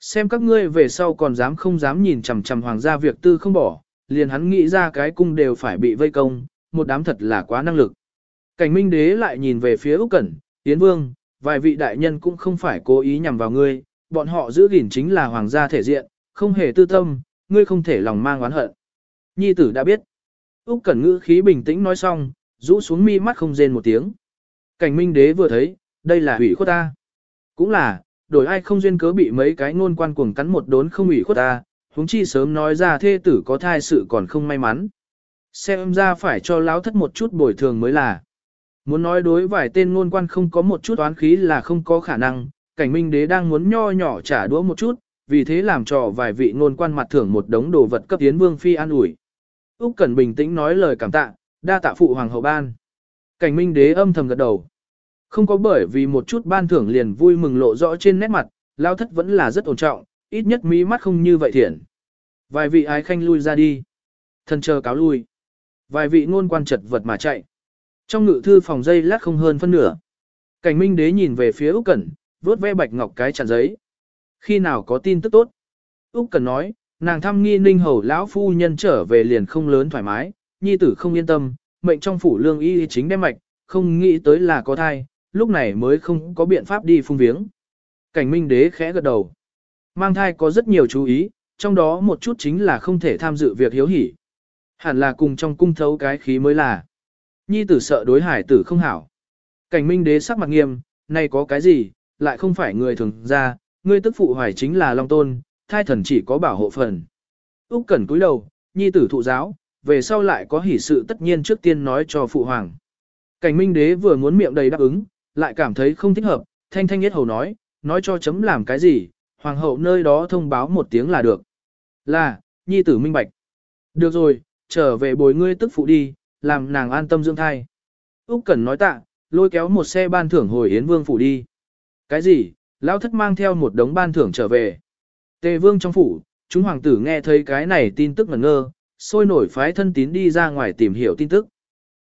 Xem các ngươi về sau còn dám không dám nhìn chằm chằm hoàng gia việc tư không bỏ, liền hắn nghĩ ra cái cung đều phải bị vây công, một đám thật là quá năng lực. Cảnh minh đế lại nhìn về phía Úc Cẩn, Tiến Vương, vài vị đại nhân cũng không phải cố ý nhằm vào ngươi, bọn họ giữ gìn chính là hoàng gia thể diện, không hề tư tâm, ngươi không thể lòng mang oán hận. Nhi tử đã biết. Úc Cẩn ngữ khí bình tĩnh nói xong, rũ xuống mi mắt không rên một tiếng. Cảnh Minh Đế vừa thấy, đây là hủy khuất ta. Cũng là, đổi ai không duyên cớ bị mấy cái ngôn quan cuồng cắn một đốn không ủy khuất ta, huống chi sớm nói ra thê tử có thai sự còn không may mắn. Xem ra phải cho lão thất một chút bồi thường mới là. Muốn nói đối vài tên ngôn quan không có một chút oán khí là không có khả năng, cảnh minh đế đang muốn nho nhỏ trả đũa một chút, vì thế làm cho vài vị ngôn quan mặt thưởng một đống đồ vật cấp tiến vương phi an ủi. Úc Cẩn bình tĩnh nói lời cảm tạ, đa tạ phụ hoàng hậu ban. Cảnh minh đế âm thầm gật đầu. Không có bởi vì một chút ban thưởng liền vui mừng lộ rõ trên nét mặt, lao thất vẫn là rất ổn trọng, ít nhất mí mắt không như vậy thiện. Vài vị ái khanh lui ra đi. Thần chờ cáo lui. Vài vị ngôn quan chật vật mà chạy. Trong ngự thư phòng dây lát không hơn phân nửa. Cảnh minh đế nhìn về phía Úc Cẩn, vốt ve bạch ngọc cái chặn giấy. Khi nào có tin tức tốt? Úc Cẩn nói, nàng thăm nghi ninh hầu lão phu nhân trở về liền không lớn thoải mái, nhi tử không yên tâm, mệnh trong phủ lương y chính đem mạch, không nghĩ tới là có thai, lúc này mới không có biện pháp đi phung viếng. Cảnh minh đế khẽ gật đầu. Mang thai có rất nhiều chú ý, trong đó một chút chính là không thể tham dự việc hiếu hỉ. Hẳn là cùng trong cung thấu cái khí mới là. Nhi tử sợ đối hải tử không hảo. Cảnh minh đế sắc mặt nghiêm, nay có cái gì, lại không phải người thường ra, ngươi tức phụ hoài chính là Long Tôn, thai thần chỉ có bảo hộ phần. Úc Cẩn cúi đầu, nhi tử thụ giáo, về sau lại có hỷ sự tất nhiên trước tiên nói cho phụ hoàng. Cảnh Minh Đế vừa muốn miệng đầy đáp ứng, lại cảm thấy không thích hợp, thanh thanh nhất hầu nói, nói cho chấm làm cái gì, hoàng hậu nơi đó thông báo một tiếng là được. Là, nhi tử minh bạch. Được rồi, trở về bồi ngươi tức phụ đi, làm nàng an tâm dưỡng thai. Úc Cẩn nói tạ, lôi kéo một xe ban thưởng hồi Yến Vương phủ đi. Cái gì? Lão thất mang theo một đống ban thưởng trở về. Tề Vương trong phủ, chúng hoàng tử nghe thấy cái này tin tức ngẩn ngơ, sôi nổi phái thân tín đi ra ngoài tìm hiểu tin tức.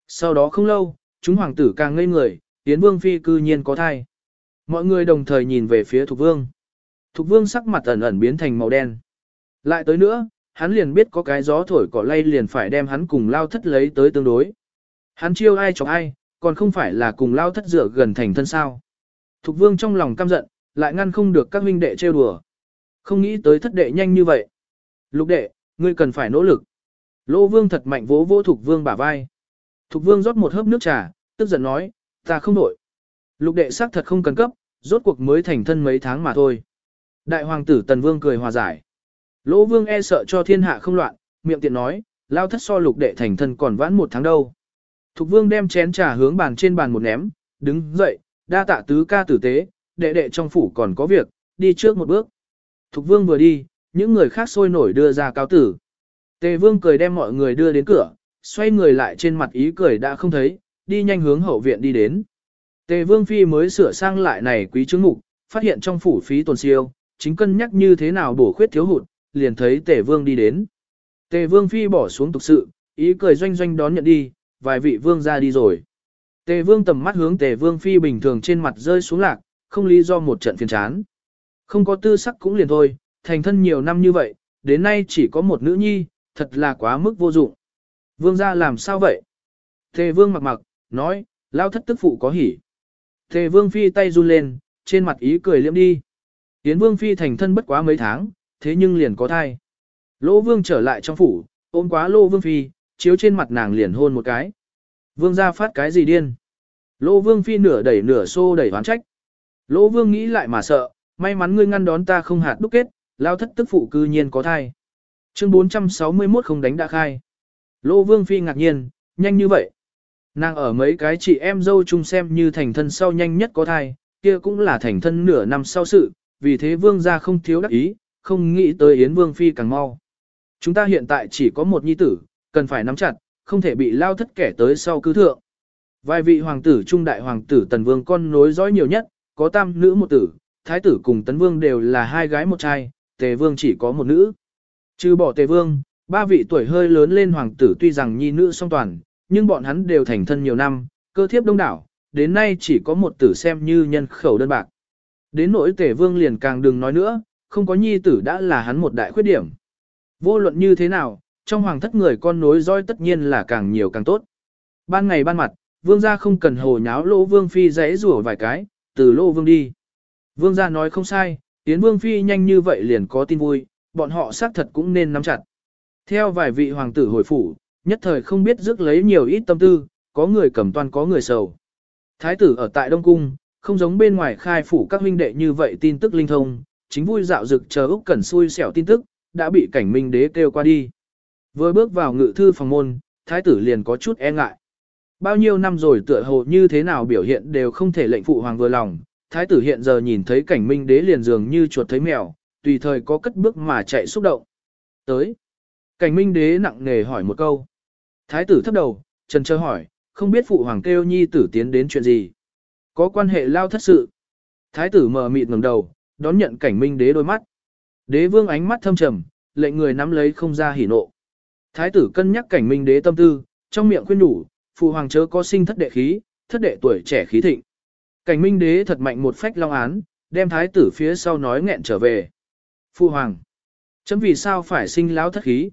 Sau đó không lâu, chúng hoàng tử càng ngây người, Yến Vương phi cư nhiên có thai. Mọi người đồng thời nhìn về phía Thục Vương. Thục Vương sắc mặt ẩn ẩn biến thành màu đen. Lại tới nữa, hắn liền biết có cái gió thổi cỏ lay liền phải đem hắn cùng lao thất lấy tới tương đối. Hắn chiêu ai chọc ai, còn không phải là cùng lao thất dựa gần thành thân sao. Thục Vương trong lòng căm giận, lại ngăn không được các huynh đệ trêu đùa. Không nghĩ tới thất đệ nhanh như vậy. Lục đệ, ngươi cần phải nỗ lực. Lô Vương thật mạnh vỗ vỗ Thục Vương bả vai. Thục Vương rót một hớp nước trà, tức giận nói, ta không đổi. Lục đệ xác thật không cần cấp, rốt cuộc mới thành thân mấy tháng mà thôi. Đại hoàng tử Tần Vương cười hòa giải. Lỗ Vương e sợ cho thiên hạ không loạn, miệng tiện nói, lao thất so lục đệ thành thân còn vãn một tháng đâu. Thục Vương đem chén trà hướng bàn trên bàn một ném, đứng dậy, đa tạ tứ ca tử tế, đệ đệ trong phủ còn có việc, đi trước một bước. Thục Vương vừa đi, những người khác sôi nổi đưa ra cáo tử. Tề Vương cười đem mọi người đưa đến cửa, xoay người lại trên mặt ý cười đã không thấy, đi nhanh hướng hậu viện đi đến. Tề Vương Phi mới sửa sang lại này quý chứng mục, phát hiện trong phủ phí tồn siêu, chính cân nhắc như thế nào bổ khuyết thiếu hụt, liền thấy Tề Vương đi đến. Tề Vương Phi bỏ xuống tục sự, ý cười doanh doanh đón nhận đi, vài vị vương ra đi rồi. Tề Vương tầm mắt hướng Tề Vương Phi bình thường trên mặt rơi xuống lạc, không lý do một trận phiền chán. Không có tư sắc cũng liền thôi, thành thân nhiều năm như vậy, đến nay chỉ có một nữ nhi, thật là quá mức vô dụng. Vương gia làm sao vậy? Tề Vương mặc mặc, nói, lao thất tức phụ có hỉ. Tề Vương Phi tay run lên, trên mặt ý cười liễm đi. Yến Vương Phi thành thân bất quá mấy tháng, thế nhưng liền có thai. Lỗ Vương trở lại trong phủ, ôm quá Lỗ Vương Phi, chiếu trên mặt nàng liền hôn một cái. Vương gia phát cái gì điên? Lỗ Vương Phi nửa đẩy nửa xô đẩy hoán trách. Lỗ Vương nghĩ lại mà sợ, may mắn ngươi ngăn đón ta không hạt đúc kết, lao thất tức phụ cư nhiên có thai. Chương 461 không đánh đã khai. Lỗ Vương Phi ngạc nhiên, nhanh như vậy. Nàng ở mấy cái chị em dâu chung xem như thành thân sau nhanh nhất có thai, kia cũng là thành thân nửa năm sau sự, vì thế Vương gia không thiếu đắc ý, không nghĩ tới Yến Vương Phi càng mau. Chúng ta hiện tại chỉ có một nhi tử, cần phải nắm chặt, không thể bị lao thất kẻ tới sau cứ thượng. Vài vị hoàng tử trung đại hoàng tử tần vương con nối dõi nhiều nhất, có tam nữ một tử, thái tử cùng tấn vương đều là hai gái một trai, tề vương chỉ có một nữ. Trừ bỏ tề vương, ba vị tuổi hơi lớn lên hoàng tử tuy rằng nhi nữ song toàn, nhưng bọn hắn đều thành thân nhiều năm, cơ thiếp đông đảo, đến nay chỉ có một tử xem như nhân khẩu đơn bạc. Đến nỗi tề vương liền càng đừng nói nữa, không có nhi tử đã là hắn một đại khuyết điểm. Vô luận như thế nào, trong hoàng thất người con nối roi tất nhiên là càng nhiều càng tốt. Ban ngày ban mặt, vương gia không cần hồ nháo lỗ vương phi dãy rủa vài cái, từ lỗ vương đi. Vương gia nói không sai, tiến vương phi nhanh như vậy liền có tin vui, bọn họ xác thật cũng nên nắm chặt. Theo vài vị hoàng tử hồi phủ, nhất thời không biết rước lấy nhiều ít tâm tư, có người cầm toàn có người sầu. Thái tử ở tại Đông Cung, không giống bên ngoài khai phủ các huynh đệ như vậy tin tức linh thông, chính vui dạo dực chờ Úc Cẩn xui xẻo tin tức, đã bị cảnh minh đế kêu qua đi. Vừa bước vào ngự thư phòng môn, thái tử liền có chút e ngại. Bao nhiêu năm rồi tựa hồ như thế nào biểu hiện đều không thể lệnh phụ hoàng vừa lòng, thái tử hiện giờ nhìn thấy cảnh minh đế liền dường như chuột thấy mèo, tùy thời có cất bước mà chạy xúc động. Tới. Cảnh minh đế nặng nề hỏi một câu. Thái tử thấp đầu, trần chờ hỏi, không biết phụ hoàng kêu nhi tử tiến đến chuyện gì. Có quan hệ lao thất sự. Thái tử mờ mịt ngẩng đầu, đón nhận cảnh minh đế đôi mắt. Đế vương ánh mắt thâm trầm, lệnh người nắm lấy không ra hỉ nộ. Thái tử cân nhắc cảnh minh đế tâm tư, trong miệng khuyên đủ, phụ hoàng chớ có sinh thất đệ khí, thất đệ tuổi trẻ khí thịnh. Cảnh minh đế thật mạnh một phách long án, đem thái tử phía sau nói nghẹn trở về. Phụ hoàng, chấm vì sao phải sinh lão thất khí?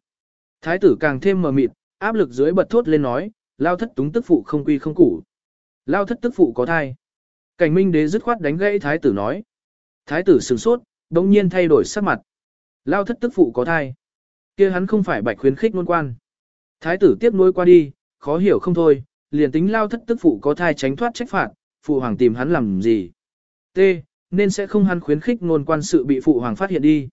Thái tử càng thêm mờ mịt, áp lực dưới bật thốt lên nói, lao thất túng tức phụ không quy không củ. Lao thất tức phụ có thai. Cảnh minh đế dứt khoát đánh gãy thái tử nói. Thái tử sửng sốt, đồng nhiên thay đổi sắc mặt. Lao thất tức phụ có thai. kia hắn không phải bạch khuyến khích nôn quan. Thái tử tiếp nối qua đi, khó hiểu không thôi, liền tính lao thất tức phụ có thai tránh thoát trách phạt, phụ hoàng tìm hắn làm gì. T. Nên sẽ không hắn khuyến khích nôn quan sự bị phụ hoàng phát hiện đi.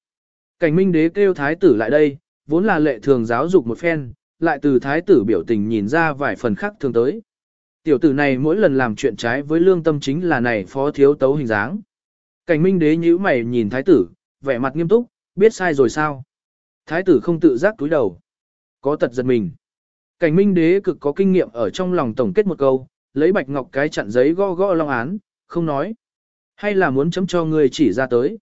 Cảnh minh đế kêu thái tử lại đây, vốn là lệ thường giáo dục một phen, lại từ thái tử biểu tình nhìn ra vài phần khác thường tới. Tiểu tử này mỗi lần làm chuyện trái với lương tâm chính là này phó thiếu tấu hình dáng. Cảnh minh đế nhíu mày nhìn thái tử, vẻ mặt nghiêm túc, biết sai rồi sao? Thái tử không tự giác túi đầu. Có tật giật mình. Cảnh minh đế cực có kinh nghiệm ở trong lòng tổng kết một câu, lấy bạch ngọc cái chặn giấy gõ gõ long án, không nói. Hay là muốn chấm cho người chỉ ra tới.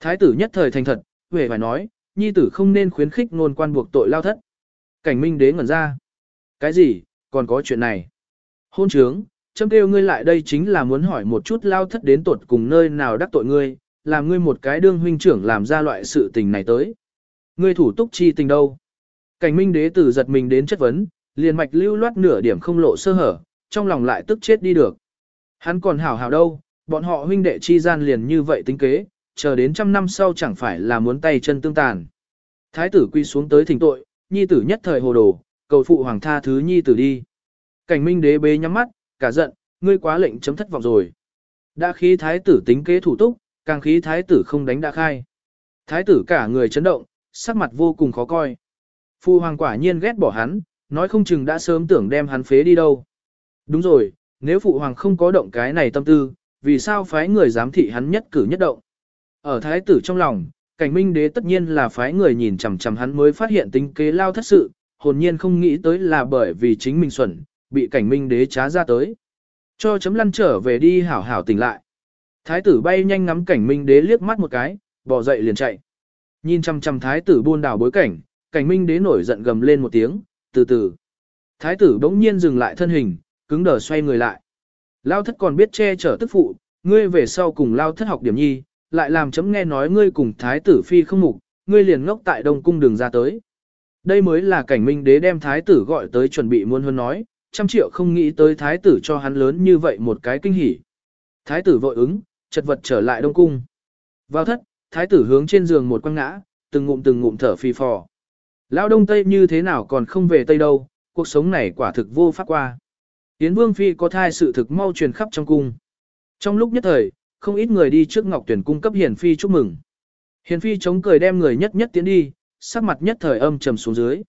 Thái tử nhất thời thành thật, về phải nói, nhi tử không nên khuyến khích ngôn quan buộc tội lao thất. Cảnh minh đế ngẩn ra. Cái gì, còn có chuyện này. Hôn trướng, châm kêu ngươi lại đây chính là muốn hỏi một chút lao thất đến tuột cùng nơi nào đắc tội ngươi, làm ngươi một cái đương huynh trưởng làm ra loại sự tình này tới. Ngươi thủ túc chi tình đâu? Cảnh minh đế tử giật mình đến chất vấn, liền mạch lưu loát nửa điểm không lộ sơ hở, trong lòng lại tức chết đi được. Hắn còn hảo hảo đâu, bọn họ huynh đệ chi gian liền như vậy tính kế, chờ đến trăm năm sau chẳng phải là muốn tay chân tương tàn. Thái tử quy xuống tới thỉnh tội, nhi tử nhất thời hồ đồ, cầu phụ hoàng tha thứ nhi tử đi. Cảnh minh đế bế nhắm mắt, cả giận, ngươi quá lệnh chấm thất vọng rồi. Đã khí thái tử tính kế thủ túc, càng khí thái tử không đánh đã khai. Thái tử cả người chấn động, sắc mặt vô cùng khó coi. Phu hoàng quả nhiên ghét bỏ hắn, nói không chừng đã sớm tưởng đem hắn phế đi đâu. Đúng rồi, nếu phụ hoàng không có động cái này tâm tư, vì sao phái người giám thị hắn nhất cử nhất động. Ở thái tử trong lòng, cảnh minh đế tất nhiên là phái người nhìn chằm chằm hắn mới phát hiện tính kế lao thất sự, hồn nhiên không nghĩ tới là bởi vì chính mình xuẩn, bị cảnh minh đế trá ra tới. Cho chấm lăn trở về đi hảo hảo tỉnh lại. Thái tử bay nhanh ngắm cảnh minh đế liếc mắt một cái, bỏ dậy liền chạy. Nhìn chằm chằm thái tử buôn đảo bối cảnh, cảnh minh đế nổi giận gầm lên một tiếng, từ từ. Thái tử bỗng nhiên dừng lại thân hình, cứng đờ xoay người lại. Lao thất còn biết che chở tức phụ, ngươi về sau cùng lao thất học điểm nhi, lại làm chấm nghe nói ngươi cùng thái tử phi không mục, ngươi liền ngốc tại đông cung đường ra tới. Đây mới là cảnh minh đế đem thái tử gọi tới chuẩn bị muôn hơn nói, trăm triệu không nghĩ tới thái tử cho hắn lớn như vậy một cái kinh hỉ. Thái tử vội ứng, chật vật trở lại đông cung. Vào thất, thái tử hướng trên giường một quăng ngã, từng ngụm từng ngụm thở phi phò. Lão đông tây như thế nào còn không về tây đâu, cuộc sống này quả thực vô pháp qua. Yến Vương Phi có thai sự thực mau truyền khắp trong cung. Trong lúc nhất thời, không ít người đi trước Ngọc Tuyển cung cấp Hiền Phi chúc mừng. Hiền Phi chống cười đem người nhất nhất tiến đi, sắc mặt nhất thời âm trầm xuống dưới.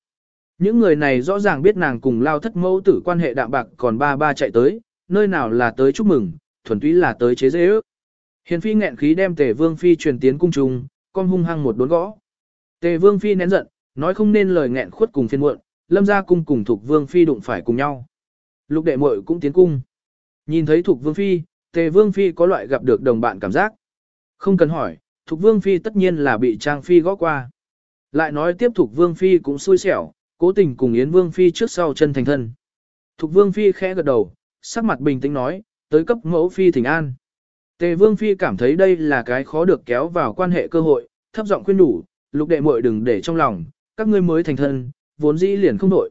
Những người này rõ ràng biết nàng cùng lao thất mẫu tử quan hệ đạm bạc còn ba ba chạy tới, nơi nào là tới chúc mừng, thuần túy là tới chế dễ ước. Hiền Phi nghẹn khí đem Tề Vương Phi truyền tiến cung trung, con hung hăng một đốn gõ. Tề Vương Phi nén giận, nói không nên lời nghẹn khuất cùng phiên muộn, lâm ra cung cùng Thục Vương Phi đụng phải cùng nhau. Lục đệ muội cũng tiến cung. Nhìn thấy Thục Vương Phi, Tề Vương Phi có loại gặp được đồng bạn cảm giác. Không cần hỏi, Thục Vương Phi tất nhiên là bị Trang Phi gõ qua. Lại nói tiếp Thục Vương Phi cũng xui xẻo, cố tình cùng Yến Vương Phi trước sau chân thành thân. Thục Vương Phi khẽ gật đầu, sắc mặt bình tĩnh nói, tới cấp mẫu Phi thỉnh an. Tề Vương Phi cảm thấy đây là cái khó được kéo vào quan hệ cơ hội, thấp giọng khuyên đủ, lục đệ muội đừng để trong lòng, các ngươi mới thành thân, vốn dĩ liền không đổi.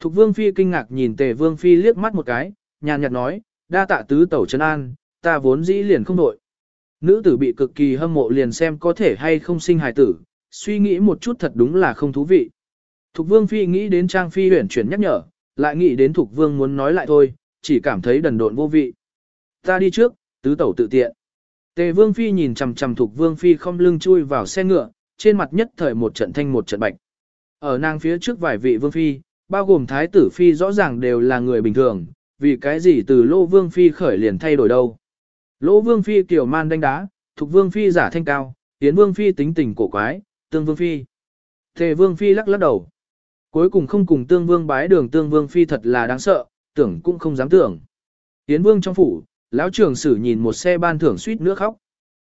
Thục vương phi kinh ngạc nhìn tề vương phi liếc mắt một cái, nhàn nhạt nói, đa tạ tứ tẩu chân an, ta vốn dĩ liền không đổi. Nữ tử bị cực kỳ hâm mộ liền xem có thể hay không sinh hài tử, suy nghĩ một chút thật đúng là không thú vị. Thục vương phi nghĩ đến trang phi huyển chuyển nhắc nhở, lại nghĩ đến thục vương muốn nói lại thôi, chỉ cảm thấy đần độn vô vị. Ta đi trước, tứ tẩu tự tiện. Tề vương phi nhìn chằm chằm thục vương phi không lưng chui vào xe ngựa, trên mặt nhất thời một trận thanh một trận bạch. Ở nàng phía trước vài vị vương phi, bao gồm thái tử phi rõ ràng đều là người bình thường, vì cái gì từ lô vương phi khởi liền thay đổi đâu. Lỗ vương phi kiểu man đánh đá, thục vương phi giả thanh cao, tiến vương phi tính tình cổ quái, tương vương phi. Tề vương phi lắc lắc đầu. Cuối cùng không cùng tương vương bái đường tương vương phi thật là đáng sợ, tưởng cũng không dám tưởng. Tiến vương trong phủ, lão trưởng sử nhìn một xe ban thưởng suýt nữa khóc.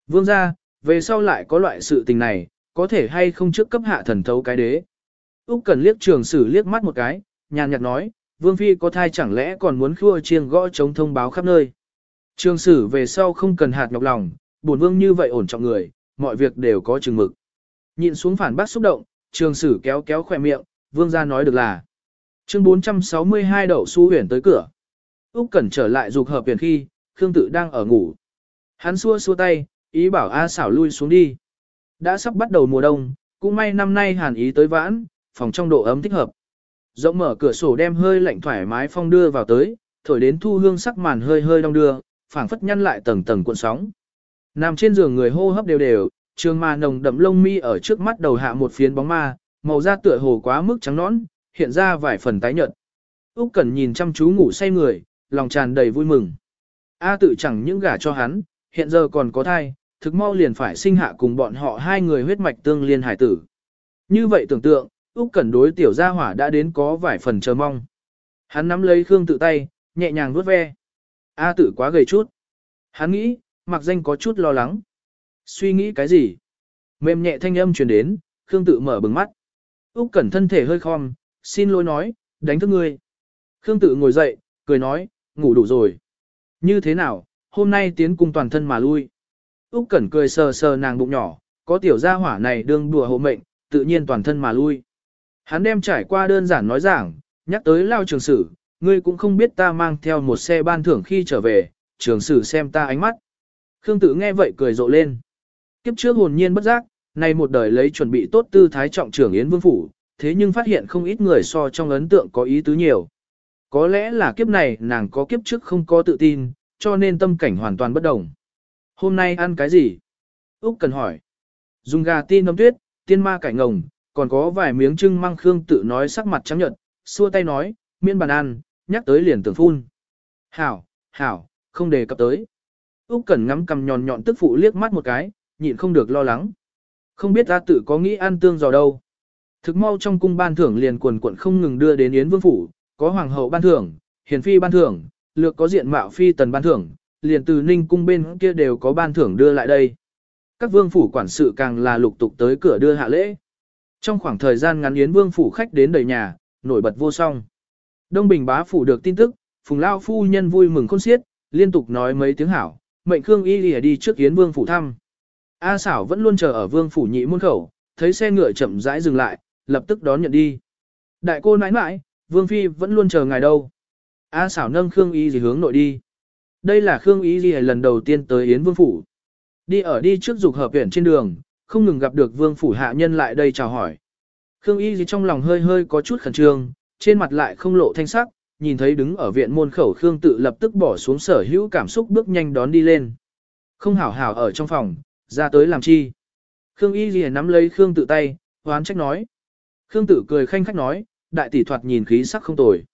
Vương ra, về sau lại có loại sự tình này, có thể hay không trước cấp hạ thần thấu cái đế. Úc cần liếc trường sử liếc mắt một cái, nhàn nhạt nói, vương phi có thai chẳng lẽ còn muốn khua chiêng gõ chống thông báo khắp nơi. Trường sử về sau không cần hạt nhọc lòng, bổn vương như vậy ổn trọng người, mọi việc đều có chừng mực. Nhịn xuống phản bác xúc động, trường sử kéo kéo khỏe miệng, vương gia nói được là. Chương 462 đậu su huyền tới cửa. Úc Cẩn trở lại dục hợp huyền khi, Khương Tự đang ở ngủ. Hắn xua xua tay, ý bảo A xảo lui xuống đi. Đã sắp bắt đầu mùa đông, cũng may năm nay hàn ý tới vãn, phòng trong độ ấm thích hợp. Rộng mở cửa sổ đem hơi lạnh thoải mái phong đưa vào tới, thổi đến thu hương sắc màn hơi hơi đong đưa, phảng phất nhăn lại tầng tầng cuộn sóng. Nằm trên giường người hô hấp đều đều, trường ma nồng đậm lông mi ở trước mắt đầu hạ một phiến bóng ma, màu da tựa hồ quá mức trắng nõn, hiện ra vài phần tái nhợt. Úc Cẩn nhìn chăm chú ngủ say người, lòng tràn đầy vui mừng. A tự chẳng những gả cho hắn, hiện giờ còn có thai, thực mau liền phải sinh hạ cùng bọn họ hai người huyết mạch tương liên hải tử. Như vậy tưởng tượng, Úc Cẩn đối tiểu gia hỏa đã đến có vài phần chờ mong. Hắn nắm lấy Khương tự tay, nhẹ nhàng vuốt ve. A tự quá gầy chút. Hắn nghĩ, mặc danh có chút lo lắng. Suy nghĩ cái gì? Mềm nhẹ thanh âm truyền đến, Khương tự mở bừng mắt. Úc Cẩn thân thể hơi khom, xin lỗi nói, đánh thức ngươi. Khương tự ngồi dậy, cười nói, ngủ đủ rồi. Như thế nào, hôm nay tiến cung toàn thân mà lui. Úc Cẩn cười sờ sờ nàng bụng nhỏ, có tiểu gia hỏa này đương đùa hộ mệnh, tự nhiên toàn thân mà lui. Hắn đem trải qua đơn giản nói giảng, nhắc tới lao trường sử, ngươi cũng không biết ta mang theo một xe ban thưởng khi trở về, trường sử xem ta ánh mắt. Khương Tử nghe vậy cười rộ lên. Kiếp trước hồn nhiên bất giác, nay một đời lấy chuẩn bị tốt tư thái trọng trưởng Yến Vương Phủ, thế nhưng phát hiện không ít người so trong ấn tượng có ý tứ nhiều. Có lẽ là kiếp này nàng có kiếp trước không có tự tin, cho nên tâm cảnh hoàn toàn bất đồng. Hôm nay ăn cái gì? Úc cần hỏi. Dùng gà tin nấm tuyết, tiên ma cải ngồng, còn có vài miếng trưng măng khương tự nói sắc mặt trắng nhợt, xua tay nói, miên bàn ăn, nhắc tới liền tưởng phun. Hảo, hảo, không đề cập tới. Úc Cẩn ngắm cầm nhọn nhọn tức phụ liếc mắt một cái, nhịn không được lo lắng. Không biết ta tự có nghĩ ăn tương giò đâu. Thực mau trong cung ban thưởng liền quần quận không ngừng đưa đến Yến Vương phủ, có hoàng hậu ban thưởng, hiền phi ban thưởng, lược có diện mạo phi tần ban thưởng, liền từ Ninh cung bên kia đều có ban thưởng đưa lại đây. Các vương phủ quản sự càng là lục tục tới cửa đưa hạ lễ. Trong khoảng thời gian ngắn Yến Vương phủ khách đến đầy nhà, nổi bật vô song. Đông Bình bá phủ được tin tức, Phùng Lao phu nhân vui mừng khôn xiết, liên tục nói mấy tiếng hảo, mệnh Khương Y lìa đi trước Yến Vương phủ thăm. A xảo vẫn luôn chờ ở Vương phủ nhị môn khẩu, thấy xe ngựa chậm rãi dừng lại, lập tức đón nhận đi. Đại cô nãi nãi, Vương phi vẫn luôn chờ ngài đâu. A xảo nâng Khương Y gì hướng nội đi. Đây là Khương Y gì lần đầu tiên tới Yến Vương phủ. Đi ở đi trước dục hợp viện trên đường, không ngừng gặp được Vương phủ hạ nhân lại đây chào hỏi. Khương Y gì trong lòng hơi hơi có chút khẩn trương, trên mặt lại không lộ thanh sắc, nhìn thấy đứng ở viện môn khẩu Khương tự lập tức bỏ xuống sở hữu cảm xúc bước nhanh đón đi lên. Không hảo hảo ở trong phòng, ra tới làm chi. Khương Y gì nắm lấy Khương tự tay, hoán trách nói. Khương tự cười khanh khách nói, đại tỷ thoạt nhìn khí sắc không tồi.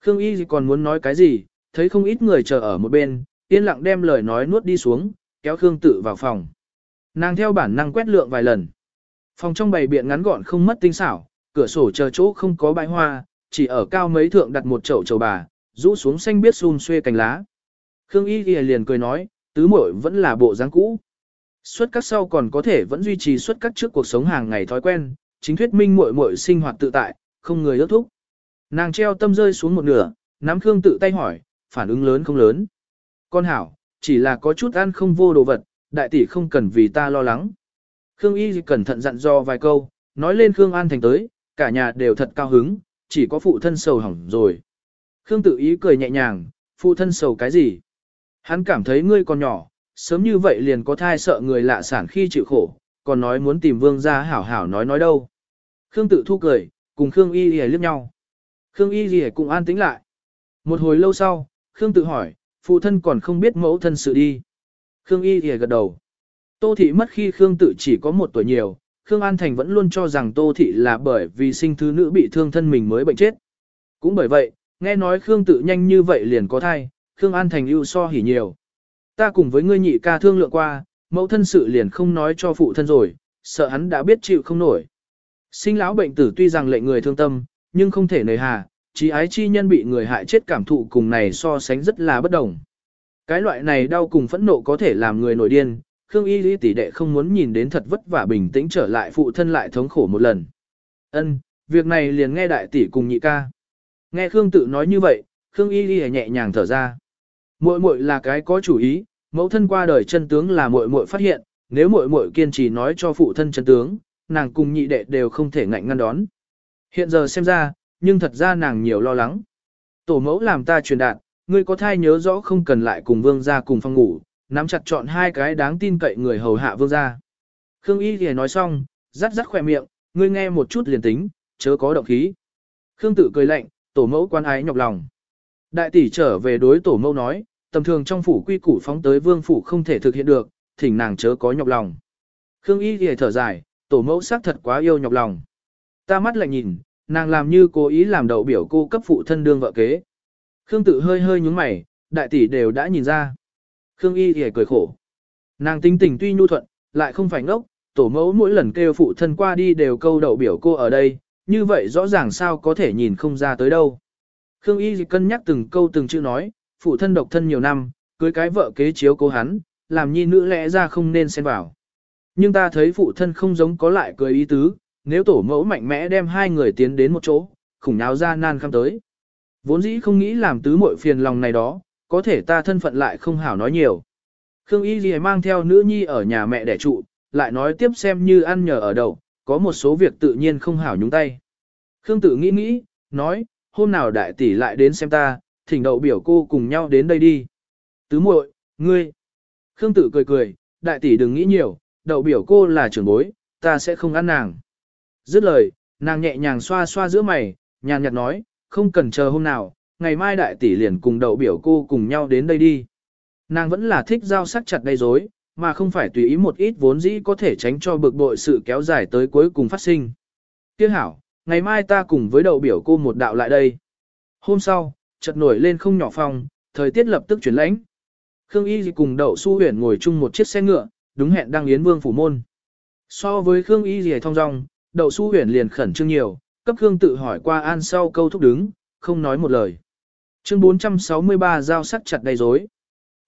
Khương Y gì còn muốn nói cái gì, thấy không ít người chờ ở một bên, yên lặng đem lời nói nuốt đi xuống, kéo Khương tự vào phòng. Nàng theo bản năng quét lượng vài lần. Phòng trong bày biện ngắn gọn không mất tinh xảo, cửa sổ chờ chỗ không có bãi hoa, chỉ ở cao mấy thượng đặt một chậu chầu bà, rũ xuống xanh biết xun xuê cành lá. Khương Y Ghi liền cười nói, tứ muội vẫn là bộ dáng cũ. Xuất các sau còn có thể vẫn duy trì xuất các trước cuộc sống hàng ngày thói quen, chính thuyết minh muội muội sinh hoạt tự tại, không người ước thúc. Nàng treo tâm rơi xuống một nửa, nắm Khương tự tay hỏi, phản ứng lớn không lớn. Con hảo, chỉ là có chút ăn không vô đồ vật, đại tỷ không cần vì ta lo lắng. Khương Y cẩn thận dặn dò vài câu, nói lên Khương An Thành tới, cả nhà đều thật cao hứng, chỉ có phụ thân sầu hỏng rồi. Khương tự ý cười nhẹ nhàng, phụ thân sầu cái gì? Hắn cảm thấy ngươi còn nhỏ, sớm như vậy liền có thai sợ người lạ sản khi chịu khổ, còn nói muốn tìm vương gia hảo hảo nói nói đâu. Khương tự thu cười, cùng Khương Y Y liếc nhau. Khương Y Y cũng an tĩnh lại. Một hồi lâu sau, Khương tự hỏi, phụ thân còn không biết mẫu thân sự đi. Khương Y thì gật đầu. Tô thị mất khi Khương tự chỉ có một tuổi nhiều, Khương An Thành vẫn luôn cho rằng Tô thị là bởi vì sinh thứ nữ bị thương thân mình mới bệnh chết. Cũng bởi vậy, nghe nói Khương tự nhanh như vậy liền có thai, Khương An Thành ưu so hỉ nhiều. Ta cùng với ngươi nhị ca thương lượng qua, mẫu thân sự liền không nói cho phụ thân rồi, sợ hắn đã biết chịu không nổi. Sinh lão bệnh tử tuy rằng lệnh người thương tâm, nhưng không thể nề hà, chí ái chi nhân bị người hại chết cảm thụ cùng này so sánh rất là bất đồng. Cái loại này đau cùng phẫn nộ có thể làm người nổi điên, Khương Y Lý tỷ đệ không muốn nhìn đến thật vất vả bình tĩnh trở lại phụ thân lại thống khổ một lần. Ân, việc này liền nghe đại tỷ cùng nhị ca. Nghe Khương tự nói như vậy, Khương Y Lý nhẹ nhàng thở ra. Muội muội là cái có chủ ý, mẫu thân qua đời chân tướng là muội muội phát hiện, nếu muội muội kiên trì nói cho phụ thân chân tướng, nàng cùng nhị đệ đều không thể ngạnh ngăn đón. Hiện giờ xem ra, nhưng thật ra nàng nhiều lo lắng. Tổ mẫu làm ta truyền đạt, ngươi có thai nhớ rõ không cần lại cùng vương gia cùng phòng ngủ, nắm chặt chọn hai cái đáng tin cậy người hầu hạ vương gia. Khương Y thì nói xong, rắt rắt khỏe miệng, ngươi nghe một chút liền tính, chớ có động khí. Khương tự cười lạnh, tổ mẫu quan ái nhọc lòng. Đại tỷ trở về đối tổ mẫu nói, tầm thường trong phủ quy củ phóng tới vương phủ không thể thực hiện được, thỉnh nàng chớ có nhọc lòng. Khương Y thì thở dài, tổ mẫu xác thật quá yêu nhọc lòng. Ta mắt lạnh nhìn, nàng làm như cố ý làm đậu biểu cô cấp phụ thân đương vợ kế. Khương tự hơi hơi nhúng mày, đại tỷ đều đã nhìn ra. Khương Y thì cười khổ. Nàng tính tình tuy nhu thuận, lại không phải ngốc, tổ mẫu mỗi lần kêu phụ thân qua đi đều câu đậu biểu cô ở đây, như vậy rõ ràng sao có thể nhìn không ra tới đâu. Khương Y cân nhắc từng câu từng chữ nói, phụ thân độc thân nhiều năm, cưới cái vợ kế chiếu cố hắn, làm nhi nữ lẽ ra không nên xen vào. Nhưng ta thấy phụ thân không giống có lại cười ý tứ, nếu tổ mẫu mạnh mẽ đem hai người tiến đến một chỗ, khủng náo ra nan khăm tới. Vốn dĩ không nghĩ làm tứ muội phiền lòng này đó, có thể ta thân phận lại không hảo nói nhiều. Khương Y Ghi mang theo nữ nhi ở nhà mẹ đẻ trụ, lại nói tiếp xem như ăn nhờ ở đậu, có một số việc tự nhiên không hảo nhúng tay. Khương tự nghĩ nghĩ, nói, hôm nào đại tỷ lại đến xem ta, thỉnh đậu biểu cô cùng nhau đến đây đi. Tứ muội, ngươi. Khương tự cười cười, đại tỷ đừng nghĩ nhiều, đậu biểu cô là trưởng bối, ta sẽ không ăn nàng. Dứt lời, nàng nhẹ nhàng xoa xoa giữa mày, nhàn nhạt nói, không cần chờ hôm nào, ngày mai đại tỷ liền cùng đậu biểu cô cùng nhau đến đây đi. Nàng vẫn là thích giao sắc chặt đầy dối, mà không phải tùy ý một ít vốn dĩ có thể tránh cho bực bội sự kéo dài tới cuối cùng phát sinh. Tiếc hảo, ngày mai ta cùng với đậu biểu cô một đạo lại đây. Hôm sau, chợt nổi lên không nhỏ phong, thời tiết lập tức chuyển lãnh. Khương Y cùng đậu su huyền ngồi chung một chiếc xe ngựa, đúng hẹn đang yến vương phủ môn. So với Khương Y gì thông dong, đậu su huyền liền khẩn trương nhiều, cấp Khương tự hỏi qua an sau câu thúc đứng, không nói một lời. Chương 463 giao sắc chặt đầy rối.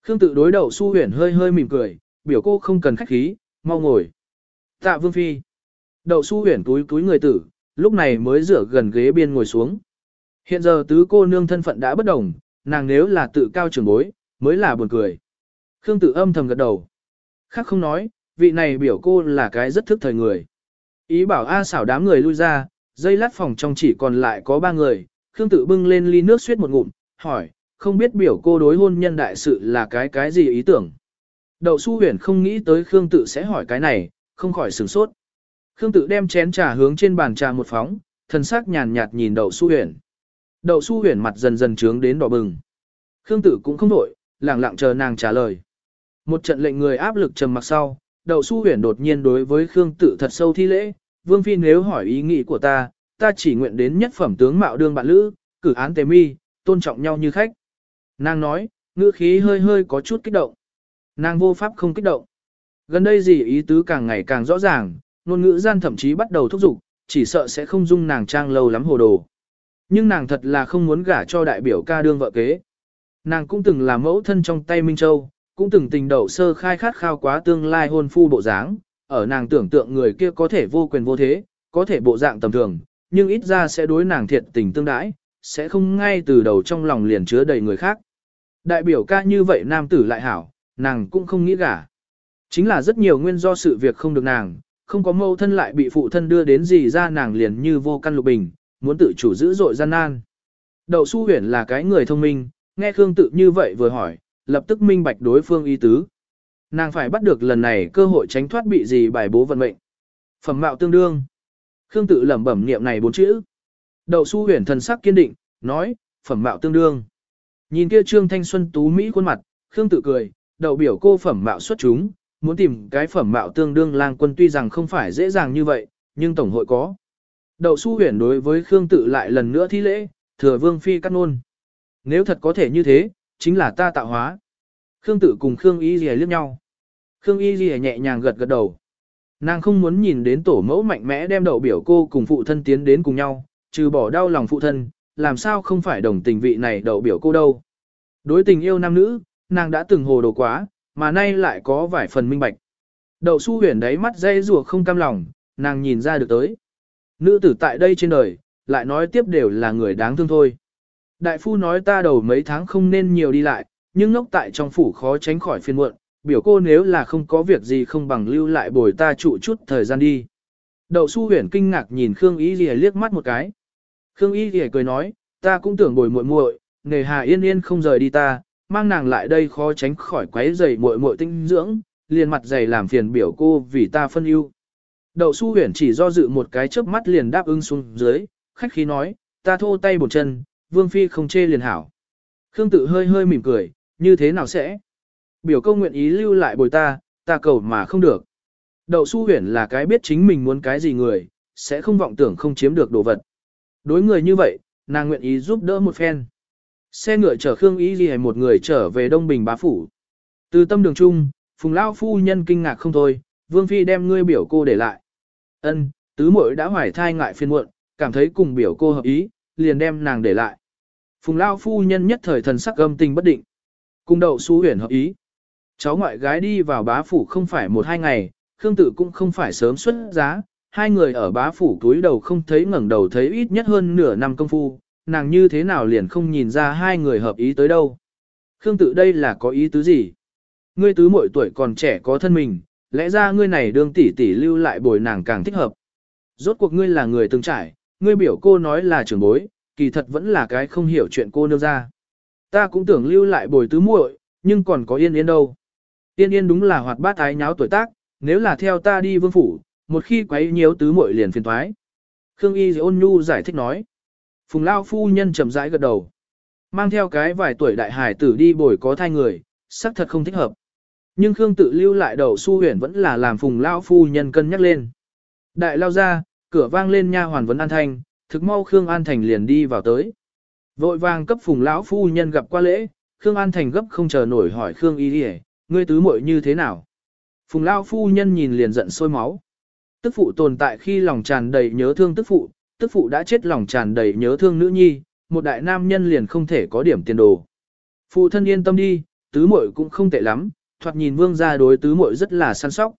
Khương tự đối đầu su huyền hơi hơi mỉm cười, biểu cô không cần khách khí, mau ngồi. Tạ vương phi. Đậu su huyền túi túi người tử, lúc này mới rửa gần ghế biên ngồi xuống. Hiện giờ tứ cô nương thân phận đã bất đồng, nàng nếu là tự cao trưởng bối, mới là buồn cười. Khương tự âm thầm gật đầu. Khác không nói, vị này biểu cô là cái rất thức thời người. Ý bảo A xảo đám người lui ra, dây lát phòng trong chỉ còn lại có ba người, Khương tự bưng lên ly nước suýt một ngụm, hỏi, không biết biểu cô đối hôn nhân đại sự là cái cái gì ý tưởng. Đậu su huyền không nghĩ tới Khương tự sẽ hỏi cái này, không khỏi sửng sốt. Khương tự đem chén trà hướng trên bàn trà một phóng, thân sắc nhàn nhạt nhìn đậu su huyền. Đậu su huyền mặt dần dần trướng đến đỏ bừng. Khương tự cũng không đổi, lặng lặng chờ nàng trả lời. Một trận lệnh người áp lực trầm mặc sau, đậu su huyền đột nhiên đối với Khương tự thật sâu thi lễ, vương phi nếu hỏi ý nghĩ của ta, ta chỉ nguyện đến nhất phẩm tướng mạo đương bạn lữ, cử án tề mi, tôn trọng nhau như khách. Nàng nói, ngữ khí hơi hơi có chút kích động. Nàng vô pháp không kích động. Gần đây gì ý tứ càng ngày càng rõ ràng, ngôn ngữ gian thậm chí bắt đầu thúc giục, chỉ sợ sẽ không dung nàng trang lâu lắm hồ đồ. Nhưng nàng thật là không muốn gả cho đại biểu ca đương vợ kế. Nàng cũng từng là mẫu thân trong tay Minh Châu, cũng từng tình đậu sơ khai khát khao quá tương lai hôn phu bộ dáng, ở nàng tưởng tượng người kia có thể vô quyền vô thế, có thể bộ dạng tầm thường, nhưng ít ra sẽ đối nàng thiệt tình tương đãi, sẽ không ngay từ đầu trong lòng liền chứa đầy người khác. Đại biểu ca như vậy nam tử lại hảo, nàng cũng không nghĩ gả. Chính là rất nhiều nguyên do sự việc không được nàng, không có mâu thân lại bị phụ thân đưa đến gì ra nàng liền như vô căn lục bình, muốn tự chủ giữ dội gian nan. Đậu su huyền là cái người thông minh, nghe Khương tự như vậy vừa hỏi, lập tức minh bạch đối phương ý tứ. Nàng phải bắt được lần này cơ hội tránh thoát bị gì bài bố vận mệnh. Phẩm mạo tương đương. Khương tự lẩm bẩm niệm này bốn chữ. Đậu su huyền thần sắc kiên định, nói, phẩm mạo tương đương. Nhìn kia trương thanh xuân tú Mỹ khuôn mặt, Khương tự cười, đậu biểu cô phẩm mạo xuất chúng, muốn tìm cái phẩm mạo tương đương lang quân tuy rằng không phải dễ dàng như vậy, nhưng tổng hội có. Đậu su huyền đối với Khương tự lại lần nữa thi lễ, thừa vương phi cắt nôn. Nếu thật có thể như thế, chính là ta tạo hóa. Khương tự cùng Khương Y Ghi liếc nhau. Khương Y Ghi nhẹ nhàng gật gật đầu. Nàng không muốn nhìn đến tổ mẫu mạnh mẽ đem đậu biểu cô cùng phụ thân tiến đến cùng nhau, trừ bỏ đau lòng phụ thân, làm sao không phải đồng tình vị này đậu biểu cô đâu. Đối tình yêu nam nữ, nàng đã từng hồ đồ quá, mà nay lại có vài phần minh bạch. Đậu su huyền đáy mắt dây rùa không cam lòng, nàng nhìn ra được tới. Nữ tử tại đây trên đời, lại nói tiếp đều là người đáng thương thôi. Đại phu nói ta đầu mấy tháng không nên nhiều đi lại, nhưng ngốc tại trong phủ khó tránh khỏi phiền muộn, biểu cô nếu là không có việc gì không bằng lưu lại bồi ta trụ chút thời gian đi. Đậu su huyền kinh ngạc nhìn Khương Y Ghi liếc mắt một cái. Khương Y Ghi cười nói, ta cũng tưởng bồi muội muội, nề hà yên yên không rời đi ta, mang nàng lại đây khó tránh khỏi quấy rầy muội muội tinh dưỡng, liền mặt dày làm phiền biểu cô vì ta phân ưu. Đậu su huyền chỉ do dự một cái chớp mắt liền đáp ứng xuống dưới, khách khí nói, ta thô tay một chân, vương phi không chê liền hảo. Khương tự hơi hơi mỉm cười, như thế nào sẽ? Biểu công nguyện ý lưu lại bồi ta, ta cầu mà không được. Đậu su huyền là cái biết chính mình muốn cái gì người, sẽ không vọng tưởng không chiếm được đồ vật. Đối người như vậy, nàng nguyện ý giúp đỡ một phen. Xe ngựa chở Khương Ý Ghi một người trở về Đông Bình bá phủ. Từ tâm đường chung, Phùng Lao phu nhân kinh ngạc không thôi, Vương Phi đem ngươi biểu cô để lại. Ân, tứ muội đã hoài thai ngại phiên muộn, cảm thấy cùng biểu cô hợp ý, liền đem nàng để lại. Phùng Lao phu nhân nhất thời thần sắc âm tình bất định. Cùng đậu su huyền hợp ý. Cháu ngoại gái đi vào bá phủ không phải một hai ngày, Khương Tử cũng không phải sớm xuất giá, hai người ở bá phủ túi đầu không thấy ngẩng đầu thấy ít nhất hơn nửa năm công phu, nàng như thế nào liền không nhìn ra hai người hợp ý tới đâu. Khương Tử đây là có ý tứ gì? Ngươi tứ mỗi tuổi còn trẻ có thân mình, lẽ ra ngươi này đương tỷ tỷ lưu lại bồi nàng càng thích hợp. Rốt cuộc ngươi là người từng trải, ngươi biểu cô nói là trưởng bối, kỳ thật vẫn là cái không hiểu chuyện cô nêu ra. Ta cũng tưởng lưu lại bồi tứ muội, nhưng còn có yên yên đâu. Tiên yên đúng là hoạt bát ái nháo tuổi tác, nếu là theo ta đi vương phủ, một khi quấy nhiễu tứ muội liền phiền thoái. Khương Y ôn nhu giải thích nói. Phùng Lao phu nhân chậm rãi gật đầu. Mang theo cái vài tuổi đại hải tử đi bồi có thai người, xác thật không thích hợp. Nhưng Khương tự lưu lại đầu su huyền vẫn là làm Phùng Lao phu nhân cân nhắc lên. Đại lao ra, cửa vang lên nha hoàn vấn an thanh, thực mau Khương An Thành liền đi vào tới. Vội vàng cấp Phùng lão phu nhân gặp qua lễ, Khương An Thành gấp không chờ nổi hỏi Khương Y Điề, ngươi tứ muội như thế nào? Phùng lão phu nhân nhìn liền giận sôi máu. Tức phụ tồn tại khi lòng tràn đầy nhớ thương tức phụ, tức phụ đã chết lòng tràn đầy nhớ thương nữ nhi, một đại nam nhân liền không thể có điểm tiền đồ. Phụ thân yên tâm đi, tứ muội cũng không tệ lắm, thoạt nhìn vương gia đối tứ muội rất là săn sóc.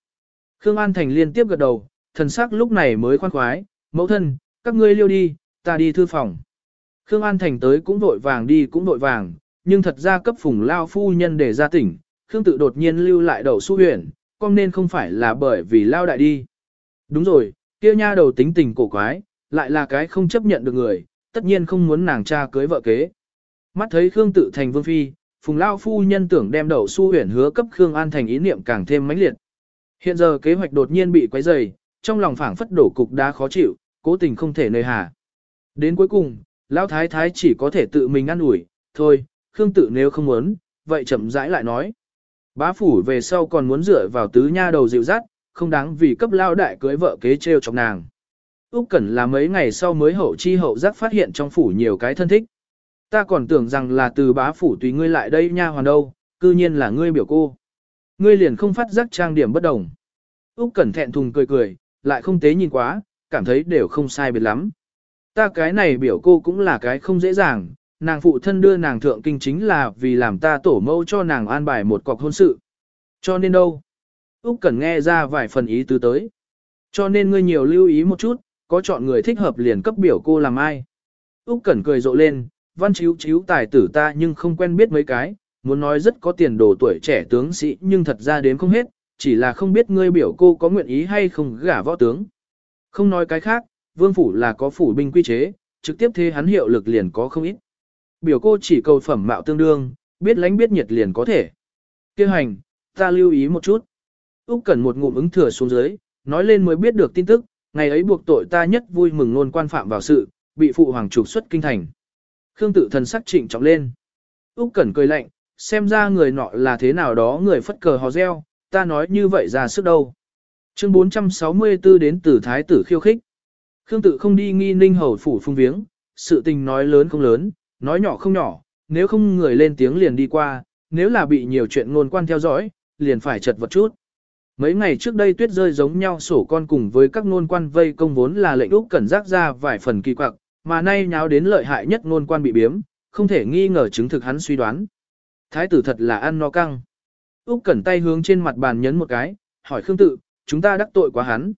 Khương An Thành liên tiếp gật đầu, thần sắc lúc này mới khoan khoái, mẫu thân, các ngươi liêu đi, ta đi thư phòng. Khương An Thành tới cũng vội vàng đi cũng vội vàng, nhưng thật ra cấp phùng lao phu nhân để ra tỉnh, Khương tự đột nhiên lưu lại đầu su huyền, con nên không phải là bởi vì lao đại đi. Đúng rồi, kia nha đầu tính tình cổ quái, lại là cái không chấp nhận được người, tất nhiên không muốn nàng cha cưới vợ kế. Mắt thấy Khương tự thành vương phi, phùng lao phu nhân tưởng đem đầu su huyền hứa cấp Khương An Thành ý niệm càng thêm mãnh liệt. Hiện giờ kế hoạch đột nhiên bị quấy rầy, trong lòng phảng phất đổ cục đá khó chịu, cố tình không thể nơi hà. Đến cuối cùng, Lão Thái Thái chỉ có thể tự mình ăn ủi, thôi, Khương tự nếu không muốn, vậy chậm rãi lại nói. Bá phủ về sau còn muốn dựa vào tứ nha đầu dịu dắt, không đáng vì cấp lao đại cưới vợ kế treo chọc nàng. Úc Cẩn là mấy ngày sau mới hậu chi hậu giác phát hiện trong phủ nhiều cái thân thích. Ta còn tưởng rằng là từ bá phủ tùy ngươi lại đây nha hoàn đâu, cư nhiên là ngươi biểu cô. Ngươi liền không phát giác trang điểm bất đồng. Úc Cẩn thẹn thùng cười cười, lại không tế nhìn quá, cảm thấy đều không sai biệt lắm. Ta cái này biểu cô cũng là cái không dễ dàng, nàng phụ thân đưa nàng thượng kinh chính là vì làm ta tổ mẫu cho nàng an bài một cọc hôn sự. Cho nên đâu? Úc Cẩn nghe ra vài phần ý tứ tới. Cho nên ngươi nhiều lưu ý một chút, có chọn người thích hợp liền cấp biểu cô làm ai. Úc Cẩn cười rộ lên, văn chiếu chiếu tài tử ta nhưng không quen biết mấy cái, muốn nói rất có tiền đồ tuổi trẻ tướng sĩ nhưng thật ra đến không hết, chỉ là không biết ngươi biểu cô có nguyện ý hay không gả võ tướng. Không nói cái khác, vương phủ là có phủ binh quy chế, trực tiếp thế hắn hiệu lực liền có không ít. Biểu cô chỉ cầu phẩm mạo tương đương, biết lánh biết nhiệt liền có thể. Kêu hành, ta lưu ý một chút. Úc Cẩn một ngụm ứng thừa xuống dưới, nói lên mới biết được tin tức, ngày ấy buộc tội ta nhất vui mừng luôn quan phạm vào sự, bị phụ hoàng trục xuất kinh thành. Khương tự thần sắc trịnh trọng lên. Úc Cẩn cười lạnh, xem ra người nọ là thế nào đó người phất cờ hò reo, ta nói như vậy ra sức đâu. Chương 464 đến từ thái tử khiêu khích. Khương tự không đi nghi ninh hầu phủ phung viếng, sự tình nói lớn không lớn, nói nhỏ không nhỏ, nếu không người lên tiếng liền đi qua, nếu là bị nhiều chuyện ngôn quan theo dõi, liền phải chật vật chút. Mấy ngày trước đây tuyết rơi giống nhau sổ con cùng với các ngôn quan vây công vốn là lệnh Úc Cẩn giác ra vài phần kỳ quặc, mà nay nháo đến lợi hại nhất ngôn quan bị biếm, không thể nghi ngờ chứng thực hắn suy đoán. Thái tử thật là ăn no căng. Úc Cẩn tay hướng trên mặt bàn nhấn một cái, hỏi Khương Tự, chúng ta đắc tội quá hắn.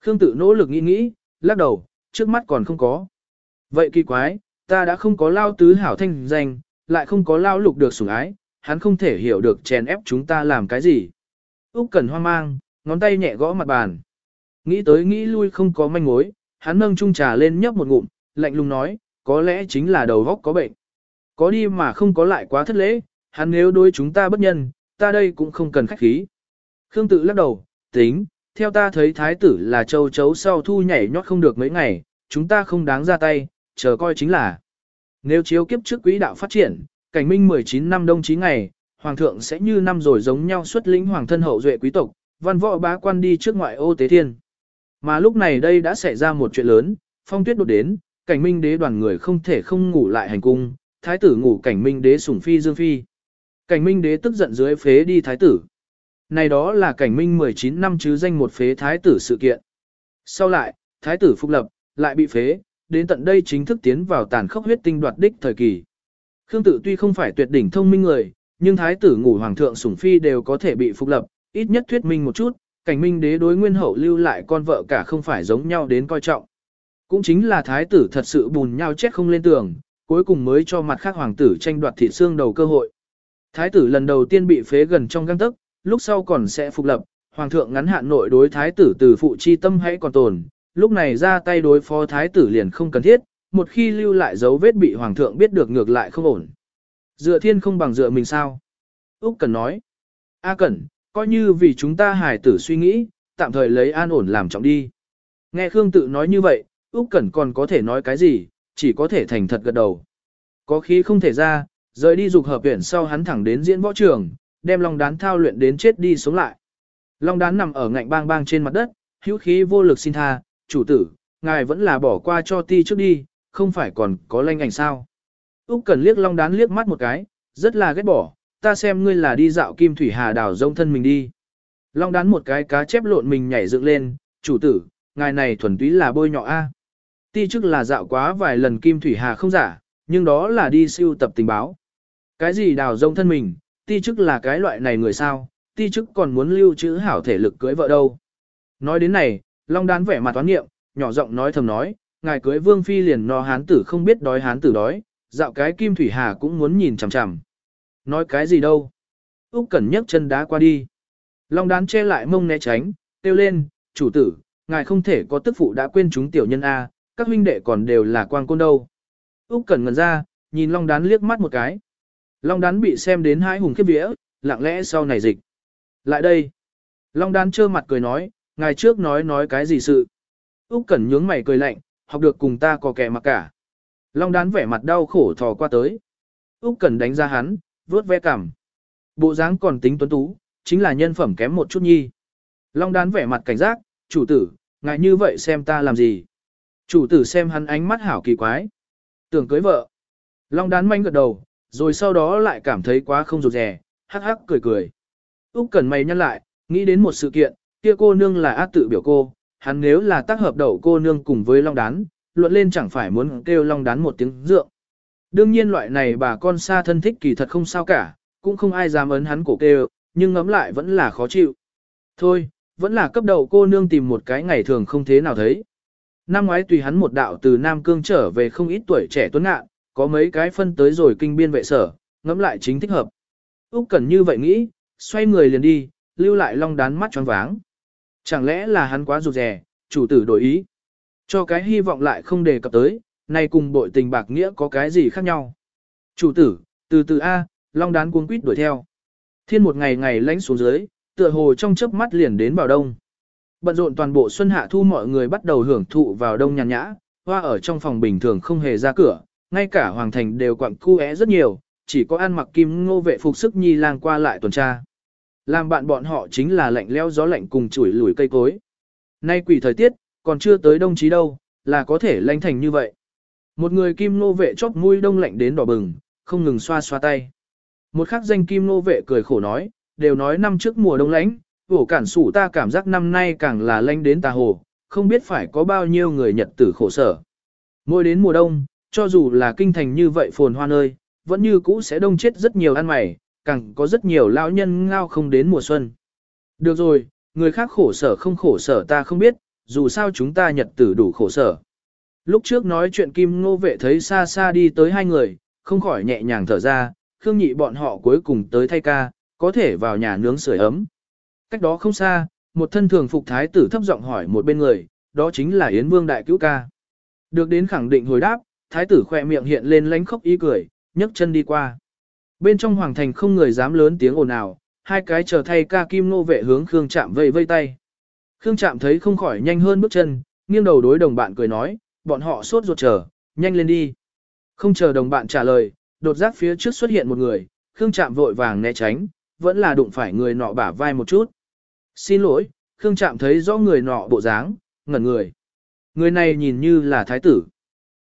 Khương Tự nỗ lực nghĩ nghĩ, lắc đầu, trước mắt còn không có. Vậy kỳ quái, ta đã không có lao tứ hảo thanh danh, lại không có lao lục được sủng ái, hắn không thể hiểu được chèn ép chúng ta làm cái gì. Úc Cẩn hoang mang, ngón tay nhẹ gõ mặt bàn. Nghĩ tới nghĩ lui không có manh mối, hắn nâng chung trà lên nhấp một ngụm, lạnh lùng nói, có lẽ chính là đầu óc có bệnh. Có đi mà không có lại quá thất lễ, hắn nếu đối chúng ta bất nhân, ta đây cũng không cần khách khí. Khương tự lắc đầu, tính, theo ta thấy thái tử là châu chấu sau thu nhảy nhót không được mấy ngày, chúng ta không đáng ra tay, chờ coi chính là. Nếu chiếu kiếp trước quỹ đạo phát triển, cảnh minh 19 năm đông chí ngày, hoàng thượng sẽ như năm rồi giống nhau xuất lĩnh hoàng thân hậu duệ quý tộc, văn võ bá quan đi trước ngoại ô tế thiên. Mà lúc này đây đã xảy ra một chuyện lớn, phong tuyết đột đến, cảnh minh đế đoàn người không thể không ngủ lại hành cung, thái tử ngủ cảnh minh đế sủng phi dương phi. Cảnh minh đế tức giận dưới phế đi thái tử. Này đó là cảnh minh 19 năm chứ danh một phế thái tử sự kiện. Sau lại, thái tử phục lập, lại bị phế, đến tận đây chính thức tiến vào tàn khốc huyết tinh đoạt đích thời kỳ. Khương tự tuy không phải tuyệt đỉnh thông minh người, nhưng thái tử ngủ hoàng thượng sủng phi đều có thể bị phục lập, ít nhất thuyết minh một chút, cảnh minh đế đối nguyên hậu lưu lại con vợ cả không phải giống nhau đến coi trọng. Cũng chính là thái tử thật sự bùn nhau chết không lên tường, cuối cùng mới cho mặt khác hoàng tử tranh đoạt thịt xương đầu cơ hội. Thái tử lần đầu tiên bị phế gần trong găng tức, lúc sau còn sẽ phục lập, hoàng thượng ngắn hạn nội đối thái tử từ phụ chi tâm hãy còn tồn, lúc này ra tay đối phó thái tử liền không cần thiết, một khi lưu lại dấu vết bị hoàng thượng biết được ngược lại không ổn. Dựa thiên không bằng dựa mình sao? Úc Cẩn nói. A Cẩn, coi như vì chúng ta hài tử suy nghĩ, tạm thời lấy an ổn làm trọng đi. Nghe Khương tự nói như vậy, Úc Cẩn còn có thể nói cái gì, chỉ có thể thành thật gật đầu. Có khí không thể ra, rời đi dục hợp viện sau hắn thẳng đến diễn võ trường, đem long đán thao luyện đến chết đi sống lại. Long đán nằm ở ngạnh bang bang trên mặt đất, hữu khí vô lực xin tha, chủ tử, ngài vẫn là bỏ qua cho ti trước đi, không phải còn có lanh ảnh sao. Úc Cẩn liếc long đán liếc mắt một cái, rất là ghét bỏ, ta xem ngươi là đi dạo kim thủy hà đảo rông thân mình đi. Long đán một cái cá chép lộn mình nhảy dựng lên, chủ tử, ngài này thuần túy là bôi nhọ a. Ti trước là dạo quá vài lần kim thủy hà không giả, nhưng đó là đi siêu tập tình báo. Cái gì đào rông thân mình, ti chức là cái loại này người sao, ti chức còn muốn lưu trữ hảo thể lực cưới vợ đâu. Nói đến này, Long đán vẻ mặt toán nghiệm, nhỏ giọng nói thầm nói, ngài cưới vương phi liền no hán tử không biết đói hán tử đói, dạo cái kim thủy hà cũng muốn nhìn chằm chằm. Nói cái gì đâu? Úc Cẩn nhấc chân đá qua đi. Long đán che lại mông né tránh, kêu lên, chủ tử, ngài không thể có tức phụ đã quên chúng tiểu nhân A, các huynh đệ còn đều là quang côn đâu. Úc Cẩn ngần ra, nhìn Long đán liếc mắt một cái. Long đán bị xem đến hai hùng khiếp vía, lặng lẽ sau này dịch. Lại đây. Long đán trơ mặt cười nói, ngài trước nói nói cái gì sự. Úc Cẩn nhướng mày cười lạnh, học được cùng ta có kẻ mặc cả. Long đán vẻ mặt đau khổ thò qua tới. Úc Cẩn đánh ra hắn, vướt ve cằm. Bộ dáng còn tính tuấn tú, chính là nhân phẩm kém một chút nhi. Long đán vẻ mặt cảnh giác, chủ tử, ngài như vậy xem ta làm gì. Chủ tử xem hắn ánh mắt hảo kỳ quái. Tưởng cưới vợ. Long đán manh gật đầu, rồi sau đó lại cảm thấy quá không rụt rè, hắc hắc cười cười. Úc Cẩn mày nhăn lại, nghĩ đến một sự kiện, kia cô nương là ác tự biểu cô, hắn nếu là tác hợp đậu cô nương cùng với long đán, luận lên chẳng phải muốn kêu long đán một tiếng dượng. Đương nhiên loại này bà con xa thân thích kỳ thật không sao cả, cũng không ai dám ấn hắn cổ kêu, nhưng ngấm lại vẫn là khó chịu. Thôi, vẫn là cấp đầu cô nương tìm một cái ngày thường không thế nào thấy. Năm ngoái tùy hắn một đạo từ Nam Cương trở về không ít tuổi trẻ tuấn ngạn, có mấy cái phân tới rồi kinh biên vệ sở, ngẫm lại chính thích hợp. Úc Cẩn như vậy nghĩ, xoay người liền đi, lưu lại long đán mắt choáng váng. Chẳng lẽ là hắn quá rụt rè, chủ tử đổi ý. Cho cái hy vọng lại không đề cập tới, nay cùng bội tình bạc nghĩa có cái gì khác nhau. Chủ tử, từ từ A, long đán cuống quýt đuổi theo. Thiên một ngày ngày lánh xuống dưới, tựa hồ trong chớp mắt liền đến vào đông. Bận rộn toàn bộ xuân hạ thu mọi người bắt đầu hưởng thụ vào đông nhàn nhã, hoa ở trong phòng bình thường không hề ra cửa, ngay cả hoàng thành đều quặng cu é rất nhiều, chỉ có ăn mặc kim ngô vệ phục sức nhi lang qua lại tuần tra. Làm bạn bọn họ chính là lạnh leo gió lạnh cùng chuỗi lùi cây cối. Nay quỷ thời tiết, còn chưa tới đông chí đâu, là có thể lanh thành như vậy. Một người kim nô vệ chóp mũi đông lạnh đến đỏ bừng, không ngừng xoa xoa tay. Một khắc danh kim nô vệ cười khổ nói, đều nói năm trước mùa đông lạnh, vổ cản sủ ta cảm giác năm nay càng là lanh đến tà hồ, không biết phải có bao nhiêu người nhật tử khổ sở. Mỗi đến mùa đông, cho dù là kinh thành như vậy phồn hoa nơi, vẫn như cũ sẽ đông chết rất nhiều ăn mày, càng có rất nhiều lão nhân ngao không đến mùa xuân. Được rồi, người khác khổ sở không khổ sở ta không biết, dù sao chúng ta nhật tử đủ khổ sở. Lúc trước nói chuyện Kim Ngô Vệ thấy xa xa đi tới hai người, không khỏi nhẹ nhàng thở ra, Khương Nhị bọn họ cuối cùng tới thay ca, có thể vào nhà nướng sưởi ấm. Cách đó không xa, một thân thường phục thái tử thấp giọng hỏi một bên người, đó chính là Yến Vương đại cứu ca. Được đến khẳng định hồi đáp, thái tử khỏe miệng hiện lên lánh khóc ý cười, nhấc chân đi qua. Bên trong hoàng thành không người dám lớn tiếng ồn ào, hai cái chờ thay ca kim nô vệ hướng Khương Trạm vây vây tay. Khương Trạm thấy không khỏi nhanh hơn bước chân, nghiêng đầu đối đồng bạn cười nói, bọn họ sốt ruột chờ, nhanh lên đi. Không chờ đồng bạn trả lời, đột giác phía trước xuất hiện một người, Khương Trạm vội vàng né tránh, vẫn là đụng phải người nọ bả vai một chút. Xin lỗi, Khương Trạm thấy rõ người nọ bộ dáng, ngẩn người. Người này nhìn như là thái tử.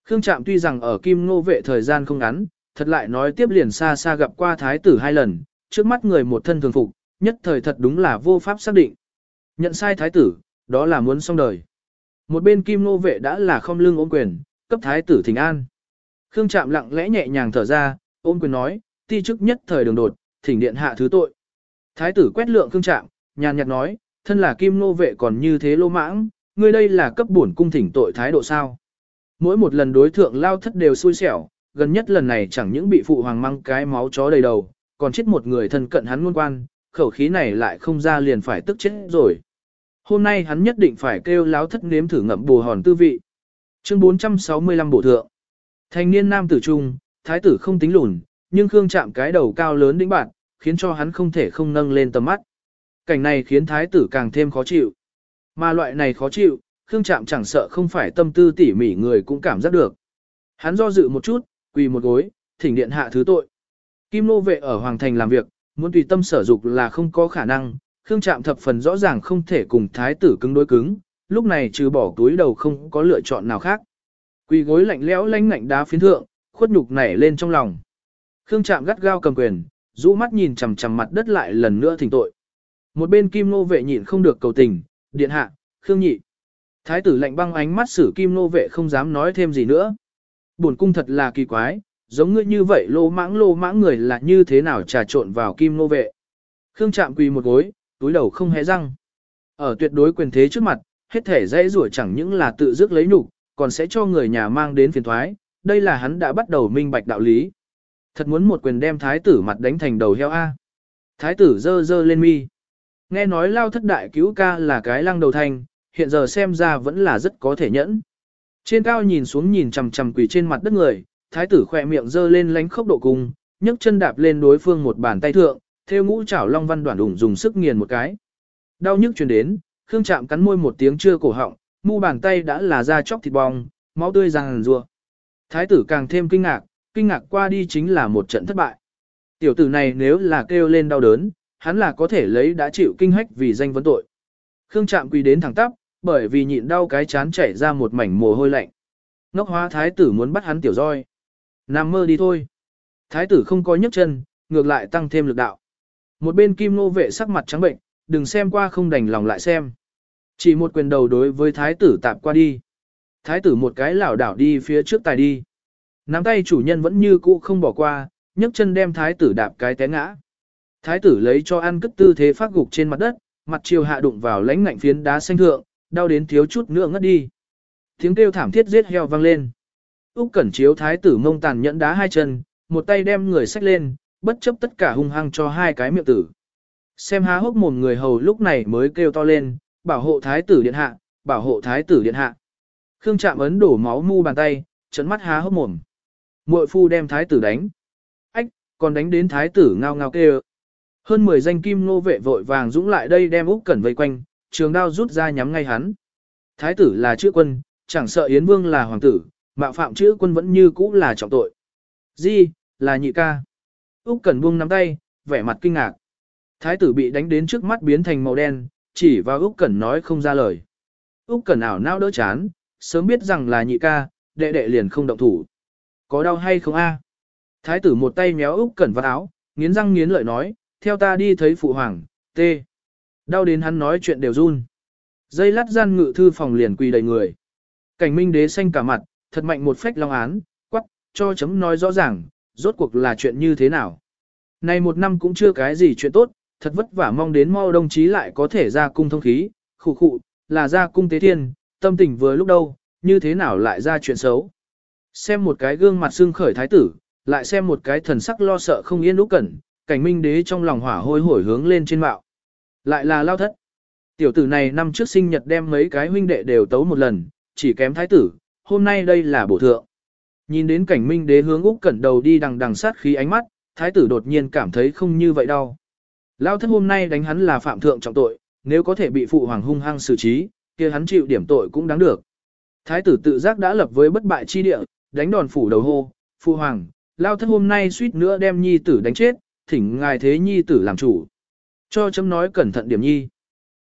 Khương Trạm tuy rằng ở Kim Ngô vệ thời gian không ngắn, thật lại nói tiếp liền xa xa gặp qua thái tử hai lần, trước mắt người một thân thường phục, nhất thời thật đúng là vô pháp xác định. Nhận sai thái tử, đó là muốn xong đời. Một bên Kim nô vệ đã là không lưng ôm quyền, cấp thái tử thỉnh an. Khương Trạm lặng lẽ nhẹ nhàng thở ra, ôm quyền nói, ti chức nhất thời đường đột, thỉnh điện hạ thứ tội. Thái tử quét lượng Khương Trạm, nhàn nhạt nói, thân là Kim nô vệ còn như thế lô mãng, ngươi đây là cấp bổn cung thỉnh tội thái độ sao. Mỗi một lần đối thượng lao thất đều xui xẻo, gần nhất lần này chẳng những bị phụ hoàng mang cái máu chó đầy đầu, còn chết một người thân cận hắn luôn quan, khẩu khí này lại không ra liền phải tức chết rồi. Hôm nay hắn nhất định phải kêu láo thất nếm thử ngậm bù hòn tư vị. Chương 465 bộ thượng. Thanh niên nam tử trung, thái tử không tính lùn, nhưng Khương chạm cái đầu cao lớn đĩnh bạn, khiến cho hắn không thể không nâng lên tầm mắt. Cảnh này khiến thái tử càng thêm khó chịu. Mà loại này khó chịu, Khương chạm chẳng sợ không phải tâm tư tỉ mỉ người cũng cảm giác được. Hắn do dự một chút, quỳ một gối, thỉnh điện hạ thứ tội. Kim nô vệ ở Hoàng Thành làm việc, muốn tùy tâm sở dục là không có khả năng, Khương Trạm thập phần rõ ràng không thể cùng thái tử cứng đối cứng, lúc này trừ bỏ túi đầu không có lựa chọn nào khác. Quỳ gối lạnh lẽo lánh ngạnh đá phiến thượng, khuất nhục nảy lên trong lòng. Khương Trạm gắt gao cầm quyền, rũ mắt nhìn chằm chằm mặt đất lại lần nữa thỉnh tội. Một bên Kim nô vệ nhịn không được cầu tình, điện hạ, Khương nhị. Thái tử lạnh băng ánh mắt xử Kim nô vệ không dám nói thêm gì nữa. Bổn cung thật là kỳ quái, giống ngươi như vậy lô mãng lô mãng người là như thế nào trà trộn vào kim nô vệ. Khương Trạm quỳ một gối, túi đầu không hé răng. Ở tuyệt đối quyền thế trước mặt, hết thể dễ rủa chẳng những là tự dứt lấy nhục, còn sẽ cho người nhà mang đến phiền thoái, đây là hắn đã bắt đầu minh bạch đạo lý. Thật muốn một quyền đem thái tử mặt đánh thành đầu heo A. Thái tử dơ dơ lên mi. Nghe nói lao thất đại cứu ca là cái lăng đầu thành, hiện giờ xem ra vẫn là rất có thể nhẫn. Trên cao nhìn xuống nhìn chằm chằm quỳ trên mặt đất người, thái tử khỏe miệng giơ lên lánh khốc độ cung, nhấc chân đạp lên đối phương một bàn tay thượng, theo ngũ chảo long văn đoạn đủng dùng sức nghiền một cái. Đau nhức truyền đến, Khương Trạm cắn môi một tiếng chưa cổ họng, mu bàn tay đã là da chóc thịt bong, máu tươi răng rùa. Thái tử càng thêm kinh ngạc, kinh ngạc qua đi chính là một trận thất bại. Tiểu tử này nếu là kêu lên đau đớn, hắn là có thể lấy đã chịu kinh hách vì danh vấn tội. Khương Trạm quỳ đến thẳng tắp, bởi vì nhịn đau cái chán chảy ra một mảnh mồ hôi lạnh. Ngốc hóa thái tử muốn bắt hắn tiểu roi. Nằm mơ đi thôi. Thái tử không có nhấc chân, ngược lại tăng thêm lực đạo. Một bên kim nô vệ sắc mặt trắng bệnh, đừng xem qua không đành lòng lại xem. Chỉ một quyền đầu đối với thái tử tạp qua đi. Thái tử một cái lảo đảo đi phía trước tài đi. Nắm tay chủ nhân vẫn như cũ không bỏ qua, nhấc chân đem thái tử đạp cái té ngã. Thái tử lấy cho ăn cất tư thế phát gục trên mặt đất, mặt chiều hạ đụng vào lãnh ngạnh phiến đá xanh thượng, đau đến thiếu chút nữa ngất đi. Tiếng kêu thảm thiết giết heo vang lên. Úc Cẩn Chiếu thái tử mông tàn nhẫn đá hai chân, một tay đem người xách lên, bất chấp tất cả hung hăng cho hai cái miệng tử. Xem há hốc mồm người hầu lúc này mới kêu to lên, bảo hộ thái tử điện hạ, bảo hộ thái tử điện hạ. Khương Trạm ấn đổ máu mu bàn tay, trấn mắt há hốc mồm. Muội phu đem thái tử đánh. Ách, còn đánh đến thái tử ngao ngao kêu. Hơn 10 danh kim nô vệ vội vàng dũng lại đây đem Úc Cẩn vây quanh, trường đao rút ra nhắm ngay hắn. Thái tử là chữ quân, chẳng sợ Yến Vương là hoàng tử, mạo phạm chữ quân vẫn như cũ là trọng tội. Di, là nhị ca. Úc Cẩn buông nắm tay, vẻ mặt kinh ngạc. Thái tử bị đánh đến trước mắt biến thành màu đen, chỉ vào Úc Cẩn nói không ra lời. Úc Cẩn ảo não đỡ chán, sớm biết rằng là nhị ca, đệ đệ liền không động thủ. Có đau hay không a? Thái tử một tay méo Úc Cẩn vào áo, nghiến răng nghiến lợi nói, theo ta đi thấy phụ hoàng, tê. Đau đến hắn nói chuyện đều run. Dây lát gian ngự thư phòng liền quỳ đầy người. Cảnh minh đế xanh cả mặt, thật mạnh một phách long án, quắc, cho chấm nói rõ ràng, rốt cuộc là chuyện như thế nào. Này một năm cũng chưa cái gì chuyện tốt, thật vất vả mong đến mau đồng chí lại có thể ra cung thông khí, khủ khụ, là ra cung tế thiên, tâm tình vừa lúc đâu, như thế nào lại ra chuyện xấu. Xem một cái gương mặt xương khởi thái tử, lại xem một cái thần sắc lo sợ không yên lúc cẩn, cảnh minh đế trong lòng hỏa hôi hổi hướng lên trên mạo. Lại là lao thất. Tiểu tử này năm trước sinh nhật đem mấy cái huynh đệ đều tấu một lần, chỉ kém thái tử, hôm nay đây là bổ thượng. Nhìn đến cảnh minh đế hướng Úc Cẩn đầu đi đằng đằng sát khí ánh mắt, thái tử đột nhiên cảm thấy không như vậy đâu. Lao thất hôm nay đánh hắn là phạm thượng trọng tội, nếu có thể bị phụ hoàng hung hăng xử trí, kia hắn chịu điểm tội cũng đáng được. Thái tử tự giác đã lập với bất bại chi địa, đánh đòn phủ đầu hô, phụ hoàng, lao thất hôm nay suýt nữa đem nhi tử đánh chết, thỉnh ngài thế nhi tử làm chủ. Cho chấm nói cẩn thận điểm nhi.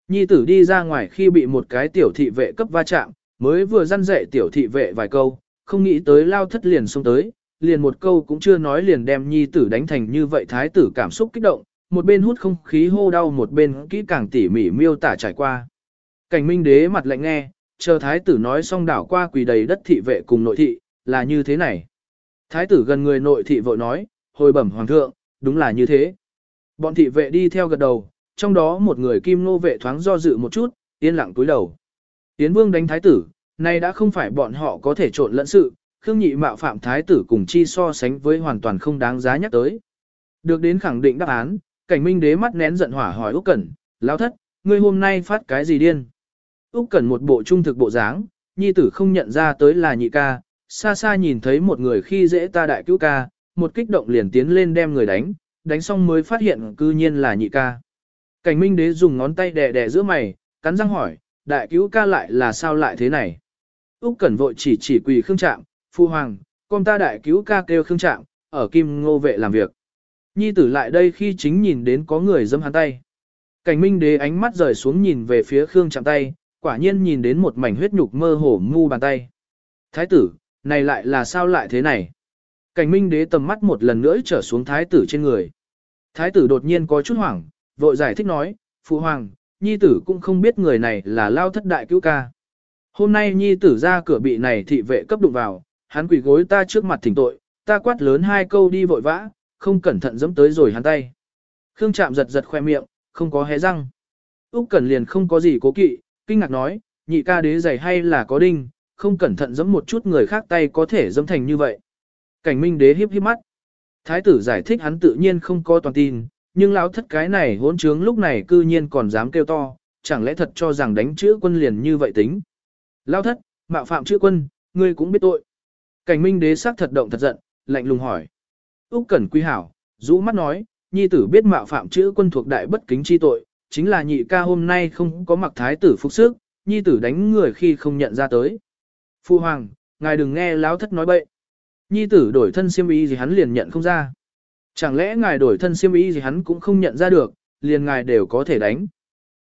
Nhi tử đi ra ngoài khi bị một cái tiểu thị vệ cấp va chạm, mới vừa răn dạy tiểu thị vệ vài câu, không nghĩ tới lao thất liền xông tới, liền một câu cũng chưa nói liền đem nhi tử đánh thành như vậy thái tử cảm xúc kích động, một bên hút không khí hô đau một bên kỹ càng tỉ mỉ miêu tả trải qua. Cảnh minh đế mặt lạnh nghe, chờ thái tử nói xong đảo qua quỳ đầy đất thị vệ cùng nội thị, là như thế này. Thái tử gần người nội thị vội nói, hồi bẩm hoàng thượng, đúng là như thế. Bọn thị vệ đi theo gật đầu, trong đó một người kim nô vệ thoáng do dự một chút, yên lặng cúi đầu. Tiến vương đánh thái tử, nay đã không phải bọn họ có thể trộn lẫn sự, khương nhị mạo phạm thái tử cùng chi so sánh với hoàn toàn không đáng giá nhắc tới. Được đến khẳng định đáp án, cảnh minh đế mắt nén giận hỏa hỏi Úc Cẩn, lão thất, ngươi hôm nay phát cái gì điên? Úc Cẩn một bộ trung thực bộ dáng, nhi tử không nhận ra tới là nhị ca, xa xa nhìn thấy một người khi dễ ta đại cứu ca, một kích động liền tiến lên đem người đánh, đánh xong mới phát hiện cư nhiên là nhị ca. Cảnh minh đế dùng ngón tay đè đè giữa mày, cắn răng hỏi, đại cứu ca lại là sao lại thế này? Úc Cẩn vội chỉ chỉ quỳ khương trạm, phu hoàng, con ta đại cứu ca kêu khương trạm, ở kim ngô vệ làm việc. Nhi tử lại đây khi chính nhìn đến có người giẫm hắn tay. Cảnh minh đế ánh mắt rời xuống nhìn về phía khương trạm tay, quả nhiên nhìn đến một mảnh huyết nhục mơ hồ ngu bàn tay. Thái tử, này lại là sao lại thế này? Cảnh minh đế tầm mắt một lần nữa trở xuống thái tử trên người. Thái tử đột nhiên có chút hoảng, vội giải thích nói, phụ hoàng, nhi tử cũng không biết người này là lao thất đại cứu ca. Hôm nay nhi tử ra cửa bị này thị vệ cấp đụng vào, hắn quỳ gối ta trước mặt thỉnh tội, ta quát lớn hai câu đi vội vã, không cẩn thận dẫm tới rồi hắn tay. Khương Trạm giật giật khoe miệng, không có hé răng. Úc Cẩn liền không có gì cố kỵ, kinh ngạc nói, nhị ca đế giày hay là có đinh, không cẩn thận giẫm một chút người khác tay có thể giẫm thành như vậy. Cảnh Minh đế hiếp hiếp mắt. Thái tử giải thích hắn tự nhiên không có toàn tin, nhưng lão thất cái này hỗn trướng lúc này cư nhiên còn dám kêu to, chẳng lẽ thật cho rằng đánh chữ quân liền như vậy tính. Lão thất, mạo phạm chữ quân, ngươi cũng biết tội. Cảnh Minh đế sắc thật động thật giận, lạnh lùng hỏi. Úc Cẩn Quý hảo, rũ mắt nói, nhi tử biết mạo phạm chữ quân thuộc đại bất kính chi tội, chính là nhị ca hôm nay không có mặc thái tử phục sức, nhi tử đánh người khi không nhận ra tới. Phu hoàng, ngài đừng nghe lão thất nói bậy. Nhi tử đổi thân siêm ý gì hắn liền nhận không ra. Chẳng lẽ ngài đổi thân siêm ý gì hắn cũng không nhận ra được, liền ngài đều có thể đánh.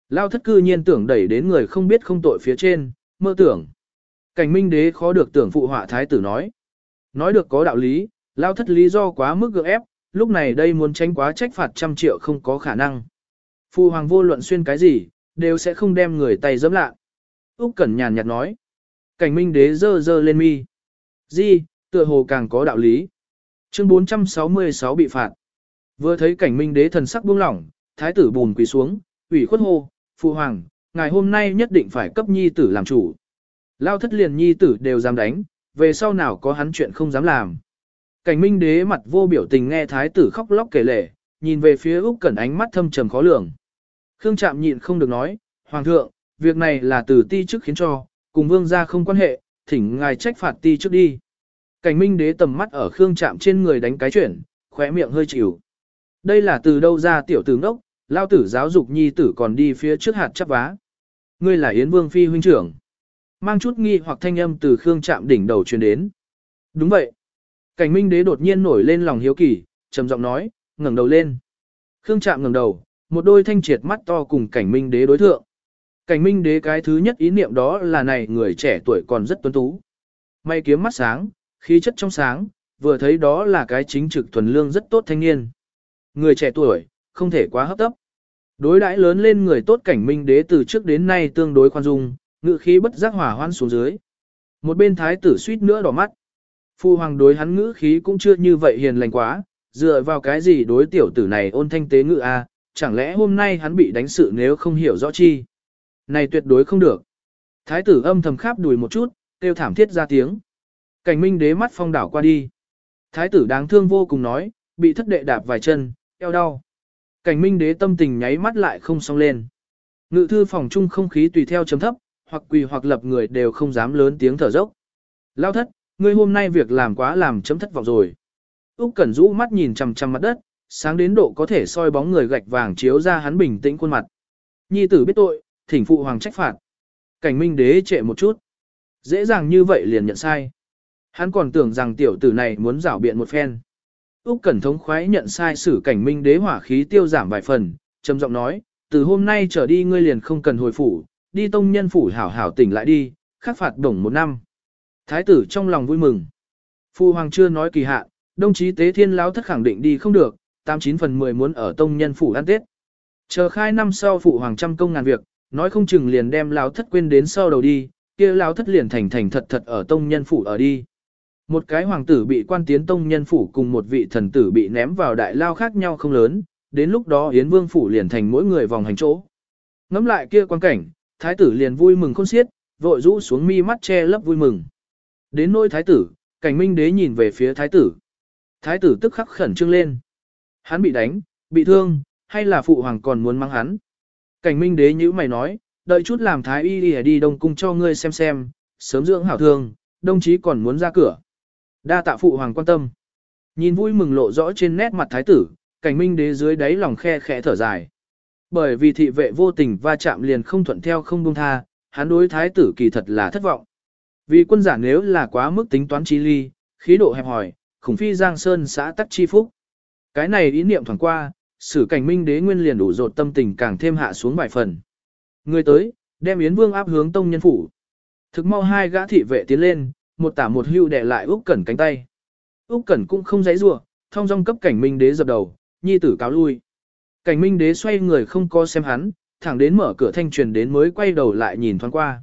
Lao thất cư nhiên tưởng đẩy đến người không biết không tội phía trên, mơ tưởng. Cảnh minh đế khó được tưởng phụ họa thái tử nói. Nói được có đạo lý, lao thất lý do quá mức gượng ép, lúc này đây muốn tránh quá trách phạt trăm triệu không có khả năng. Phu hoàng vô luận xuyên cái gì, đều sẽ không đem người tay dẫm lạ. Úc Cẩn nhàn nhạt nói. Cảnh minh đế dơ dơ lên mi. Di, tựa hồ càng có đạo lý. Chương 466 bị phạt. Vừa thấy cảnh minh đế thần sắc buông lỏng, thái tử bùn quỳ xuống, ủy khuất hô, phụ hoàng, ngài hôm nay nhất định phải cấp nhi tử làm chủ. Lao thất liền nhi tử đều dám đánh, về sau nào có hắn chuyện không dám làm. Cảnh minh đế mặt vô biểu tình nghe thái tử khóc lóc kể lể, nhìn về phía Úc Cẩn ánh mắt thâm trầm khó lường. Khương Trạm nhịn không được nói, Hoàng thượng, việc này là từ ti trước khiến cho, cùng vương gia không quan hệ, thỉnh ngài trách phạt ti trước đi. Cảnh minh đế tầm mắt ở Khương Trạm trên người đánh cái chuyển, khóe miệng hơi chịu. Đây là từ đâu ra tiểu tử ngốc, lao tử giáo dục nhi tử còn đi phía trước hạt chắp vá. Ngươi là Yến Vương Phi huynh trưởng. Mang chút nghi hoặc thanh âm từ Khương Trạm đỉnh đầu truyền đến. Đúng vậy. Cảnh minh đế đột nhiên nổi lên lòng hiếu kỳ, trầm giọng nói, ngẩng đầu lên. Khương Trạm ngẩng đầu, một đôi thanh triệt mắt to cùng cảnh minh đế đối thượng. Cảnh minh đế cái thứ nhất ý niệm đó là này người trẻ tuổi còn rất tuấn tú. May kiếm mắt sáng, khí chất trong sáng, vừa thấy đó là cái chính trực thuần lương rất tốt thanh niên. Người trẻ tuổi, không thể quá hấp tấp. Đối đãi lớn lên người tốt cảnh minh đế từ trước đến nay tương đối khoan dung, ngự khí bất giác hỏa hoan xuống dưới. Một bên thái tử suýt nữa đỏ mắt. Phu hoàng đối hắn ngữ khí cũng chưa như vậy hiền lành quá, dựa vào cái gì đối tiểu tử này ôn thanh tế ngữ a, à, chẳng lẽ hôm nay hắn bị đánh sự nếu không hiểu rõ chi. Này tuyệt đối không được. Thái tử âm thầm kháp đùi một chút, kêu thảm thiết ra tiếng. Cảnh minh đế mắt phong đảo qua đi. Thái tử đáng thương vô cùng nói, bị thất đệ đạp vài chân, eo đau. Cảnh minh đế tâm tình nháy mắt lại không song lên. Ngự thư phòng chung không khí tùy theo chấm thấp, hoặc quỳ hoặc lập người đều không dám lớn tiếng thở dốc. Lao thất, ngươi hôm nay việc làm quá làm chấm thất vọng rồi. Úc Cẩn rũ mắt nhìn chằm chằm mặt đất, sáng đến độ có thể soi bóng người gạch vàng chiếu ra hắn bình tĩnh khuôn mặt. Nhi tử biết tội, thỉnh phụ hoàng trách phạt. Cảnh minh đế trệ một chút. Dễ dàng như vậy liền nhận sai. Hắn còn tưởng rằng tiểu tử này muốn rảo biện một phen. Úc Cẩn thống khoái nhận sai sử cảnh minh đế hỏa khí tiêu giảm vài phần, trầm giọng nói, từ hôm nay trở đi ngươi liền không cần hồi phủ, đi tông nhân phủ hảo hảo tỉnh lại đi, khắc phạt đồng một năm. Thái tử trong lòng vui mừng. Phu hoàng chưa nói kỳ hạn, đồng chí tế thiên lão thất khẳng định đi không được, 89 phần 10 muốn ở tông nhân phủ ăn tết. Chờ khai năm sau phụ hoàng trăm công ngàn việc, nói không chừng liền đem lão thất quên đến sau đầu đi, kia lão thất liền thành thành thật thật ở tông nhân phủ ở đi. Một cái hoàng tử bị quan tiến tông nhân phủ cùng một vị thần tử bị ném vào đại lao khác nhau không lớn, đến lúc đó Yến Vương phủ liền thành mỗi người vòng hành chỗ. Ngắm lại kia quan cảnh, thái tử liền vui mừng khôn xiết, vội rũ xuống mi mắt che lấp vui mừng. Đến nỗi thái tử, cảnh minh đế nhìn về phía thái tử. Thái tử tức khắc khẩn trương lên. Hắn bị đánh, bị thương, hay là phụ hoàng còn muốn mang hắn. Cảnh minh đế như mày nói, đợi chút làm thái y đi, đi đông cung cho ngươi xem xem, sớm dưỡng hảo thương, đồng chí còn muốn ra cửa. Đa tạ phụ hoàng quan tâm. Nhìn vui mừng lộ rõ trên nét mặt thái tử, cảnh minh đế dưới đáy lòng khe khẽ thở dài. Bởi vì thị vệ vô tình va chạm liền không thuận theo không buông tha, hắn đối thái tử kỳ thật là thất vọng. Vì quân giả nếu là quá mức tính toán trí ly, khí độ hẹp hòi, khủng phi giang sơn xã tắc chi phúc. Cái này ý niệm thoảng qua, sử cảnh minh đế nguyên liền đủ rột tâm tình càng thêm hạ xuống vài phần. Người tới, đem Yến Vương áp hướng tông nhân phủ. Thực mau hai gã thị vệ tiến lên, một tả một hưu đè lại Úc Cẩn cánh tay. Úc Cẩn cũng không dãy rủa, thông dong cấp cảnh minh đế dập đầu, nhi tử cáo lui. Cảnh minh đế xoay người không có xem hắn, thẳng đến mở cửa thanh truyền đến mới quay đầu lại nhìn thoáng qua.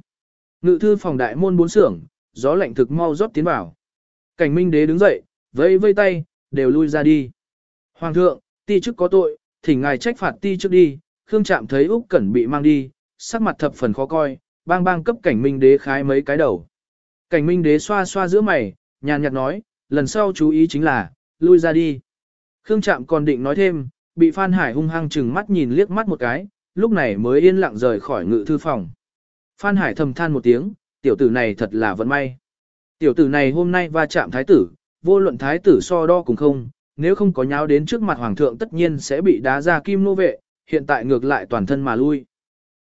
Ngự thư phòng đại môn bốn xưởng, gió lạnh thực mau rót tiến vào. Cảnh minh đế đứng dậy, vẫy vây tay, đều lui ra đi. Hoàng thượng, ti chức có tội, thỉnh ngài trách phạt ti chức đi, Khương Trạm thấy Úc Cẩn bị mang đi, sắc mặt thập phần khó coi, bang bang cấp cảnh minh đế khái mấy cái đầu. Cảnh minh đế xoa xoa giữa mày, nhàn nhạt nói, lần sau chú ý chính là, lui ra đi. Khương Trạm còn định nói thêm, bị Phan Hải hung hăng chừng mắt nhìn liếc mắt một cái, lúc này mới yên lặng rời khỏi ngự thư phòng. Phan Hải thầm than một tiếng, tiểu tử này thật là vận may. Tiểu tử này hôm nay va chạm thái tử, vô luận thái tử so đo cùng không, nếu không có nháo đến trước mặt hoàng thượng tất nhiên sẽ bị đá ra kim nô vệ, hiện tại ngược lại toàn thân mà lui.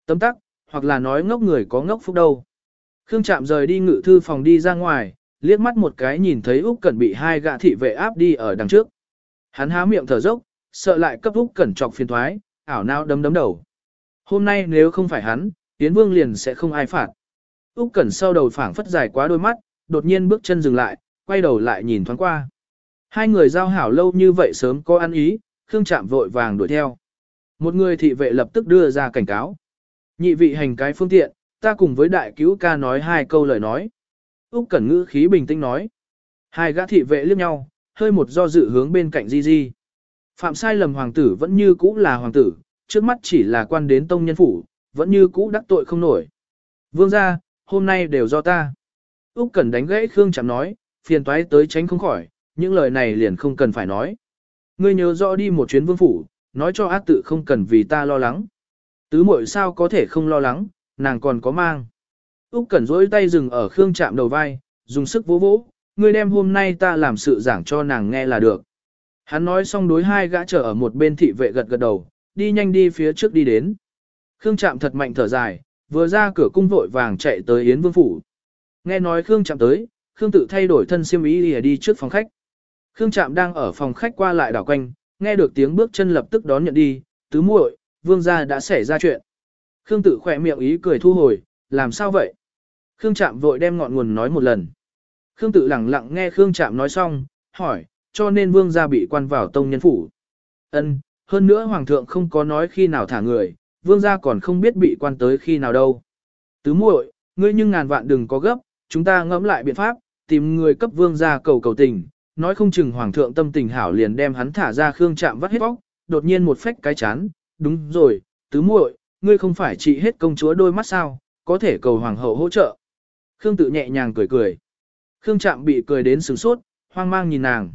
Tấm tắc, hoặc là nói ngốc người có ngốc phúc đâu. Khương Trạm rời đi ngự thư phòng đi ra ngoài, liếc mắt một cái nhìn thấy Úc Cẩn bị hai gã thị vệ áp đi ở đằng trước. Hắn há miệng thở dốc, sợ lại cấp Úc Cẩn chọc phiền toái, ảo não đấm đấm đầu. Hôm nay nếu không phải hắn, Yến Vương liền sẽ không ai phạt. Úc Cẩn sau đầu phảng phất dài quá đôi mắt, đột nhiên bước chân dừng lại, quay đầu lại nhìn thoáng qua. Hai người giao hảo lâu như vậy sớm có ăn ý, Khương Trạm vội vàng đuổi theo. Một người thị vệ lập tức đưa ra cảnh cáo. Nhị vị hành cái phương tiện, ta cùng với đại cứu ca nói hai câu lời nói. Úc Cẩn ngữ khí bình tĩnh nói. Hai gã thị vệ liếc nhau, hơi một do dự hướng bên cạnh Di Di. Phạm sai lầm hoàng tử vẫn như cũ là hoàng tử, trước mắt chỉ là quan đến tông nhân phủ, vẫn như cũ đắc tội không nổi. Vương gia, hôm nay đều do ta. Úc Cẩn đánh gãy Khương Trạm nói, phiền toái tới tránh không khỏi, những lời này liền không cần phải nói. Ngươi nhớ rõ đi một chuyến vương phủ, nói cho ác tự không cần vì ta lo lắng. Tứ muội sao có thể không lo lắng, nàng còn có mang. Úc Cẩn rỗi tay dừng ở Khương Trạm đầu vai, dùng sức vỗ vỗ, ngươi đem hôm nay ta làm sự giảng cho nàng nghe là được. Hắn nói xong đối hai gã chờ ở một bên thị vệ gật gật đầu, đi nhanh đi phía trước đi đến. Khương Trạm thật mạnh thở dài, vừa ra cửa cung vội vàng chạy tới Yến Vương phủ. Nghe nói Khương Trạm tới, Khương tự thay đổi thân xiêm y đi, đi trước phòng khách. Khương Trạm đang ở phòng khách qua lại đảo quanh, nghe được tiếng bước chân lập tức đón nhận đi, tứ muội, vương gia đã xảy ra chuyện. Khương tự khỏe miệng ý cười thu hồi, làm sao vậy? Khương Trạm vội đem ngọn nguồn nói một lần. Khương tự lặng lặng nghe Khương Trạm nói xong, hỏi, cho nên vương gia bị quan vào tông nhân phủ. Ân, hơn nữa hoàng thượng không có nói khi nào thả người, vương gia còn không biết bị quan tới khi nào đâu. Tứ muội, ngươi nhưng ngàn vạn đừng có gấp, chúng ta ngẫm lại biện pháp, tìm người cấp vương gia cầu cầu tình, nói không chừng hoàng thượng tâm tình hảo liền đem hắn thả ra Khương Trạm vắt hết bóc, đột nhiên một phách cái chán, đúng rồi, tứ muội, ngươi không phải trị hết công chúa đôi mắt sao, có thể cầu hoàng hậu hỗ trợ. Khương tự nhẹ nhàng cười cười. Khương Trạm bị cười đến sửng sốt, hoang mang nhìn nàng.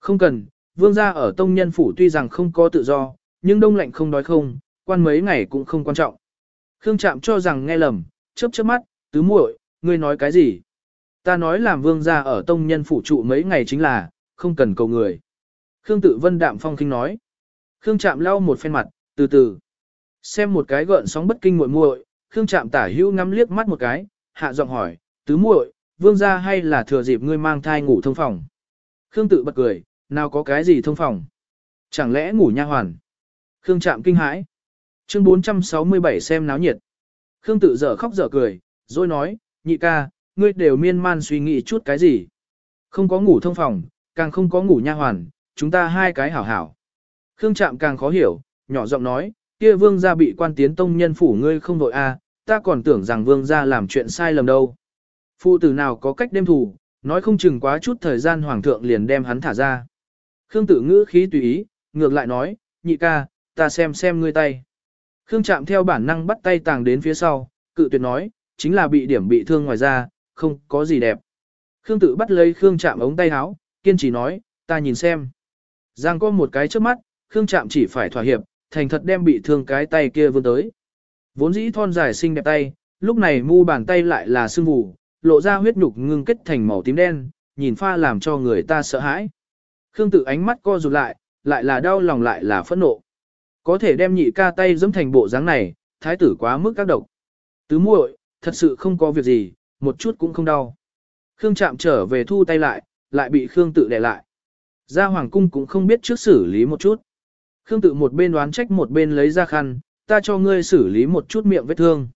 Không cần, vương gia ở tông nhân phủ tuy rằng không có tự do, nhưng đông lạnh không đói không, quan mấy ngày cũng không quan trọng. Khương Trạm cho rằng nghe lầm, chớp chớp mắt, tứ muội, ngươi nói cái gì? Ta nói làm vương gia ở tông nhân phủ trụ mấy ngày chính là, không cần cầu người. Khương tự vân đạm phong khinh nói. Khương Trạm lau một phen mặt, từ từ. Xem một cái gợn sóng bất kinh muội muội, Khương Trạm tả hữu ngắm liếc mắt một cái, hạ giọng hỏi, tứ muội, vương gia hay là thừa dịp ngươi mang thai ngủ thông phòng? Khương tự bật cười, nào có cái gì thông phòng? Chẳng lẽ ngủ nha hoàn? Khương Trạm kinh hãi. Chương 467 xem náo nhiệt. Khương tự dở khóc dở cười, rồi nói, nhị ca, ngươi đều miên man suy nghĩ chút cái gì? Không có ngủ thông phòng, càng không có ngủ nha hoàn, chúng ta hai cái hảo hảo. Khương Trạm càng khó hiểu, nhỏ giọng nói, kia vương gia bị quan tiến tông nhân phủ ngươi không đội a, à, ta còn tưởng rằng vương gia làm chuyện sai lầm đâu. Phụ tử nào có cách đem thủ, nói không chừng quá chút thời gian hoàng thượng liền đem hắn thả ra. Khương tử ngữ khí tùy ý, ngược lại nói, nhị ca, ta xem xem ngươi tay. Khương chạm theo bản năng bắt tay tàng đến phía sau, cự tuyệt nói, chính là bị điểm bị thương ngoài ra, không có gì đẹp. Khương tự bắt lấy Khương chạm ống tay áo, kiên trì nói, ta nhìn xem. Giang có một cái trước mắt, Khương chạm chỉ phải thỏa hiệp, thành thật đem bị thương cái tay kia vươn tới. Vốn dĩ thon dài xinh đẹp tay, lúc này mu bàn tay lại là sưng vù, lộ ra huyết nhục ngưng kết thành màu tím đen, nhìn pha làm cho người ta sợ hãi. Khương tự ánh mắt co rụt lại, lại là đau lòng lại là phẫn nộ. Có thể đem nhị ca tay giẫm thành bộ dáng này, thái tử quá mức các độc. Tứ muội, thật sự không có việc gì, một chút cũng không đau. Khương chạm trở về thu tay lại, lại bị Khương tự đè lại. Ra hoàng cung cũng không biết trước xử lý một chút. Khương tự một bên đoán trách một bên lấy ra khăn, ta cho ngươi xử lý một chút miệng vết thương.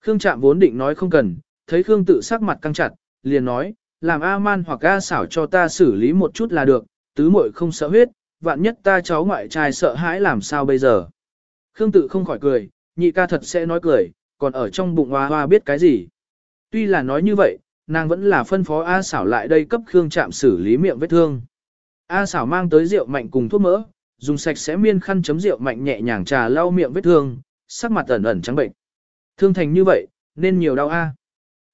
Khương Trạm vốn định nói không cần, thấy Khương tự sắc mặt căng chặt, liền nói, làm A-man hoặc A xảo cho ta xử lý một chút là được, tứ muội không sợ huyết, vạn nhất ta cháu ngoại trai sợ hãi làm sao bây giờ. Khương tự không khỏi cười, nhị ca thật sẽ nói cười, còn ở trong bụng hoa hoa biết cái gì. Tuy là nói như vậy, nàng vẫn là phân phó A xảo lại đây cấp Khương Trạm xử lý miệng vết thương. A xảo mang tới rượu mạnh cùng thuốc mỡ, dùng sạch sẽ miên khăn chấm rượu mạnh nhẹ nhàng trà lau miệng vết thương, sắc mặt ẩn ẩn trắng bệnh. Thương thành như vậy, nên nhiều đau A.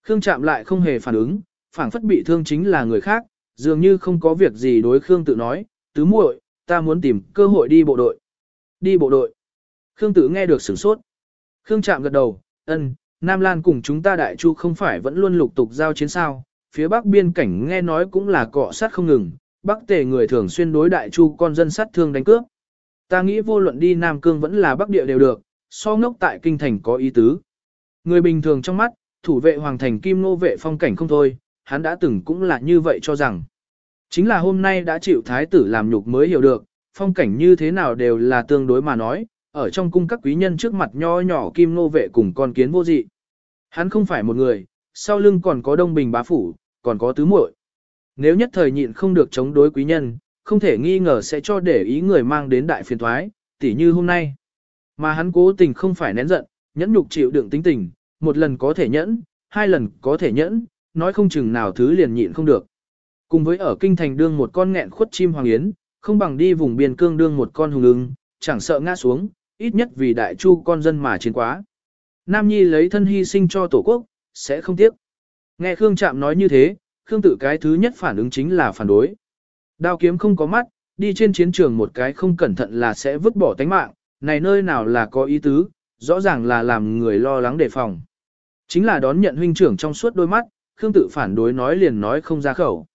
Khương chạm lại không hề phản ứng, phảng phất bị thương chính là người khác, dường như không có việc gì đối Khương tự nói, tứ muội, ta muốn tìm cơ hội đi bộ đội. Đi bộ đội. Khương tự nghe được sửng sốt. Khương chạm gật đầu, "Ừm, Nam Lan cùng chúng ta đại chu không phải vẫn luôn lục tục giao chiến sao, phía bắc biên cảnh nghe nói cũng là cọ sát không ngừng, bắc tề người thường xuyên đối đại chu con dân sát thương đánh cướp. Ta nghĩ vô luận đi Nam Cương vẫn là bắc địa đều được, so ngốc tại kinh thành có ý tứ. Người bình thường trong mắt, thủ vệ hoàng thành kim nô vệ phong cảnh không thôi, hắn đã từng cũng là như vậy cho rằng. Chính là hôm nay đã chịu thái tử làm nhục mới hiểu được, phong cảnh như thế nào đều là tương đối mà nói, ở trong cung các quý nhân trước mặt nho nhỏ kim nô vệ cùng con kiến vô dị. Hắn không phải một người, sau lưng còn có đông bình bá phủ, còn có tứ muội. Nếu nhất thời nhịn không được chống đối quý nhân, không thể nghi ngờ sẽ cho để ý người mang đến đại phiền thoái, tỉ như hôm nay. Mà hắn cố tình không phải nén giận, nhẫn nhục chịu đựng tính tình, một lần có thể nhẫn, hai lần có thể nhẫn, nói không chừng nào thứ liền nhịn không được. Cùng với ở kinh thành đương một con nghẹn khuất chim hoàng yến, không bằng đi vùng biên cương đương một con hùng ưng, chẳng sợ ngã xuống, ít nhất vì đại chu con dân mà chiến quá. Nam Nhi lấy thân hy sinh cho tổ quốc, sẽ không tiếc. Nghe Khương Trạm nói như thế, Khương tự cái thứ nhất phản ứng chính là phản đối. Đao kiếm không có mắt, đi trên chiến trường một cái không cẩn thận là sẽ vứt bỏ tánh mạng, này nơi nào là có ý tứ, rõ ràng là làm người lo lắng đề phòng. Chính là đón nhận huynh trưởng trong suốt đôi mắt, Khương tự phản đối nói liền nói không ra khẩu.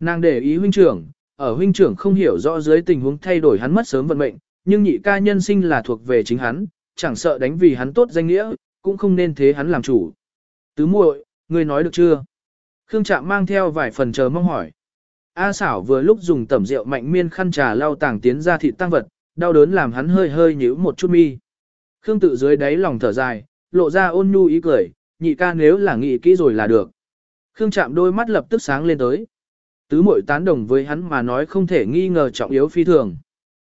Nàng để ý huynh trưởng, ở huynh trưởng không hiểu rõ dưới tình huống thay đổi hắn mất sớm vận mệnh, nhưng nhị ca nhân sinh là thuộc về chính hắn, chẳng sợ đánh vì hắn tốt danh nghĩa, cũng không nên thế hắn làm chủ. Tứ muội, ngươi nói được chưa? Khương Trạm mang theo vài phần chờ mong hỏi. A xảo vừa lúc dùng tẩm rượu mạnh miên khăn trà lau tàng tiến ra thịt tăng vật, đau đớn làm hắn hơi hơi nhíu một chút mi. Khương tự dưới đáy lòng thở dài, lộ ra ôn nhu ý cười, nhị ca nếu là nghĩ kỹ rồi là được. Khương Trạm đôi mắt lập tức sáng lên tới. Tứ muội tán đồng với hắn mà nói không thể nghi ngờ trọng yếu phi thường.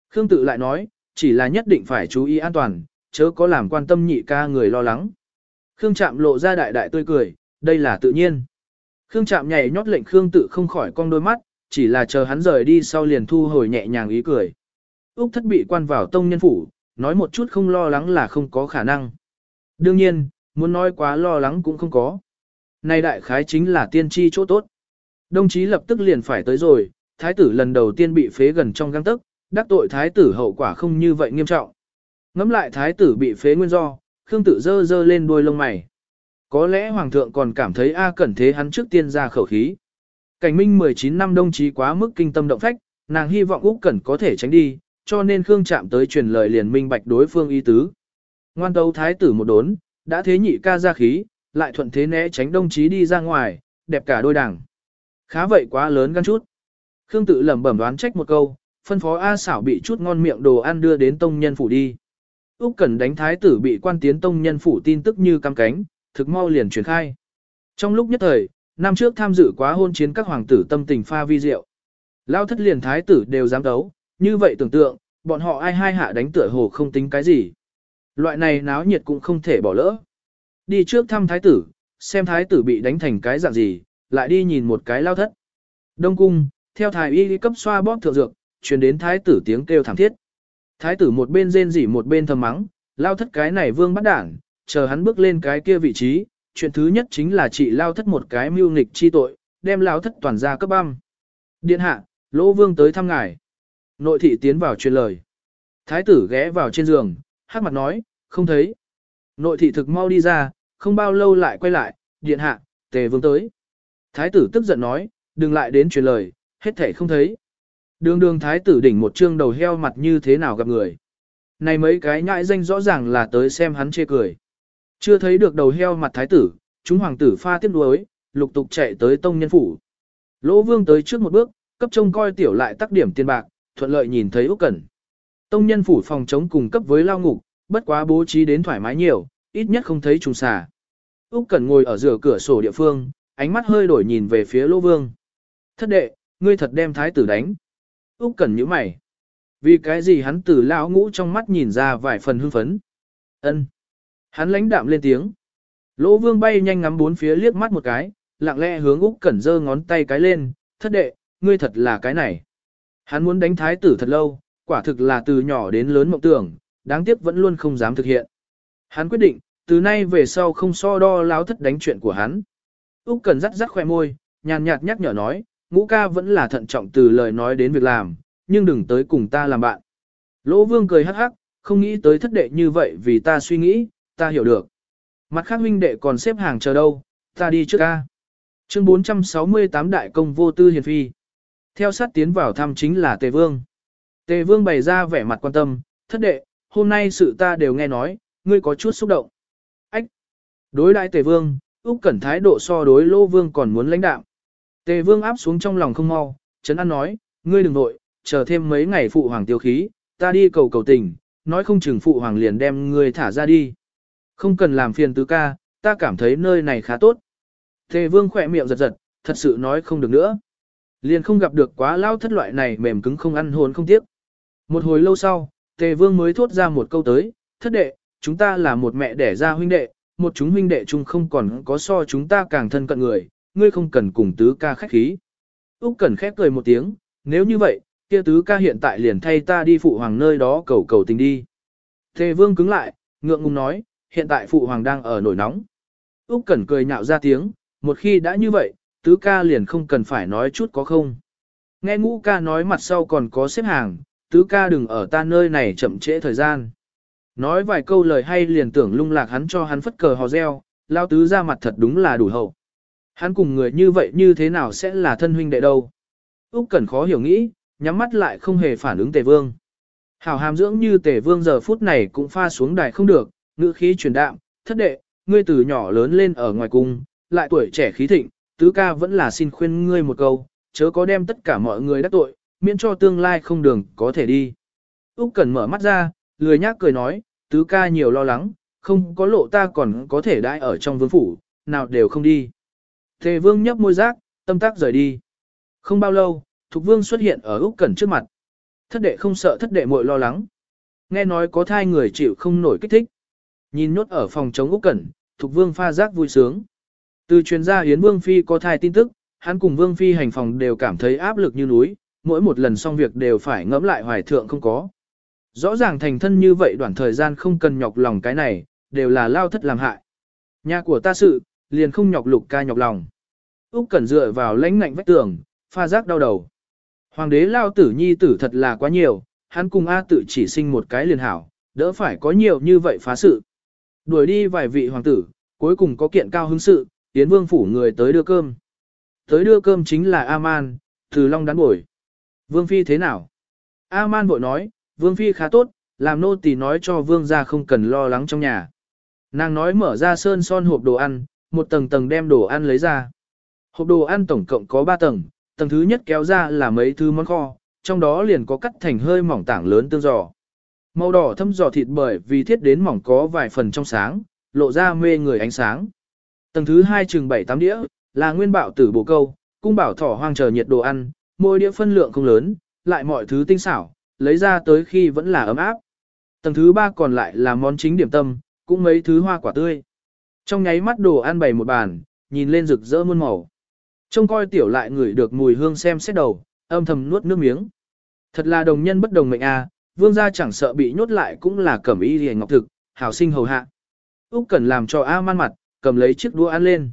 Khương tự lại nói, chỉ là nhất định phải chú ý an toàn, chớ có làm quan tâm nhị ca người lo lắng. Khương Trạm lộ ra đại đại tươi cười, đây là tự nhiên. Khương chạm nhảy nhót lệnh Khương tự không khỏi cong đôi mắt, chỉ là chờ hắn rời đi sau liền thu hồi nhẹ nhàng ý cười. Úc thất bị quan vào tông nhân phủ, nói một chút không lo lắng là không có khả năng. Đương nhiên, muốn nói quá lo lắng cũng không có. Này đại khái chính là tiên tri chỗ tốt. Đồng chí lập tức liền phải tới rồi, thái tử lần đầu tiên bị phế gần trong găng tức, đắc tội thái tử hậu quả không như vậy nghiêm trọng. Ngắm lại thái tử bị phế nguyên do, Khương tử dơ dơ lên đuôi lông mày. Có lẽ hoàng thượng còn cảm thấy A cẩn thế hắn trước tiên ra khẩu khí. Cảnh minh 19 năm đồng chí quá mức kinh tâm động phách, nàng hy vọng Úc Cẩn có thể tránh đi, cho nên Khương chạm tới truyền lời liền minh bạch đối phương ý tứ. Ngoan tấu thái tử một đốn, đã thế nhị ca ra khí, lại thuận thế né tránh đồng chí đi ra ngoài, đẹp cả đôi đảng. Khá vậy quá lớn gan chút. Khương tự lẩm bẩm đoán trách một câu, phân phó A xảo bị chút ngon miệng đồ ăn đưa đến tông nhân phủ đi. Úc Cẩn đánh thái tử bị quan tiến tông nhân phủ tin tức như cam cánh, thực mau liền truyền khai. Trong lúc nhất thời, năm trước tham dự quá hôn chiến các hoàng tử tâm tình pha vi diệu. Lao thất liền thái tử đều dám đấu, như vậy tưởng tượng, bọn họ ai hai hạ đánh tựa hồ không tính cái gì. Loại này náo nhiệt cũng không thể bỏ lỡ. Đi trước thăm thái tử, xem thái tử bị đánh thành cái dạng gì, lại đi nhìn một cái lao thất. Đông cung, theo thái y cấp xoa bóp thượng dược, truyền đến thái tử tiếng kêu thảm thiết. Thái tử một bên rên rỉ một bên thầm mắng, lao thất cái này vương bắt đảng, chờ hắn bước lên cái kia vị trí, chuyện thứ nhất chính là chị lao thất một cái mưu nghịch chi tội, đem lao thất toàn ra cấp băm. Điện hạ, lỗ vương tới thăm ngài. Nội thị tiến vào truyền lời. Thái tử ghé vào trên giường, hát mặt nói, không thấy. Nội thị thực mau đi ra, không bao lâu lại quay lại, điện hạ, tề vương tới. Thái tử tức giận nói, đừng lại đến truyền lời, hết thể không thấy. Đường đường thái tử đỉnh một trương đầu heo mặt như thế nào gặp người. Này mấy cái nhãi danh rõ ràng là tới xem hắn chê cười. Chưa thấy được đầu heo mặt thái tử, chúng hoàng tử pha tiếp đuối, lục tục chạy tới tông nhân phủ. Lỗ vương tới trước một bước, cấp trông coi tiểu lại tắc điểm tiền bạc, thuận lợi nhìn thấy Úc Cẩn. Tông nhân phủ phòng chống cùng cấp với lao ngục, bất quá bố trí đến thoải mái nhiều, ít nhất không thấy trùng xà. Úc Cẩn ngồi ở giữa cửa sổ địa phương, ánh mắt hơi đổi nhìn về phía Lỗ Vương. Thất đệ, ngươi thật đem thái tử đánh. Úc Cẩn nhíu mày. Vì cái gì hắn từ lão ngũ trong mắt nhìn ra vài phần hưng phấn. Ân. Hắn lãnh đạm lên tiếng. Lỗ Vương bay nhanh ngắm bốn phía liếc mắt một cái, lặng lẽ hướng Úc Cẩn giơ ngón tay cái lên, "Thất đệ, ngươi thật là cái này." Hắn muốn đánh thái tử thật lâu, quả thực là từ nhỏ đến lớn mộng tưởng, đáng tiếc vẫn luôn không dám thực hiện. Hắn quyết định, từ nay về sau không so đo láo thất đánh chuyện của hắn. Úc Cần rắc rắc khoe môi, nhàn nhạt nhắc nhở nói, ngũ ca vẫn là thận trọng từ lời nói đến việc làm, nhưng đừng tới cùng ta làm bạn. Lỗ Vương cười hắc hắc, không nghĩ tới thất đệ như vậy vì ta suy nghĩ, ta hiểu được. Mặt khác huynh đệ còn xếp hàng chờ đâu, ta đi trước ca. Chương 468 Đại công vô tư hiền phi. Theo sát tiến vào thăm chính là Tề Vương. Tề Vương bày ra vẻ mặt quan tâm, thất đệ, hôm nay sự ta đều nghe nói, ngươi có chút xúc động. Ách! Đối đại Tề Vương, Úc Cẩn thái độ so đối Lô Vương còn muốn lãnh đạm. Tề Vương áp xuống trong lòng không mau, chấn an nói, ngươi đừng nội, chờ thêm mấy ngày phụ hoàng tiêu khí, ta đi cầu cầu tình, nói không chừng phụ hoàng liền đem ngươi thả ra đi. Không cần làm phiền tứ ca, ta cảm thấy nơi này khá tốt. Tề Vương khỏe miệng giật giật, thật sự nói không được nữa. Liền không gặp được quá lao thất loại này mềm cứng không ăn hồn không tiếc. Một hồi lâu sau, Tề Vương mới thốt ra một câu tới, thất đệ, chúng ta là một mẹ đẻ ra huynh đệ, một chúng huynh đệ chung không còn có so chúng ta càng thân cận người, ngươi không cần cùng tứ ca khách khí. Úc Cẩn khép cười một tiếng, nếu như vậy, kia tứ ca hiện tại liền thay ta đi phụ hoàng nơi đó cầu cầu tình đi. Tề Vương cứng lại, ngượng ngùng nói, hiện tại phụ hoàng đang ở nổi nóng. Úc Cẩn cười nhạo ra tiếng, một khi đã như vậy, tứ ca liền không cần phải nói chút có không. Nghe ngũ ca nói mặt sau còn có xếp hàng, tứ ca đừng ở ta nơi này chậm trễ thời gian. Nói vài câu lời hay liền tưởng lung lạc hắn cho hắn phất cờ hò reo, lao tứ ra mặt thật đúng là đủ hậu. Hắn cùng người như vậy như thế nào sẽ là thân huynh đệ đâu. Úc Cẩn khó hiểu nghĩ, nhắm mắt lại không hề phản ứng Tề Vương. Hảo hàm dưỡng như Tề Vương giờ phút này cũng pha xuống đài không được, ngữ khí truyền đạm, thất đệ, ngươi từ nhỏ lớn lên ở ngoài cung, lại tuổi trẻ khí thịnh, tứ ca vẫn là xin khuyên ngươi một câu, chớ có đem tất cả mọi người đắc tội, miễn cho tương lai không đường có thể đi. Úc Cẩn mở mắt ra, lười nhác cười nói, tứ ca nhiều lo lắng, không có lộ ta còn có thể đãi ở trong vương phủ, nào đều không đi. Tề vương nhấp môi rác, tâm tác rời đi. Không bao lâu, Thục vương xuất hiện ở Úc Cẩn trước mặt. Thất đệ không sợ thất đệ muội lo lắng. Nghe nói có thai người chịu không nổi kích thích. Nhìn nhốt ở phòng chống Úc Cẩn, Thục vương pha giác vui sướng. Từ truyền gia Yến Vương Phi có thai tin tức, hắn cùng Vương Phi hành phòng đều cảm thấy áp lực như núi, mỗi một lần xong việc đều phải ngẫm lại hoài thượng không có. Rõ ràng thành thân như vậy đoạn thời gian không cần nhọc lòng cái này, đều là lao thất làm hại. Nhà của ta sự, liền không nhọc lục ca nhọc lòng. Úc Cẩn dựa vào lãnh ngạnh vách tường, pha giác đau đầu. Hoàng đế lao tử nhi tử thật là quá nhiều, hắn cùng A tự chỉ sinh một cái liền hảo, đỡ phải có nhiều như vậy phá sự. Đuổi đi vài vị hoàng tử, cuối cùng có kiện cao hứng sự, tiến vương phủ người tới đưa cơm. Tới đưa cơm chính là A-man, từ long đán bổi. Vương phi thế nào? A-man bội nói, vương phi khá tốt, làm nô tỳ nói cho vương gia không cần lo lắng trong nhà. Nàng nói mở ra sơn son hộp đồ ăn, một tầng tầng đem đồ ăn lấy ra. Hộp đồ ăn tổng cộng có 3 tầng, tầng thứ nhất kéo ra là mấy thứ món kho, trong đó liền có cắt thành hơi mỏng tảng lớn tương giò. Màu đỏ thâm giò thịt bởi vì thiết đến mỏng có vài phần trong sáng, lộ ra mê người ánh sáng. Tầng thứ hai chừng 7-8 đĩa, là nguyên bảo tử bổ câu, cung bảo thỏ hoang chờ nhiệt đồ ăn, mỗi đĩa phân lượng không lớn, lại mọi thứ tinh xảo, lấy ra tới khi vẫn là ấm áp. Tầng thứ ba còn lại là món chính điểm tâm, cũng mấy thứ hoa quả tươi. Trong nháy mắt đồ ăn bày một bàn, nhìn lên rực rỡ muôn màu. Trông coi tiểu lại ngửi được mùi hương xem xét đầu, âm thầm nuốt nước miếng. Thật là đồng nhân bất đồng mệnh a, vương gia chẳng sợ bị nhốt lại cũng là cẩm y liền ngọc thực, hảo sinh hầu hạ. Úc cần làm cho A man mặt, cầm lấy chiếc đũa ăn lên.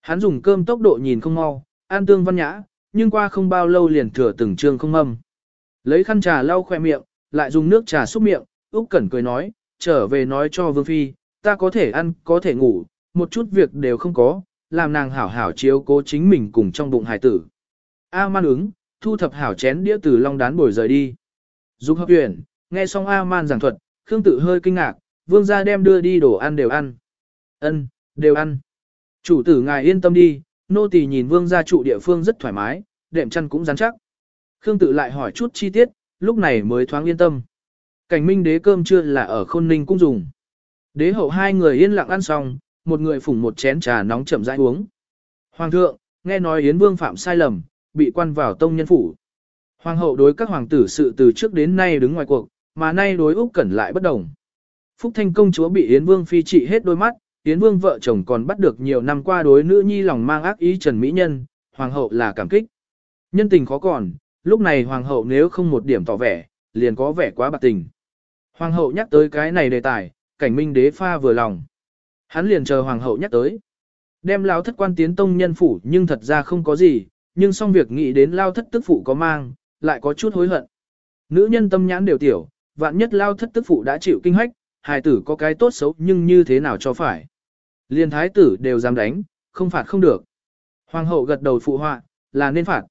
Hắn dùng cơm tốc độ nhìn không mau, ăn tương văn nhã, nhưng qua không bao lâu liền thừa từng trương không mâm. Lấy khăn trà lau khoe miệng, lại dùng nước trà xúc miệng, Úc Cẩn cười nói, trở về nói cho Vương Phi, ta có thể ăn, có thể ngủ, một chút việc đều không có, làm nàng hảo hảo chiếu cố chính mình cùng trong bụng hài tử. A man ứng, thu thập hảo chén đĩa từ long đán bồi rời đi. Dục hợp huyền, nghe xong A man giảng thuật, Khương tự hơi kinh ngạc, vương gia đem đưa đi đồ ăn đều ăn. Ân, đều ăn. Chủ tử ngài yên tâm đi, nô tỳ nhìn vương gia trụ địa phương rất thoải mái, đệm chăn cũng rắn chắc. Khương tự lại hỏi chút chi tiết, lúc này mới thoáng yên tâm. Cảnh minh đế cơm trưa là ở khôn ninh cũng dùng. Đế hậu hai người yên lặng ăn xong, một người phủng một chén trà nóng chậm rãi uống. Hoàng thượng, nghe nói Yến Vương phạm sai lầm, bị quan vào tông nhân phủ. Hoàng hậu đối các hoàng tử sự từ trước đến nay đứng ngoài cuộc, mà nay đối Úc Cẩn lại bất đồng. Phúc Thanh công chúa bị Yến Vương phi trị hết đôi mắt, Yến Vương vợ chồng còn bắt được nhiều năm qua đối nữ nhi lòng mang ác ý Trần Mỹ Nhân, hoàng hậu là cảm kích. Nhân tình khó còn, lúc này hoàng hậu nếu không một điểm tỏ vẻ, liền có vẻ quá bạc tình. Hoàng hậu nhắc tới cái này đề tài, cảnh minh đế pha vừa lòng. Hắn liền chờ hoàng hậu nhắc tới. Đem lao thất quan tiến tông nhân phủ nhưng thật ra không có gì, nhưng xong việc nghĩ đến lao thất tức phụ có mang, lại có chút hối hận. Nữ nhân tâm nhãn đều tiểu, vạn nhất lao thất tức phụ đã chịu kinh hách, hài tử có cái tốt xấu nhưng như thế nào cho phải. Liên thái tử đều dám đánh, không phạt không được. Hoàng hậu gật đầu phụ họa, là nên phạt.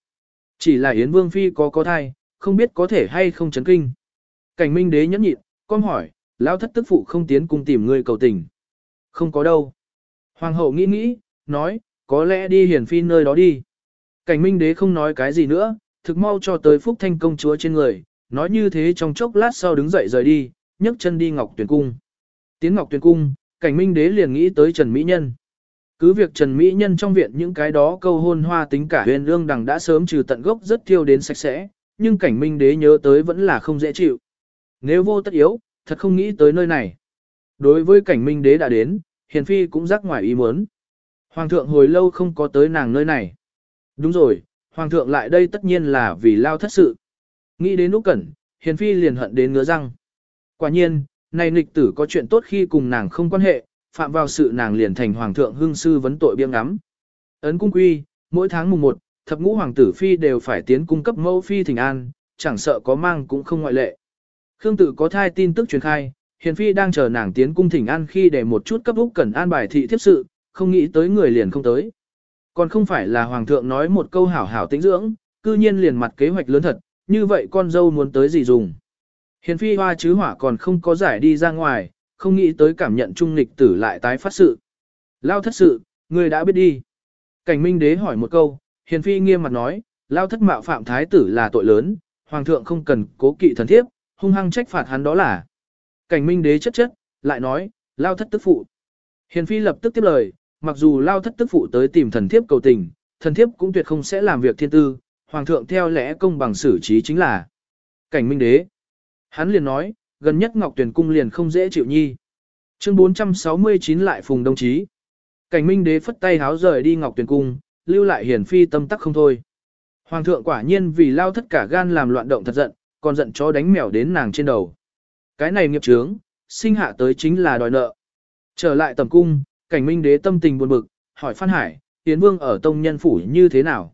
Chỉ là Yến Vương Phi có có thai, không biết có thể hay không chấn kinh. Cảnh minh đế nhẫn nhịn, con hỏi, lao thất tức phụ không tiến cùng tìm người cầu tình. Không có đâu. Hoàng hậu nghĩ nghĩ, nói, có lẽ đi hiển phi nơi đó đi. Cảnh minh đế không nói cái gì nữa, thực mau cho tới phúc thanh công chúa trên người, nói như thế trong chốc lát sau đứng dậy rời đi, nhấc chân đi ngọc tuyển cung. Tiến ngọc tuyển cung, cảnh minh đế liền nghĩ tới Trần Mỹ Nhân. Cứ việc Trần Mỹ Nhân trong viện những cái đó câu hôn hoa tính cả huyền lương đằng đã sớm trừ tận gốc rất thiêu đến sạch sẽ, nhưng cảnh minh đế nhớ tới vẫn là không dễ chịu. Nếu vô tất yếu, thật không nghĩ tới nơi này. Đối với cảnh minh đế đã đến, hiền phi cũng rắc ngoài ý muốn. Hoàng thượng hồi lâu không có tới nàng nơi này. Đúng rồi, hoàng thượng lại đây tất nhiên là vì lao thất sự. Nghĩ đến Úc cẩn, hiền phi liền hận đến ngứa răng. Quả nhiên, này nghịch tử có chuyện tốt khi cùng nàng không quan hệ, phạm vào sự nàng liền thành hoàng thượng hưng sư vấn tội biếng ngắm. Ấn cung quy, mỗi tháng mùng 1, thập ngũ hoàng tử phi đều phải tiến cung cấp mẫu phi thỉnh an, chẳng sợ có mang cũng không ngoại lệ. Khương tử có thai tin tức truyền khai, Hiền Phi đang chờ nàng tiến cung thỉnh an khi để một chút cấp Úc Cẩn an bài thị thiếp sự, không nghĩ tới người liền không tới. Còn không phải là Hoàng thượng nói một câu hảo hảo tĩnh dưỡng, cư nhiên liền mặt kế hoạch lớn thật, như vậy con dâu muốn tới gì dùng. Hiền Phi hoa chứ hỏa còn không có giải đi ra ngoài, không nghĩ tới cảm nhận trung lịch tử lại tái phát sự. Lao thất sự, người đã biết đi. Cảnh Minh Đế hỏi một câu, Hiền Phi nghiêm mặt nói, Lao thất mạo phạm thái tử là tội lớn, Hoàng thượng không cần cố kỵ thần thiếp, hung hăng trách phạt hắn đó là. Cảnh Minh Đế chất chất, lại nói, Lao thất tức phụ. Hiền Phi lập tức tiếp lời, mặc dù Lao thất tức phụ tới tìm thần thiếp cầu tình, thần thiếp cũng tuyệt không sẽ làm việc thiên tư, Hoàng thượng theo lẽ công bằng xử trí chính là. Cảnh Minh Đế. Hắn liền nói, gần nhất Ngọc Tuyền Cung liền không dễ chịu nhi. Chương 469 lại phùng đồng chí. Cảnh Minh Đế phất tay háo rời đi Ngọc Tuyền Cung, lưu lại hiển phi tâm tắc không thôi. Hoàng thượng quả nhiên vì lao thất cả gan làm loạn động thật giận, còn giận chó đánh mèo đến nàng trên đầu. Cái này nghiệp chướng, sinh hạ tới chính là đòi nợ. Trở lại tầm cung, cảnh minh đế tâm tình buồn bực, hỏi Phan Hải, Tiến Vương ở tông nhân phủ như thế nào?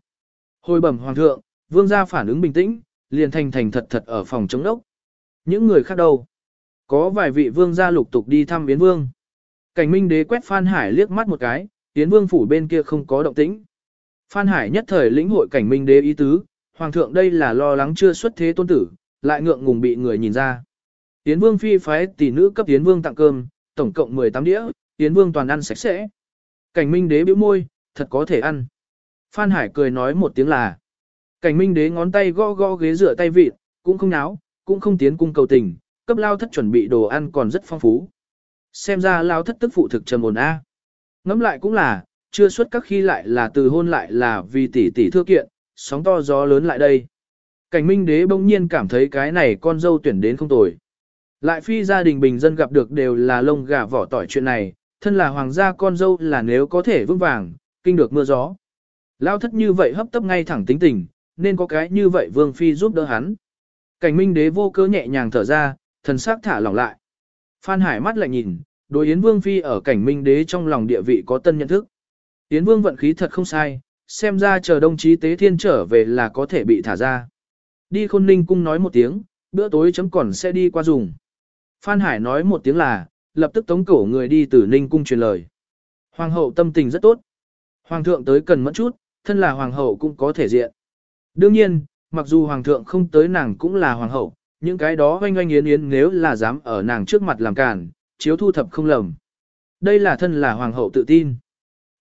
Hồi bẩm Hoàng thượng, Vương gia phản ứng bình tĩnh, liền thành thành thật thật ở phòng chống đốc. Những người khác đâu? Có vài vị Vương gia lục tục đi thăm Yến Vương. Cảnh minh đế quét Phan Hải liếc mắt một cái, Yến Vương phủ bên kia không có động tĩnh. Phan Hải nhất thời lĩnh hội cảnh minh đế ý tứ, Hoàng thượng đây là lo lắng chưa xuất thế tôn tử, lại ngượng ngùng bị người nhìn ra. Yến Vương phi phái tỷ nữ cấp Yến Vương tặng cơm, tổng cộng 18 đĩa, Yến Vương toàn ăn sạch sẽ. Cảnh Minh Đế bĩu môi, thật có thể ăn. Phan Hải cười nói một tiếng là. Cảnh Minh Đế ngón tay gõ gõ ghế dựa tay vịt, cũng không náo, cũng không tiến cung cầu tình, cấp lao thất chuẩn bị đồ ăn còn rất phong phú. Xem ra lao thất tức phụ thực trầm ổn a. Ngẫm lại cũng là, chưa xuất các khi lại là từ hôn lại là vì tỷ tỷ thưa kiện, sóng to gió lớn lại đây. Cảnh Minh Đế bỗng nhiên cảm thấy cái này con dâu tuyển đến không tồi. Lại phi gia đình bình dân gặp được đều là lông gà vỏ tỏi chuyện này, thân là hoàng gia con dâu là nếu có thể vững vàng, kinh được mưa gió. Lao thất như vậy hấp tấp ngay thẳng tính tình, nên có cái như vậy vương phi giúp đỡ hắn. Cảnh minh đế vô cơ nhẹ nhàng thở ra, thần sắc thả lỏng lại. Phan Hải mắt lại nhìn, đối Yến Vương Phi ở cảnh minh đế trong lòng địa vị có tân nhận thức. Yến Vương vận khí thật không sai, xem ra chờ đồng chí tế thiên trở về là có thể bị thả ra. Đi khôn ninh cung nói một tiếng, bữa tối chấm còn sẽ đi qua dùng. Phan Hải nói một tiếng là, lập tức tống cổ người đi từ Ninh cung truyền lời. Hoàng hậu tâm tình rất tốt. Hoàng thượng tới cần mẫn chút, thân là hoàng hậu cũng có thể diện. Đương nhiên, mặc dù hoàng thượng không tới nàng cũng là hoàng hậu, những cái đó oanh oanh yến yến nếu là dám ở nàng trước mặt làm cản, chiếu thu thập không lầm. Đây là thân là hoàng hậu tự tin.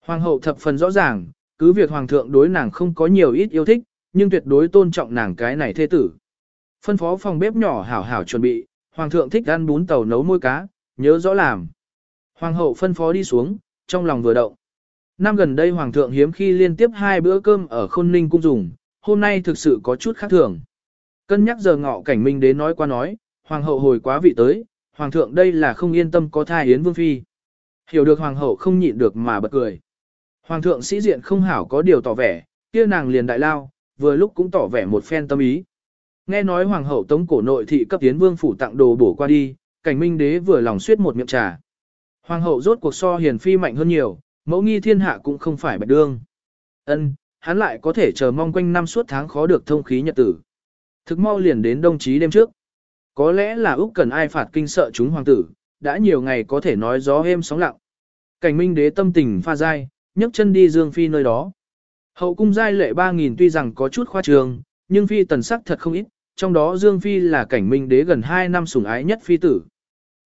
Hoàng hậu thập phần rõ ràng, cứ việc hoàng thượng đối nàng không có nhiều ít yêu thích, nhưng tuyệt đối tôn trọng nàng cái này thê tử. Phân phó phòng bếp nhỏ hảo hảo chuẩn bị, Hoàng thượng thích ăn bún tàu nấu môi cá, nhớ rõ làm. Hoàng hậu phân phó đi xuống, trong lòng vừa động. Năm gần đây Hoàng thượng hiếm khi liên tiếp hai bữa cơm ở khôn ninh cung dùng, hôm nay thực sự có chút khác thường. Cân nhắc giờ ngọ cảnh minh đến nói qua nói, Hoàng hậu hồi quá vị tới, Hoàng thượng đây là không yên tâm có thai yến vương phi. Hiểu được Hoàng hậu không nhịn được mà bật cười. Hoàng thượng sĩ diện không hảo có điều tỏ vẻ, kia nàng liền đại lao, vừa lúc cũng tỏ vẻ một phen tâm ý. Nghe nói hoàng hậu tống cổ nội thị cấp tiến vương phủ tặng đồ bổ qua đi, cảnh minh đế vừa lòng suýt một miệng trà. Hoàng hậu rốt cuộc so hiền phi mạnh hơn nhiều, mẫu nghi thiên hạ cũng không phải bạch đương. Ân, hắn lại có thể chờ mong quanh năm suốt tháng khó được thông khí nhật tử. Thực mau liền đến đồng chí đêm trước. Có lẽ là Úc cần ai phạt kinh sợ chúng hoàng tử, đã nhiều ngày có thể nói gió êm sóng lặng. Cảnh minh đế tâm tình pha dai, nhấc chân đi dương phi nơi đó. Hậu cung giai lệ 3.000 tuy rằng có chút khoa trường, nhưng phi tần sắc thật không ít, trong đó Dương Phi là cảnh minh đế gần 2 năm sủng ái nhất phi tử.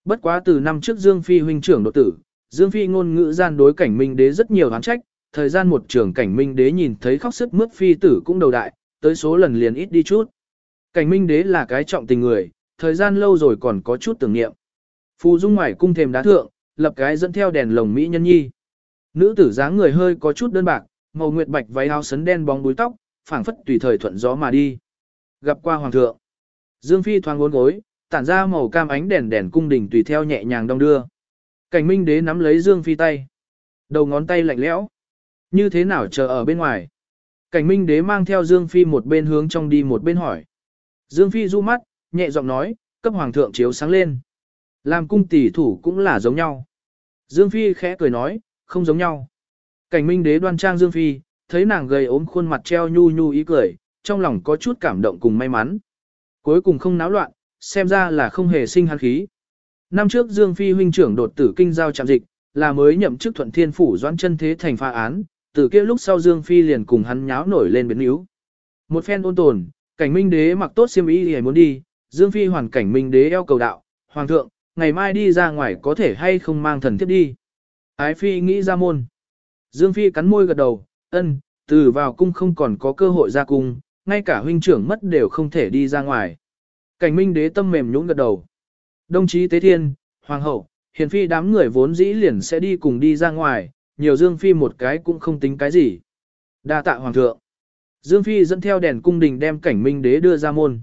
Bất quá từ năm trước Dương Phi huynh trưởng độ tử, Dương Phi ngôn ngữ gian đối cảnh minh đế rất nhiều hán trách, thời gian một trưởng cảnh minh đế nhìn thấy khóc sức mướt phi tử cũng đầu đại, tới số lần liền ít đi chút. Cảnh minh đế là cái trọng tình người, thời gian lâu rồi còn có chút tưởng niệm. Phù dung ngoài cung thềm đá thượng, lập cái dẫn theo đèn lồng mỹ nhân nhi. Nữ tử dáng người hơi có chút đơn bạc, màu nguyệt bạch váy áo sấn đen bóng búi tóc, phảng phất tùy thời thuận gió mà đi. Gặp qua hoàng thượng. Dương Phi thoáng ngốn gối, tản ra màu cam ánh đèn đèn cung đình tùy theo nhẹ nhàng đong đưa. Cảnh Minh đế nắm lấy Dương Phi tay. Đầu ngón tay lạnh lẽo. Như thế nào chờ ở bên ngoài? Cảnh Minh đế mang theo Dương Phi một bên hướng trong đi một bên hỏi. Dương Phi du mắt, nhẹ giọng nói, cấp hoàng thượng chiếu sáng lên. Làm cung tỷ thủ cũng là giống nhau. Dương Phi khẽ cười nói, không giống nhau. Cảnh Minh đế đoan trang Dương Phi, thấy nàng gầy ốm khuôn mặt treo nhu nhu ý cười, trong lòng có chút cảm động cùng may mắn. Cuối cùng không náo loạn, xem ra là không hề sinh hắn khí. Năm trước Dương Phi huynh trưởng đột tử kinh giao trạm dịch, là mới nhậm chức thuận thiên phủ doãn chân thế thành pha án, từ kia lúc sau Dương Phi liền cùng hắn nháo nổi lên biến yếu. Một phen ôn tồn, cảnh minh đế mặc tốt xiêm y thì muốn đi, Dương Phi hoàn cảnh minh đế eo cầu đạo, hoàng thượng, ngày mai đi ra ngoài có thể hay không mang thần thiếp đi. Ái Phi nghĩ ra môn. Dương Phi cắn môi gật đầu, ân, từ vào cung không còn có cơ hội ra cung, ngay cả huynh trưởng mất đều không thể đi ra ngoài. Cảnh minh đế tâm mềm nhũn gật đầu. Đồng chí Tế Thiên, Hoàng hậu, hiền phi đám người vốn dĩ liền sẽ đi cùng đi ra ngoài, nhiều Dương Phi một cái cũng không tính cái gì. đa tạ Hoàng thượng. Dương Phi dẫn theo đèn cung đình đem cảnh minh đế đưa ra môn.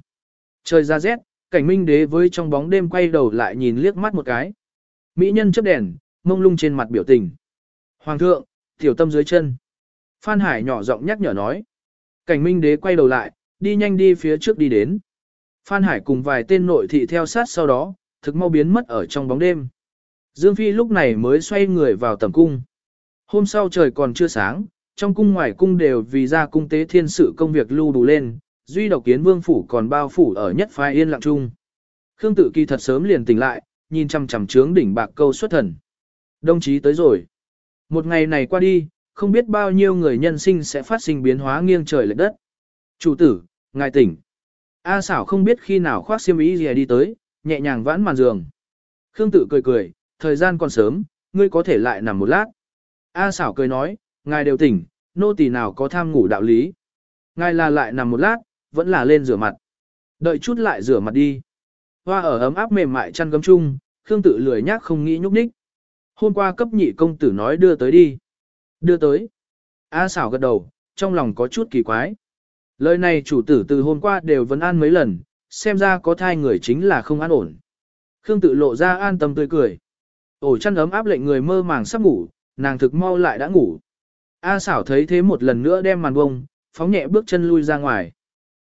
Trời ra rét, cảnh minh đế với trong bóng đêm quay đầu lại nhìn liếc mắt một cái. Mỹ nhân chấp đèn, mông lung trên mặt biểu tình. Hoàng thượng, tiểu tâm dưới chân. Phan Hải nhỏ giọng nhắc nhở nói. Cảnh minh đế quay đầu lại, đi nhanh đi phía trước đi đến. Phan Hải cùng vài tên nội thị theo sát sau đó, thực mau biến mất ở trong bóng đêm. Dương Phi lúc này mới xoay người vào tầm cung. Hôm sau trời còn chưa sáng, trong cung ngoài cung đều vì ra cung tế thiên sự công việc lưu đủ lên, duy độc kiến vương phủ còn bao phủ ở nhất phái yên lặng chung. Khương tự kỳ thật sớm liền tỉnh lại, nhìn chằm chằm trướng đỉnh bạc câu xuất thần. Đồng chí tới rồi. Một ngày này qua đi, không biết bao nhiêu người nhân sinh sẽ phát sinh biến hóa nghiêng trời lệch đất. Chủ tử, ngài tỉnh. A xảo không biết khi nào khoác xiêm y gì đi tới, nhẹ nhàng vãn màn giường. Khương tự cười cười, thời gian còn sớm, ngươi có thể lại nằm một lát. A xảo cười nói, ngài đều tỉnh, nô tỳ nào có tham ngủ đạo lý. Ngài là lại nằm một lát, vẫn là lên rửa mặt. Đợi chút lại rửa mặt đi. Hoa ở ấm áp mềm mại chăn gấm chung, Khương tự lười nhác không nghĩ nhúc nhích. Hôm qua cấp nhị công tử nói đưa tới đi. Đưa tới. A xảo gật đầu, trong lòng có chút kỳ quái. Lời này chủ tử từ hôm qua đều vấn an mấy lần, xem ra có thai người chính là không an ổn. Khương tự lộ ra an tâm tươi cười. Ổ chăn ấm áp lệnh người mơ màng sắp ngủ, nàng thực mau lại đã ngủ. A xảo thấy thế một lần nữa đem màn bông, phóng nhẹ bước chân lui ra ngoài.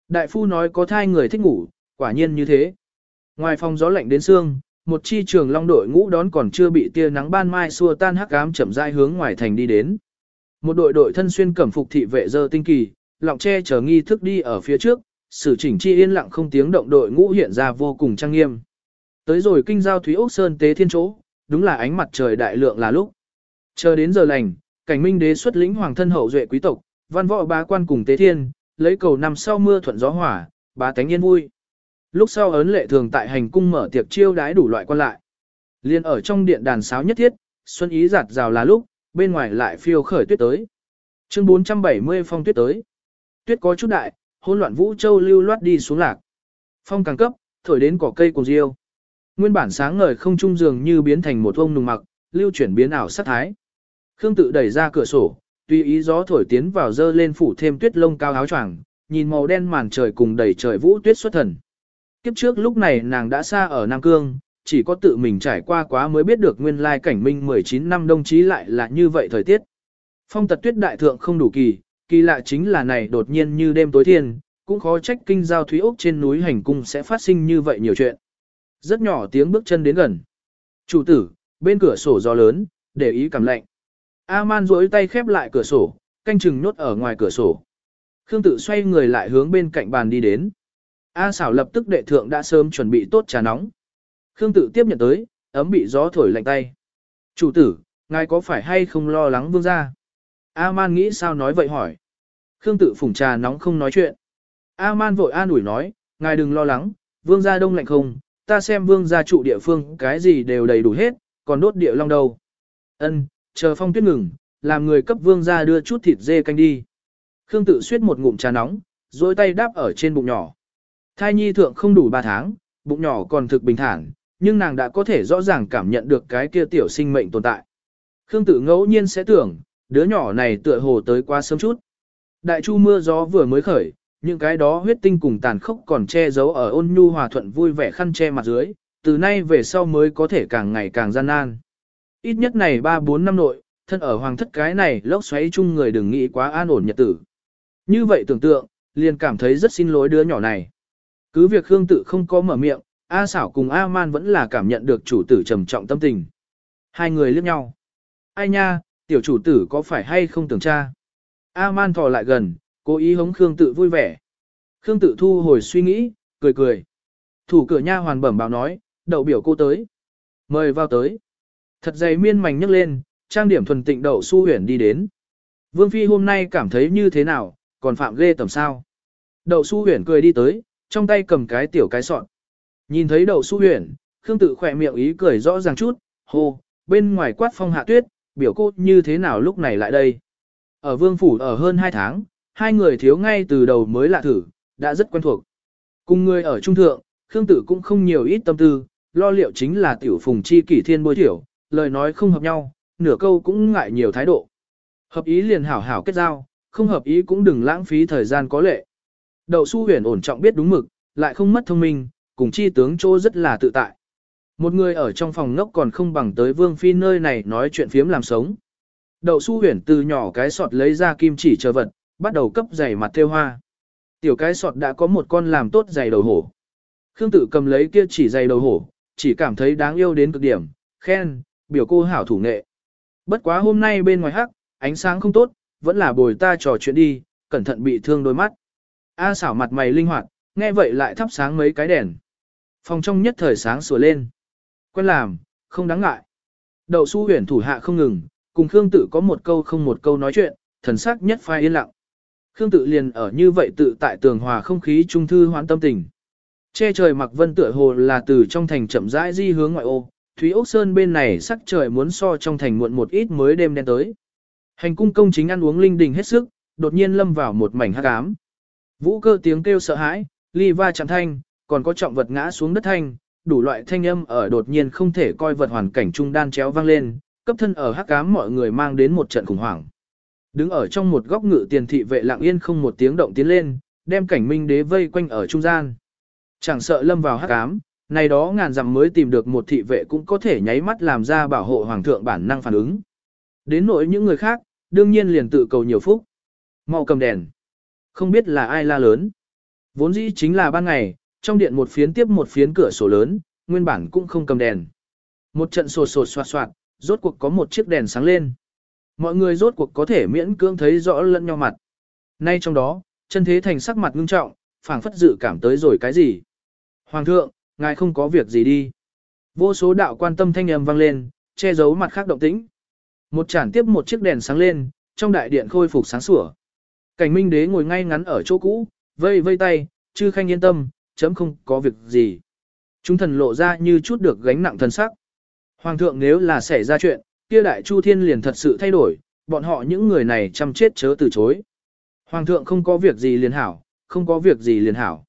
Đại phu nói có thai người thích ngủ, quả nhiên như thế. Ngoài phòng gió lạnh đến xương, một chi trường long đội ngũ đón còn chưa bị tia nắng ban mai xua tan hắc ám chậm rãi hướng ngoài thành đi đến. Một đội đội thân xuyên cẩm phục thị vệ dơ tinh kỳ, lọng che chờ nghi thức đi ở phía trước, sử chỉnh chi yên lặng không tiếng động đội ngũ hiện ra vô cùng trang nghiêm. Tới rồi kinh giao Thúy Ốc Sơn tế thiên chỗ, đúng là ánh mặt trời đại lượng là lúc. Chờ đến giờ lành, cảnh minh đế xuất lĩnh hoàng thân hậu duệ quý tộc, văn võ bá quan cùng tế thiên, lấy cầu năm sau mưa thuận gió hỏa, bá tánh yên vui. Lúc sau ấn lệ thường tại hành cung mở tiệc chiêu đái đủ loại quan lại. Liên ở trong điện đàn sáo nhất thiết, xuân ý giạt rào là lúc, bên ngoài lại phiêu khởi tuyết tới. Chương 470 phong tuyết tới. Tuyết có chút đại, hỗn loạn vũ châu lưu loát đi xuống lạc. Phong càng cấp, thổi đến cỏ cây cùng riêu. Nguyên bản sáng ngời không trung dường như biến thành một ông nùng mặc, lưu chuyển biến ảo sắc thái. Khương tự đẩy ra cửa sổ, tùy ý gió thổi tiến vào dơ lên phủ thêm tuyết lông cao áo choàng, nhìn màu đen màn trời cùng đầy trời vũ tuyết xuất thần. Kiếp trước lúc này nàng đã xa ở Nam Cương, chỉ có tự mình trải qua quá mới biết được nguyên lai cảnh minh 19 năm đồng chí lại là như vậy thời tiết. Phong tật tuyết đại thượng không đủ kỳ, kỳ lạ chính là này đột nhiên như đêm tối thiên, cũng khó trách kinh giao thúy ốc trên núi hành cung sẽ phát sinh như vậy nhiều chuyện. Rất nhỏ tiếng bước chân đến gần. Chủ tử, bên cửa sổ gió lớn, để ý cảm lạnh. A-man duỗi tay khép lại cửa sổ, canh chừng nhốt ở ngoài cửa sổ. Khương tự xoay người lại hướng bên cạnh bàn đi đến. A xảo lập tức đệ thượng đã sớm chuẩn bị tốt trà nóng. Khương tự tiếp nhận tới, ấm bị gió thổi lạnh tay. Chủ tử, ngài có phải hay không lo lắng vương gia? A-man nghĩ sao nói vậy hỏi. Khương tự phủng trà nóng không nói chuyện. A-man vội an ủi nói, ngài đừng lo lắng, vương gia đông lạnh không, ta xem vương gia trụ địa phương cái gì đều đầy đủ hết, còn đốt địa long đâu. Ân, chờ phong tuyết ngừng, làm người cấp vương gia đưa chút thịt dê canh đi. Khương tự suyết một ngụm trà nóng, rồi tay đáp ở trên bụng nhỏ. Thai nhi thượng không đủ 3 tháng, bụng nhỏ còn thực bình thản, nhưng nàng đã có thể rõ ràng cảm nhận được cái kia tiểu sinh mệnh tồn tại. Khương tự ngẫu nhiên sẽ tưởng, đứa nhỏ này tựa hồ tới quá sớm chút. Đại chu mưa gió vừa mới khởi, những cái đó huyết tinh cùng tàn khốc còn che giấu ở ôn nhu hòa thuận vui vẻ khăn che mặt dưới, từ nay về sau mới có thể càng ngày càng gian nan. Ít nhất này 3-4 năm nội, thân ở hoàng thất cái này lốc xoáy chung người đừng nghĩ quá an ổn nhật tử. Như vậy tưởng tượng, liền cảm thấy rất xin lỗi đứa nhỏ này. Cứ việc Khương tự không có mở miệng, A xảo cùng A man vẫn là cảm nhận được chủ tử trầm trọng tâm tình. Hai người liếc nhau. Ai nha, tiểu chủ tử có phải hay không tưởng cha? A man thò lại gần, cố ý hống Khương tự vui vẻ. Khương tự thu hồi suy nghĩ, cười cười. Thủ cửa nha hoàn bẩm báo nói, đậu biểu cô tới. Mời vào tới. Thật dày miên mảnh nhấc lên, trang điểm thuần tịnh đậu su huyền đi đến. Vương Phi hôm nay cảm thấy như thế nào, còn phạm ghê tầm sao. Đậu su huyền cười đi tới, trong tay cầm cái tiểu cái sọn. Nhìn thấy đậu su huyền, Khương tự khỏe miệng ý cười rõ ràng chút, hô, bên ngoài quát phong hạ tuyết, biểu cô như thế nào lúc này lại đây. Ở vương phủ ở hơn 2 tháng, hai người thiếu ngay từ đầu mới lạ thử, đã rất quen thuộc. Cùng người ở trung thượng, Khương tử cũng không nhiều ít tâm tư, lo liệu chính là tiểu phùng chi kỷ thiên bôi tiểu, lời nói không hợp nhau, nửa câu cũng ngại nhiều thái độ. Hợp ý liền hảo hảo kết giao, không hợp ý cũng đừng lãng phí thời gian có lệ. Đậu su huyền ổn trọng biết đúng mực, lại không mất thông minh, cùng chi tướng chỗ rất là tự tại. Một người ở trong phòng ngốc còn không bằng tới vương phi nơi này nói chuyện phiếm làm sống. Đậu su huyền từ nhỏ cái sọt lấy ra kim chỉ chờ vật, bắt đầu cấp giày mặt theo hoa. Tiểu cái sọt đã có một con làm tốt giày đầu hổ. Khương tử cầm lấy kia chỉ giày đầu hổ, chỉ cảm thấy đáng yêu đến cực điểm, khen, biểu cô hảo thủ nghệ. Bất quá hôm nay bên ngoài hắc, ánh sáng không tốt, vẫn là bồi ta trò chuyện đi, cẩn thận bị thương đôi mắt. A xảo mặt mày linh hoạt, nghe vậy lại thắp sáng mấy cái đèn. Phòng trong nhất thời sáng sủa lên. Quen làm, không đáng ngại. Đậu su huyền thủ hạ không ngừng, cùng Khương Tự có một câu không một câu nói chuyện, thần sắc nhất phai yên lặng. Khương Tự liền ở như vậy tự tại tường hòa không khí trung thư hoãn tâm tình. Che trời mặc vân tựa hồ là từ trong thành chậm rãi di hướng ngoại ô, Thúy Ốc Sơn bên này sắc trời muốn so trong thành muộn một ít mới đêm đen tới. Hành cung công chính ăn uống linh đình hết sức, đột nhiên lâm vào một mảnh hắc ám. Vũ cơ tiếng kêu sợ hãi, ly va chạm thanh, còn có trọng vật ngã xuống đất thanh, đủ loại thanh âm ở đột nhiên không thể coi vật hoàn cảnh trung đan chéo vang lên, cấp thân ở hắc ám mọi người mang đến một trận khủng hoảng. Đứng ở trong một góc ngự tiền thị vệ lặng yên không một tiếng động tiến lên, đem cảnh minh đế vây quanh ở trung gian. Chẳng sợ lâm vào hắc ám, này đó ngàn dặm mới tìm được một thị vệ cũng có thể nháy mắt làm ra bảo hộ hoàng thượng bản năng phản ứng. Đến nỗi những người khác, đương nhiên liền tự cầu nhiều phúc. Mau cầm đèn. Không biết là ai la lớn. Vốn dĩ chính là ban ngày, trong điện một phiến tiếp một phiến cửa sổ lớn, nguyên bản cũng không cầm đèn. Một trận sột sột soạt soạt, rốt cuộc có một chiếc đèn sáng lên. Mọi người rốt cuộc có thể miễn cưỡng thấy rõ lẫn nhau mặt. Nay trong đó, chân thế thành sắc mặt ngưng trọng, phảng phất dự cảm tới rồi cái gì. Hoàng thượng, ngài không có việc gì đi. Vô số đạo quan tâm thanh âm vang lên, che giấu mặt khác động tĩnh. Một chản tiếp một chiếc đèn sáng lên, trong đại điện khôi phục sáng sủa. Cảnh minh đế ngồi ngay ngắn ở chỗ cũ, vây vây tay, chư khanh yên tâm, chấm không có việc gì. Chúng thần lộ ra như chút được gánh nặng thần sắc. Hoàng thượng nếu là xảy ra chuyện, kia đại chu thiên liền thật sự thay đổi, bọn họ những người này chăm chết chớ từ chối. Hoàng thượng không có việc gì liền hảo, không có việc gì liền hảo.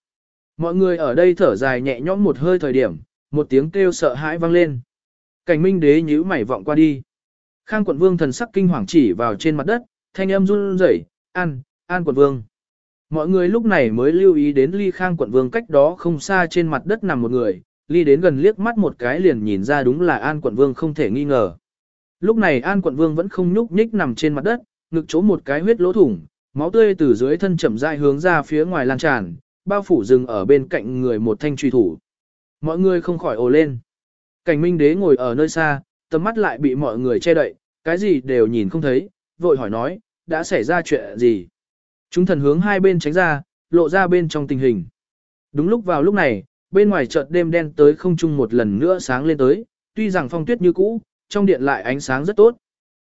Mọi người ở đây thở dài nhẹ nhõm một hơi thời điểm, một tiếng kêu sợ hãi vang lên. Cảnh minh đế nhíu mày vọng qua đi. Khang quận vương thần sắc kinh hoàng chỉ vào trên mặt đất, thanh âm run rẩy, an, an quận vương. Mọi người lúc này mới lưu ý đến ly khang quận vương cách đó không xa trên mặt đất nằm một người, ly đến gần liếc mắt một cái liền nhìn ra đúng là an quận vương không thể nghi ngờ. Lúc này an quận vương vẫn không nhúc nhích nằm trên mặt đất, ngực chỗ một cái huyết lỗ thủng, máu tươi từ dưới thân chậm rãi hướng ra phía ngoài lan tràn, bao phủ rừng ở bên cạnh người một thanh truy thủ. Mọi người không khỏi ồ lên. Cảnh minh đế ngồi ở nơi xa, tầm mắt lại bị mọi người che đậy, cái gì đều nhìn không thấy, vội hỏi nói, đã xảy ra chuyện gì. Chúng thần hướng hai bên tránh ra, lộ ra bên trong tình hình. Đúng lúc vào lúc này, bên ngoài chợt đêm đen tới không trung một lần nữa sáng lên tới, tuy rằng phong tuyết như cũ, trong điện lại ánh sáng rất tốt.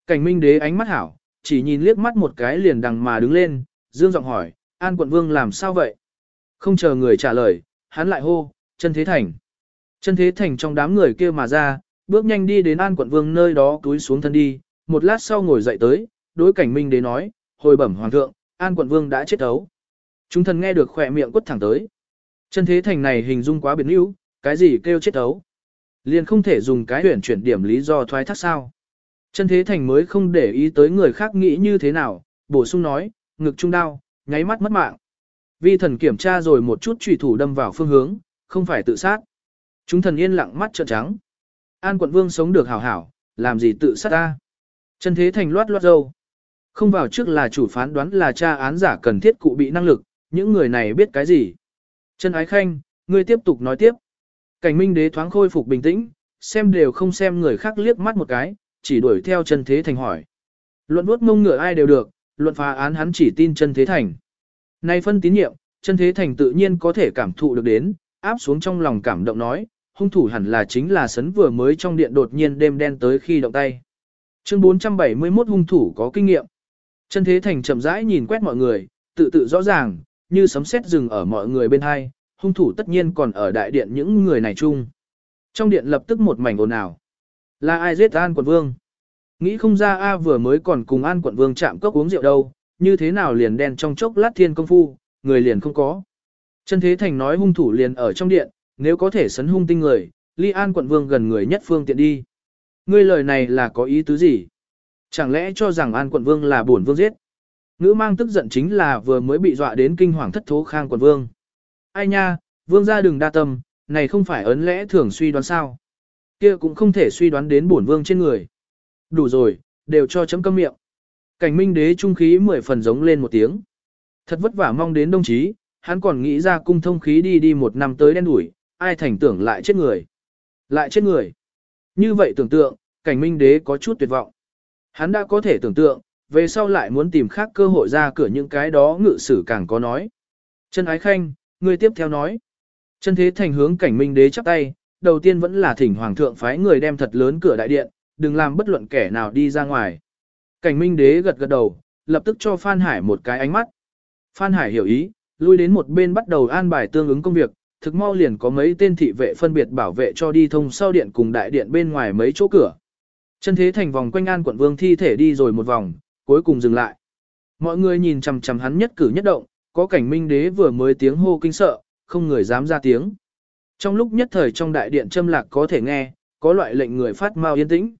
Cảnh minh đế ánh mắt hảo, chỉ nhìn liếc mắt một cái liền đằng mà đứng lên, dương giọng hỏi, An quận vương làm sao vậy? Không chờ người trả lời, hắn lại hô, chân thế thành. Chân thế thành trong đám người kia mà ra, bước nhanh đi đến An quận vương nơi đó túi xuống thân đi, một lát sau ngồi dậy tới, đối cảnh minh đế nói, hồi bẩm hoàng thượng, An quận vương đã chết thấu. Chúng thần nghe được khỏe miệng quất thẳng tới. Chân thế thành này hình dung quá biến yếu, cái gì kêu chết thấu. Liền không thể dùng cái huyển chuyển điểm lý do thoái thác sao. Chân thế thành mới không để ý tới người khác nghĩ như thế nào, bổ sung nói, ngực trung đau, nháy mắt mất mạng. Vi thần kiểm tra rồi một chút trùy thủ đâm vào phương hướng, không phải tự sát. Chúng thần yên lặng mắt trợn trắng. An quận vương sống được hảo hảo, làm gì tự sát ta. Chân thế thành loát loát dâu. Không vào trước là chủ phán đoán là cha án giả cần thiết cụ bị năng lực, những người này biết cái gì. Trần ái khanh, ngươi tiếp tục nói tiếp. Cảnh minh đế thoáng khôi phục bình tĩnh, xem đều không xem người khác liếc mắt một cái, chỉ đuổi theo chân thế thành hỏi. Luận vuốt mông ngựa ai đều được, luận phá án hắn chỉ tin chân thế thành. Nay phân tín nhiệm, chân thế thành tự nhiên có thể cảm thụ được đến, áp xuống trong lòng cảm động nói, hung thủ hẳn là chính là sấn vừa mới trong điện đột nhiên đêm đen tới khi động tay. Chương 471 hung thủ có kinh nghiệm. Chân thế thành chậm rãi nhìn quét mọi người, tự tự rõ ràng, như sấm sét rừng ở mọi người bên hai, hung thủ tất nhiên còn ở đại điện những người này chung. Trong điện lập tức một mảnh ồn ào. Là ai giết An quận vương? Nghĩ không ra A vừa mới còn cùng An quận vương chạm cốc uống rượu đâu, như thế nào liền đen trong chốc lát thiên công phu, người liền không có. Chân thế thành nói hung thủ liền ở trong điện, nếu có thể sấn hung tinh người, ly An quận vương gần người nhất phương tiện đi. Ngươi lời này là có ý tứ gì? Chẳng lẽ cho rằng An quận vương là bổn vương giết? Ngữ mang tức giận chính là vừa mới bị dọa đến kinh hoàng thất thố khang quận vương. Ai nha, vương gia đừng đa tâm, này không phải ấn lẽ thường suy đoán sao. Kia cũng không thể suy đoán đến bổn vương trên người. Đủ rồi, đều cho chấm câm miệng. Cảnh minh đế trung khí mười phần giống lên một tiếng. Thật vất vả mong đến đồng chí, hắn còn nghĩ ra cung thông khí đi đi một năm tới đen đuổi, ai thành tưởng lại chết người. Lại chết người. Như vậy tưởng tượng, cảnh minh đế có chút tuyệt vọng. Hắn đã có thể tưởng tượng, về sau lại muốn tìm khác cơ hội ra cửa những cái đó ngự sử càng có nói. Chân ái khanh, người tiếp theo nói. Chân thế thành hướng cảnh minh đế chắp tay, đầu tiên vẫn là thỉnh hoàng thượng phái người đem thật lớn cửa đại điện, đừng làm bất luận kẻ nào đi ra ngoài. Cảnh minh đế gật gật đầu, lập tức cho Phan Hải một cái ánh mắt. Phan Hải hiểu ý, lui đến một bên bắt đầu an bài tương ứng công việc, thực mau liền có mấy tên thị vệ phân biệt bảo vệ cho đi thông sau điện cùng đại điện bên ngoài mấy chỗ cửa. Chân thế thành vòng quanh an quận vương thi thể đi rồi một vòng, cuối cùng dừng lại. Mọi người nhìn chằm chằm hắn nhất cử nhất động, có cảnh minh đế vừa mới tiếng hô kinh sợ, không người dám ra tiếng. Trong lúc nhất thời trong đại điện châm lạc có thể nghe, có loại lệnh người phát mau yên tĩnh.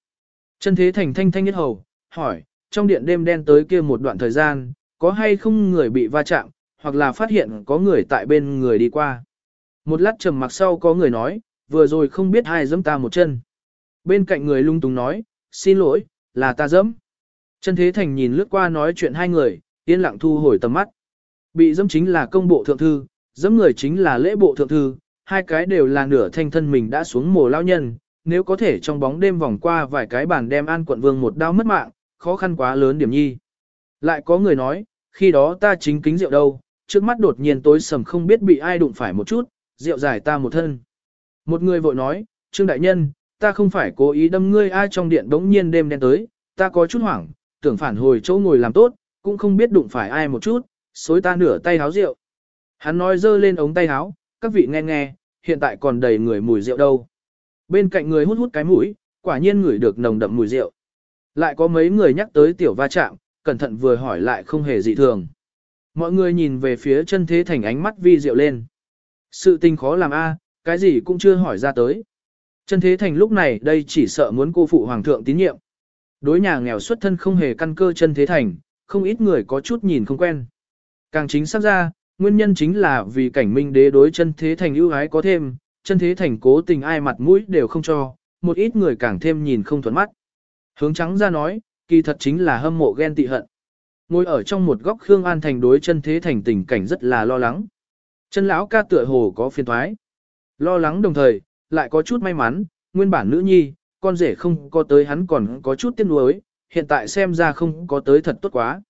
Chân thế thành thanh thanh nhất hầu, hỏi, trong điện đêm đen tới kia một đoạn thời gian, có hay không người bị va chạm, hoặc là phát hiện có người tại bên người đi qua. Một lát trầm mặc sau có người nói, vừa rồi không biết ai giẫm ta một chân. Bên cạnh người lung tung nói, xin lỗi, là ta dẫm. Chân Thế Thành nhìn lướt qua nói chuyện hai người, yên lặng thu hồi tầm mắt. Bị dẫm chính là công bộ thượng thư, dẫm người chính là lễ bộ thượng thư, hai cái đều là nửa thanh thân mình đã xuống mồ lao nhân, nếu có thể trong bóng đêm vòng qua vài cái bàn đem an quận vương một đao mất mạng, khó khăn quá lớn điểm nhi. Lại có người nói, khi đó ta chính kính rượu đâu, trước mắt đột nhiên tối sầm không biết bị ai đụng phải một chút, rượu giải ta một thân. Một người vội nói, Trương Đại Nhân, ta không phải cố ý đâm ngươi ai trong điện đống nhiên đêm đen tới, ta có chút hoảng, tưởng phản hồi chỗ ngồi làm tốt, cũng không biết đụng phải ai một chút, xối ta nửa tay háo rượu. Hắn nói dơ lên ống tay háo, các vị nghe nghe, hiện tại còn đầy người mùi rượu đâu. Bên cạnh người hút hút cái mũi, quả nhiên ngửi được nồng đậm mùi rượu. Lại có mấy người nhắc tới tiểu va chạm, cẩn thận vừa hỏi lại không hề dị thường. Mọi người nhìn về phía chân thế thành ánh mắt vi rượu lên. Sự tình khó làm a, cái gì cũng chưa hỏi ra tới. Chân thế thành lúc này đây chỉ sợ muốn cô phụ hoàng thượng tín nhiệm. Đối nhà nghèo xuất thân không hề căn cơ chân thế thành, không ít người có chút nhìn không quen. Càng chính xác ra, nguyên nhân chính là vì cảnh minh đế đối chân thế thành ưu ái có thêm, chân thế thành cố tình ai mặt mũi đều không cho, một ít người càng thêm nhìn không thuận mắt. Hướng trắng ra nói, kỳ thật chính là hâm mộ ghen tị hận. Ngồi ở trong một góc Khương An Thành đối chân thế thành tình cảnh rất là lo lắng. Chân lão ca tựa hồ có phiền thoái. Lo lắng đồng thời, lại có chút may mắn, nguyên bản nữ nhi, con rể không có tới hắn còn có chút tiếc nuối, hiện tại xem ra không có tới thật tốt quá.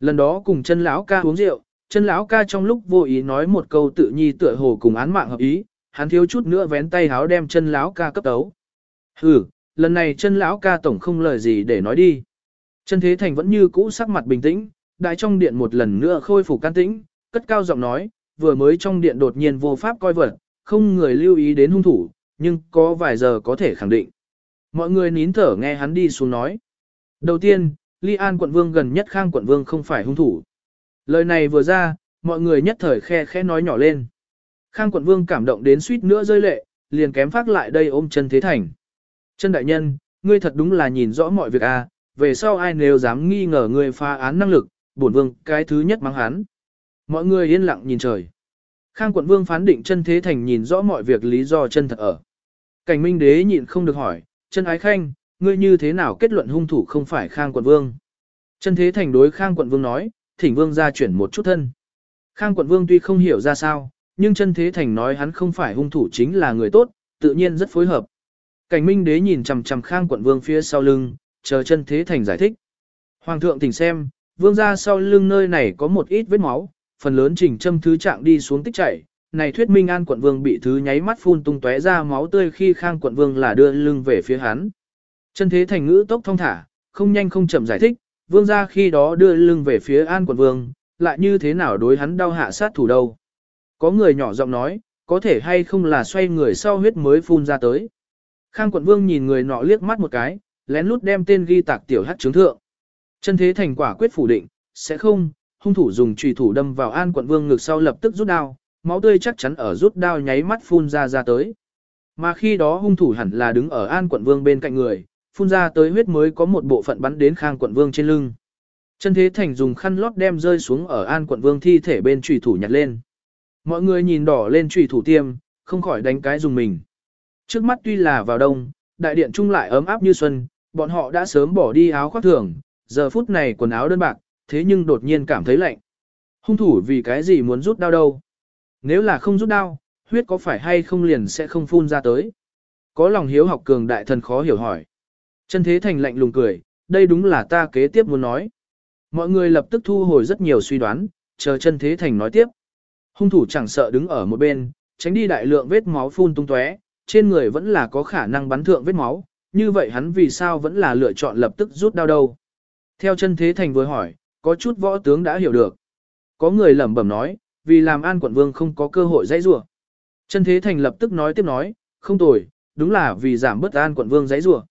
Lần đó cùng chân lão ca uống rượu, chân lão ca trong lúc vô ý nói một câu tự nhi tựa hồ cùng án mạng hợp ý, hắn thiếu chút nữa vén tay háo đem chân lão ca cấp tấu. Hừ, lần này chân lão ca tổng không lời gì để nói đi. Chân thế thành vẫn như cũ sắc mặt bình tĩnh, đại trong điện một lần nữa khôi phục can tĩnh, cất cao giọng nói, vừa mới trong điện đột nhiên vô pháp coi vật, không người lưu ý đến hung thủ, nhưng có vài giờ có thể khẳng định. Mọi người nín thở nghe hắn đi xuống nói. Đầu tiên, Ly An quận vương gần nhất Khang quận vương không phải hung thủ. Lời này vừa ra, mọi người nhất thời khe khẽ nói nhỏ lên. Khang quận vương cảm động đến suýt nữa rơi lệ, liền kém phát lại đây ôm chân thế thành. Chân đại nhân, ngươi thật đúng là nhìn rõ mọi việc a, à, về sau ai nếu dám nghi ngờ ngươi phá án năng lực, bổn vương cái thứ nhất mắng hắn. Mọi người yên lặng nhìn trời. Khang quận vương phán định chân thế thành nhìn rõ mọi việc lý do chân thật ở. Cảnh minh đế nhịn không được hỏi, chân ái khanh, ngươi như thế nào kết luận hung thủ không phải Khang quận vương? Chân thế thành đối Khang quận vương nói, thỉnh vương ra chuyển một chút thân. Khang quận vương tuy không hiểu ra sao, nhưng chân thế thành nói hắn không phải hung thủ chính là người tốt, tự nhiên rất phối hợp. Cảnh minh đế nhìn chằm chằm Khang quận vương phía sau lưng, chờ chân thế thành giải thích. Hoàng thượng tỉnh xem, vương ra sau lưng nơi này có một ít vết máu, phần lớn trình châm thứ trạng đi xuống tích chảy, này thuyết minh An quận vương bị thứ nháy mắt phun tung tóe ra máu tươi khi Khang quận vương là đưa lưng về phía hắn. Chân thế thành ngữ tốc thông thả, không nhanh không chậm giải thích, vương gia khi đó đưa lưng về phía An quận vương, lại như thế nào đối hắn đau hạ sát thủ đâu. Có người nhỏ giọng nói, có thể hay không là xoay người sau huyết mới phun ra tới. Khang quận vương nhìn người nọ liếc mắt một cái, lén lút đem tên ghi tạc tiểu hát chứng thượng. Chân thế thành quả quyết phủ định, sẽ không, hung thủ dùng trùy thủ đâm vào an quận vương ngực sau lập tức rút đao, máu tươi chắc chắn ở rút đao nháy mắt phun ra ra tới. Mà khi đó hung thủ hẳn là đứng ở an quận vương bên cạnh người, phun ra tới huyết mới có một bộ phận bắn đến khang quận vương trên lưng. Chân thế thành dùng khăn lót đem rơi xuống ở an quận vương thi thể bên trùy thủ nhặt lên. Mọi người nhìn đỏ lên trùy thủ tiêm, không khỏi đánh cái dùng mình. Trước mắt tuy là vào đông, đại điện trung lại ấm áp như xuân, bọn họ đã sớm bỏ đi áo khoác thường, giờ phút này quần áo đơn bạc, thế nhưng đột nhiên cảm thấy lạnh. Hung thủ vì cái gì muốn rút đau đâu? Nếu là không rút đau, huyết có phải hay không liền sẽ không phun ra tới? Có lòng hiếu học cường đại thần khó hiểu hỏi. Chân thế thành lạnh lùng cười, đây đúng là ta kế tiếp muốn nói. Mọi người lập tức thu hồi rất nhiều suy đoán, chờ chân thế thành nói tiếp. Hung thủ chẳng sợ đứng ở một bên, tránh đi đại lượng vết máu phun tung tóe, trên người vẫn là có khả năng bắn thượng vết máu, như vậy hắn vì sao vẫn là lựa chọn lập tức rút đau đâu. Theo chân thế thành vừa hỏi, có chút võ tướng đã hiểu được. Có người lẩm bẩm nói, vì làm an quận vương không có cơ hội dãy rủa. Chân thế thành lập tức nói tiếp nói, không tồi, đúng là vì giảm bớt an quận vương dãy rủa.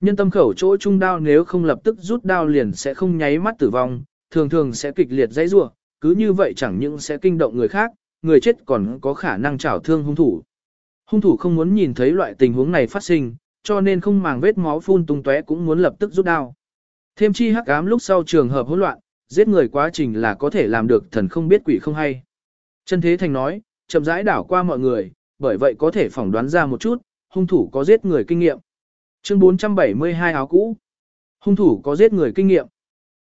Nhân tâm khẩu chỗ trung đao nếu không lập tức rút đao liền sẽ không nháy mắt tử vong, thường thường sẽ kịch liệt dãy rủa, cứ như vậy chẳng những sẽ kinh động người khác, người chết còn có khả năng trảo thương hung thủ. Hung thủ không muốn nhìn thấy loại tình huống này phát sinh, cho nên không màng vết máu phun tung tóe cũng muốn lập tức rút đao. Thêm chi hắc ám lúc sau trường hợp hỗn loạn, giết người quá trình là có thể làm được thần không biết quỷ không hay. Trần Thế Thành nói, chậm rãi đảo qua mọi người, bởi vậy có thể phỏng đoán ra một chút, hung thủ có giết người kinh nghiệm. Chương 472 áo cũ. Hung thủ có giết người kinh nghiệm.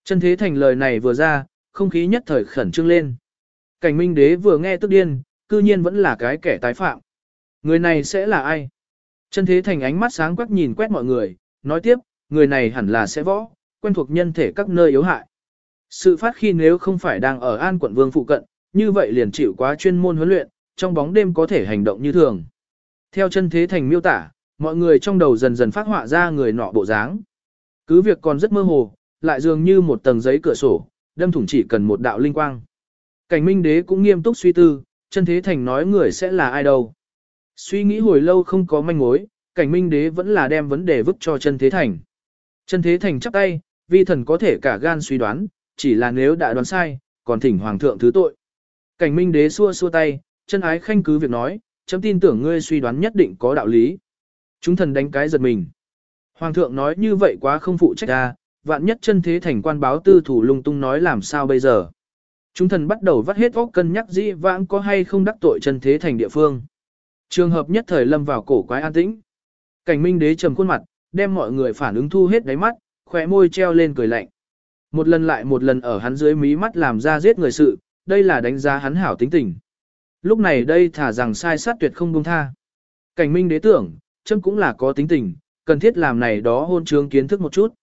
Trần Thế Thành lời này vừa ra, không khí nhất thời khẩn trương lên. Cảnh Minh Đế vừa nghe tức điên, cư nhiên vẫn là cái kẻ tái phạm. Người này sẽ là ai? Trần Thế Thành ánh mắt sáng quắc nhìn quét mọi người, nói tiếp, người này hẳn là sẽ võ, quen thuộc nhân thể các nơi yếu hại. Sự phát khi nếu không phải đang ở An quận Vương phụ cận, như vậy liền chịu quá chuyên môn huấn luyện, trong bóng đêm có thể hành động như thường. Theo chân thế thành miêu tả, mọi người trong đầu dần dần phát họa ra người nọ bộ dáng. Cứ việc còn rất mơ hồ, lại dường như một tầng giấy cửa sổ, đâm thủng chỉ cần một đạo linh quang. Cảnh minh đế cũng nghiêm túc suy tư, chân thế thành nói người sẽ là ai đâu. Suy nghĩ hồi lâu không có manh mối, cảnh minh đế vẫn là đem vấn đề vứt cho chân thế thành. Chân thế thành chắp tay, vi thần có thể cả gan suy đoán, chỉ là nếu đã đoán sai, còn thỉnh hoàng thượng thứ tội. Cảnh minh đế xua xua tay, chân ái khanh cứ việc nói, chấm tin tưởng ngươi suy đoán nhất định có đạo lý. Chúng thần đánh cái giật mình. Hoàng thượng nói như vậy quá không phụ trách ta. vạn nhất chân thế thành quan báo tư thủ lung tung nói làm sao bây giờ. Chúng thần bắt đầu vắt hết óc cân nhắc dĩ vãng có hay không đắc tội chân thế thành địa phương. Trường hợp nhất thời lâm vào cổ quái an tĩnh. Cảnh minh đế trầm khuôn mặt, đem mọi người phản ứng thu hết đáy mắt, khóe môi treo lên cười lạnh. Một lần lại một lần ở hắn dưới mí mắt làm ra giết người sự, đây là đánh giá hắn hảo tính tình. Lúc này đây thả rằng sai sát tuyệt không buông tha. Cảnh minh đế tưởng, châm cũng là có tính tình, cần thiết làm này đó hôn trướng kiến thức một chút.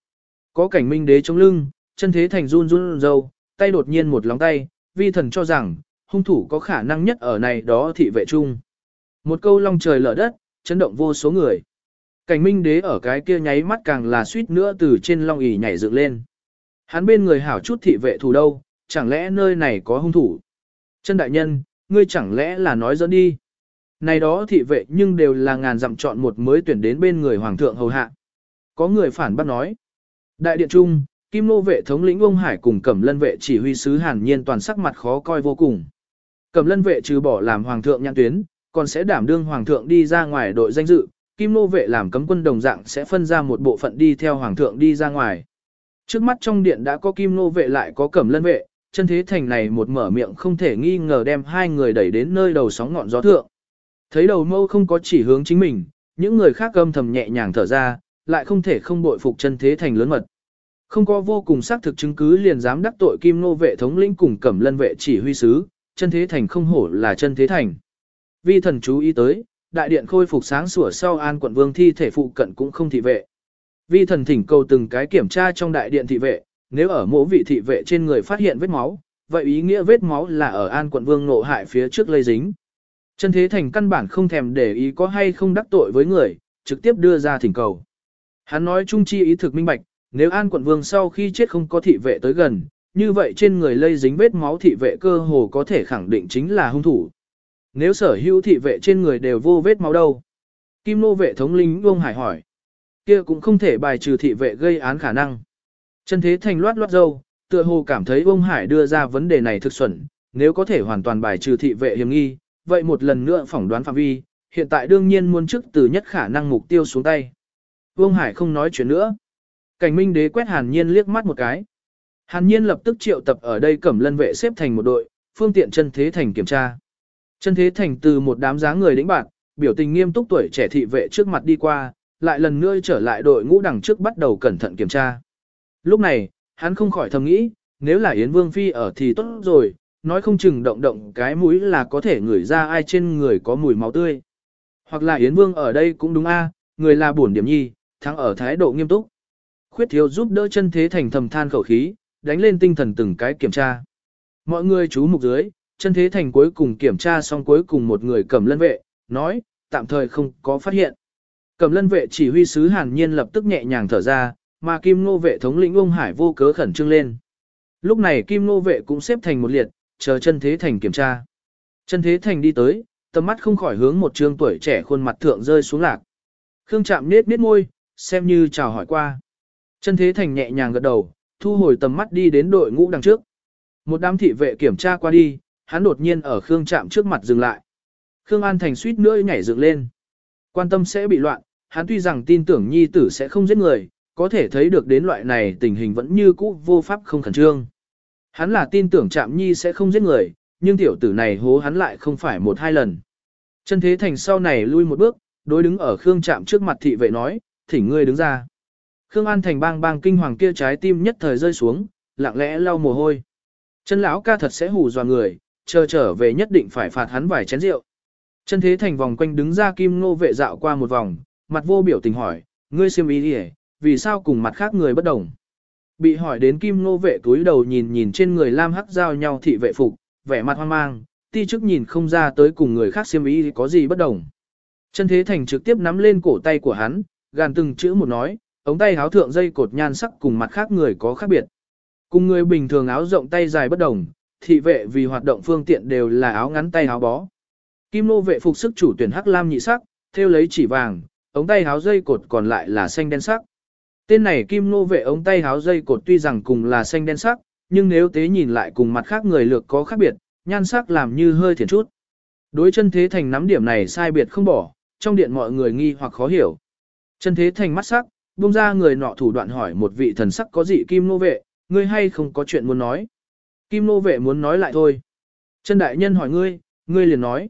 Có cảnh minh đế chống lưng, chân thế thành run run râu, tay đột nhiên một lóng tay, vi thần cho rằng, hung thủ có khả năng nhất ở này đó thị vệ chung. Một câu long trời lở đất, chấn động vô số người. Cảnh minh đế ở cái kia nháy mắt càng là suýt nữa từ trên long ỉ nhảy dựng lên. Hắn bên người hảo chút thị vệ thủ đâu, chẳng lẽ nơi này có hung thủ? Chân đại nhân, ngươi chẳng lẽ là nói dẫn đi? Này đó thị vệ nhưng đều là ngàn dặm chọn một mới tuyển đến bên người hoàng thượng hầu hạ. Có người phản bác nói. Đại điện trung, Kim Nô vệ thống lĩnh ông Hải cùng Cẩm Lân vệ chỉ huy sứ Hàn Nhiên toàn sắc mặt khó coi vô cùng. Cẩm Lân vệ trừ bỏ làm hoàng thượng nhãn tuyến, còn sẽ đảm đương hoàng thượng đi ra ngoài đội danh dự, Kim Nô vệ làm cấm quân đồng dạng sẽ phân ra một bộ phận đi theo hoàng thượng đi ra ngoài. Trước mắt trong điện đã có Kim Nô vệ lại có Cẩm Lân vệ, chân thế thành này một mở miệng không thể nghi ngờ đem hai người đẩy đến nơi đầu sóng ngọn gió thượng. Thấy đầu mâu không có chỉ hướng chính mình, những người khác âm thầm nhẹ nhàng thở ra, lại không thể không bội phục chân thế thành lớn mật. Không có vô cùng xác thực chứng cứ liền dám đắc tội Kim Nô vệ thống lĩnh cùng Cẩm Lân vệ chỉ huy sứ, chân thế thành không hổ là chân thế thành. Vi thần chú ý tới, đại điện khôi phục sáng sủa sau an quận vương thi thể phụ cận cũng không thị vệ. Vi thần thỉnh cầu từng cái kiểm tra trong đại điện thị vệ, nếu ở mỗi vị thị vệ trên người phát hiện vết máu, vậy ý nghĩa vết máu là ở an quận vương nộ hại phía trước lây dính. Chân thế thành căn bản không thèm để ý có hay không đắc tội với người, trực tiếp đưa ra thỉnh cầu. Hắn nói trung chi ý thực minh bạch, nếu An quận vương sau khi chết không có thị vệ tới gần, như vậy trên người lây dính vết máu thị vệ cơ hồ có thể khẳng định chính là hung thủ. Nếu sở hữu thị vệ trên người đều vô vết máu đâu? Kim nô vệ thống lính Vương Hải hỏi. Kia cũng không thể bài trừ thị vệ gây án khả năng. Chân thế thành loát loát dâu, tựa hồ cảm thấy Vương Hải đưa ra vấn đề này thực xuẩn, nếu có thể hoàn toàn bài trừ thị vệ hiểm nghi, vậy một lần nữa phỏng đoán phạm vi, hiện tại đương nhiên muốn trước từ nhất khả năng mục tiêu xuống tay. Vương Hải không nói chuyện nữa. Cảnh minh đế quét hàn nhiên liếc mắt một cái. Hàn nhiên lập tức triệu tập ở đây cẩm lân vệ xếp thành một đội, phương tiện chân thế thành kiểm tra. Chân thế thành từ một đám dáng người đĩnh bạn, biểu tình nghiêm túc tuổi trẻ thị vệ trước mặt đi qua, lại lần nữa trở lại đội ngũ đằng trước bắt đầu cẩn thận kiểm tra. Lúc này, hắn không khỏi thầm nghĩ, nếu là Yến Vương Phi ở thì tốt rồi, nói không chừng động động cái mũi là có thể ngửi ra ai trên người có mùi máu tươi. Hoặc là Yến Vương ở đây cũng đúng a, người là bổn điểm nhi, thắng ở thái độ nghiêm túc. Khuyết thiếu giúp đỡ chân thế thành thầm than khẩu khí, đánh lên tinh thần từng cái kiểm tra. Mọi người chú mục dưới, chân thế thành cuối cùng kiểm tra xong cuối cùng một người cầm lân vệ, nói, tạm thời không có phát hiện. Cầm lân vệ chỉ huy sứ hàn nhiên lập tức nhẹ nhàng thở ra, mà kim nô vệ thống lĩnh ông Hải vô cớ khẩn trương lên. Lúc này kim nô vệ cũng xếp thành một liệt, chờ chân thế thành kiểm tra. Chân thế thành đi tới, tầm mắt không khỏi hướng một trương tuổi trẻ khuôn mặt thượng rơi xuống lạc. Khương chạm nết nết môi, xem như chào hỏi qua. Chân thế thành nhẹ nhàng gật đầu, thu hồi tầm mắt đi đến đội ngũ đằng trước. Một đám thị vệ kiểm tra qua đi, hắn đột nhiên ở Khương chạm trước mặt dừng lại. Khương An Thành suýt nữa nhảy dựng lên. Quan tâm sẽ bị loạn, hắn tuy rằng tin tưởng nhi tử sẽ không giết người, có thể thấy được đến loại này tình hình vẫn như cũ vô pháp không khẩn trương. Hắn là tin tưởng Trạm nhi sẽ không giết người, nhưng tiểu tử này hố hắn lại không phải một hai lần. Chân thế thành sau này lui một bước, đối đứng ở Khương chạm trước mặt thị vệ nói, thỉnh ngươi đứng ra. Khương An Thành bang bang kinh hoàng kia trái tim nhất thời rơi xuống, lặng lẽ lau mồ hôi. Chân lão ca thật sẽ hù dọa người, chờ trở về nhất định phải phạt hắn vài chén rượu. Chân thế thành vòng quanh đứng ra kim ngô vệ dạo qua một vòng, mặt vô biểu tình hỏi, ngươi xem ý đi vì sao cùng mặt khác người bất đồng. Bị hỏi đến kim ngô vệ túi đầu nhìn nhìn trên người lam hắc giao nhau thị vệ phục, vẻ mặt hoang mang, ti chức nhìn không ra tới cùng người khác xiêm ý có gì bất đồng. Chân thế thành trực tiếp nắm lên cổ tay của hắn, gàn từng chữ một nói, ống tay áo thượng dây cột nhan sắc cùng mặt khác người có khác biệt. Cùng người bình thường áo rộng tay dài bất đồng, thị vệ vì hoạt động phương tiện đều là áo ngắn tay áo bó. Kim nô vệ phục sức chủ tuyển hắc lam nhị sắc, theo lấy chỉ vàng, ống tay áo dây cột còn lại là xanh đen sắc. Tên này kim nô vệ ống tay háo dây cột tuy rằng cùng là xanh đen sắc, nhưng nếu tế nhìn lại cùng mặt khác người lược có khác biệt, nhan sắc làm như hơi thiển chút. Đối chân thế thành nắm điểm này sai biệt không bỏ, trong điện mọi người nghi hoặc khó hiểu. Chân thế thành mắt sắc, buông ra người nọ thủ đoạn hỏi một vị thần sắc có dị kim nô vệ, ngươi hay không có chuyện muốn nói. Kim nô vệ muốn nói lại thôi. Chân đại nhân hỏi ngươi, ngươi liền nói.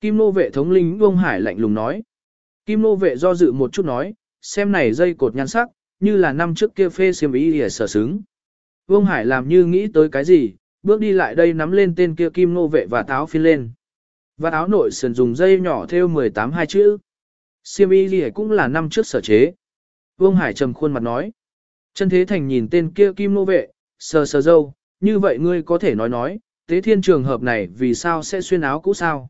Kim nô vệ thống linh Vương Hải lạnh lùng nói. Kim nô vệ do dự một chút nói, xem này dây cột nhan sắc, như là năm trước kia phê xiêm ý ỉa sở xứng. Vương Hải làm như nghĩ tới cái gì, bước đi lại đây nắm lên tên kia kim nô vệ và táo phiên lên. Và áo nội sườn dùng dây nhỏ theo 18 hai chữ. Xiêm y gì cũng là năm trước sở chế. Vương Hải trầm khuôn mặt nói. Chân thế thành nhìn tên kia kim nô vệ, sờ sờ dâu, như vậy ngươi có thể nói nói, tế thiên trường hợp này vì sao sẽ xuyên áo cũ sao?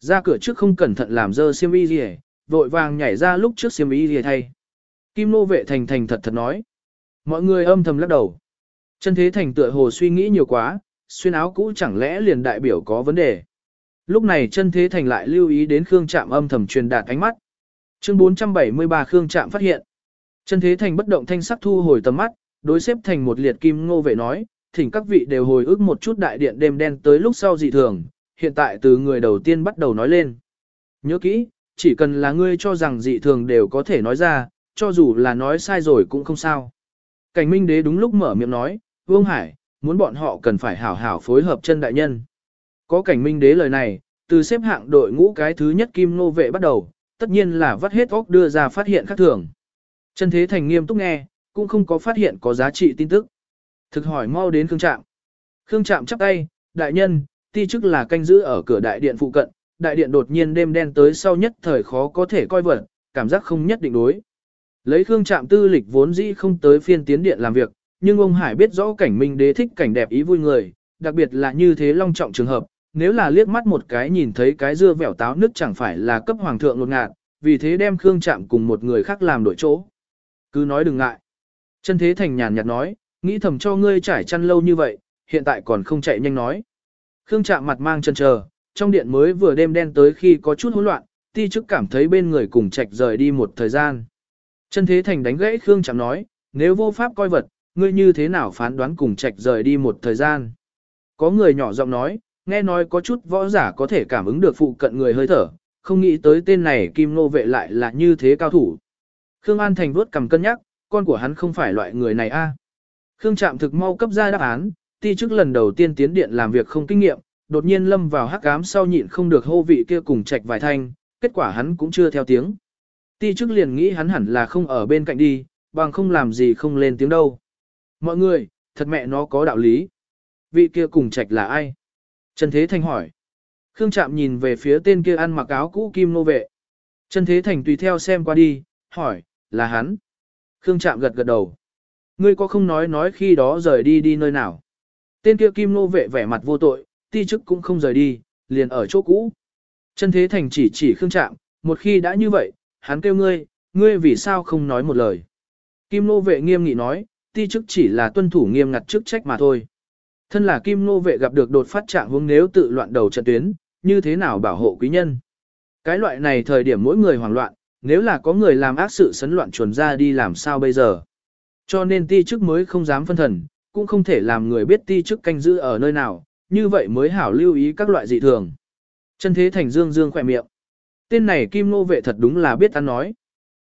Ra cửa trước không cẩn thận làm dơ xiêm y gì vội vàng nhảy ra lúc trước xiêm y gì thay. Kim nô vệ thành thành thật thật nói. Mọi người âm thầm lắc đầu. Chân thế thành tựa hồ suy nghĩ nhiều quá, xuyên áo cũ chẳng lẽ liền đại biểu có vấn đề. Lúc này chân thế thành lại lưu ý đến Khương Trạm âm thầm truyền đạt ánh mắt. Chương 473 Khương Trạm phát hiện. Chân thế thành bất động thanh sắc thu hồi tầm mắt, đối xếp thành một liệt kim ngô vệ nói, thỉnh các vị đều hồi ức một chút đại điện đêm đen tới lúc sau dị thường, hiện tại từ người đầu tiên bắt đầu nói lên. Nhớ kỹ, chỉ cần là ngươi cho rằng dị thường đều có thể nói ra, cho dù là nói sai rồi cũng không sao. Cảnh minh đế đúng lúc mở miệng nói, Vương Hải, muốn bọn họ cần phải hảo hảo phối hợp chân đại nhân. Có cảnh minh đế lời này, từ xếp hạng đội ngũ cái thứ nhất kim nô vệ bắt đầu, tất nhiên là vắt hết óc đưa ra phát hiện khác thường. Chân thế thành nghiêm túc nghe, cũng không có phát hiện có giá trị tin tức. Thực hỏi mau đến Khương Trạm. Khương Trạm chắp tay, đại nhân, ti chức là canh giữ ở cửa đại điện phụ cận, đại điện đột nhiên đêm đen tới sau nhất thời khó có thể coi vật, cảm giác không nhất định đối. Lấy Khương Trạm tư lịch vốn dĩ không tới phiên tiến điện làm việc, nhưng ông Hải biết rõ cảnh minh đế thích cảnh đẹp ý vui người, đặc biệt là như thế long trọng trường hợp, nếu là liếc mắt một cái nhìn thấy cái dưa vẻo táo nước chẳng phải là cấp hoàng thượng lột ngạt, vì thế đem Khương Trạm cùng một người khác làm đổi chỗ. Cứ nói đừng ngại. Chân Thế Thành nhàn nhạt nói, nghĩ thầm cho ngươi trải chăn lâu như vậy, hiện tại còn không chạy nhanh nói. Khương Trạm mặt mang chân chờ, trong điện mới vừa đêm đen tới khi có chút hỗn loạn, ti chức cảm thấy bên người cùng trạch rời đi một thời gian. Chân Thế Thành đánh gãy Khương Trạm nói, nếu vô pháp coi vật, ngươi như thế nào phán đoán cùng trạch rời đi một thời gian. Có người nhỏ giọng nói, nghe nói có chút võ giả có thể cảm ứng được phụ cận người hơi thở, không nghĩ tới tên này kim nô vệ lại là như thế cao thủ. Khương An Thành vuốt cầm cân nhắc, con của hắn không phải loại người này a. Khương Trạm thực mau cấp ra đáp án, ti chức lần đầu tiên tiến điện làm việc không kinh nghiệm, đột nhiên lâm vào hắc ám sau nhịn không được hô vị kia cùng trạch vài thanh, kết quả hắn cũng chưa theo tiếng. Ti chức liền nghĩ hắn hẳn là không ở bên cạnh đi, bằng không làm gì không lên tiếng đâu. Mọi người, thật mẹ nó có đạo lý. Vị kia cùng trạch là ai? Trần Thế Thành hỏi. Khương Trạm nhìn về phía tên kia ăn mặc áo cũ kim nô vệ. Trần Thế Thành tùy theo xem qua đi, hỏi, là hắn. Khương Trạm gật gật đầu. Ngươi có không nói nói khi đó rời đi đi nơi nào. Tên kia kim nô vệ vẻ mặt vô tội, ti chức cũng không rời đi, liền ở chỗ cũ. Trần Thế Thành chỉ chỉ Khương Trạm, một khi đã như vậy, hắn kêu ngươi, ngươi vì sao không nói một lời. Kim nô vệ nghiêm nghị nói, ti chức chỉ là tuân thủ nghiêm ngặt chức trách mà thôi. Thân là kim nô vệ gặp được đột phát trạng hướng nếu tự loạn đầu trận tuyến, như thế nào bảo hộ quý nhân. Cái loại này thời điểm mỗi người hoảng loạn, nếu là có người làm ác sự sấn loạn chuồn ra đi làm sao bây giờ. Cho nên ti chức mới không dám phân thần, cũng không thể làm người biết ti chức canh giữ ở nơi nào, như vậy mới hảo lưu ý các loại dị thường. Chân thế thành dương dương khỏe miệng. Tên này kim nô vệ thật đúng là biết ăn nói.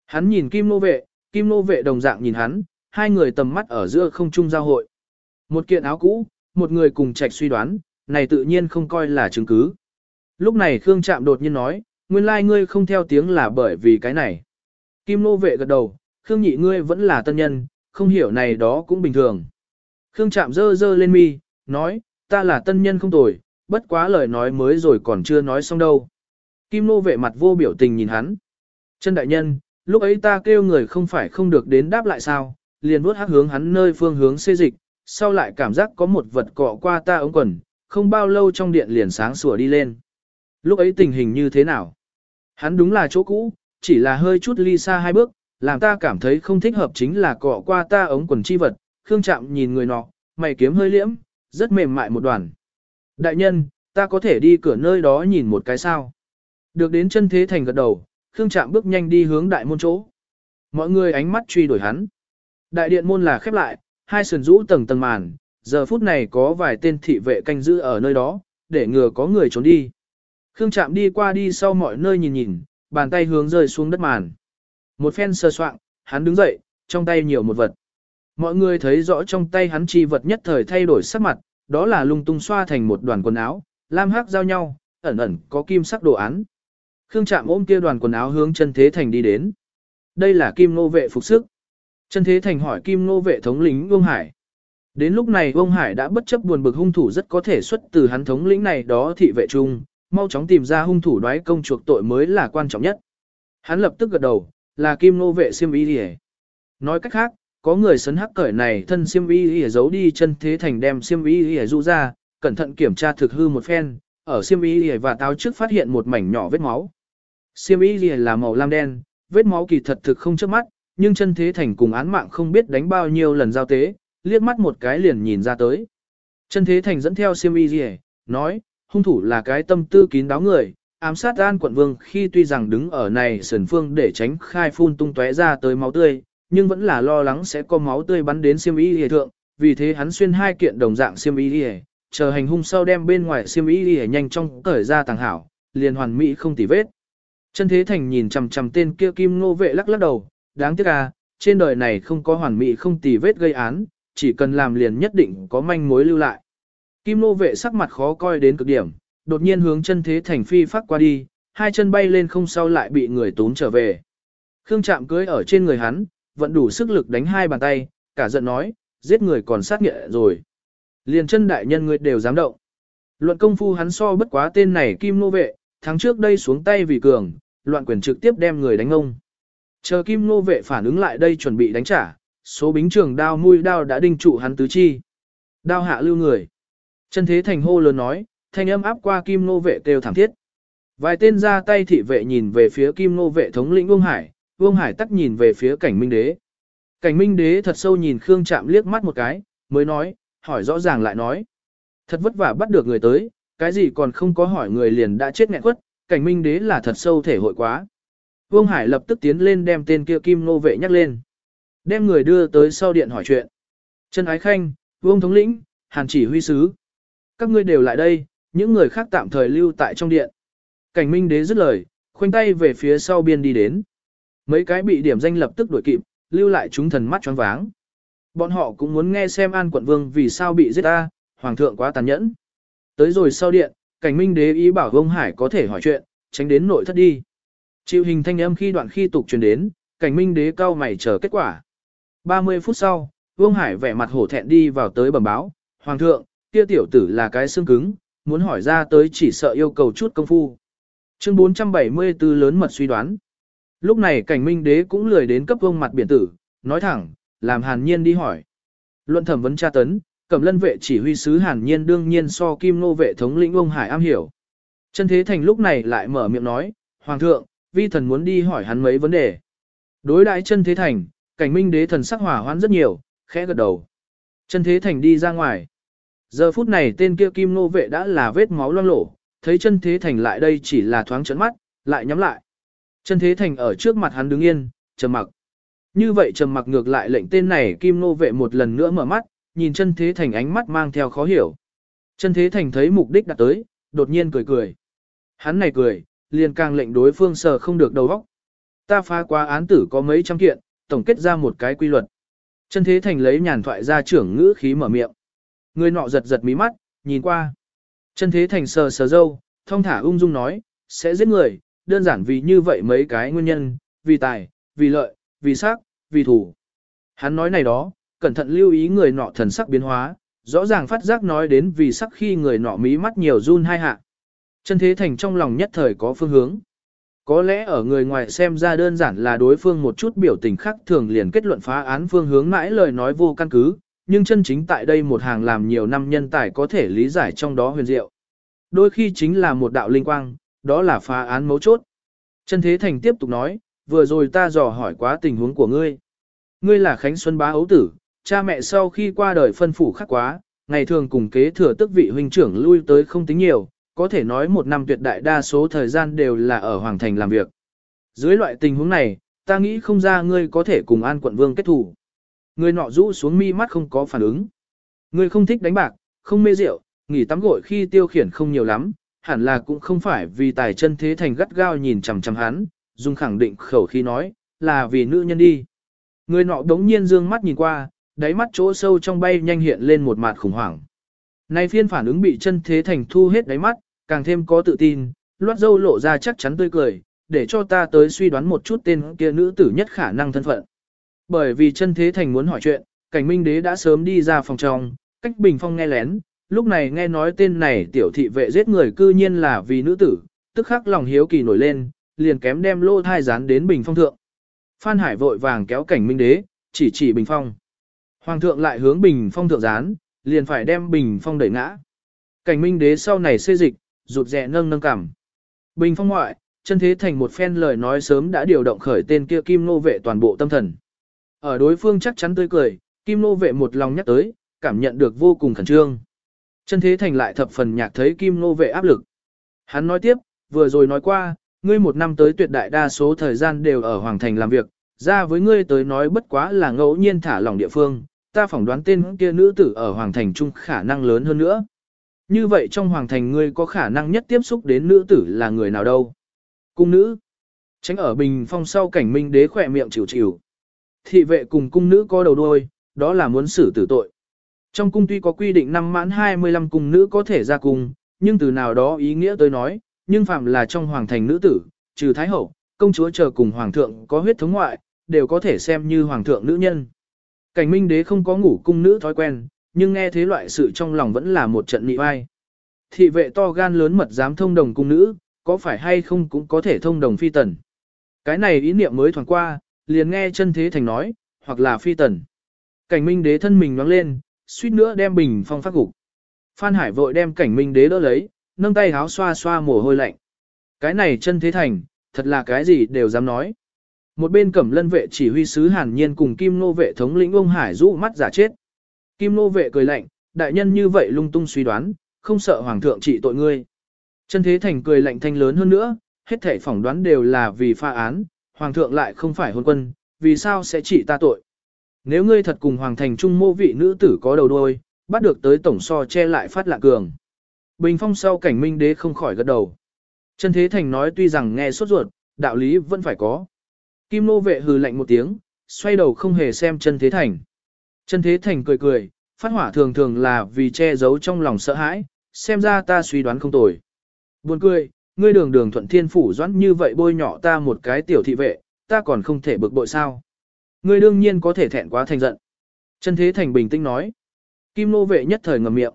Hắn nhìn kim nô vệ, kim nô vệ đồng dạng nhìn hắn, hai người tầm mắt ở giữa không trung giao hội. Một kiện áo cũ, một người cùng trạch suy đoán, này tự nhiên không coi là chứng cứ. Lúc này Khương Trạm đột nhiên nói, nguyên lai ngươi không theo tiếng là bởi vì cái này. Kim nô vệ gật đầu, Khương nhị ngươi vẫn là tân nhân, không hiểu này đó cũng bình thường. Khương Trạm dơ dơ lên mi, nói, ta là tân nhân không tồi, bất quá lời nói mới rồi còn chưa nói xong đâu. Kim nô vệ mặt vô biểu tình nhìn hắn. Chân đại nhân, lúc ấy ta kêu người không phải không được đến đáp lại sao, liền vuốt hắc hướng hắn nơi phương hướng xê dịch, sau lại cảm giác có một vật cọ qua ta ống quần, không bao lâu trong điện liền sáng sủa đi lên. Lúc ấy tình hình như thế nào? Hắn đúng là chỗ cũ, chỉ là hơi chút ly xa hai bước, làm ta cảm thấy không thích hợp chính là cọ qua ta ống quần chi vật. Khương Trạm nhìn người nọ, mày kiếm hơi liễm, rất mềm mại một đoàn. Đại nhân, ta có thể đi cửa nơi đó nhìn một cái sao? Được đến chân thế thành gật đầu, Khương Trạm bước nhanh đi hướng đại môn chỗ. Mọi người ánh mắt truy đuổi hắn. Đại điện môn là khép lại, hai sườn rũ tầng tầng màn, giờ phút này có vài tên thị vệ canh giữ ở nơi đó, để ngừa có người trốn đi. Khương Trạm đi qua đi sau mọi nơi nhìn nhìn, bàn tay hướng rơi xuống đất màn. Một phen sơ soạn, hắn đứng dậy, trong tay nhiều một vật. Mọi người thấy rõ trong tay hắn chi vật nhất thời thay đổi sắc mặt, đó là lung tung xoa thành một đoàn quần áo, lam hắc giao nhau, ẩn ẩn có kim sắc đồ án. Khương Trạm ôm kia đoàn quần áo hướng chân thế thành đi đến. Đây là kim nô vệ phục sức. Chân thế thành hỏi kim nô vệ thống lĩnh Vương Hải. Đến lúc này Vương Hải đã bất chấp buồn bực hung thủ rất có thể xuất từ hắn thống lĩnh này đó thị vệ chung, mau chóng tìm ra hung thủ đoái công chuộc tội mới là quan trọng nhất. Hắn lập tức gật đầu, là kim nô vệ siêm y hề. Nói cách khác, có người sấn hắc cởi này thân siêm y hề giấu đi chân thế thành đem siêm y hề dụ ra, cẩn thận kiểm tra thực hư một phen, ở siêm y đi và táo trước phát hiện một mảnh nhỏ vết máu. Siêm y đi là màu lam đen, vết máu kỳ thật thực không trước mắt, nhưng chân thế thành cùng án mạng không biết đánh bao nhiêu lần giao tế, liếc mắt một cái liền nhìn ra tới. Chân thế thành dẫn theo siêm y đi nói, hung thủ là cái tâm tư kín đáo người, ám sát an quận vương khi tuy rằng đứng ở này sườn phương để tránh khai phun tung tóe ra tới máu tươi, nhưng vẫn là lo lắng sẽ có máu tươi bắn đến siêm y hề thượng, vì thế hắn xuyên hai kiện đồng dạng siêm y hề, chờ hành hung sau đem bên ngoài siêm y hề nhanh trong cởi ra tàng hảo, liền hoàn mỹ không tì vết. Chân thế thành nhìn chằm chằm tên kia kim ngô vệ lắc lắc đầu, đáng tiếc à, trên đời này không có hoàn mỹ không tì vết gây án, chỉ cần làm liền nhất định có manh mối lưu lại. Kim Ngô vệ sắc mặt khó coi đến cực điểm, đột nhiên hướng chân thế thành phi phát qua đi, hai chân bay lên không sau lại bị người tốn trở về. Khương chạm cưới ở trên người hắn, vận đủ sức lực đánh hai bàn tay, cả giận nói, giết người còn sát nghệ rồi. Liền chân đại nhân người đều dám động. Luận công phu hắn so bất quá tên này kim nô vệ, tháng trước đây xuống tay vì cường, loạn quyền trực tiếp đem người đánh ông. Chờ kim nô vệ phản ứng lại đây chuẩn bị đánh trả, số bính trường đao mũi đao đã đinh trụ hắn tứ chi. Đao hạ lưu người. Chân thế thành hô lớn nói, thanh âm áp qua kim nô vệ kêu thảm thiết. Vài tên ra tay thị vệ nhìn về phía kim nô vệ thống lĩnh Vương Hải, Vương Hải tắc nhìn về phía cảnh minh đế. Cảnh minh đế thật sâu nhìn Khương Trạm liếc mắt một cái, mới nói, hỏi rõ ràng lại nói. Thật vất vả bắt được người tới, cái gì còn không có hỏi người liền đã chết nghẹn quất, cảnh minh đế là thật sâu thể hội quá. Vương Hải lập tức tiến lên đem tên kia kim nô vệ nhắc lên. Đem người đưa tới sau điện hỏi chuyện. Trần Ái Khanh, Vương Thống lĩnh, Hàn chỉ huy sứ. Các ngươi đều lại đây, những người khác tạm thời lưu tại trong điện. Cảnh minh đế dứt lời, khoanh tay về phía sau biên đi đến. Mấy cái bị điểm danh lập tức đuổi kịp, lưu lại chúng thần mắt choáng váng. Bọn họ cũng muốn nghe xem An quận vương vì sao bị giết ta, hoàng thượng quá tàn nhẫn. Tới rồi sau điện, cảnh minh đế ý bảo Vương Hải có thể hỏi chuyện, tránh đến nội thất đi. Chịu hình thanh âm khi đoạn khi tục truyền đến, cảnh minh đế cao mày chờ kết quả. 30 phút sau, Vương Hải vẻ mặt hổ thẹn đi vào tới bẩm báo, Hoàng thượng, kia tiểu tử là cái xương cứng, muốn hỏi ra tới chỉ sợ yêu cầu chút công phu. Chương 474 lớn mật suy đoán. Lúc này cảnh minh đế cũng lười đến cấp vông mặt biển tử, nói thẳng, làm hàn nhiên đi hỏi. Luận thẩm vấn tra tấn, cẩm lân vệ chỉ huy sứ hàn nhiên đương nhiên so kim nô vệ thống lĩnh ông Hải am hiểu. Chân thế thành lúc này lại mở miệng nói, Hoàng thượng, vi thần muốn đi hỏi hắn mấy vấn đề. Đối đại chân thế thành, cảnh minh đế thần sắc hỏa hoãn rất nhiều, khẽ gật đầu. Chân thế thành đi ra ngoài. Giờ phút này tên kia kim nô vệ đã là vết máu loang lổ, thấy chân thế thành lại đây chỉ là thoáng chấn mắt, lại nhắm lại. Chân thế thành ở trước mặt hắn đứng yên, trầm mặc. Như vậy trầm mặc ngược lại lệnh tên này kim nô vệ một lần nữa mở mắt, nhìn chân thế thành ánh mắt mang theo khó hiểu. Chân thế thành thấy mục đích đã tới, đột nhiên cười cười. Hắn này cười, liền càng lệnh đối phương sờ không được đầu óc. Ta phá qua án tử có mấy trăm kiện, tổng kết ra một cái quy luật. Chân thế thành lấy nhàn thoại ra trưởng ngữ khí mở miệng. Người nọ giật giật mí mắt, nhìn qua. Chân thế thành sờ sờ dâu, thông thả ung dung nói, sẽ giết người, đơn giản vì như vậy mấy cái nguyên nhân, vì tài, vì lợi, vì sắc, vì thủ. Hắn nói này đó, cẩn thận lưu ý người nọ thần sắc biến hóa, rõ ràng phát giác nói đến vì sắc khi người nọ mí mắt nhiều run hai hạ. Chân thế thành trong lòng nhất thời có phương hướng. Có lẽ ở người ngoài xem ra đơn giản là đối phương một chút biểu tình khác thường liền kết luận phá án phương hướng mãi lời nói vô căn cứ, nhưng chân chính tại đây một hàng làm nhiều năm nhân tài có thể lý giải trong đó huyền diệu. Đôi khi chính là một đạo linh quang, đó là phá án mấu chốt. Chân Thế Thành tiếp tục nói, vừa rồi ta dò hỏi quá tình huống của ngươi. Ngươi là Khánh Xuân Bá ấu tử, cha mẹ sau khi qua đời phân phủ khắc quá, ngày thường cùng kế thừa tức vị huynh trưởng lui tới không tính nhiều, có thể nói một năm tuyệt đại đa số thời gian đều là ở Hoàng Thành làm việc. Dưới loại tình huống này, ta nghĩ không ra ngươi có thể cùng An quận vương kết thủ. Người nọ rũ xuống mi mắt không có phản ứng. Ngươi không thích đánh bạc, không mê rượu, nghỉ tắm gội khi tiêu khiển không nhiều lắm, hẳn là cũng không phải vì tài chân thế thành gắt gao nhìn chằm chằm hắn, dùng khẳng định khẩu khi nói, là vì nữ nhân đi. Người nọ đống nhiên dương mắt nhìn qua, đáy mắt chỗ sâu trong bay nhanh hiện lên một mặt khủng hoảng. Này phiên phản ứng bị chân thế thành thu hết đáy mắt, càng thêm có tự tin, loát dâu lộ ra chắc chắn tươi cười, để cho ta tới suy đoán một chút tên kia nữ tử nhất khả năng thân phận. Bởi vì chân thế thành muốn hỏi chuyện, cảnh minh đế đã sớm đi ra phòng trong, cách bình phong nghe lén, lúc này nghe nói tên này tiểu thị vệ giết người cư nhiên là vì nữ tử, tức khắc lòng hiếu kỳ nổi lên, liền kém đem lô thai dán đến bình phong thượng. Phan Hải vội vàng kéo cảnh minh đế, chỉ chỉ bình phong. Hoàng thượng lại hướng bình phong thượng dán, liền phải đem bình phong đẩy ngã. Cảnh minh đế sau này xê dịch, rụt rẹ nâng nâng cằm. Bình phong ngoại, chân thế thành một phen lời nói sớm đã điều động khởi tên kia kim nô vệ toàn bộ tâm thần. Ở đối phương chắc chắn tươi cười, kim nô vệ một lòng nhắc tới, cảm nhận được vô cùng khẩn trương. Chân thế thành lại thập phần nhạc thấy kim nô vệ áp lực. Hắn nói tiếp, vừa rồi nói qua, ngươi một năm tới tuyệt đại đa số thời gian đều ở Hoàng Thành làm việc, ra với ngươi tới nói bất quá là ngẫu nhiên thả lỏng địa phương, ta phỏng đoán tên kia nữ tử ở Hoàng Thành Trung khả năng lớn hơn nữa. Như vậy trong Hoàng Thành ngươi có khả năng nhất tiếp xúc đến nữ tử là người nào đâu? Cung nữ. Tránh ở bình phong sau cảnh minh đế khỏe miệng chịu chịu. Thị vệ cùng cung nữ có đầu đuôi, đó là muốn xử tử tội. Trong cung tuy có quy định năm mãn 25 cung nữ có thể ra cung, nhưng từ nào đó ý nghĩa tôi nói, nhưng phạm là trong hoàng thành nữ tử, trừ thái hậu, công chúa chờ cùng hoàng thượng có huyết thống ngoại, đều có thể xem như hoàng thượng nữ nhân. Cảnh minh đế không có ngủ cung nữ thói quen, nhưng nghe thế loại sự trong lòng vẫn là một trận nị vai. Thị vệ to gan lớn mật dám thông đồng cung nữ, có phải hay không cũng có thể thông đồng phi tần. Cái này ý niệm mới thoảng qua, liền nghe chân thế thành nói, hoặc là phi tần. Cảnh minh đế thân mình nhoáng lên, suýt nữa đem bình phong phát gục. Phan Hải vội đem cảnh minh đế đỡ lấy, nâng tay háo xoa xoa mồ hôi lạnh. Cái này chân thế thành, thật là cái gì đều dám nói. Một bên cẩm lân vệ chỉ huy sứ hàn nhiên cùng kim nô vệ thống lĩnh ông Hải rũ mắt giả chết. Kim nô vệ cười lạnh, đại nhân như vậy lung tung suy đoán, không sợ hoàng thượng trị tội ngươi. Chân thế thành cười lạnh thanh lớn hơn nữa, hết thể phỏng đoán đều là vì pha án, hoàng thượng lại không phải hôn quân, vì sao sẽ trị ta tội. Nếu ngươi thật cùng hoàng thành trung mô vị nữ tử có đầu đôi, bắt được tới tổng so che lại phát lạ cường. Bình phong sau cảnh minh đế không khỏi gật đầu. Chân thế thành nói tuy rằng nghe sốt ruột, đạo lý vẫn phải có. Kim nô vệ hừ lạnh một tiếng, xoay đầu không hề xem chân thế thành. Chân thế thành cười cười, phát hỏa thường thường là vì che giấu trong lòng sợ hãi, xem ra ta suy đoán không tồi. Buồn cười, ngươi đường đường thuận thiên phủ doãn như vậy bôi nhỏ ta một cái tiểu thị vệ, ta còn không thể bực bội sao. Ngươi đương nhiên có thể thẹn quá thành giận. Chân thế thành bình tĩnh nói. Kim nô vệ nhất thời ngầm miệng.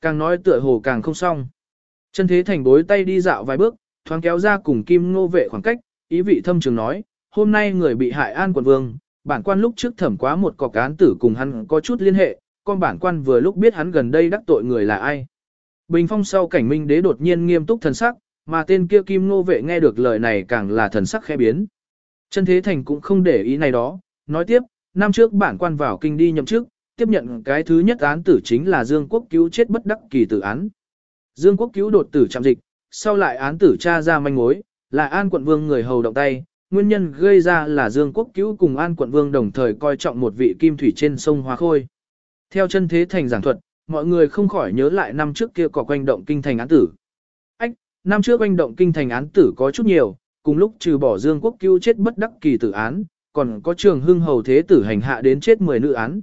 Càng nói tựa hồ càng không xong. Chân thế thành bối tay đi dạo vài bước, thoáng kéo ra cùng kim nô vệ khoảng cách, ý vị thâm trường nói, hôm nay người bị hại an quận vương, bản quan lúc trước thẩm quá một cọc án tử cùng hắn có chút liên hệ, con bản quan vừa lúc biết hắn gần đây đắc tội người là ai. Bình phong sau cảnh minh đế đột nhiên nghiêm túc thần sắc, mà tên kia kim nô vệ nghe được lời này càng là thần sắc khẽ biến. Chân thế thành cũng không để ý này đó, nói tiếp, năm trước bản quan vào kinh đi nhậm chức, tiếp nhận cái thứ nhất án tử chính là Dương Quốc cứu chết bất đắc kỳ tử án. Dương Quốc cứu đột tử chạm dịch, sau lại án tử tra ra manh mối, là An quận vương người hầu động tay, nguyên nhân gây ra là Dương Quốc cứu cùng An quận vương đồng thời coi trọng một vị kim thủy trên sông Hoa Khôi. Theo chân thế thành giảng thuật, mọi người không khỏi nhớ lại năm trước kia có quanh động kinh thành án tử. Ách, năm trước quanh động kinh thành án tử có chút nhiều, cùng lúc trừ bỏ Dương Quốc cứu chết bất đắc kỳ tử án, còn có trường hưng hầu thế tử hành hạ đến chết 10 nữ án.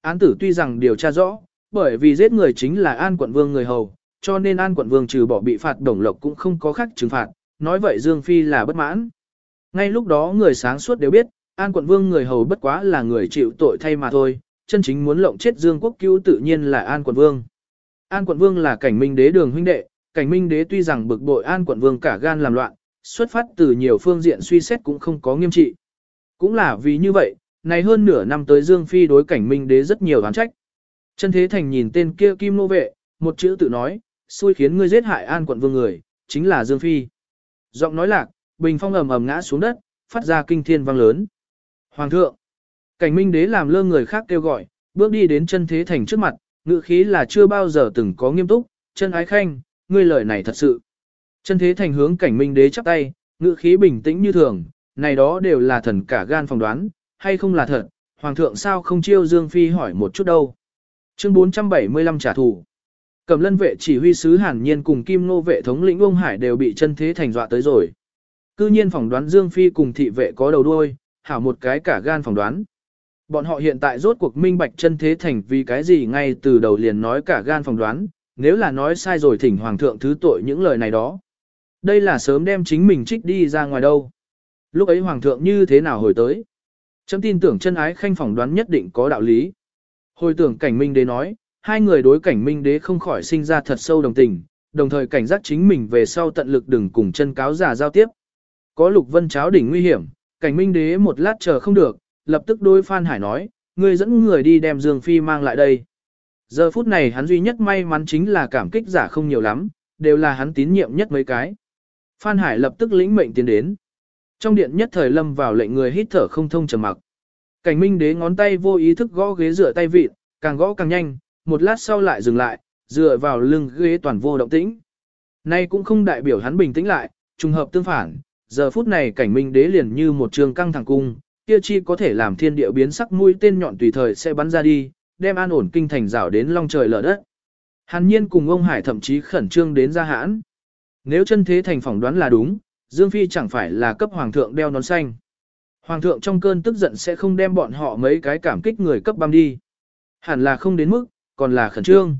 Án tử tuy rằng điều tra rõ, bởi vì giết người chính là An quận vương người hầu, cho nên An quận vương trừ bỏ bị phạt đồng lộc cũng không có khác trừng phạt, nói vậy Dương Phi là bất mãn. Ngay lúc đó người sáng suốt đều biết, An quận vương người hầu bất quá là người chịu tội thay mà thôi, chân chính muốn lộng chết Dương Quốc cứu tự nhiên là An quận vương. An quận vương là cảnh minh đế đường huynh đệ, cảnh minh đế tuy rằng bực bội An quận vương cả gan làm loạn, xuất phát từ nhiều phương diện suy xét cũng không có nghiêm trị. Cũng là vì như vậy, này hơn nửa năm tới Dương Phi đối cảnh minh đế rất nhiều oán trách. Chân thế thành nhìn tên kia kim nô vệ, một chữ tự nói, xui khiến ngươi giết hại an quận vương người, chính là Dương Phi. Giọng nói lạc, bình phong ầm ầm ngã xuống đất, phát ra kinh thiên vang lớn. Hoàng thượng, cảnh minh đế làm lơ người khác kêu gọi, bước đi đến chân thế thành trước mặt, ngữ khí là chưa bao giờ từng có nghiêm túc, chân ái khanh, ngươi lời này thật sự. Chân thế thành hướng cảnh minh đế chắp tay, ngữ khí bình tĩnh như thường, này đó đều là thần cả gan phỏng đoán, hay không là thật, hoàng thượng sao không chiêu Dương Phi hỏi một chút đâu. Chương 475 trả thù. Cầm lân vệ chỉ huy sứ hàn nhiên cùng kim nô vệ thống lĩnh ông Hải đều bị chân thế thành dọa tới rồi. Cư nhiên phỏng đoán Dương Phi cùng thị vệ có đầu đuôi, hảo một cái cả gan phỏng đoán. Bọn họ hiện tại rốt cuộc minh bạch chân thế thành vì cái gì ngay từ đầu liền nói cả gan phỏng đoán, nếu là nói sai rồi thỉnh hoàng thượng thứ tội những lời này đó. Đây là sớm đem chính mình trích đi ra ngoài đâu. Lúc ấy hoàng thượng như thế nào hồi tới? Chấm tin tưởng chân ái khanh phỏng đoán nhất định có đạo lý. Hồi tưởng cảnh minh đế nói, hai người đối cảnh minh đế không khỏi sinh ra thật sâu đồng tình, đồng thời cảnh giác chính mình về sau tận lực đừng cùng chân cáo giả giao tiếp. Có lục vân cháo đỉnh nguy hiểm, cảnh minh đế một lát chờ không được, lập tức đối Phan Hải nói, ngươi dẫn người đi đem Dương Phi mang lại đây. Giờ phút này hắn duy nhất may mắn chính là cảm kích giả không nhiều lắm, đều là hắn tín nhiệm nhất mấy cái. Phan Hải lập tức lĩnh mệnh tiến đến. Trong điện nhất thời lâm vào lệnh người hít thở không thông trầm mặc. Cảnh minh đế ngón tay vô ý thức gõ ghế dựa tay vịt, càng gõ càng nhanh, một lát sau lại dừng lại, dựa vào lưng ghế toàn vô động tĩnh. Nay cũng không đại biểu hắn bình tĩnh lại, trùng hợp tương phản, giờ phút này cảnh minh đế liền như một trường căng thẳng cung, kia chi có thể làm thiên địa biến sắc mũi tên nhọn tùy thời sẽ bắn ra đi, đem an ổn kinh thành rảo đến long trời lở đất. Hàn nhiên cùng ông Hải thậm chí khẩn trương đến ra hãn. Nếu chân thế thành phỏng đoán là đúng, Dương Phi chẳng phải là cấp hoàng thượng đeo nón xanh. Hoàng thượng trong cơn tức giận sẽ không đem bọn họ mấy cái cảm kích người cấp băm đi. Hẳn là không đến mức, còn là khẩn trương.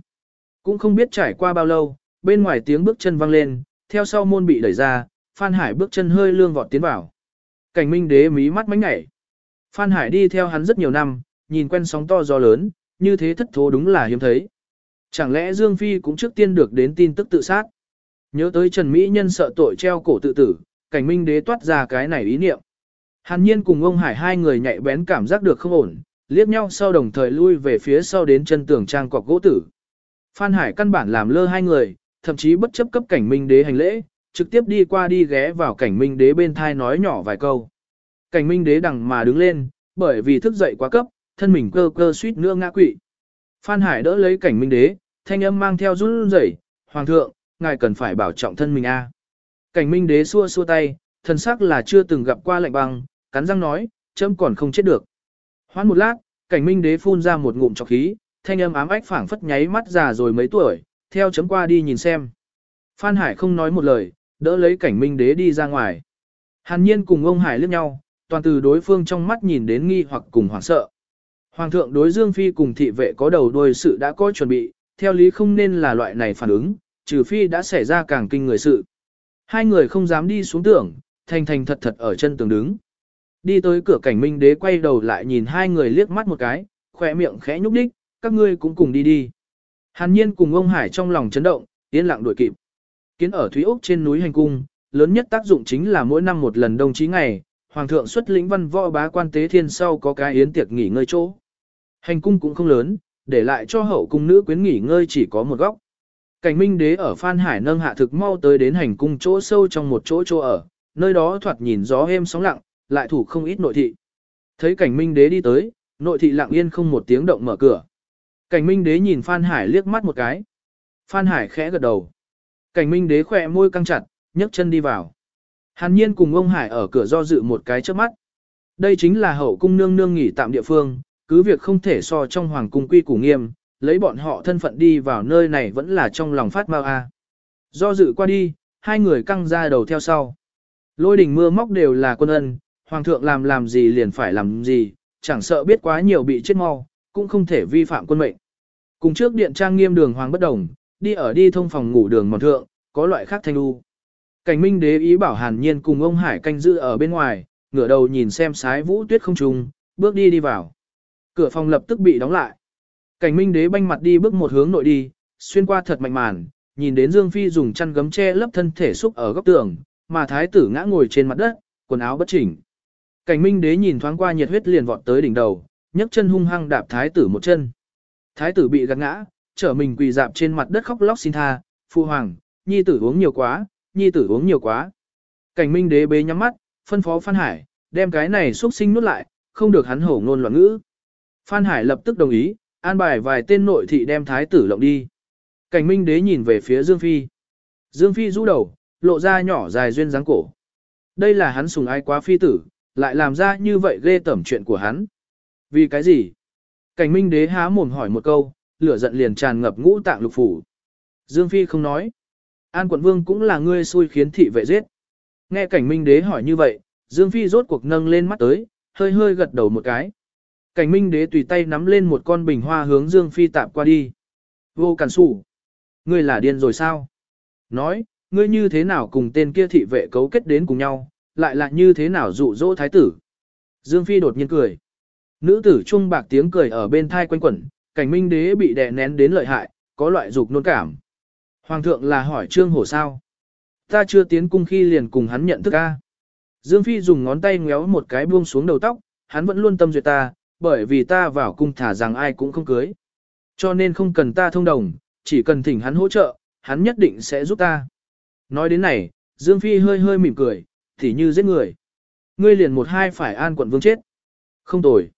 Cũng không biết trải qua bao lâu, bên ngoài tiếng bước chân vang lên, theo sau môn bị đẩy ra, Phan Hải bước chân hơi lương vọt tiến vào. Cảnh minh đế mí mắt mánh ngảy. Phan Hải đi theo hắn rất nhiều năm, nhìn quen sóng to gió lớn, như thế thất thố đúng là hiếm thấy. Chẳng lẽ Dương Phi cũng trước tiên được đến tin tức tự sát? Nhớ tới Trần Mỹ Nhân sợ tội treo cổ tự tử, cảnh minh đế toát ra cái này ý niệm. Hàn nhiên cùng ông Hải hai người nhạy bén cảm giác được không ổn, liếc nhau sau đồng thời lui về phía sau đến chân tường trang cọc gỗ tử. Phan Hải căn bản làm lơ hai người, thậm chí bất chấp cấp cảnh minh đế hành lễ, trực tiếp đi qua đi ghé vào cảnh minh đế bên thai nói nhỏ vài câu. Cảnh minh đế đằng mà đứng lên, bởi vì thức dậy quá cấp, thân mình cơ cơ suýt nữa ngã quỵ. Phan Hải đỡ lấy cảnh minh đế, thanh âm mang theo run rẩy, "Hoàng thượng, ngài cần phải bảo trọng thân mình a." Cảnh minh đế xua xua tay, thân sắc là chưa từng gặp qua lạnh băng, cắn răng nói, "Chấm còn không chết được." Hoán một lát, cảnh minh đế phun ra một ngụm trọc khí, thanh âm ám ách phảng phất nháy mắt già rồi mấy tuổi, theo chấm qua đi nhìn xem. Phan Hải không nói một lời, đỡ lấy cảnh minh đế đi ra ngoài. Hàn nhiên cùng ông Hải liếc nhau, toàn từ đối phương trong mắt nhìn đến nghi hoặc cùng hoảng sợ. Hoàng thượng đối Dương Phi cùng thị vệ có đầu đuôi sự đã có chuẩn bị, theo lý không nên là loại này phản ứng, trừ phi đã xảy ra càng kinh người sự. Hai người không dám đi xuống tưởng, thành thành thật thật ở chân tường đứng. Đi tới cửa cảnh minh đế quay đầu lại nhìn hai người liếc mắt một cái, khỏe miệng khẽ nhúc đích, các ngươi cũng cùng đi đi. Hàn nhiên cùng ông Hải trong lòng chấn động, yên lặng đuổi kịp. Kiến ở Thúy Úc trên núi hành cung, lớn nhất tác dụng chính là mỗi năm một lần đồng chí ngày, Hoàng thượng xuất lĩnh văn võ bá quan tế thiên sau có cái yến tiệc nghỉ ngơi chỗ. Hành cung cũng không lớn, để lại cho hậu cung nữ quyến nghỉ ngơi chỉ có một góc. Cảnh minh đế ở Phan Hải nâng hạ thực mau tới đến hành cung chỗ sâu trong một chỗ chỗ ở, nơi đó thoạt nhìn gió êm sóng lặng, lại thủ không ít nội thị. Thấy cảnh minh đế đi tới, nội thị lặng yên không một tiếng động mở cửa. Cảnh minh đế nhìn Phan Hải liếc mắt một cái. Phan Hải khẽ gật đầu. Cảnh minh đế khỏe môi căng chặt, nhấc chân đi vào. Hàn nhiên cùng ông Hải ở cửa do dự một cái trước mắt. Đây chính là hậu cung nương nương nghỉ tạm địa phương, cứ việc không thể so trong hoàng cung quy củ nghiêm, lấy bọn họ thân phận đi vào nơi này vẫn là trong lòng phát mau a. Do dự qua đi, hai người căng ra đầu theo sau. Lôi đỉnh mưa móc đều là quân ân, hoàng thượng làm làm gì liền phải làm gì, chẳng sợ biết quá nhiều bị chết mau, cũng không thể vi phạm quân mệnh. Cùng trước điện trang nghiêm đường hoàng bất đồng, đi ở đi thông phòng ngủ đường mòn thượng, có loại khác thanh đu. Cảnh minh đế ý bảo hàn nhiên cùng ông Hải canh giữ ở bên ngoài, ngửa đầu nhìn xem sái vũ tuyết không trùng, bước đi đi vào. Cửa phòng lập tức bị đóng lại. Cảnh minh đế banh mặt đi bước một hướng nội đi, xuyên qua thật mạnh màn, nhìn đến Dương Phi dùng chăn gấm che lấp thân thể xúc ở góc tường, mà thái tử ngã ngồi trên mặt đất, quần áo bất chỉnh. Cảnh minh đế nhìn thoáng qua nhiệt huyết liền vọt tới đỉnh đầu, nhấc chân hung hăng đạp thái tử một chân. Thái tử bị gạt ngã, trở mình quỳ dạp trên mặt đất khóc lóc xin tha, phu hoàng, nhi tử uống nhiều quá, nhi tử uống nhiều quá. Cảnh minh đế bế nhắm mắt, phân phó Phan Hải, đem cái này xuất sinh nuốt lại, không được hắn hổ ngôn loạn ngữ. Phan Hải lập tức đồng ý, an bài vài tên nội thị đem thái tử lộng đi. Cảnh minh đế nhìn về phía Dương Phi. Dương Phi rũ đầu, lộ ra nhỏ dài duyên dáng cổ. Đây là hắn sùng ai quá phi tử, lại làm ra như vậy ghê tẩm chuyện của hắn. Vì cái gì? Cảnh minh đế há mồm hỏi một câu, lửa giận liền tràn ngập ngũ tạng lục phủ. Dương Phi không nói. An quận vương cũng là ngươi xui khiến thị vệ giết. Nghe cảnh minh đế hỏi như vậy, Dương Phi rốt cuộc nâng lên mắt tới, hơi hơi gật đầu một cái. Cảnh minh đế tùy tay nắm lên một con bình hoa hướng Dương Phi tạm qua đi. Vô cản sủ. Ngươi là điên rồi sao? Nói, ngươi như thế nào cùng tên kia thị vệ cấu kết đến cùng nhau, lại là như thế nào dụ dỗ thái tử? Dương Phi đột nhiên cười. Nữ tử trung bạc tiếng cười ở bên thai quanh quẩn, cảnh minh đế bị đè nén đến lợi hại, có loại dục nôn cảm. Hoàng thượng là hỏi trương hổ sao? Ta chưa tiến cung khi liền cùng hắn nhận thức ca. Dương Phi dùng ngón tay ngéo một cái buông xuống đầu tóc, hắn vẫn luôn tâm duyệt ta, bởi vì ta vào cung thả rằng ai cũng không cưới. Cho nên không cần ta thông đồng, chỉ cần thỉnh hắn hỗ trợ, hắn nhất định sẽ giúp ta. Nói đến này, Dương Phi hơi hơi mỉm cười, thì như giết người. Ngươi liền một hai phải an quận vương chết. Không tồi.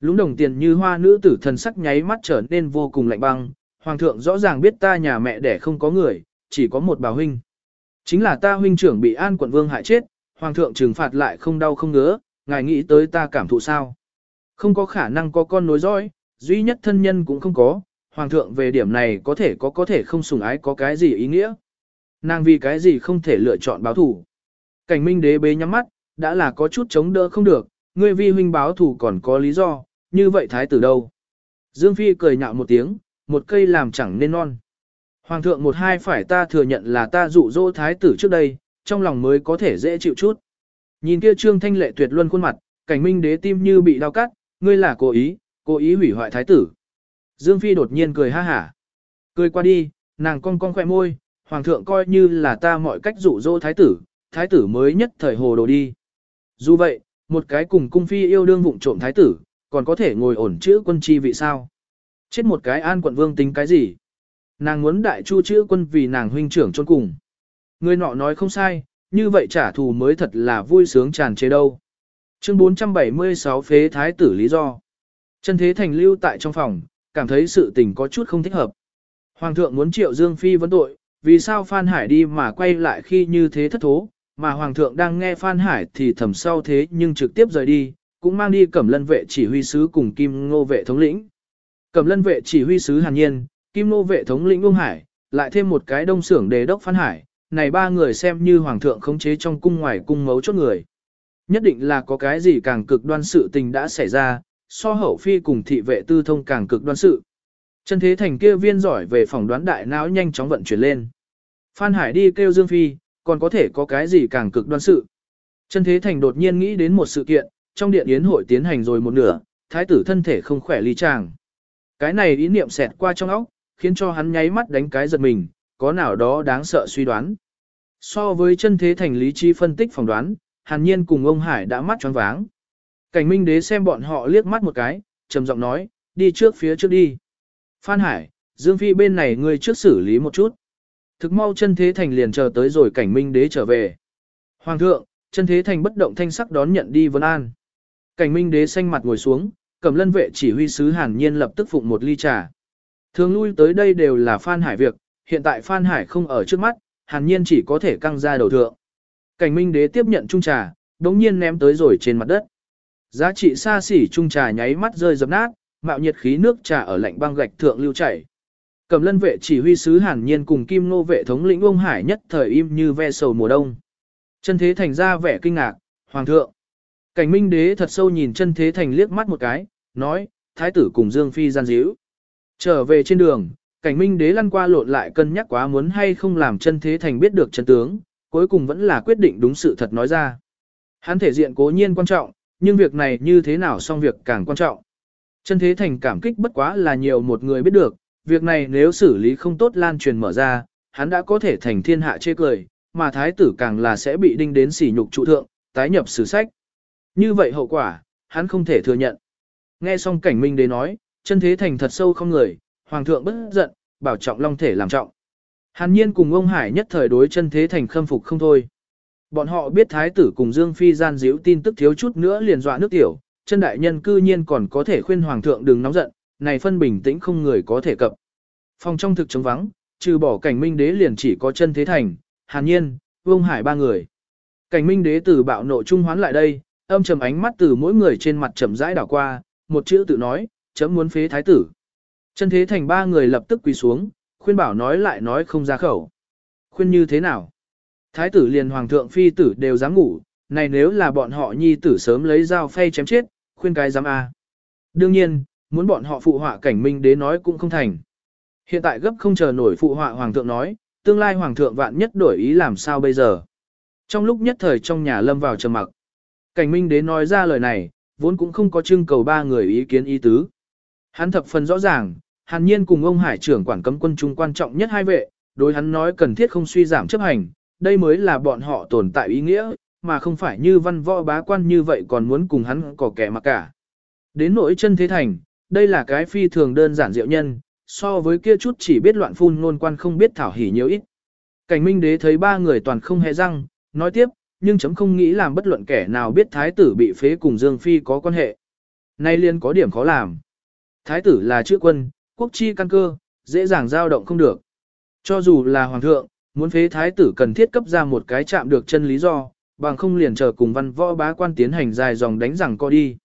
Lúng đồng tiền như hoa nữ tử thần sắc nháy mắt trở nên vô cùng lạnh băng, hoàng thượng rõ ràng biết ta nhà mẹ đẻ không có người, chỉ có một bà huynh. Chính là ta huynh trưởng bị an quận vương hại chết, hoàng thượng trừng phạt lại không đau không ngứa, ngài nghĩ tới ta cảm thụ sao. Không có khả năng có con nối dõi, duy nhất thân nhân cũng không có, hoàng thượng về điểm này có thể có có thể không sùng ái có cái gì ý nghĩa. Nàng vì cái gì không thể lựa chọn báo thủ. Cảnh minh đế bế nhắm mắt, đã là có chút chống đỡ không được, ngươi vi huynh báo thủ còn có lý do, như vậy thái tử đâu? Dương Phi cười nhạo một tiếng, một cây làm chẳng nên non. Hoàng thượng một hai phải ta thừa nhận là ta dụ dỗ thái tử trước đây, trong lòng mới có thể dễ chịu chút. Nhìn kia trương thanh lệ tuyệt luân khuôn mặt, cảnh minh đế tim như bị đau cắt, ngươi là cố ý, cố ý hủy hoại thái tử. Dương Phi đột nhiên cười ha hả. Cười qua đi, nàng cong cong khỏe môi, hoàng thượng coi như là ta mọi cách dụ dỗ thái tử, thái tử mới nhất thời hồ đồ đi. Dù vậy, một cái cùng cung phi yêu đương vụng trộm thái tử, còn có thể ngồi ổn chữ quân chi vị sao. Chết một cái an quận vương tính cái gì? Nàng muốn đại chu chữ quân vì nàng huynh trưởng chôn cùng. Người nọ nói không sai, như vậy trả thù mới thật là vui sướng tràn chế đâu. Chương 476 phế thái tử lý do. Chân thế thành lưu tại trong phòng, cảm thấy sự tình có chút không thích hợp. Hoàng thượng muốn triệu Dương Phi vấn tội, vì sao Phan Hải đi mà quay lại khi như thế thất thố, mà Hoàng thượng đang nghe Phan Hải thì thầm sau thế nhưng trực tiếp rời đi, cũng mang đi cẩm lân vệ chỉ huy sứ cùng Kim Ngô vệ thống lĩnh. Cẩm lân vệ chỉ huy sứ Hàn Nhiên, Kim Ngô vệ thống lĩnh Ung Hải, lại thêm một cái đông xưởng đề đốc Phan Hải, này ba người xem như Hoàng thượng khống chế trong cung ngoài cung mấu chốt người. Nhất định là có cái gì càng cực đoan sự tình đã xảy ra, so hậu phi cùng thị vệ tư thông càng cực đoan sự. Chân thế thành kia viên giỏi về phỏng đoán đại não nhanh chóng vận chuyển lên. Phan Hải đi kêu Dương Phi, còn có thể có cái gì càng cực đoan sự. Chân thế thành đột nhiên nghĩ đến một sự kiện, trong điện yến hội tiến hành rồi một nửa, thái tử thân thể không khỏe ly chàng. Cái này ý niệm xẹt qua trong óc, khiến cho hắn nháy mắt đánh cái giật mình, có nào đó đáng sợ suy đoán. So với chân thế thành lý trí phân tích phỏng đoán, hàn nhiên cùng ông Hải đã mắt choáng váng. Cảnh minh đế xem bọn họ liếc mắt một cái, trầm giọng nói, đi trước phía trước đi. Phan Hải, Dương Phi bên này ngươi trước xử lý một chút. Thực mau chân thế thành liền chờ tới rồi cảnh minh đế trở về. Hoàng thượng, chân thế thành bất động thanh sắc đón nhận đi vân an. Cảnh minh đế xanh mặt ngồi xuống, cầm lân vệ chỉ huy sứ hàn nhiên lập tức phụng một ly trà. Thường lui tới đây đều là Phan Hải việc, hiện tại Phan Hải không ở trước mắt, hàn nhiên chỉ có thể căng ra đầu thượng. Cảnh minh đế tiếp nhận chung trà, đống nhiên ném tới rồi trên mặt đất. Giá trị xa xỉ chung trà nháy mắt rơi dập nát, mạo nhiệt khí nước trà ở lạnh băng gạch thượng lưu chảy. Cầm lân vệ chỉ huy sứ hàn nhiên cùng kim nô vệ thống lĩnh ông hải nhất thời im như ve sầu mùa đông. Chân thế thành ra vẻ kinh ngạc, hoàng thượng. Cảnh minh đế thật sâu nhìn chân thế thành liếc mắt một cái, nói, thái tử cùng Dương Phi gian díu. Trở về trên đường, cảnh minh đế lăn qua lộn lại cân nhắc quá muốn hay không làm chân thế thành biết được chân tướng, cuối cùng vẫn là quyết định đúng sự thật nói ra. Hắn thể diện cố nhiên quan trọng, nhưng việc này như thế nào xong việc càng quan trọng. Chân thế thành cảm kích bất quá là nhiều một người biết được, việc này nếu xử lý không tốt lan truyền mở ra, hắn đã có thể thành thiên hạ chê cười, mà thái tử càng là sẽ bị đinh đến sỉ nhục trụ thượng, tái nhập sử sách. Như vậy hậu quả, hắn không thể thừa nhận. Nghe xong cảnh minh đế nói, chân thế thành thật sâu không người, hoàng thượng bất giận, bảo trọng long thể làm trọng. Hàn nhiên cùng ông Hải nhất thời đối chân thế thành khâm phục không thôi. Bọn họ biết thái tử cùng Dương Phi gian díu tin tức thiếu chút nữa liền dọa nước tiểu, chân đại nhân cư nhiên còn có thể khuyên hoàng thượng đừng nóng giận, này phân bình tĩnh không người có thể cập. Phòng trong thực trống vắng, trừ bỏ cảnh minh đế liền chỉ có chân thế thành, hàn nhiên, vương hải ba người. Cảnh minh đế từ bạo nộ trung hoán lại đây, âm trầm ánh mắt từ mỗi người trên mặt chậm rãi đảo qua, một chữ tự nói, chấm muốn phế thái tử. Chân thế thành ba người lập tức quỳ xuống, khuyên bảo nói lại nói không ra khẩu. Khuyên như thế nào? Thái tử liền hoàng thượng phi tử đều dám ngủ, này nếu là bọn họ nhi tử sớm lấy dao phay chém chết, khuyên cái dám a. Đương nhiên, muốn bọn họ phụ họa cảnh minh đế nói cũng không thành. Hiện tại gấp không chờ nổi phụ họa hoàng thượng nói, tương lai hoàng thượng vạn nhất đổi ý làm sao bây giờ. Trong lúc nhất thời trong nhà lâm vào trầm mặc. Cảnh minh đế nói ra lời này, vốn cũng không có trưng cầu ba người ý kiến ý tứ. Hắn thập phần rõ ràng, hàn nhiên cùng ông hải trưởng quản cấm quân trung quan trọng nhất hai vệ, đối hắn nói cần thiết không suy giảm chấp hành, đây mới là bọn họ tồn tại ý nghĩa, mà không phải như văn võ bá quan như vậy còn muốn cùng hắn có kẻ mà cả. Đến nỗi chân thế thành, đây là cái phi thường đơn giản diệu nhân, so với kia chút chỉ biết loạn phun ngôn quan không biết thảo hỉ nhiều ít. Cảnh minh đế thấy ba người toàn không hề răng, nói tiếp, nhưng chấm không nghĩ làm bất luận kẻ nào biết thái tử bị phế cùng Dương Phi có quan hệ. Nay liên có điểm khó làm. Thái tử là chữ quân, quốc chi căn cơ, dễ dàng dao động không được. Cho dù là hoàng thượng, muốn phế thái tử cần thiết cấp ra một cái chạm được chân lý do, bằng không liền chờ cùng văn võ bá quan tiến hành dài dòng đánh rằng co đi.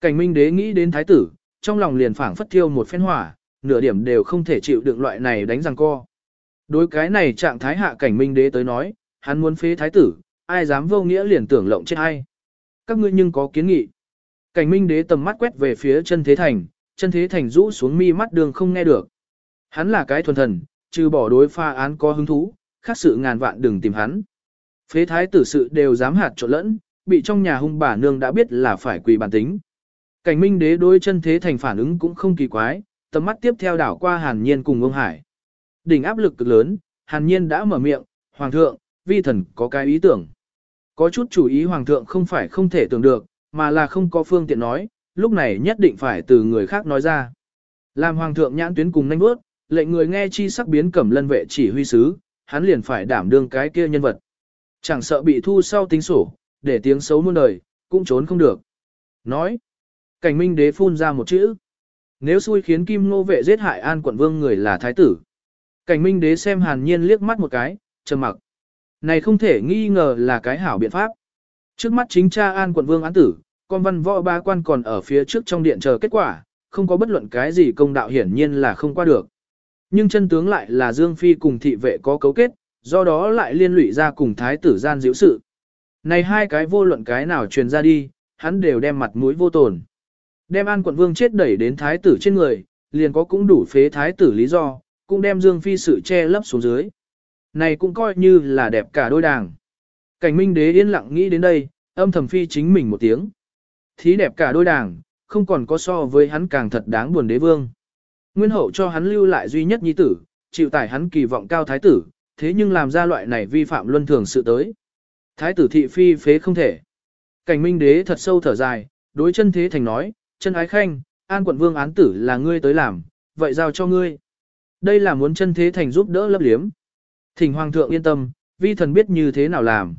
Cảnh minh đế nghĩ đến thái tử, trong lòng liền phảng phất thiêu một phen hỏa, nửa điểm đều không thể chịu đựng loại này đánh rằng co. Đối cái này trạng thái hạ cảnh minh đế tới nói, hắn muốn phế thái tử, ai dám vô nghĩa liền tưởng lộng chết ai. Các ngươi nhưng có kiến nghị. Cảnh minh đế tầm mắt quét về phía chân thế thành, chân thế thành rũ xuống mi mắt đường không nghe được. Hắn là cái thuần thần, trừ bỏ đối pha án có hứng thú, khác sự ngàn vạn đừng tìm hắn. Phế thái tử sự đều dám hạt trộn lẫn, bị trong nhà hung bà nương đã biết là phải quỳ bản tính. Cảnh minh đế đối chân thế thành phản ứng cũng không kỳ quái, tầm mắt tiếp theo đảo qua hàn nhiên cùng ông hải. Đỉnh áp lực cực lớn, hàn nhiên đã mở miệng, hoàng thượng, vi thần có cái ý tưởng. Có chút chủ ý hoàng thượng không phải không thể tưởng được, mà là không có phương tiện nói, lúc này nhất định phải từ người khác nói ra. Làm hoàng thượng nhãn tuyến cùng nhanh bước, lệnh người nghe chi sắc biến cẩm lân vệ chỉ huy sứ, hắn liền phải đảm đương cái kia nhân vật. Chẳng sợ bị thu sau tính sổ, để tiếng xấu muôn đời, cũng trốn không được. Nói, cảnh minh đế phun ra một chữ. Nếu xui khiến kim nô vệ giết hại an quận vương người là thái tử. Cảnh minh đế xem hàn nhiên liếc mắt một cái, trầm mặc. Này không thể nghi ngờ là cái hảo biện pháp. Trước mắt chính cha an quận vương án tử, con văn võ ba quan còn ở phía trước trong điện chờ kết quả, không có bất luận cái gì công đạo hiển nhiên là không qua được. Nhưng chân tướng lại là Dương Phi cùng thị vệ có cấu kết, do đó lại liên lụy ra cùng thái tử gian diễu sự. Này hai cái vô luận cái nào truyền ra đi, hắn đều đem mặt mũi vô tồn. Đem an quận vương chết đẩy đến thái tử trên người, liền có cũng đủ phế thái tử lý do, cũng đem Dương Phi sự che lấp xuống dưới. Này cũng coi như là đẹp cả đôi đàng. Cảnh minh đế yên lặng nghĩ đến đây, âm thầm phi chính mình một tiếng. Thí đẹp cả đôi đàng, không còn có so với hắn càng thật đáng buồn đế vương. Nguyên hậu cho hắn lưu lại duy nhất nhi tử, chịu tải hắn kỳ vọng cao thái tử, thế nhưng làm ra loại này vi phạm luân thường sự tới. Thái tử thị phi phế không thể. Cảnh minh đế thật sâu thở dài, đối chân thế thành nói, chân ái khanh, an quận vương án tử là ngươi tới làm, vậy giao cho ngươi. Đây là muốn chân thế thành giúp đỡ lấp liếm. Thỉnh hoàng thượng yên tâm, vi thần biết như thế nào làm.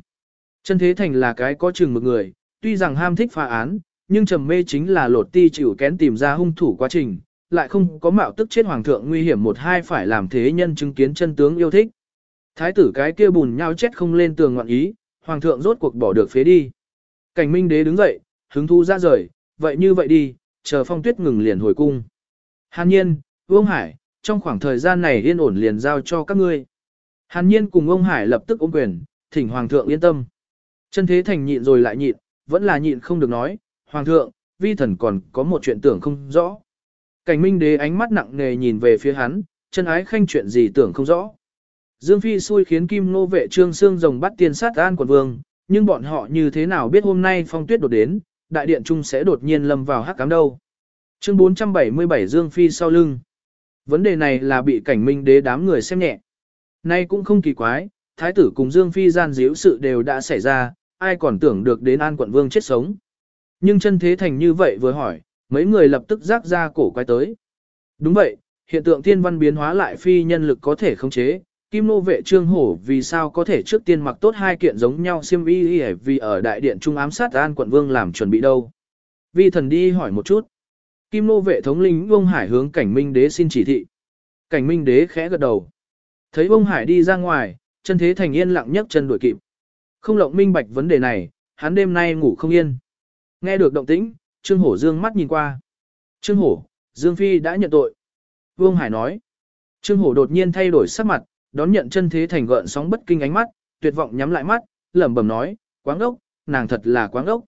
Chân thế thành là cái có chừng một người, tuy rằng ham thích phá án, nhưng trầm mê chính là lột ti chịu kén tìm ra hung thủ quá trình, lại không có mạo tức chết hoàng thượng nguy hiểm một hai phải làm thế nhân chứng kiến chân tướng yêu thích. Thái tử cái kia bùn nhau chết không lên tường ngoạn ý, hoàng thượng rốt cuộc bỏ được phế đi. Cảnh minh đế đứng dậy, hứng thu ra rời, vậy như vậy đi, chờ phong tuyết ngừng liền hồi cung. Hàn nhiên, Vương Hải, trong khoảng thời gian này yên ổn liền giao cho các ngươi. Hàn nhiên cùng ông Hải lập tức ôm quyền, thỉnh hoàng thượng yên tâm. Chân thế thành nhịn rồi lại nhịn, vẫn là nhịn không được nói, hoàng thượng, vi thần còn có một chuyện tưởng không rõ. Cảnh minh đế ánh mắt nặng nề nhìn về phía hắn, chân ái khanh chuyện gì tưởng không rõ. Dương Phi xui khiến Kim Nô vệ trương xương rồng bắt tiền sát an quần vương, nhưng bọn họ như thế nào biết hôm nay phong tuyết đột đến, đại điện trung sẽ đột nhiên lâm vào hắc cám đâu. Chương 477 Dương Phi sau lưng. Vấn đề này là bị cảnh minh đế đám người xem nhẹ. Nay cũng không kỳ quái, thái tử cùng Dương Phi gian díu sự đều đã xảy ra, ai còn tưởng được đến an quận vương chết sống. Nhưng chân thế thành như vậy vừa hỏi, mấy người lập tức rác ra cổ quay tới. Đúng vậy, hiện tượng thiên văn biến hóa lại phi nhân lực có thể khống chế, Kim nô vệ trương hổ vì sao có thể trước tiên mặc tốt hai kiện giống nhau xiêm y y vì ở đại điện trung ám sát an quận vương làm chuẩn bị đâu. Vi thần đi hỏi một chút. Kim nô vệ thống lĩnh Vương Hải hướng cảnh minh đế xin chỉ thị. Cảnh minh đế khẽ gật đầu. Thấy Vương Hải đi ra ngoài, chân thế thành yên lặng nhấc chân đuổi kịp. Không lộng minh bạch vấn đề này, hắn đêm nay ngủ không yên. Nghe được động tĩnh, Trương Hổ dương mắt nhìn qua. Trương Hổ, Dương Phi đã nhận tội. Vương Hải nói. Trương Hổ đột nhiên thay đổi sắc mặt, đón nhận chân thế thành gợn sóng bất kinh ánh mắt, tuyệt vọng nhắm lại mắt, lẩm bẩm nói, quáng ốc, nàng thật là quáng ốc.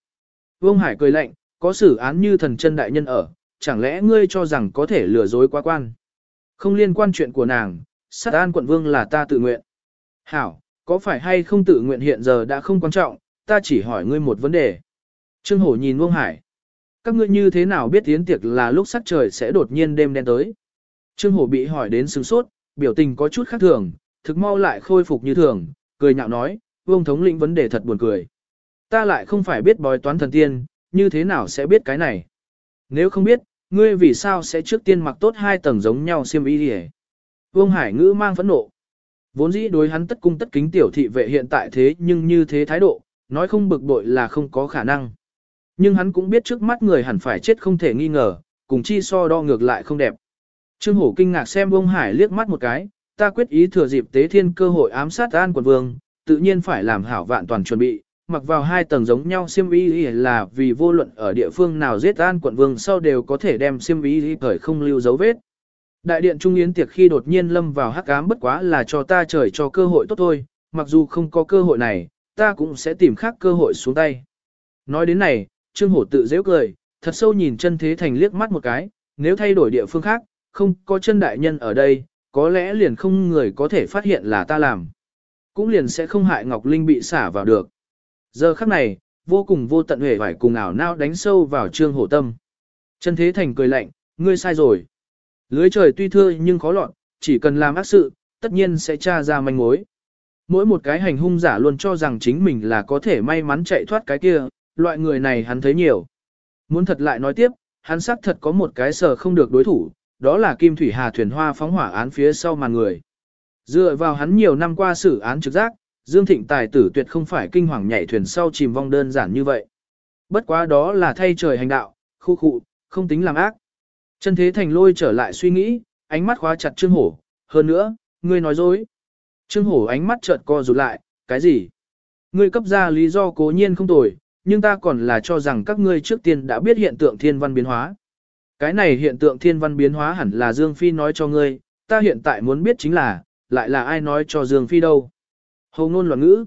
Vương Hải cười lạnh, có xử án như thần chân đại nhân ở, chẳng lẽ ngươi cho rằng có thể lừa dối quá quan. Không liên quan chuyện của nàng, sát an quận vương là ta tự nguyện. Hảo, có phải hay không tự nguyện hiện giờ đã không quan trọng, ta chỉ hỏi ngươi một vấn đề. Trương Hổ nhìn Vương Hải. Các ngươi như thế nào biết tiến tiệc là lúc sắc trời sẽ đột nhiên đêm đen tới? Trương Hổ bị hỏi đến sừng sốt, biểu tình có chút khác thường, thực mau lại khôi phục như thường, cười nhạo nói, vương thống lĩnh vấn đề thật buồn cười. Ta lại không phải biết bói toán thần tiên, như thế nào sẽ biết cái này? Nếu không biết, ngươi vì sao sẽ trước tiên mặc tốt hai tầng giống nhau xiêm y đi Vương Hải ngữ mang phẫn nộ. Vốn dĩ đối hắn tất cung tất kính tiểu thị vệ hiện tại thế nhưng như thế thái độ, nói không bực bội là không có khả năng. Nhưng hắn cũng biết trước mắt người hẳn phải chết không thể nghi ngờ, cùng chi so đo ngược lại không đẹp. Trương Hổ kinh ngạc xem Vương Hải liếc mắt một cái, ta quyết ý thừa dịp tế thiên cơ hội ám sát an quận vương, tự nhiên phải làm hảo vạn toàn chuẩn bị, mặc vào hai tầng giống nhau xiêm y là vì vô luận ở địa phương nào giết an quận vương sau đều có thể đem xiêm y cởi không lưu dấu vết. Đại điện trung yến tiệc khi đột nhiên lâm vào hắc ám bất quá là cho ta trời cho cơ hội tốt thôi, mặc dù không có cơ hội này, ta cũng sẽ tìm khác cơ hội xuống tay. Nói đến này, Trương Hổ tự dễ cười, thật sâu nhìn chân thế thành liếc mắt một cái, nếu thay đổi địa phương khác, không có chân đại nhân ở đây, có lẽ liền không người có thể phát hiện là ta làm. Cũng liền sẽ không hại Ngọc Linh bị xả vào được. Giờ khắc này, vô cùng vô tận hề phải cùng ảo nao đánh sâu vào trương hổ tâm. Chân thế thành cười lạnh, ngươi sai rồi. Lưới trời tuy thưa nhưng khó lọt, chỉ cần làm ác sự, tất nhiên sẽ tra ra manh mối. Mỗi một cái hành hung giả luôn cho rằng chính mình là có thể may mắn chạy thoát cái kia, loại người này hắn thấy nhiều. Muốn thật lại nói tiếp, hắn xác thật có một cái sở không được đối thủ, đó là Kim Thủy Hà thuyền hoa phóng hỏa án phía sau màn người. Dựa vào hắn nhiều năm qua xử án trực giác, Dương Thịnh tài tử tuyệt không phải kinh hoàng nhảy thuyền sau chìm vong đơn giản như vậy. Bất quá đó là thay trời hành đạo, khu khụ, không tính làm ác. Chân thế thành lôi trở lại suy nghĩ, ánh mắt khóa chặt Trương Hổ, hơn nữa, ngươi nói dối. Trương Hổ ánh mắt chợt co rụt lại, cái gì? Ngươi cấp ra lý do cố nhiên không tồi, nhưng ta còn là cho rằng các ngươi trước tiên đã biết hiện tượng thiên văn biến hóa. Cái này hiện tượng thiên văn biến hóa hẳn là Dương Phi nói cho ngươi, ta hiện tại muốn biết chính là, lại là ai nói cho Dương Phi đâu. Hầu ngôn loạn ngữ.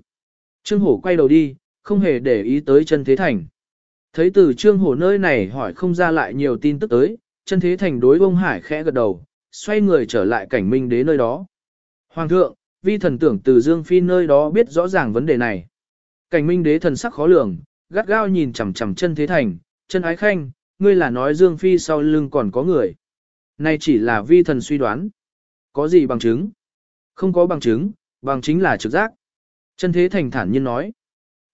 Trương Hổ quay đầu đi, không hề để ý tới chân thế thành. Thấy từ Trương Hổ nơi này hỏi không ra lại nhiều tin tức tới, chân thế thành đối ông hải khẽ gật đầu, xoay người trở lại cảnh minh đế nơi đó. Hoàng thượng, vi thần tưởng từ Dương Phi nơi đó biết rõ ràng vấn đề này. Cảnh minh đế thần sắc khó lường, gắt gao nhìn chằm chằm chân thế thành, chân ái khanh, ngươi là nói Dương Phi sau lưng còn có người. Này chỉ là vi thần suy đoán. Có gì bằng chứng? Không có bằng chứng, bằng chính là trực giác. Chân thế thành thản nhiên nói.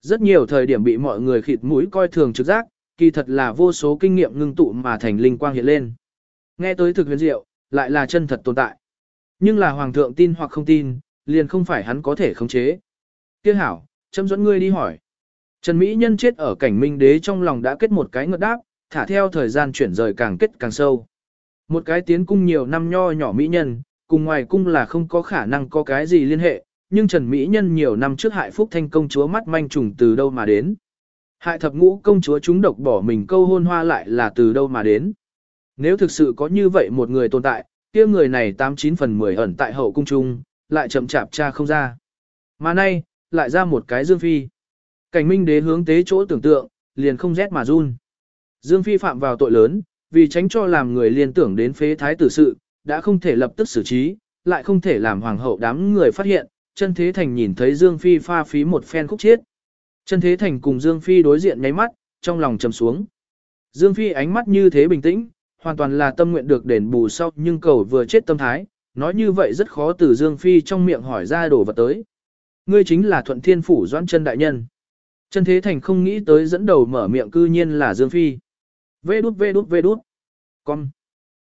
Rất nhiều thời điểm bị mọi người khịt mũi coi thường trực giác, kỳ thật là vô số kinh nghiệm ngưng tụ mà thành linh quang hiện lên. Nghe tới thực huyền diệu, lại là chân thật tồn tại. Nhưng là hoàng thượng tin hoặc không tin, liền không phải hắn có thể khống chế. Tiếc hảo, chấm dẫn ngươi đi hỏi. Trần Mỹ Nhân chết ở cảnh minh đế trong lòng đã kết một cái ngợt đáp, thả theo thời gian chuyển rời càng kết càng sâu. Một cái tiến cung nhiều năm nho nhỏ Mỹ Nhân, cùng ngoài cung là không có khả năng có cái gì liên hệ, nhưng Trần Mỹ Nhân nhiều năm trước hại Phúc Thanh công chúa mắt manh trùng từ đâu mà đến. Hại thập ngũ công chúa chúng độc bỏ mình câu hôn hoa lại là từ đâu mà đến. Nếu thực sự có như vậy một người tồn tại, kia người này 89 phần 10 ẩn tại hậu cung trung, lại chậm chạp cha không ra. Mà nay, lại ra một cái Dương Phi. Cảnh minh đế hướng tế chỗ tưởng tượng, liền không rét mà run. Dương Phi phạm vào tội lớn, vì tránh cho làm người liên tưởng đến phế thái tử sự, đã không thể lập tức xử trí, lại không thể làm hoàng hậu đám người phát hiện, chân thế thành nhìn thấy Dương Phi pha phí một phen khúc chết. Chân thế thành cùng Dương Phi đối diện nháy mắt, trong lòng trầm xuống. Dương Phi ánh mắt như thế bình tĩnh, hoàn toàn là tâm nguyện được đền bù sau nhưng cầu vừa chết tâm thái, nói như vậy rất khó từ Dương Phi trong miệng hỏi ra đổ vật tới. Ngươi chính là thuận thiên phủ doãn Trân đại nhân. Chân thế thành không nghĩ tới dẫn đầu mở miệng cư nhiên là Dương Phi. Vê đút vê đút vê đút. Con.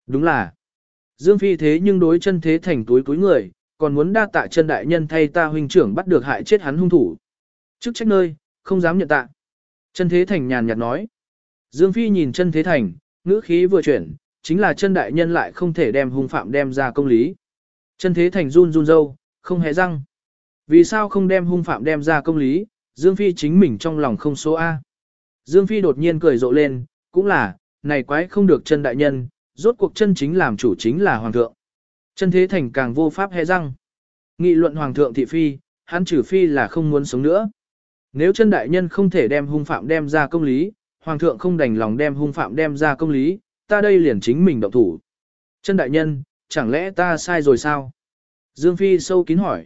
Đúng là. Dương Phi thế nhưng đối chân thế thành túi túi người, còn muốn đa tạ chân đại nhân thay ta huynh trưởng bắt được hại chết hắn hung thủ. Trước trách nơi, không dám nhận tạ. Chân thế thành nhàn nhạt nói. Dương Phi nhìn chân thế thành, ngữ khí vừa chuyển, chính là chân đại nhân lại không thể đem hung phạm đem ra công lý. Chân thế thành run run dâu, không hề răng. Vì sao không đem hung phạm đem ra công lý, Dương Phi chính mình trong lòng không số A. Dương Phi đột nhiên cười rộ lên, cũng là, này quái không được chân đại nhân, rốt cuộc chân chính làm chủ chính là hoàng thượng. Chân thế thành càng vô pháp hề răng. Nghị luận hoàng thượng thị phi, hắn trừ phi là không muốn sống nữa. Nếu chân đại nhân không thể đem hung phạm đem ra công lý, hoàng thượng không đành lòng đem hung phạm đem ra công lý, ta đây liền chính mình động thủ. Chân đại nhân, chẳng lẽ ta sai rồi sao? Dương Phi sâu kín hỏi.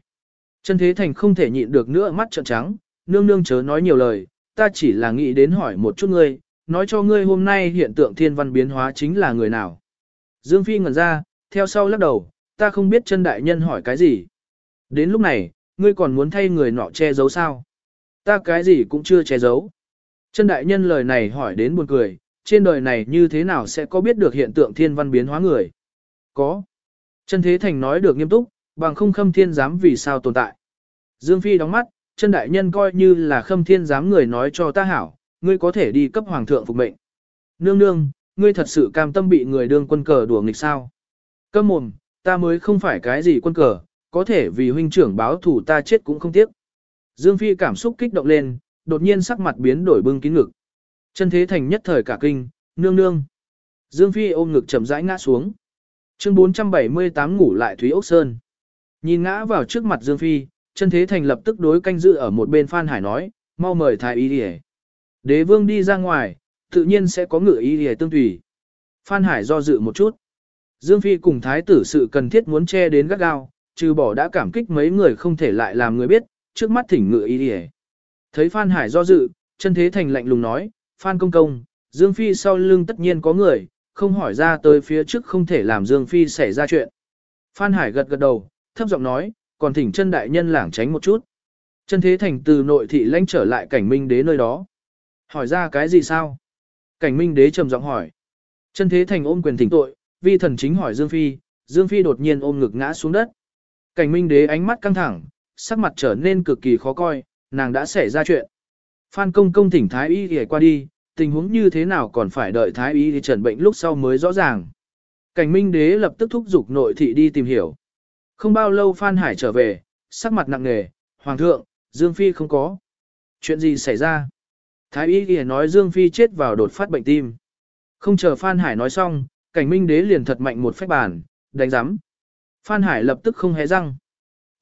Chân thế thành không thể nhịn được nữa mắt trợn trắng, nương nương chớ nói nhiều lời, ta chỉ là nghĩ đến hỏi một chút ngươi, nói cho ngươi hôm nay hiện tượng thiên văn biến hóa chính là người nào. Dương Phi ngẩn ra, theo sau lắc đầu, ta không biết chân đại nhân hỏi cái gì. Đến lúc này, ngươi còn muốn thay người nọ che giấu sao? Ta cái gì cũng chưa che giấu. Chân đại nhân lời này hỏi đến buồn cười, trên đời này như thế nào sẽ có biết được hiện tượng thiên văn biến hóa người? Có. Chân thế thành nói được nghiêm túc, bằng không khâm thiên dám vì sao tồn tại. Dương Phi đóng mắt, chân đại nhân coi như là khâm thiên dám người nói cho ta hảo, ngươi có thể đi cấp hoàng thượng phục mệnh. Nương nương, ngươi thật sự cam tâm bị người đương quân cờ đùa nghịch sao? Câm mồm, ta mới không phải cái gì quân cờ, có thể vì huynh trưởng báo thủ ta chết cũng không tiếc. Dương Phi cảm xúc kích động lên, đột nhiên sắc mặt biến đổi bưng kín ngực. Chân thế thành nhất thời cả kinh, nương nương. Dương Phi ôm ngực chậm rãi ngã xuống. Chương 478 ngủ lại Thúy Ốc Sơn. Nhìn ngã vào trước mặt Dương Phi, chân thế thành lập tức đối canh giữ ở một bên Phan Hải nói, mau mời thái y đi Đế vương đi ra ngoài, tự nhiên sẽ có ngự y đi tương tùy. Phan Hải do dự một chút. Dương Phi cùng thái tử sự cần thiết muốn che đến gắt gao, trừ bỏ đã cảm kích mấy người không thể lại làm người biết, trước mắt thỉnh ngựa y đi Thấy Phan Hải do dự, chân thế thành lạnh lùng nói, Phan công công, Dương Phi sau lưng tất nhiên có người, không hỏi ra tới phía trước không thể làm Dương Phi xảy ra chuyện. Phan Hải gật gật đầu, thấp giọng nói, còn thỉnh chân đại nhân lảng tránh một chút. Chân thế thành từ nội thị lãnh trở lại cảnh minh đế nơi đó. Hỏi ra cái gì sao? Cảnh minh đế trầm giọng hỏi. Chân thế thành ôm quyền thỉnh tội, vi thần chính hỏi Dương Phi, Dương Phi đột nhiên ôm ngực ngã xuống đất. Cảnh minh đế ánh mắt căng thẳng, sắc mặt trở nên cực kỳ khó coi, nàng đã xảy ra chuyện. Phan công công thỉnh thái y để qua đi, tình huống như thế nào còn phải đợi thái y thì trần bệnh lúc sau mới rõ ràng. Cảnh minh đế lập tức thúc giục nội thị đi tìm hiểu. Không bao lâu Phan Hải trở về, sắc mặt nặng nề, Hoàng thượng, Dương Phi không có. Chuyện gì xảy ra? Thái y thì nói Dương Phi chết vào đột phát bệnh tim. Không chờ Phan Hải nói xong, cảnh minh đế liền thật mạnh một phách bàn, đánh giám. Phan Hải lập tức không hé răng.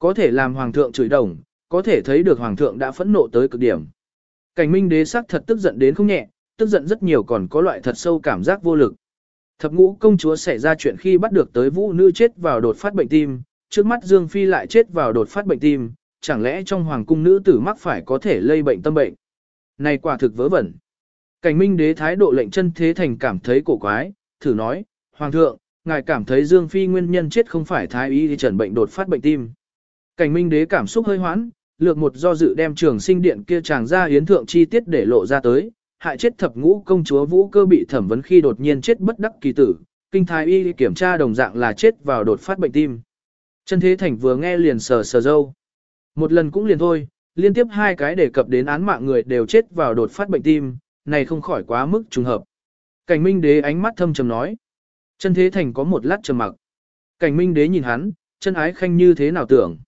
Có thể làm Hoàng thượng chửi đồng, có thể thấy được Hoàng thượng đã phẫn nộ tới cực điểm. Cảnh minh đế sắc thật tức giận đến không nhẹ, tức giận rất nhiều còn có loại thật sâu cảm giác vô lực. Thập ngũ công chúa xảy ra chuyện khi bắt được tới vũ nữ chết vào đột phát bệnh tim, trước mắt Dương Phi lại chết vào đột phát bệnh tim, chẳng lẽ trong hoàng cung nữ tử mắc phải có thể lây bệnh tâm bệnh. Này quả thực vớ vẩn. Cảnh minh đế thái độ lệnh chân thế thành cảm thấy cổ quái, thử nói, Hoàng thượng, ngài cảm thấy Dương Phi nguyên nhân chết không phải thái y thì trần bệnh đột phát bệnh tim. Cảnh minh đế cảm xúc hơi hoãn, lược một do dự đem trường sinh điện kia chàng ra yến thượng chi tiết để lộ ra tới, hại chết thập ngũ công chúa vũ cơ bị thẩm vấn khi đột nhiên chết bất đắc kỳ tử, kinh thái y kiểm tra đồng dạng là chết vào đột phát bệnh tim. Chân thế thành vừa nghe liền sờ sờ dâu. Một lần cũng liền thôi, liên tiếp hai cái đề cập đến án mạng người đều chết vào đột phát bệnh tim, này không khỏi quá mức trùng hợp. Cảnh minh đế ánh mắt thâm trầm nói. Chân thế thành có một lát trầm mặc. Cảnh minh đế nhìn hắn, chân ái khanh như thế nào tưởng.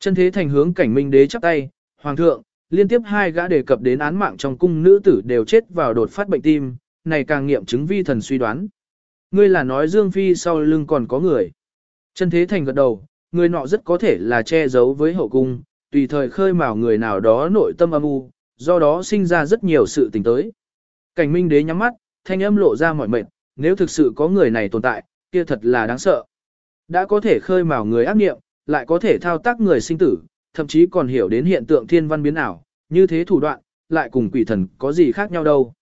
Chân thế thành hướng cảnh minh đế chắp tay, hoàng thượng, liên tiếp hai gã đề cập đến án mạng trong cung nữ tử đều chết vào đột phát bệnh tim, này càng nghiệm chứng vi thần suy đoán. Ngươi là nói Dương Phi sau lưng còn có người. Chân thế thành gật đầu, người nọ rất có thể là che giấu với hậu cung, tùy thời khơi mào người nào đó nội tâm âm u, do đó sinh ra rất nhiều sự tình tới. Cảnh minh đế nhắm mắt, thanh âm lộ ra mọi mệt, nếu thực sự có người này tồn tại, kia thật là đáng sợ. Đã có thể khơi mào người ác nghiệm, lại có thể thao tác người sinh tử, thậm chí còn hiểu đến hiện tượng thiên văn biến ảo, như thế thủ đoạn, lại cùng quỷ thần có gì khác nhau đâu.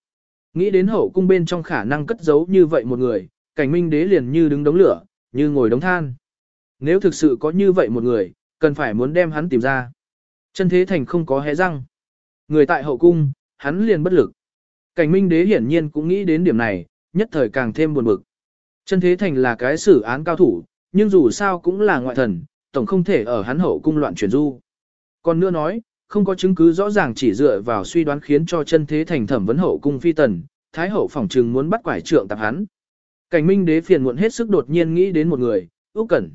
Nghĩ đến hậu cung bên trong khả năng cất giấu như vậy một người, cảnh minh đế liền như đứng đống lửa, như ngồi đống than. Nếu thực sự có như vậy một người, cần phải muốn đem hắn tìm ra. Chân thế thành không có hé răng. Người tại hậu cung, hắn liền bất lực. Cảnh minh đế hiển nhiên cũng nghĩ đến điểm này, nhất thời càng thêm buồn bực. Chân thế thành là cái xử án cao thủ, nhưng dù sao cũng là ngoại thần, tổng không thể ở hắn hậu cung loạn chuyển du. Còn nữa nói, không có chứng cứ rõ ràng chỉ dựa vào suy đoán khiến cho chân thế thành thẩm vấn hậu cung phi tần, thái hậu phỏng trừng muốn bắt quải trượng tạp hắn. Cảnh minh đế phiền muộn hết sức đột nhiên nghĩ đến một người, Úc Cẩn.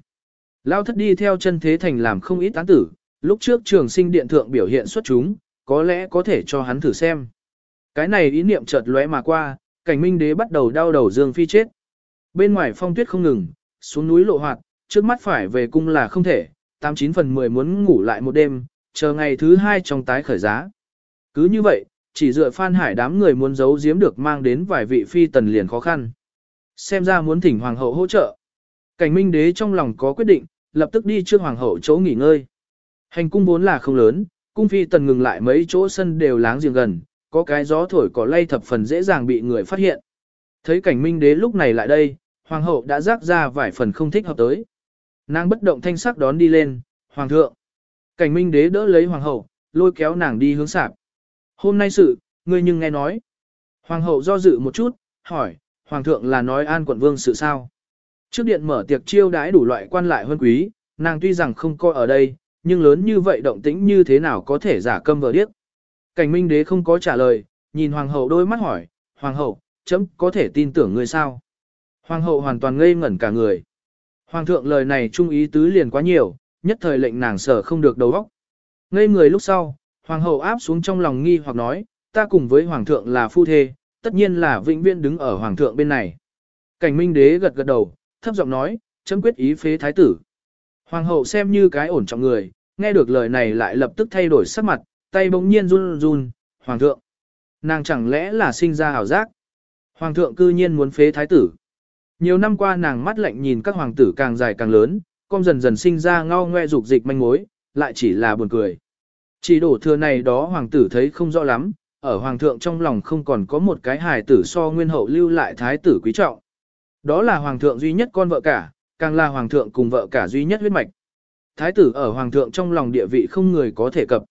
Lao thất đi theo chân thế thành làm không ít án tử, lúc trước trường sinh điện thượng biểu hiện xuất chúng, có lẽ có thể cho hắn thử xem. Cái này ý niệm chợt lóe mà qua, cảnh minh đế bắt đầu đau đầu Dương Phi chết. Bên ngoài phong tuyết không ngừng, xuống núi lộ hoạt, trước mắt phải về cung là không thể, 89 phần 10 muốn ngủ lại một đêm, chờ ngày thứ hai trong tái khởi giá. Cứ như vậy, chỉ dựa Phan Hải đám người muốn giấu giếm được mang đến vài vị phi tần liền khó khăn. Xem ra muốn thỉnh hoàng hậu hỗ trợ. Cảnh minh đế trong lòng có quyết định, lập tức đi trước hoàng hậu chỗ nghỉ ngơi. Hành cung vốn là không lớn, cung phi tần ngừng lại mấy chỗ sân đều láng giềng gần, có cái gió thổi có lay thập phần dễ dàng bị người phát hiện. Thấy cảnh minh đế lúc này lại đây, hoàng hậu đã rác ra vài phần không thích hợp tới. Nàng bất động thanh sắc đón đi lên, hoàng thượng. Cảnh minh đế đỡ lấy hoàng hậu, lôi kéo nàng đi hướng sạp. Hôm nay sự, ngươi nhưng nghe nói. Hoàng hậu do dự một chút, hỏi, hoàng thượng là nói an quận vương sự sao? Trước điện mở tiệc chiêu đãi đủ loại quan lại hơn quý, nàng tuy rằng không coi ở đây, nhưng lớn như vậy động tĩnh như thế nào có thể giả câm vờ điếc. Cảnh minh đế không có trả lời, nhìn hoàng hậu đôi mắt hỏi, hoàng hậu, chấm có thể tin tưởng ngươi sao? Hoàng hậu hoàn toàn ngây ngẩn cả người. Hoàng thượng lời này trung ý tứ liền quá nhiều, nhất thời lệnh nàng sở không được đầu óc. Ngây người lúc sau, hoàng hậu áp xuống trong lòng nghi hoặc nói, ta cùng với hoàng thượng là phu thê, tất nhiên là vĩnh viễn đứng ở hoàng thượng bên này. Cảnh minh đế gật gật đầu, thấp giọng nói, chấm quyết ý phế thái tử. Hoàng hậu xem như cái ổn trọng người, nghe được lời này lại lập tức thay đổi sắc mặt, tay bỗng nhiên run run, hoàng thượng. Nàng chẳng lẽ là sinh ra hảo giác? Hoàng thượng cư nhiên muốn phế thái tử. Nhiều năm qua nàng mắt lạnh nhìn các hoàng tử càng dài càng lớn, con dần dần sinh ra ngao ngoe dục dịch manh mối, lại chỉ là buồn cười. Chỉ đổ thừa này đó hoàng tử thấy không rõ lắm, ở hoàng thượng trong lòng không còn có một cái hài tử so nguyên hậu lưu lại thái tử quý trọng. Đó là hoàng thượng duy nhất con vợ cả, càng là hoàng thượng cùng vợ cả duy nhất huyết mạch. Thái tử ở hoàng thượng trong lòng địa vị không người có thể cập.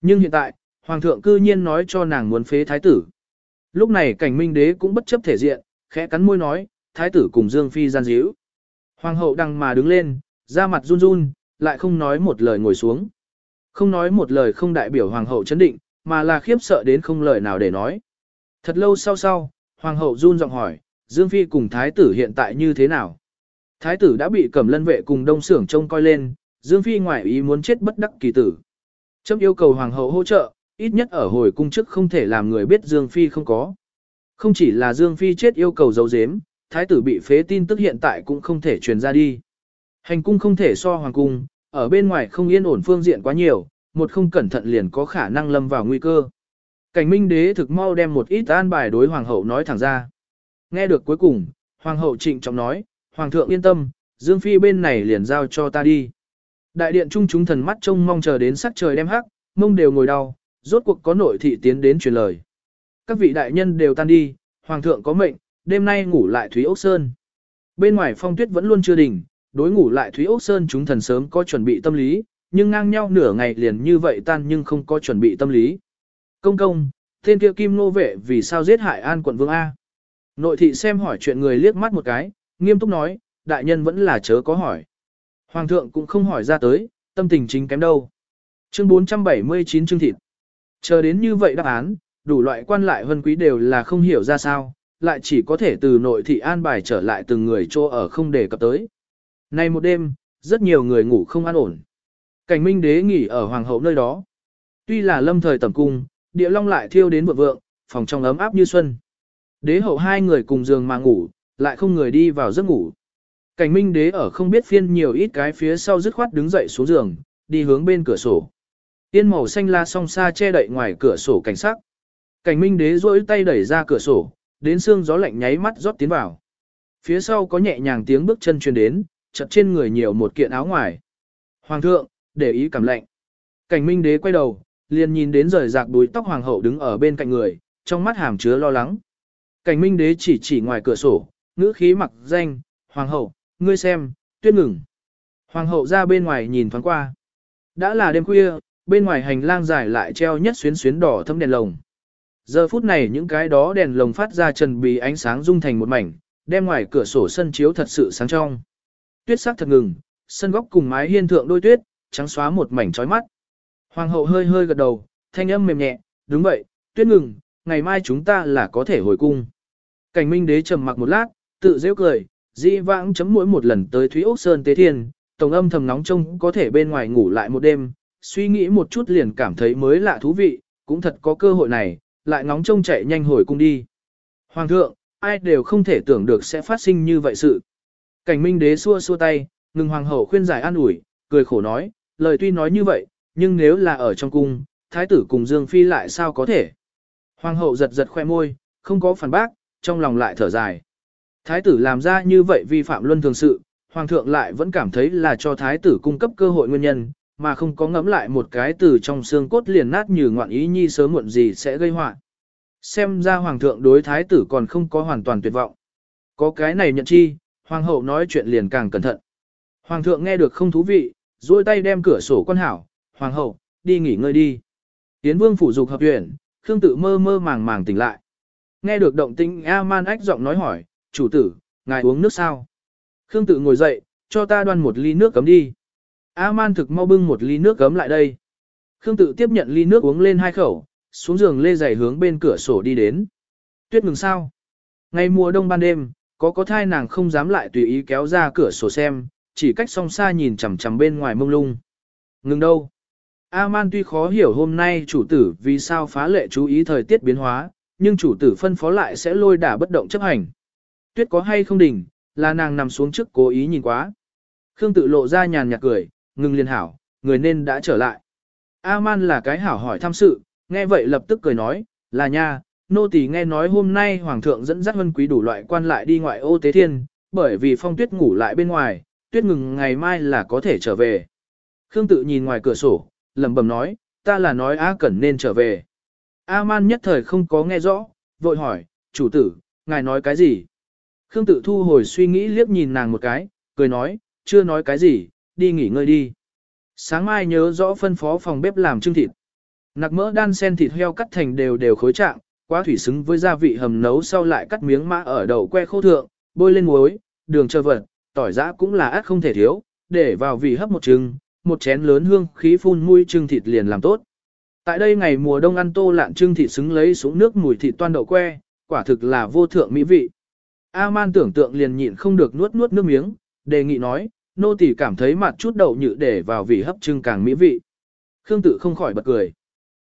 Nhưng hiện tại, hoàng thượng cư nhiên nói cho nàng muốn phế thái tử. Lúc này cảnh minh đế cũng bất chấp thể diện, khẽ cắn môi nói, thái tử cùng Dương Phi gian díu. Hoàng hậu đằng mà đứng lên, ra mặt run run, lại không nói một lời ngồi xuống. Không nói một lời không đại biểu hoàng hậu chấn định, mà là khiếp sợ đến không lời nào để nói. Thật lâu sau sau, hoàng hậu run giọng hỏi, Dương Phi cùng thái tử hiện tại như thế nào? Thái tử đã bị cẩm lân vệ cùng đông xưởng trông coi lên, Dương Phi ngoại ý muốn chết bất đắc kỳ tử. Trâm yêu cầu hoàng hậu hỗ trợ, ít nhất ở hồi cung chức không thể làm người biết Dương Phi không có. Không chỉ là Dương Phi chết yêu cầu giấu giếm, thái tử bị phế tin tức hiện tại cũng không thể truyền ra đi. Hành cung không thể so hoàng cung, ở bên ngoài không yên ổn phương diện quá nhiều, một không cẩn thận liền có khả năng lâm vào nguy cơ. Cảnh minh đế thực mau đem một ít an bài đối hoàng hậu nói thẳng ra. Nghe được cuối cùng, hoàng hậu trịnh trọng nói, hoàng thượng yên tâm, Dương Phi bên này liền giao cho ta đi. Đại điện trung chúng thần mắt trông mong chờ đến sắc trời đem hắc, mông đều ngồi đau, rốt cuộc có nội thị tiến đến truyền lời. Các vị đại nhân đều tan đi, hoàng thượng có mệnh, đêm nay ngủ lại Thúy Ốc Sơn. Bên ngoài phong tuyết vẫn luôn chưa đỉnh, đối ngủ lại Thúy Ốc Sơn chúng thần sớm có chuẩn bị tâm lý, nhưng ngang nhau nửa ngày liền như vậy tan nhưng không có chuẩn bị tâm lý. Công công, tên kia kim nô vệ vì sao giết hại an quận vương A. Nội thị xem hỏi chuyện người liếc mắt một cái, nghiêm túc nói, đại nhân vẫn là chớ có hỏi. Hoàng thượng cũng không hỏi ra tới, tâm tình chính kém đâu. Chương 479 chương thịt. Chờ đến như vậy đáp án, đủ loại quan lại vân quý đều là không hiểu ra sao, lại chỉ có thể từ nội thị an bài trở lại từng người chỗ ở không để cập tới. Nay một đêm, rất nhiều người ngủ không an ổn. Cảnh minh đế nghỉ ở hoàng hậu nơi đó. Tuy là lâm thời tẩm cung, địa long lại thiêu đến vượng vượng, phòng trong ấm áp như xuân. Đế hậu hai người cùng giường mà ngủ, lại không người đi vào giấc ngủ. Cảnh minh đế ở không biết phiên nhiều ít cái phía sau dứt khoát đứng dậy xuống giường, đi hướng bên cửa sổ. Tiên màu xanh la song xa che đậy ngoài cửa sổ cảnh sắc. Cảnh minh đế duỗi tay đẩy ra cửa sổ, đến xương gió lạnh nháy mắt rót tiến vào. Phía sau có nhẹ nhàng tiếng bước chân truyền đến, chật trên người nhiều một kiện áo ngoài. Hoàng thượng, để ý cảm lạnh. Cảnh minh đế quay đầu, liền nhìn đến rời rạc đuôi tóc hoàng hậu đứng ở bên cạnh người, trong mắt hàm chứa lo lắng. Cảnh minh đế chỉ chỉ ngoài cửa sổ, ngữ khí mặc danh, hoàng hậu, ngươi xem, tuyết ngừng. Hoàng hậu ra bên ngoài nhìn thoáng qua. Đã là đêm khuya, bên ngoài hành lang dài lại treo nhất xuyến xuyến đỏ thâm đèn lồng. Giờ phút này những cái đó đèn lồng phát ra trần bì ánh sáng rung thành một mảnh, đem ngoài cửa sổ sân chiếu thật sự sáng trong. Tuyết sắc thật ngừng, sân góc cùng mái hiên thượng đôi tuyết, trắng xóa một mảnh chói mắt. Hoàng hậu hơi hơi gật đầu, thanh âm mềm nhẹ, đúng vậy, tuyết ngừng, ngày mai chúng ta là có thể hồi cung. Cảnh minh đế trầm mặc một lát, tự dễ cười, di vãng chấm mỗi một lần tới Thúy Ốc Sơn Tế Thiên, tổng âm thầm nóng trông có thể bên ngoài ngủ lại một đêm, suy nghĩ một chút liền cảm thấy mới lạ thú vị, cũng thật có cơ hội này, lại ngóng trông chạy nhanh hồi cung đi. Hoàng thượng, ai đều không thể tưởng được sẽ phát sinh như vậy sự. Cảnh minh đế xua xua tay, ngừng hoàng hậu khuyên giải an ủi, cười khổ nói, lời tuy nói như vậy, nhưng nếu là ở trong cung, thái tử cùng Dương Phi lại sao có thể. Hoàng hậu giật giật khoe môi, không có phản bác, trong lòng lại thở dài. Thái tử làm ra như vậy vi phạm luân thường sự, hoàng thượng lại vẫn cảm thấy là cho thái tử cung cấp cơ hội nguyên nhân, mà không có ngẫm lại một cái từ trong xương cốt liền nát như ngoạn ý nhi sớm muộn gì sẽ gây họa. Xem ra hoàng thượng đối thái tử còn không có hoàn toàn tuyệt vọng. Có cái này nhận chi, hoàng hậu nói chuyện liền càng cẩn thận. Hoàng thượng nghe được không thú vị, duỗi tay đem cửa sổ quan hảo, hoàng hậu, đi nghỉ ngơi đi. Tiến vương phủ dục hợp huyện, Khương tự mơ mơ màng màng tỉnh lại. Nghe được động tĩnh A-man ách giọng nói hỏi, chủ tử, ngài uống nước sao? Khương tự ngồi dậy, cho ta đoan một ly nước cấm đi. A-man thực mau bưng một ly nước cấm lại đây. Khương tự tiếp nhận ly nước uống lên hai khẩu, xuống giường lê giày hướng bên cửa sổ đi đến. Tuyết ngừng sao? Ngày mùa đông ban đêm, có có thai nàng không dám lại tùy ý kéo ra cửa sổ xem, chỉ cách song xa nhìn chằm chằm bên ngoài mông lung. Ngừng đâu? A-man tuy khó hiểu hôm nay chủ tử vì sao phá lệ chú ý thời tiết biến hóa, nhưng chủ tử phân phó lại sẽ lôi đả bất động chấp hành. Tuyết có hay không đỉnh, là nàng nằm xuống trước cố ý nhìn quá. Khương tự lộ ra nhàn nhạt cười, ngừng liên hảo, người nên đã trở lại. A-man là cái hảo hỏi thăm sự, nghe vậy lập tức cười nói, là nha, nô tỳ nghe nói hôm nay hoàng thượng dẫn dắt vân quý đủ loại quan lại đi ngoại ô tế thiên, bởi vì phong tuyết ngủ lại bên ngoài, tuyết ngừng ngày mai là có thể trở về. Khương tự nhìn ngoài cửa sổ, lẩm bẩm nói, ta là nói A Cẩn nên trở về. A-man nhất thời không có nghe rõ, vội hỏi, chủ tử, ngài nói cái gì? Khương tự thu hồi suy nghĩ liếc nhìn nàng một cái, cười nói, chưa nói cái gì, đi nghỉ ngơi đi. Sáng mai nhớ rõ phân phó phòng bếp làm trưng thịt. Nạc mỡ đan sen thịt heo cắt thành đều đều khối trạng, quá thủy xứng với gia vị hầm nấu sau lại cắt miếng mã ở đầu que khô thượng, bôi lên muối, đường chờ vật, tỏi giã cũng là át không thể thiếu, để vào vị hấp một trứng, một chén lớn hương khí phun mũi trưng thịt liền làm tốt. Tại đây ngày mùa đông ăn tô lạn trưng thịt xứng lấy xuống nước mùi thịt toan đậu que, quả thực là vô thượng mỹ vị. A-man tưởng tượng liền nhịn không được nuốt nuốt nước miếng, đề nghị nói, nô tỳ cảm thấy mặt chút đậu nhự để vào vị hấp trưng càng mỹ vị. Khương tự không khỏi bật cười.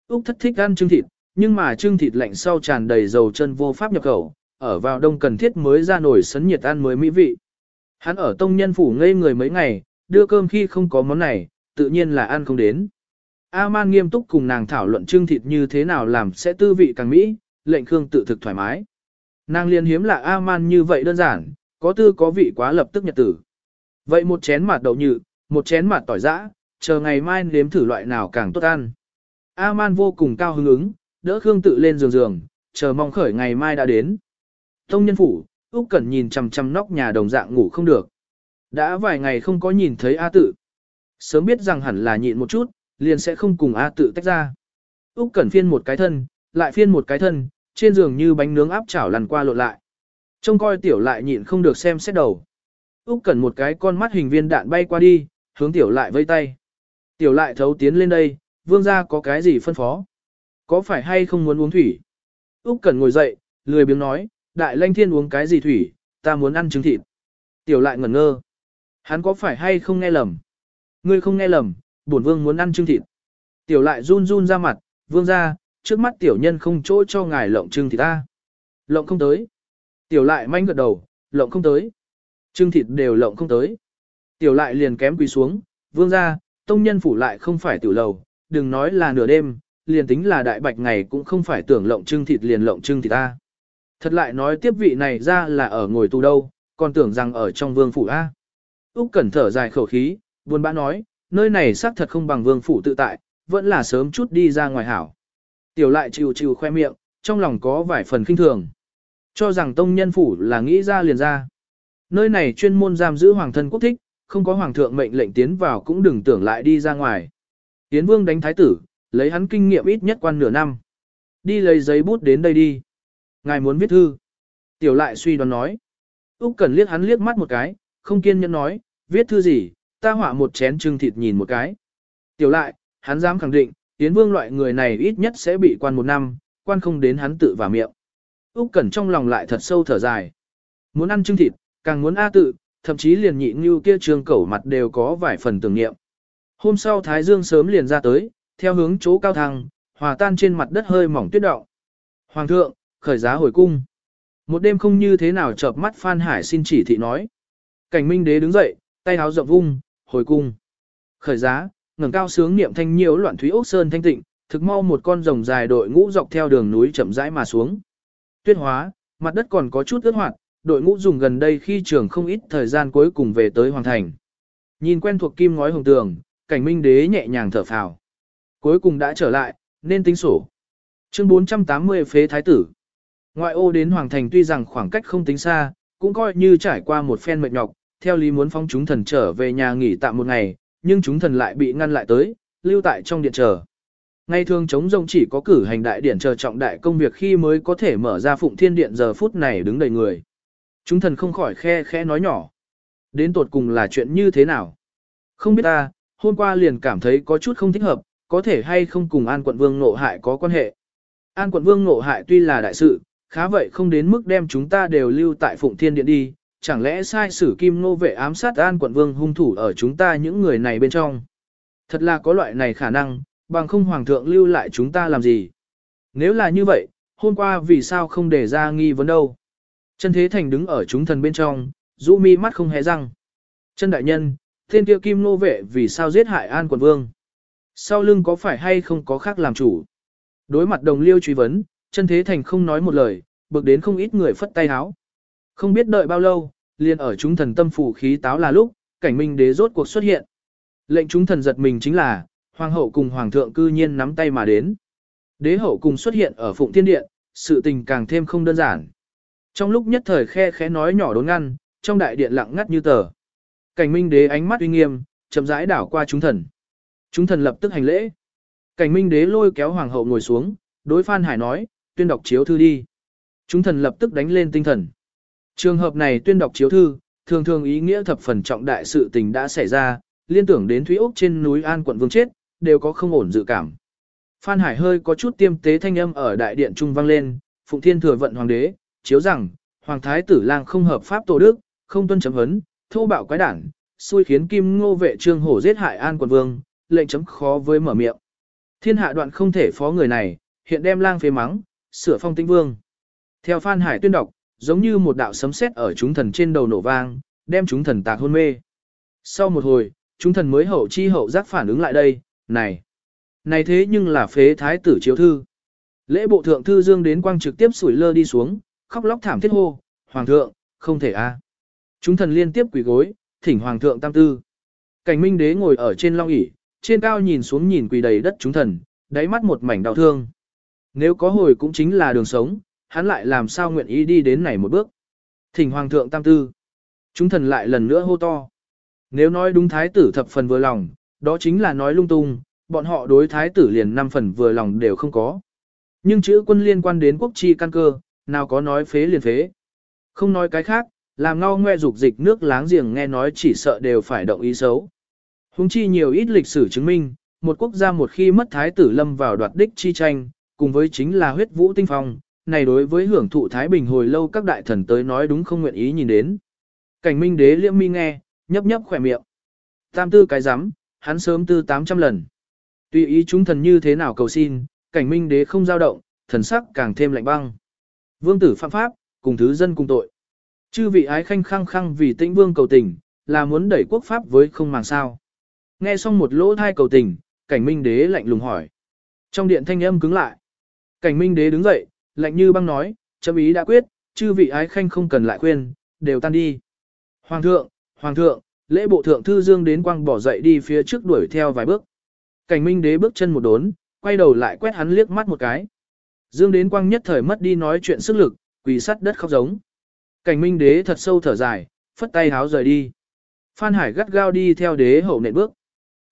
Úc thất thích ăn trưng thịt, nhưng mà trưng thịt lạnh sau tràn đầy dầu chân vô pháp nhập khẩu, ở vào đông cần thiết mới ra nổi sấn nhiệt ăn mới mỹ vị. Hắn ở tông nhân phủ ngây người mấy ngày, đưa cơm khi không có món này, tự nhiên là ăn không đến. A-man nghiêm túc cùng nàng thảo luận trưng thịt như thế nào làm sẽ tư vị càng mỹ, lệnh Khương tự thực thoải mái. Nàng liên hiếm là A-man như vậy đơn giản, có tư có vị quá lập tức nhật tử. Vậy một chén mạt đậu nhự, một chén mạt tỏi giã, chờ ngày mai nếm thử loại nào càng tốt ăn. A-man vô cùng cao hứng ứng, đỡ Khương tự lên giường giường, chờ mong khởi ngày mai đã đến. Tông nhân phủ, Úc Cẩn nhìn chằm chằm nóc nhà đồng dạng ngủ không được. Đã vài ngày không có nhìn thấy A tự. Sớm biết rằng hẳn là nhịn một chút, liền sẽ không cùng A tự tách ra. Úc Cẩn phiên một cái thân, lại phiên một cái thân, trên giường như bánh nướng áp chảo lăn qua lộn lại. Trông coi tiểu lại nhịn không được xem xét đầu. Úc Cẩn một cái con mắt hình viên đạn bay qua đi, hướng tiểu lại vây tay. Tiểu lại thấu tiến lên đây, vương gia có cái gì phân phó? Có phải hay không muốn uống thủy? Úc Cẩn ngồi dậy, lười biếng nói, đại lanh thiên uống cái gì thủy, ta muốn ăn trứng thịt. Tiểu lại ngẩn ngơ. Hắn có phải hay không nghe lầm? Ngươi không nghe lầm, bổn vương muốn ăn trứng thịt. Tiểu lại run run ra mặt, vương gia, trước mắt tiểu nhân không chỗ cho ngài lộng trứng thịt ta. Lộng không tới. Tiểu lại manh gật đầu, lộng không tới. Trưng thịt đều lộng không tới. Tiểu lại liền kém quỳ xuống, vương gia, tông nhân phủ lại không phải tiểu lầu, đừng nói là nửa đêm, liền tính là đại bạch ngày cũng không phải tưởng lộng trưng thịt liền lộng trưng thịt ta. Thật lại nói tiếp vị này ra là ở ngồi tù đâu, còn tưởng rằng ở trong vương phủ A. Úc Cẩn thở dài khẩu khí, buồn bã nói, nơi này xác thật không bằng vương phủ tự tại, vẫn là sớm chút đi ra ngoài hảo. Tiểu lại chịu chịu khoe miệng, trong lòng có vài phần kinh thường. Cho rằng tông nhân phủ là nghĩ ra liền ra. Nơi này chuyên môn giam giữ hoàng thân quốc thích, không có hoàng thượng mệnh lệnh tiến vào cũng đừng tưởng lại đi ra ngoài. Tiến vương đánh thái tử, lấy hắn kinh nghiệm ít nhất quan nửa năm. Đi lấy giấy bút đến đây đi. Ngài muốn viết thư. Tiểu lại suy đoán nói. Úc Cần liếc hắn liếc mắt một cái, không kiên nhẫn nói, viết thư gì, ta hỏa một chén trưng thịt nhìn một cái. Tiểu lại, hắn dám khẳng định, Yến Vương loại người này ít nhất sẽ bị quan một năm, quan không đến hắn tự vào miệng. Úc Cẩn trong lòng lại thật sâu thở dài. Muốn ăn trưng thịt, càng muốn A tự, thậm chí liền nhị như kia trường cẩu mặt đều có vài phần tưởng niệm. Hôm sau Thái Dương sớm liền ra tới, theo hướng chỗ cao thăng, hòa tan trên mặt đất hơi mỏng tuyết động. Hoàng thượng, khởi giá hồi cung. Một đêm không như thế nào chợp mắt Phan Hải xin chỉ thị nói. Cảnh Minh Đế đứng dậy, tay áo rộng vung, hồi cung. Khởi giá, ngẩng cao sướng niệm thanh nhiễu loạn thúy ốc sơn thanh tịnh, thực mau một con rồng dài đội ngũ dọc theo đường núi chậm rãi mà xuống. Tuyết hóa, mặt đất còn có chút ướt hoạt, đội ngũ dùng gần đây khi trường không ít thời gian cuối cùng về tới hoàng thành. Nhìn quen thuộc kim ngói hồng tường, cảnh minh đế nhẹ nhàng thở phào. Cuối cùng đã trở lại, nên tính sổ. Chương 480 phế thái tử. Ngoại ô đến hoàng thành tuy rằng khoảng cách không tính xa, cũng coi như trải qua một phen mệt nhọc, theo lý muốn phóng chúng thần trở về nhà nghỉ tạm một ngày, nhưng chúng thần lại bị ngăn lại tới, lưu tại trong điện chờ. Ngày thường chống rông chỉ có cử hành đại điển chờ trọng đại công việc khi mới có thể mở ra phụng thiên điện giờ phút này đứng đầy người. Chúng thần không khỏi khe khẽ nói nhỏ. Đến tột cùng là chuyện như thế nào? Không biết ta, hôm qua liền cảm thấy có chút không thích hợp, có thể hay không cùng An quận vương nộ hại có quan hệ. An quận vương nộ hại tuy là đại sự, khá vậy không đến mức đem chúng ta đều lưu tại Phụng Thiên Điện đi, chẳng lẽ sai sử kim nô vệ ám sát An quận vương hung thủ ở chúng ta những người này bên trong. Thật là có loại này khả năng, bằng không hoàng thượng lưu lại chúng ta làm gì. Nếu là như vậy, hôm qua vì sao không để ra nghi vấn đâu. Chân Thế Thành đứng ở chúng thần bên trong, rũ mi mắt không hé răng. Chân đại nhân, thiên kia kim nô vệ vì sao giết hại An quận vương. Sau lưng có phải hay không có khác làm chủ? Đối mặt đồng liêu truy vấn, chân thế thành không nói một lời, bực đến không ít người phất tay háo. Không biết đợi bao lâu, liền ở chúng thần tâm phủ khí táo là lúc, cảnh minh đế rốt cuộc xuất hiện. Lệnh chúng thần giật mình chính là, hoàng hậu cùng hoàng thượng cư nhiên nắm tay mà đến. Đế hậu cùng xuất hiện ở phụng thiên điện, sự tình càng thêm không đơn giản. Trong lúc nhất thời khe khẽ nói nhỏ đốn ngăn, trong đại điện lặng ngắt như tờ. Cảnh minh đế ánh mắt uy nghiêm, chậm rãi đảo qua chúng thần. Chúng thần lập tức hành lễ. Cảnh minh đế lôi kéo hoàng hậu ngồi xuống, đối Phan Hải nói, tuyên đọc chiếu thư đi. Chúng thần lập tức đánh lên tinh thần. Trường hợp này tuyên đọc chiếu thư, thường thường ý nghĩa thập phần trọng đại sự tình đã xảy ra, liên tưởng đến Thúy Úc trên núi An quận Vương chết, đều có không ổn dự cảm. Phan Hải hơi có chút tiêm tế thanh âm ở đại điện trung vang lên, Phụng Thiên thừa vận hoàng đế, chiếu rằng, hoàng thái tử lang không hợp pháp tổ đức, không tuân chấm vấn, thô bạo quái đản, xui khiến Kim Ngô vệ Trương Hổ giết hại An quận Vương, lệnh chấm khó với mở miệng. Thiên hạ đoạn không thể phó người này, hiện đem lang phế mắng, sửa phong tĩnh vương. Theo Phan Hải tuyên đọc, giống như một đạo sấm sét ở chúng thần trên đầu nổ vang, đem chúng thần tạc hôn mê. Sau một hồi, chúng thần mới hậu chi hậu giác phản ứng lại đây, này, này thế nhưng là phế thái tử chiếu thư. Lễ bộ thượng thư dương đến quang trực tiếp sủi lơ đi xuống, khóc lóc thảm thiết hô, hoàng thượng, không thể a. Chúng thần liên tiếp quỳ gối, thỉnh hoàng thượng tam tư. Cảnh minh đế ngồi ở trên long ỷ trên cao nhìn xuống nhìn quỳ đầy đất chúng thần, đáy mắt một mảnh đau thương. Nếu có hồi cũng chính là đường sống, hắn lại làm sao nguyện ý đi đến này một bước. Thỉnh hoàng thượng tam tư. Chúng thần lại lần nữa hô to. Nếu nói đúng thái tử thập phần vừa lòng, đó chính là nói lung tung, bọn họ đối thái tử liền năm phần vừa lòng đều không có. Nhưng chữ quân liên quan đến quốc chi căn cơ, nào có nói phế liền phế. Không nói cái khác, làm ngao ngoe dục dịch nước láng giềng nghe nói chỉ sợ đều phải động ý xấu. Hùng chi nhiều ít lịch sử chứng minh, một quốc gia một khi mất thái tử lâm vào đoạt đích chi tranh, cùng với chính là huyết vũ tinh phong, này đối với hưởng thụ Thái Bình hồi lâu các đại thần tới nói đúng không nguyện ý nhìn đến. Cảnh minh đế liễm mi nghe, nhấp nhấp khỏe miệng. Tam tư cái rắm hắn sớm tư 800 lần. Tùy ý chúng thần như thế nào cầu xin, cảnh minh đế không dao động, thần sắc càng thêm lạnh băng. Vương tử phạm pháp, cùng thứ dân cùng tội. Chư vị ái khanh khăng khăng vì tĩnh vương cầu tình, là muốn đẩy quốc pháp với không màng sao. Nghe xong một lỗ thai cầu tình, cảnh minh đế lạnh lùng hỏi. Trong điện thanh âm cứng lại. Cảnh minh đế đứng dậy, lạnh như băng nói, chấm ý đã quyết, chư vị ái khanh không cần lại khuyên, đều tan đi. Hoàng thượng, hoàng thượng, lễ bộ thượng thư dương đến quang bỏ dậy đi phía trước đuổi theo vài bước. Cảnh minh đế bước chân một đốn, quay đầu lại quét hắn liếc mắt một cái. Dương đến quang nhất thời mất đi nói chuyện sức lực, quỳ sắt đất khóc giống. Cảnh minh đế thật sâu thở dài, phất tay háo rời đi. Phan Hải gắt gao đi theo đế hậu nện bước.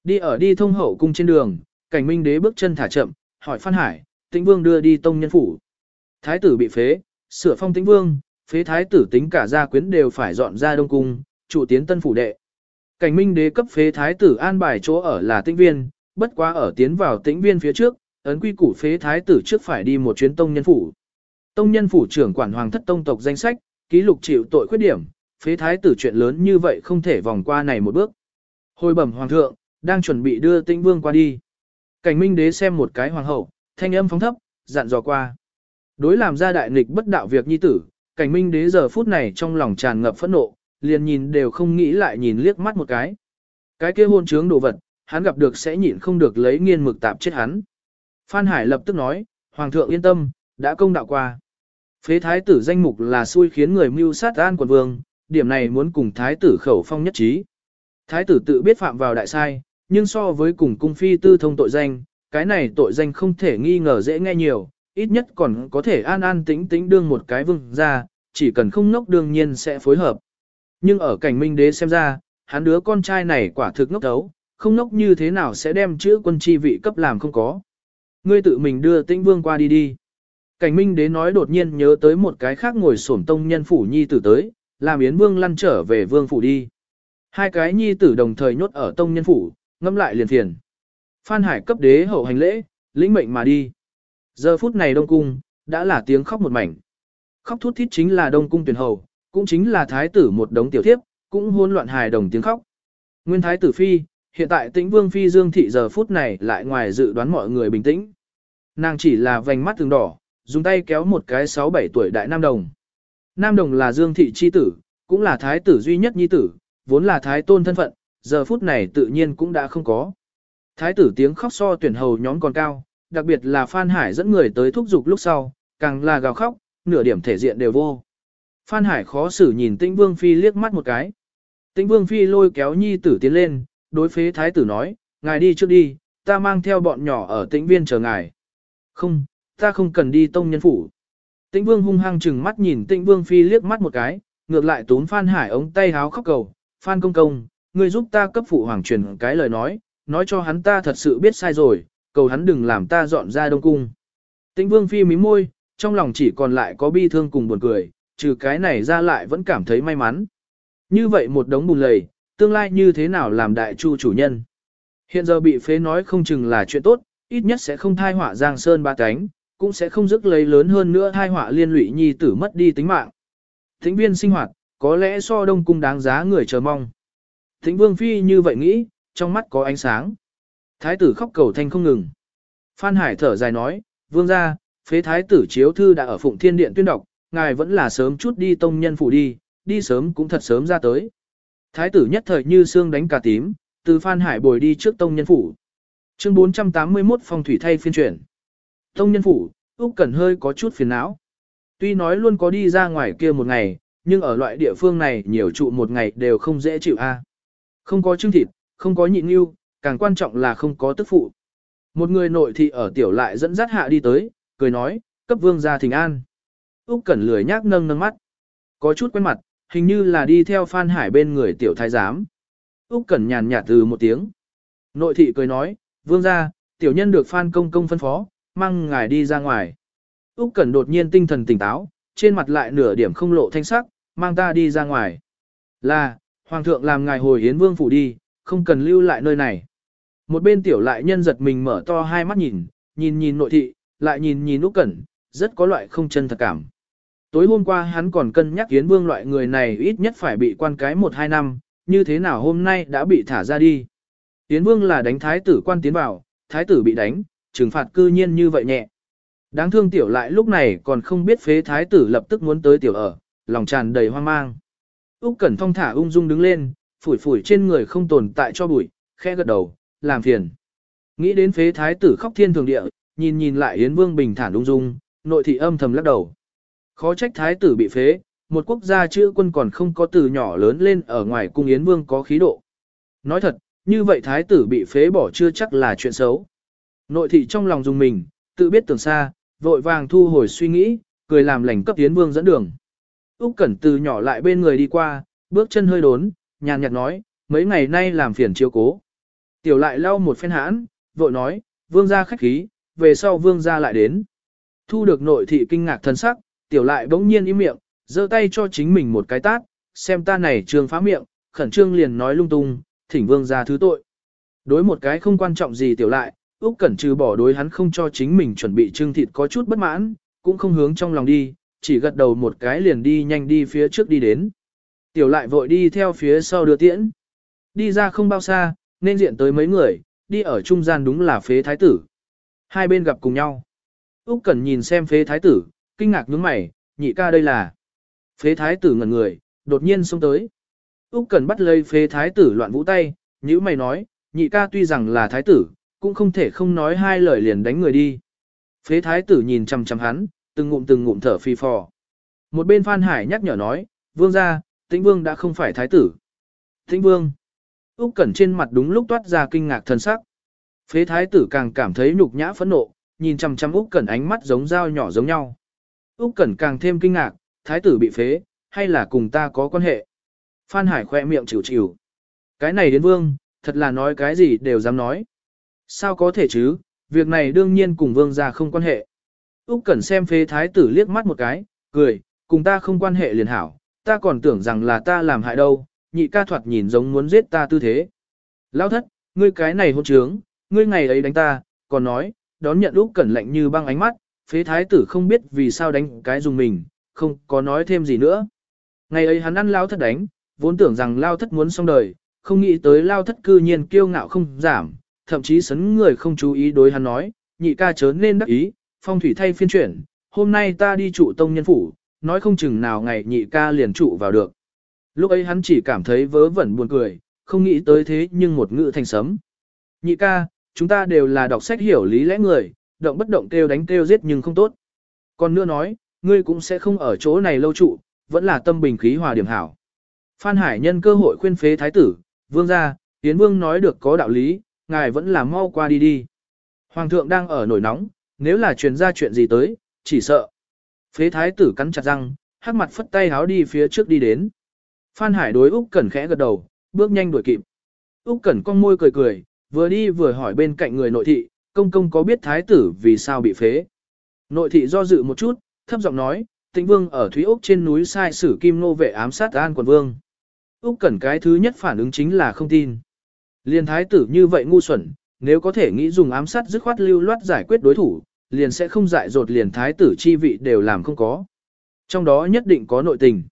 Đi ở đi thông hậu cung trên đường, cảnh minh đế bước chân thả chậm, hỏi Phan Hải, tĩnh vương đưa đi tông nhân phủ. Thái tử bị phế, sửa phong tĩnh vương, phế thái tử tính cả gia quyến đều phải dọn ra đông cung, chủ tiến tân phủ đệ. Cảnh minh đế cấp phế thái tử an bài chỗ ở là tĩnh viên, bất quá ở tiến vào tĩnh viên phía trước, ấn quy củ phế thái tử trước phải đi một chuyến tông nhân phủ. Tông nhân phủ trưởng quản hoàng thất tông tộc danh sách, ký lục chịu tội khuyết điểm, phế thái tử chuyện lớn như vậy không thể vòng qua này một bước. Hồi bẩm hoàng thượng, đang chuẩn bị đưa tĩnh vương qua đi. Cảnh minh đế xem một cái hoàng hậu, thanh âm phóng thấp, dặn dò qua. Đối làm ra đại nghịch bất đạo việc nhi tử, cảnh minh đế giờ phút này trong lòng tràn ngập phẫn nộ, liền nhìn đều không nghĩ lại nhìn liếc mắt một cái. Cái kia hôn trướng đồ vật, hắn gặp được sẽ nhịn không được lấy nghiên mực tạp chết hắn. Phan Hải lập tức nói, Hoàng thượng yên tâm, đã công đạo qua. Phế thái tử danh mục là xui khiến người mưu sát an quần vương, điểm này muốn cùng thái tử khẩu phong nhất trí. Thái tử tự biết phạm vào đại sai, nhưng so với cùng cung phi tư thông tội danh, cái này tội danh không thể nghi ngờ dễ nghe nhiều, ít nhất còn có thể an an tĩnh tĩnh đương một cái vương ra, chỉ cần không ngốc đương nhiên sẽ phối hợp. Nhưng ở cảnh minh đế xem ra, hắn đứa con trai này quả thực ngốc đấu, không ngốc như thế nào sẽ đem chữ quân chi vị cấp làm không có. Ngươi tự mình đưa tĩnh vương qua đi đi. Cảnh minh đế nói đột nhiên nhớ tới một cái khác ngồi sổm tông nhân phủ nhi tử tới, làm yến vương lăn trở về vương phủ đi. Hai cái nhi tử đồng thời nhốt ở tông nhân phủ, ngâm lại liền thiền. Phan Hải cấp đế hậu hành lễ, lĩnh mệnh mà đi. Giờ phút này Đông Cung, đã là tiếng khóc một mảnh. Khóc thút thít chính là Đông Cung tuyển hầu, cũng chính là thái tử một đống tiểu thiếp, cũng hôn loạn hài đồng tiếng khóc. Nguyên thái tử phi, hiện tại tĩnh vương phi dương thị giờ phút này lại ngoài dự đoán mọi người bình tĩnh. Nàng chỉ là vành mắt từng đỏ, dùng tay kéo một cái 6-7 tuổi đại nam đồng. Nam đồng là dương thị chi tử, cũng là thái tử duy nhất nhi tử, vốn là thái tôn thân phận, giờ phút này tự nhiên cũng đã không có. Thái tử tiếng khóc so tuyển hầu nhóm còn cao, đặc biệt là Phan Hải dẫn người tới thúc giục lúc sau, càng là gào khóc, nửa điểm thể diện đều vô. Phan Hải khó xử nhìn Tĩnh Vương Phi liếc mắt một cái. Tĩnh Vương Phi lôi kéo nhi tử tiến lên, đối phế thái tử nói, ngài đi trước đi, ta mang theo bọn nhỏ ở tĩnh viên chờ ngài. Không, ta không cần đi tông nhân phủ. Tĩnh Vương hung hăng chừng mắt nhìn Tĩnh Vương Phi liếc mắt một cái, ngược lại tốn Phan Hải ống tay háo khóc cầu, Phan công công, ngươi giúp ta cấp phụ hoàng truyền cái lời nói, nói cho hắn ta thật sự biết sai rồi, cầu hắn đừng làm ta dọn ra đông cung. Tĩnh vương phi mí môi, trong lòng chỉ còn lại có bi thương cùng buồn cười, trừ cái này ra lại vẫn cảm thấy may mắn. Như vậy một đống bùn lầy, tương lai như thế nào làm đại chu chủ nhân. Hiện giờ bị phế nói không chừng là chuyện tốt, ít nhất sẽ không thai họa Giang Sơn ba cánh, cũng sẽ không dứt lấy lớn hơn nữa thai họa liên lụy nhi tử mất đi tính mạng. Thính viên sinh hoạt, có lẽ so đông cung đáng giá người chờ mong. Thính vương phi như vậy nghĩ, trong mắt có ánh sáng. Thái tử khóc cầu thanh không ngừng. Phan Hải thở dài nói, vương gia, phế thái tử chiếu thư đã ở Phụng Thiên Điện tuyên đọc, ngài vẫn là sớm chút đi tông nhân phủ đi, đi sớm cũng thật sớm ra tới. Thái tử nhất thời như xương đánh cả tím, từ Phan Hải bồi đi trước tông nhân phủ. Chương 481 phong thủy thay phiên chuyển. Tông nhân phủ, Úc Cẩn hơi có chút phiền não. Tuy nói luôn có đi ra ngoài kia một ngày, nhưng ở loại địa phương này nhiều trụ một ngày đều không dễ chịu a. Không có trứng thịt, không có nhịn nhưu, càng quan trọng là không có tức phụ. Một người nội thị ở tiểu lại dẫn dắt hạ đi tới, cười nói, cấp vương gia thỉnh an. Úc Cẩn lười nhác nâng nâng mắt. Có chút quen mặt, hình như là đi theo Phan Hải bên người tiểu thái giám. Úc Cẩn nhàn nhạt từ một tiếng. Nội thị cười nói, vương gia, tiểu nhân được Phan công công phân phó, mang ngài đi ra ngoài. Úc Cẩn đột nhiên tinh thần tỉnh táo, trên mặt lại nửa điểm không lộ thanh sắc, mang ta đi ra ngoài. Là, Hoàng thượng làm ngài hồi hiến vương phủ đi, không cần lưu lại nơi này. Một bên tiểu lại nhân giật mình mở to hai mắt nhìn, nhìn nhìn nội thị, lại nhìn nhìn Úc Cẩn, rất có loại không chân thật cảm. Tối hôm qua hắn còn cân nhắc Yến Vương loại người này ít nhất phải bị quan cái 1-2 năm, như thế nào hôm nay đã bị thả ra đi. Yến Vương là đánh thái tử quan tiến vào, thái tử bị đánh, trừng phạt cư nhiên như vậy nhẹ. Đáng thương tiểu lại lúc này còn không biết phế thái tử lập tức muốn tới tiểu ở, lòng tràn đầy hoang mang. Úc Cẩn thong thả ung dung đứng lên, phủi phủi trên người không tồn tại cho bụi, khẽ gật đầu, làm phiền. Nghĩ đến phế thái tử khóc thiên thường địa, nhìn nhìn lại Yến Vương bình thản ung dung, nội thị âm thầm lắc đầu. Khó trách thái tử bị phế, một quốc gia chữ quân còn không có từ nhỏ lớn lên ở ngoài cung Yến Vương có khí độ. Nói thật, như vậy thái tử bị phế bỏ chưa chắc là chuyện xấu. Nội thị trong lòng dùng mình, tự biết tưởng xa, vội vàng thu hồi suy nghĩ, cười làm lành cấp Yến Vương dẫn đường. Úc Cẩn từ nhỏ lại bên người đi qua, bước chân hơi đốn, nhàn nhạt nói, mấy ngày nay làm phiền chiếu cố. Tiểu lại lau một phen hãn, vội nói, vương gia khách khí, về sau vương gia lại đến. Thu được nội thị kinh ngạc thân sắc, tiểu lại bỗng nhiên im miệng, giơ tay cho chính mình một cái tát, xem ta này trường phá miệng, khẩn trương liền nói lung tung, thỉnh vương ra thứ tội. Đối một cái không quan trọng gì tiểu lại, Úc Cẩn trừ bỏ đối hắn không cho chính mình chuẩn bị trương thịt có chút bất mãn, cũng không hướng trong lòng đi, chỉ gật đầu một cái liền đi nhanh đi phía trước đi đến. Tiểu lại vội đi theo phía sau đưa tiễn. Đi ra không bao xa, nên diện tới mấy người, đi ở trung gian đúng là phế thái tử. Hai bên gặp cùng nhau. Úc Cẩn nhìn xem phế thái tử, kinh ngạc nhướng mày, nhị ca đây là. Phế thái tử ngẩn người, đột nhiên xông tới. Úc Cẩn bắt lấy phế thái tử loạn vũ tay, nhữ mày nói, nhị ca tuy rằng là thái tử, cũng không thể không nói hai lời liền đánh người đi. Phế thái tử nhìn chằm chằm hắn, từng ngụm từng ngụm thở phi phò. Một bên Phan Hải nhắc nhở nói, vương gia, tĩnh vương đã không phải thái tử. Tĩnh vương. Úc Cẩn trên mặt đúng lúc toát ra kinh ngạc thần sắc. Phế thái tử càng cảm thấy nhục nhã phẫn nộ, nhìn chằm chằm Úc Cẩn ánh mắt giống dao nhỏ giống nhau. Úc Cẩn càng thêm kinh ngạc, thái tử bị phế, hay là cùng ta có quan hệ? Phan Hải khẽ miệng chịu chịu. Cái này đến vương, thật là nói cái gì đều dám nói. Sao có thể chứ, việc này đương nhiên cùng vương gia không quan hệ. Úc Cẩn xem phế thái tử liếc mắt một cái, cười, cùng ta không quan hệ liền hảo, ta còn tưởng rằng là ta làm hại đâu, nhị ca thoạt nhìn giống muốn giết ta tư thế. Lão thất, ngươi cái này hôn trướng, ngươi ngày ấy đánh ta, còn nói, đón nhận Úc Cẩn lạnh như băng ánh mắt, phế thái tử không biết vì sao đánh cái dùng mình, không có nói thêm gì nữa. Ngày ấy hắn ăn lao thất đánh, vốn tưởng rằng lao thất muốn xong đời, không nghĩ tới lao thất cư nhiên kiêu ngạo không giảm, thậm chí sấn người không chú ý đối hắn nói, nhị ca chớ nên đắc ý, phong thủy thay phiên chuyển, hôm nay ta đi trụ tông nhân phủ, nói không chừng nào ngày nhị ca liền trụ vào được. Lúc ấy hắn chỉ cảm thấy vớ vẩn buồn cười, không nghĩ tới thế nhưng một ngữ thành sấm. Nhị ca, chúng ta đều là đọc sách hiểu lý lẽ người, động bất động kêu đánh kêu giết nhưng không tốt. Còn nữa nói, ngươi cũng sẽ không ở chỗ này lâu trụ, vẫn là tâm bình khí hòa điểm hảo. Phan Hải nhân cơ hội khuyên phế thái tử, vương gia, tiến vương nói được có đạo lý, ngài vẫn là mau qua đi đi. Hoàng thượng đang ở nổi nóng, nếu là truyền ra chuyện gì tới, chỉ sợ. Phế thái tử cắn chặt răng, hắc mặt phất tay háo đi phía trước đi đến. Phan Hải đối Úc Cẩn khẽ gật đầu, bước nhanh đuổi kịp. Úc Cẩn cong môi cười cười, vừa đi vừa hỏi bên cạnh người nội thị, công công có biết thái tử vì sao bị phế. Nội thị do dự một chút, thấp giọng nói, Tĩnh Vương ở Thúy Úc trên núi sai sử Kim Nô vệ ám sát An Quận Vương. Úc Cẩn cái thứ nhất phản ứng chính là không tin. Liên thái tử như vậy ngu xuẩn, nếu có thể nghĩ dùng ám sát dứt khoát lưu loát giải quyết đối thủ, liền sẽ không dại dột liền thái tử chi vị đều làm không có. Trong đó nhất định có nội tình.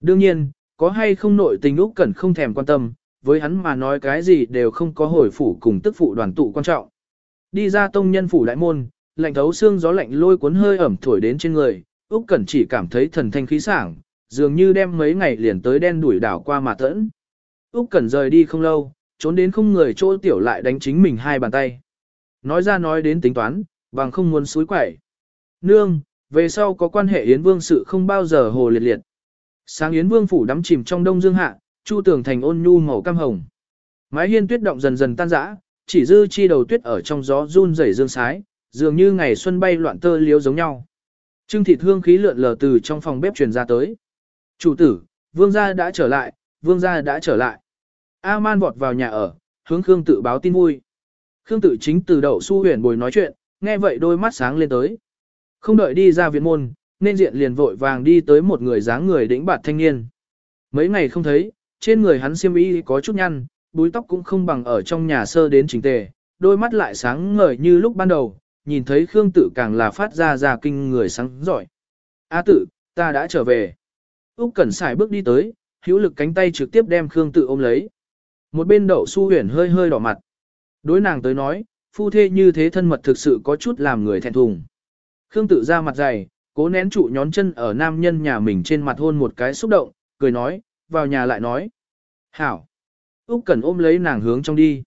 Đương nhiên, có hay không nội tình Úc Cẩn không thèm quan tâm, với hắn mà nói cái gì đều không có hồi phủ cùng tức phụ đoàn tụ quan trọng. Đi ra tông nhân phủ đại môn, lạnh thấu xương gió lạnh lôi cuốn hơi ẩm thổi đến trên người, Úc Cẩn chỉ cảm thấy thần thanh khí sảng, dường như đem mấy ngày liền tới đen đuổi đảo qua mà tẫn. Úc Cẩn rời đi không lâu, trốn đến không người chỗ tiểu lại đánh chính mình hai bàn tay. Nói ra nói đến tính toán, bằng không muốn suối quẩy. Nương, về sau có quan hệ Yến Vương sự không bao giờ hồ liệt liệt. Sáng Yến Vương phủ đắm chìm trong đông dương hạ, chu tường thành ôn nhu màu cam hồng. Mái hiên tuyết động dần dần tan rã, chỉ dư chi đầu tuyết ở trong gió run rẩy dương sái, dường như ngày xuân bay loạn tơ liếu giống nhau. Trưng thịt hương khí lượn lờ từ trong phòng bếp truyền ra tới. Chủ tử, vương gia đã trở lại, vương gia đã trở lại. A-man vọt vào nhà ở, hướng Khương tự báo tin vui. Khương tự chính từ đậu su huyền bồi nói chuyện, nghe vậy đôi mắt sáng lên tới. Không đợi đi ra viện môn, nên diện liền vội vàng đi tới một người dáng người đĩnh bạt thanh niên. Mấy ngày không thấy, trên người hắn xiêm y có chút nhăn, búi tóc cũng không bằng ở trong nhà sơ đến chỉnh tề, đôi mắt lại sáng ngời như lúc ban đầu, nhìn thấy Khương Tử càng là phát ra ra kinh người sáng giỏi. A Tử, ta đã trở về. Úc Cẩn xài bước đi tới, hữu lực cánh tay trực tiếp đem Khương Tử ôm lấy. Một bên đậu su huyền hơi hơi đỏ mặt. Đối nàng tới nói, phu thê như thế thân mật thực sự có chút làm người thẹn thùng. Khương Tử ra mặt dày, cố nén trụ nhón chân ở nam nhân nhà mình trên mặt hôn một cái xúc động, cười nói, vào nhà lại nói. Hảo. Úc Cẩn ôm lấy nàng hướng trong đi.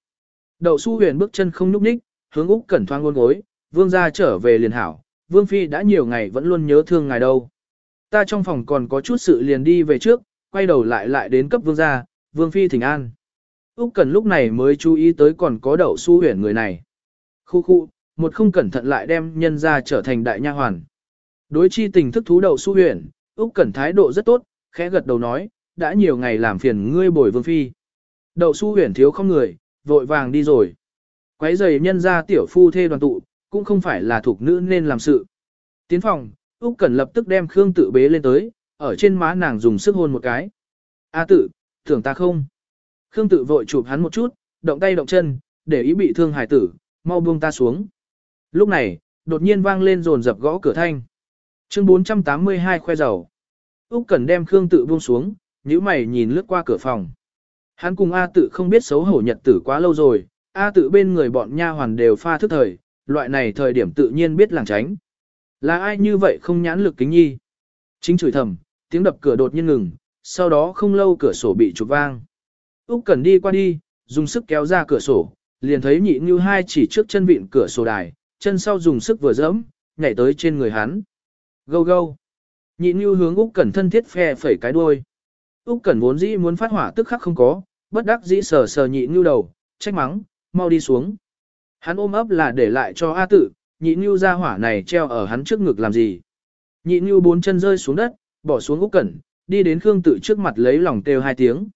Đậu su huyền bước chân không nhúc nhích, hướng Úc Cẩn thoang ngôn gối, vương gia trở về liền hảo, vương phi đã nhiều ngày vẫn luôn nhớ thương ngài đâu. Ta trong phòng còn có chút sự liền đi về trước, quay đầu lại lại đến cấp vương gia, vương phi thỉnh an. Úc Cẩn lúc này mới chú ý tới còn có đậu su huyền người này. Khu khu, một không cẩn thận lại đem nhân gia trở thành đại nha hoàn. Đối chi tình thức thú đậu su huyền, Úc Cẩn thái độ rất tốt, khẽ gật đầu nói, đã nhiều ngày làm phiền ngươi bồi vương phi. Đậu su huyền thiếu không người, vội vàng đi rồi. Quấy giày nhân gia tiểu phu thê đoàn tụ, cũng không phải là thuộc nữ nên làm sự. Tiến phòng, Úc Cẩn lập tức đem Khương tự bế lên tới, ở trên má nàng dùng sức hôn một cái. A tự, tưởng ta không? Khương tự vội chụp hắn một chút, động tay động chân, để ý bị thương hải tử, mau buông ta xuống. Lúc này, đột nhiên vang lên rồn dập gõ cửa thanh. Chương 482 khoe dầu. Úc Cẩn đem Khương tự buông xuống, nhíu mày nhìn lướt qua cửa phòng. Hắn cùng A tự không biết xấu hổ nhật tử quá lâu rồi, A tự bên người bọn nha hoàn đều pha thức thời, loại này thời điểm tự nhiên biết làng tránh. Là ai như vậy không nhãn lực kính nhi? Chính chửi thầm, tiếng đập cửa đột nhiên ngừng, sau đó không lâu cửa sổ bị chụp vang. Úc Cẩn đi qua đi, dùng sức kéo ra cửa sổ, liền thấy nhị như hai chỉ trước chân vịn cửa sổ đài, chân sau dùng sức vừa dẫm, nhảy tới trên người hắn. Gâu gâu. Nhị như hướng Úc Cẩn thân thiết phe phẩy cái đuôi. Úc Cẩn vốn dĩ muốn phát hỏa tức khắc không có, bất đắc dĩ sờ sờ nhị ngưu đầu, trách mắng, mau đi xuống. Hắn ôm ấp là để lại cho A tự, nhị ngưu ra hỏa này treo ở hắn trước ngực làm gì. Nhị ngưu bốn chân rơi xuống đất, bỏ xuống Úc Cẩn, đi đến Khương tự trước mặt lấy lòng kêu hai tiếng.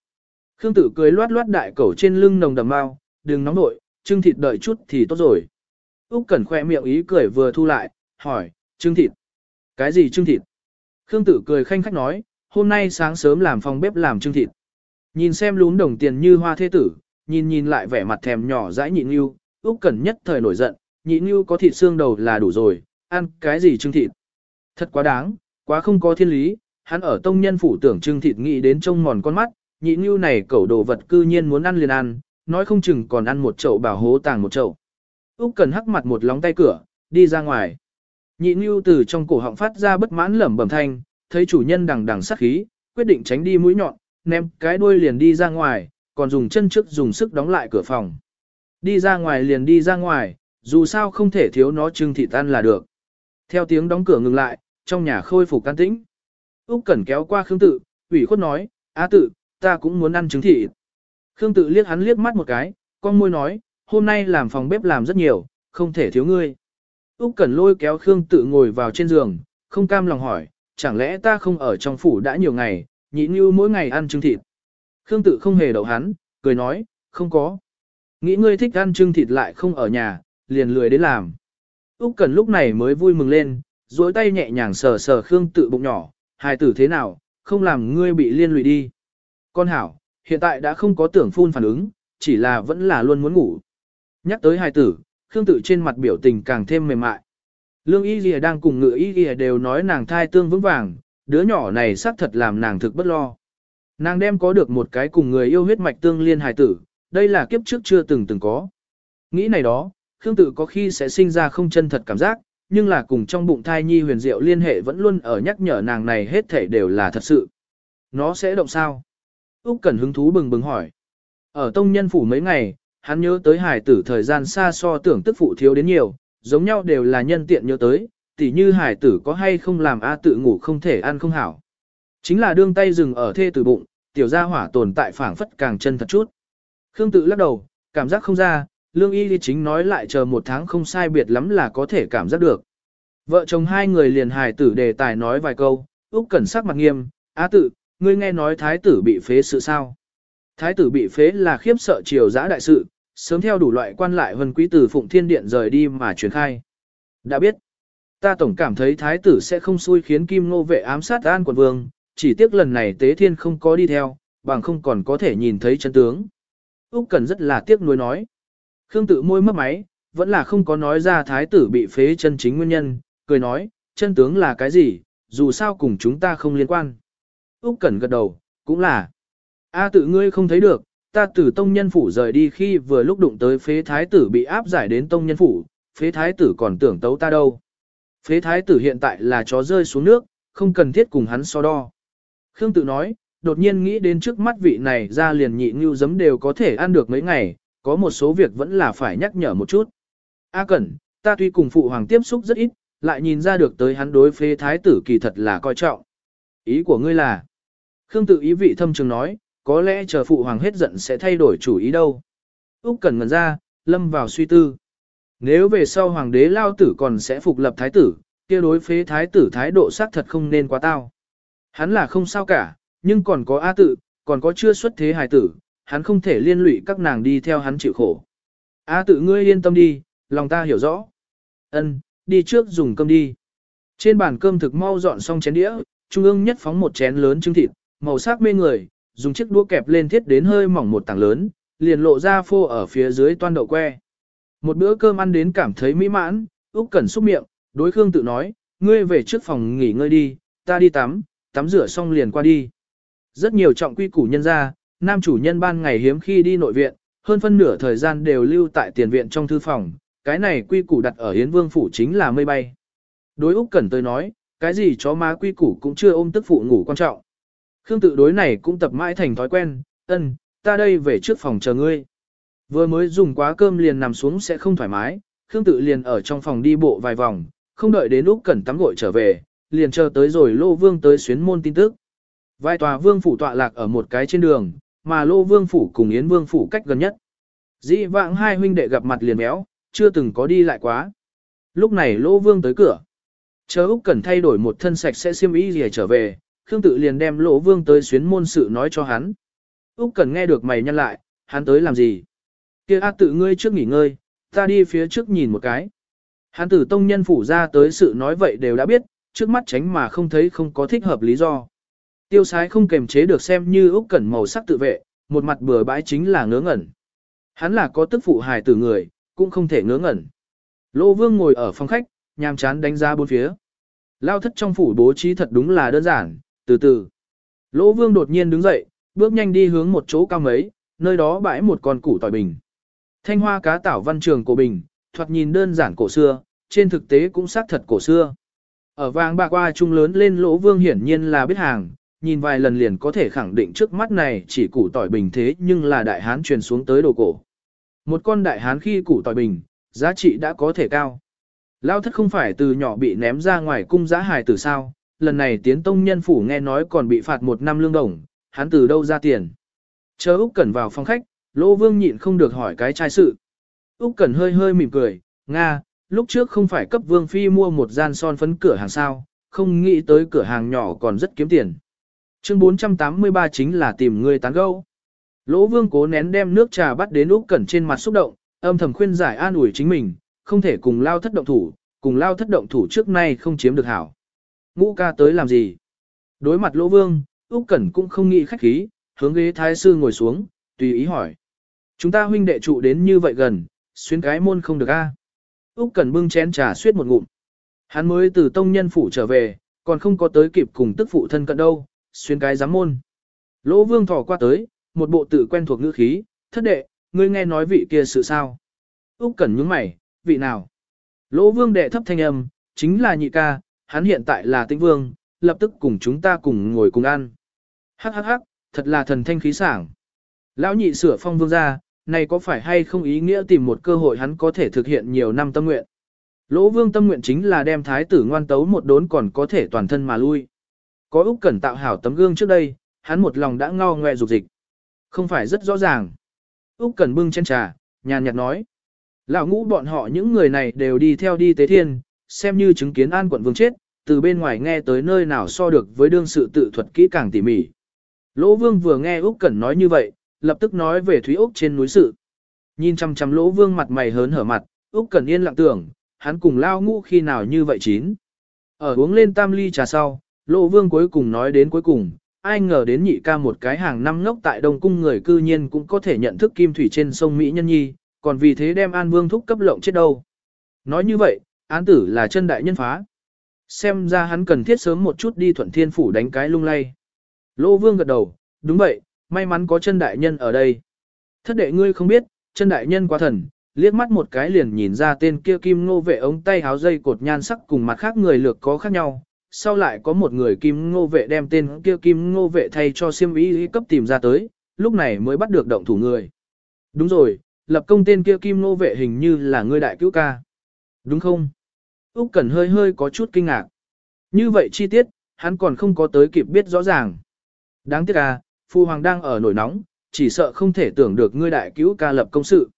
Khương tự cười loát loát đại cẩu trên lưng nồng đầm mau, đừng nóng nội, trưng thịt đợi chút thì tốt rồi. Úc Cẩn khoe miệng ý cười vừa thu lại, hỏi, trưng thịt? Cái gì trưng thịt? Khương Tử cười khanh khách nói, hôm nay sáng sớm làm phòng bếp làm trưng thịt. Nhìn xem lún đồng tiền như hoa thế tử, nhìn nhìn lại vẻ mặt thèm nhỏ dãi nhịn yêu, Úc Cẩn nhất thời nổi giận, nhịn yêu có thịt xương đầu là đủ rồi, ăn cái gì trưng thịt. Thật quá đáng, quá không có thiên lý, hắn ở tông nhân phủ tưởng trưng thịt nghĩ đến trông mòn con mắt, nhịn yêu này cẩu đồ vật cư nhiên muốn ăn liền ăn, nói không chừng còn ăn một chậu bảo hố tàng một chậu. Úc Cẩn hắc mặt một lóng tay cửa, đi ra ngoài. Nhịn Nưu từ trong cổ họng phát ra bất mãn lẩm bẩm thanh, thấy chủ nhân đằng đằng sát khí, quyết định tránh đi mũi nhọn, ném cái đuôi liền đi ra ngoài, còn dùng chân trước dùng sức đóng lại cửa phòng. Đi ra ngoài liền đi ra ngoài, dù sao không thể thiếu nó trưng thịt ăn là được. Theo tiếng đóng cửa ngừng lại, trong nhà khôi phục can tĩnh. Úc Cẩn kéo qua Khương Tự, ủy khuất nói, "A Tự, ta cũng muốn ăn trứng thịt." Khương Tự liếc hắn liếc mắt một cái, con môi nói, "Hôm nay làm phòng bếp làm rất nhiều, không thể thiếu ngươi." Úc Cẩn lôi kéo Khương Tự ngồi vào trên giường, không cam lòng hỏi, "Chẳng lẽ ta không ở trong phủ đã nhiều ngày, nhị như mỗi ngày ăn trứng thịt?" Khương Tự không hề đậu hắn, cười nói, "Không có." Nghĩ ngươi thích ăn trứng thịt lại không ở nhà, liền lười đến làm. Úc Cẩn lúc này mới vui mừng lên, duỗi tay nhẹ nhàng sờ sờ Khương tự bụng nhỏ, hài tử thế nào, không làm ngươi bị liên lụy đi. Con hảo, hiện tại đã không có tưởng phun phản ứng, chỉ là vẫn là luôn muốn ngủ. Nhắc tới hài tử, Khương tự trên mặt biểu tình càng thêm mềm mại. Lương Y Lìa đang cùng ngựa Y Lìa đều nói nàng thai tương vững vàng, đứa nhỏ này xác thật làm nàng thực bất lo. Nàng đem có được một cái cùng người yêu huyết mạch tương liên hài tử, đây là kiếp trước chưa từng từng có. Nghĩ này đó, Khương tử có khi sẽ sinh ra không chân thật cảm giác, nhưng là cùng trong bụng thai nhi huyền diệu liên hệ vẫn luôn ở nhắc nhở nàng này hết thể đều là thật sự. Nó sẽ động sao? Úc Cẩn hứng thú bừng bừng hỏi. Ở tông nhân phủ mấy ngày, hắn nhớ tới hải tử thời gian xa so tưởng tức phụ thiếu đến nhiều, giống nhau đều là nhân tiện nhớ tới, tỉ như hải tử có hay không làm A tự ngủ không thể ăn không hảo. Chính là đương tay dừng ở thê tử bụng, tiểu gia hỏa tồn tại phảng phất càng chân thật chút. Khương tự lắc đầu, cảm giác không ra, lương y đi chính nói lại chờ một tháng không sai biệt lắm là có thể cảm giác được. Vợ chồng hai người liền hài tử đề tài nói vài câu, Úc Cẩn sắc mặt nghiêm, a tự, ngươi nghe nói thái tử bị phế sự sao?" Thái tử bị phế là khiếp sợ triều giã đại sự, sớm theo đủ loại quan lại vân quý tử Phụng Thiên Điện rời đi mà truyền khai. Đã biết, ta tổng cảm thấy thái tử sẽ không xui khiến Kim Ngô vệ ám sát An quận vương, chỉ tiếc lần này Tế Thiên không có đi theo, bằng không còn có thể nhìn thấy chân tướng. Úc Cẩn rất là tiếc nuối nói. Khương tự môi mấp máy, vẫn là không có nói ra thái tử bị phế chân chính nguyên nhân, cười nói, chân tướng là cái gì, dù sao cùng chúng ta không liên quan. Úc Cẩn gật đầu, cũng là. A tự ngươi không thấy được, ta từ tông nhân phủ rời đi khi vừa lúc đụng tới phế thái tử bị áp giải đến tông nhân phủ, phế thái tử còn tưởng tấu ta đâu. Phế thái tử hiện tại là chó rơi xuống nước, không cần thiết cùng hắn so đo. Khương tự nói, đột nhiên nghĩ đến trước mắt vị này ra liền nhị ngưu giấm đều có thể ăn được mấy ngày, có một số việc vẫn là phải nhắc nhở một chút. A Cẩn, ta tuy cùng phụ hoàng tiếp xúc rất ít, lại nhìn ra được tới hắn đối phế thái tử kỳ thật là coi trọng. Ý của ngươi là, Khương tự ý vị thâm trường nói, có lẽ chờ phụ hoàng hết giận sẽ thay đổi chủ ý đâu. Úc Cẩn ngẩn ra, lâm vào suy tư. Nếu về sau hoàng đế lao tử còn sẽ phục lập thái tử, kia đối phế thái tử thái độ xác thật không nên quá tao. Hắn là không sao cả, nhưng còn có A tự, còn có chưa xuất thế hài tử, hắn không thể liên lụy các nàng đi theo hắn chịu khổ. A tự ngươi yên tâm đi, lòng ta hiểu rõ. Ân, đi trước dùng cơm đi. Trên bàn cơm thực mau dọn xong chén đĩa, trung ương nhất phóng một chén lớn trứng thịt, màu sắc mê người, dùng chiếc đũa kẹp lên thiết đến hơi mỏng một tảng lớn, liền lộ ra phô ở phía dưới toan đậu que. Một bữa cơm ăn đến cảm thấy mỹ mãn, Úc Cẩn xúc miệng, đối Khương tự nói, ngươi về trước phòng nghỉ ngơi đi, ta đi tắm, tắm rửa xong liền qua đi. Rất nhiều trọng quy củ nhân gia, nam chủ nhân ban ngày hiếm khi đi nội viện, hơn phân nửa thời gian đều lưu tại tiền viện trong thư phòng, cái này quy củ đặt ở Yến Vương phủ chính là mây bay. Đối Úc Cẩn tới nói, cái gì chó má quy củ cũng chưa ôm tức phụ ngủ quan trọng. Khương tự đối này cũng tập mãi thành thói quen, ân, ta đây về trước phòng chờ ngươi. Vừa mới dùng quá cơm liền nằm xuống sẽ không thoải mái, Khương tự liền ở trong phòng đi bộ vài vòng, không đợi đến lúc cần tắm gội trở về, liền chờ tới rồi Lô Vương tới xuyến môn tin tức. Vài tòa vương phủ tọa lạc ở một cái trên đường, mà Lô Vương phủ cùng Yến Vương phủ cách gần nhất. Dĩ vãng hai huynh đệ gặp mặt liền méo, chưa từng có đi lại quá. Lúc này Lô Vương tới cửa. Chờ Úc Cẩn thay đổi một thân sạch sẽ xiêm y rìa trở về, Khương Tự liền đem lô Vương tới xuyến môn sự nói cho hắn. Úc Cẩn nghe được mày nhăn lại, hắn tới làm gì? Kia A tự ngươi trước nghỉ ngơi, ta đi phía trước nhìn một cái. Hắn tử tông nhân phủ ra tới sự nói vậy đều đã biết, trước mắt tránh mà không thấy không có thích hợp lý do. Tiêu sái không kềm chế được xem như Úc Cẩn màu sắc tự vệ, một mặt bừa bãi chính là ngớ ngẩn. Hắn là có tức phụ hài tử người, cũng không thể ngớ ngẩn. Lô Vương ngồi ở phòng khách, nhàm chán đánh giá bốn phía. Lao thất trong phủ bố trí thật đúng là đơn giản, từ từ. Lỗ Vương đột nhiên đứng dậy, bước nhanh đi hướng một chỗ cao mấy, nơi đó bãi một con củ tỏi bình. Thanh hoa cá tảo văn trường cổ bình, thoạt nhìn đơn giản cổ xưa, trên thực tế cũng xác thật cổ xưa. Ở vàng bạc qua trung lớn lên lỗ vương hiển nhiên là biết hàng, nhìn vài lần liền có thể khẳng định trước mắt này chỉ củ tỏi bình thế nhưng là đại hán truyền xuống tới đồ cổ. Một con đại hán khi củ tỏi bình, giá trị đã có thể cao. Lao thất không phải từ nhỏ bị ném ra ngoài cung giá hài từ sao, lần này tiến tông nhân phủ nghe nói còn bị phạt một năm lương đồng, hắn từ đâu ra tiền. Chờ Úc Cẩn vào phòng khách, Lô Vương nhịn không được hỏi cái trai sự. Úc Cẩn hơi hơi mỉm cười, Nga, lúc trước không phải cấp Vương Phi mua một gian son phấn cửa hàng sao, không nghĩ tới cửa hàng nhỏ còn rất kiếm tiền. Chương 483 chính là tìm người tán gẫu. Lỗ Vương cố nén đem nước trà bắt đến Úc Cẩn trên mặt xúc động, âm thầm khuyên giải an ủi chính mình, không thể cùng lao thất động thủ, cùng lao thất động thủ trước nay không chiếm được hảo. Ngũ ca tới làm gì? Đối mặt lỗ vương, Úc Cẩn cũng không nghĩ khách khí, hướng ghế thái sư ngồi xuống, tùy ý hỏi. Chúng ta huynh đệ trụ đến như vậy gần, xuyên cái môn không được a? Úc Cẩn bưng chén trà suýt một ngụm. Hắn mới từ tông nhân phủ trở về, còn không có tới kịp cùng tức phụ thân cận đâu, xuyên cái giám môn. Lỗ Vương thò qua tới, một bộ tự quen thuộc ngữ khí, "Thất đệ, ngươi nghe nói vị kia sự sao?" Úc Cẩn nhướng mày, "Vị nào?" Lỗ Vương đệ thấp thanh âm, "Chính là nhị ca, hắn hiện tại là Tĩnh Vương, lập tức cùng chúng ta cùng ngồi cùng ăn." Hắc hắc hắc, thật là thần thanh khí sảng. Lão nhị sửa phong vương ra, này có phải hay không ý nghĩa tìm một cơ hội hắn có thể thực hiện nhiều năm tâm nguyện. Lỗ vương tâm nguyện chính là đem thái tử ngoan tấu một đốn còn có thể toàn thân mà lui. Có Úc Cẩn tạo hảo tấm gương trước đây, hắn một lòng đã ngao ngoe dục dịch. Không phải rất rõ ràng. Úc Cẩn bưng chén trà, nhàn nhạt nói. Lão ngũ bọn họ những người này đều đi theo đi tế thiên, xem như chứng kiến an quận vương chết, từ bên ngoài nghe tới nơi nào so được với đương sự tự thuật kỹ càng tỉ mỉ. Lỗ vương vừa nghe Úc Cẩn nói như vậy, lập tức nói về Thúy Úc trên núi sự. Nhìn chăm chăm lỗ vương mặt mày hớn hở mặt, Úc Cẩn yên lặng tưởng, hắn cùng lao ngũ khi nào như vậy chín. Ở uống lên tam ly trà sau, lỗ vương cuối cùng nói đến cuối cùng, ai ngờ đến nhị ca một cái hàng năm ngốc tại Đông Cung người cư nhiên cũng có thể nhận thức kim thủy trên sông Mỹ Nhân Nhi, còn vì thế đem An Vương thúc cấp lộng chết đâu. Nói như vậy, án tử là chân đại nhân phá. Xem ra hắn cần thiết sớm một chút đi thuận thiên phủ đánh cái lung lay. Lô vương gật đầu, đúng vậy, may mắn có chân đại nhân ở đây. Thất đệ ngươi không biết, chân đại nhân quá thần, liếc mắt một cái liền nhìn ra tên kia kim ngô vệ ống tay háo dây cột nhan sắc cùng mặt khác người lược có khác nhau. Sau lại có một người kim ngô vệ đem tên kia kim ngô vệ thay cho siêm ý cấp tìm ra tới, lúc này mới bắt được động thủ người. Đúng rồi, lập công tên kia kim ngô vệ hình như là ngươi đại cứu ca. Đúng không? Úc Cẩn hơi hơi có chút kinh ngạc. Như vậy chi tiết, hắn còn không có tới kịp biết rõ ràng. Đáng tiếc à, Phu Hoàng đang ở nổi nóng, chỉ sợ không thể tưởng được ngươi đại cứu ca lập công sự.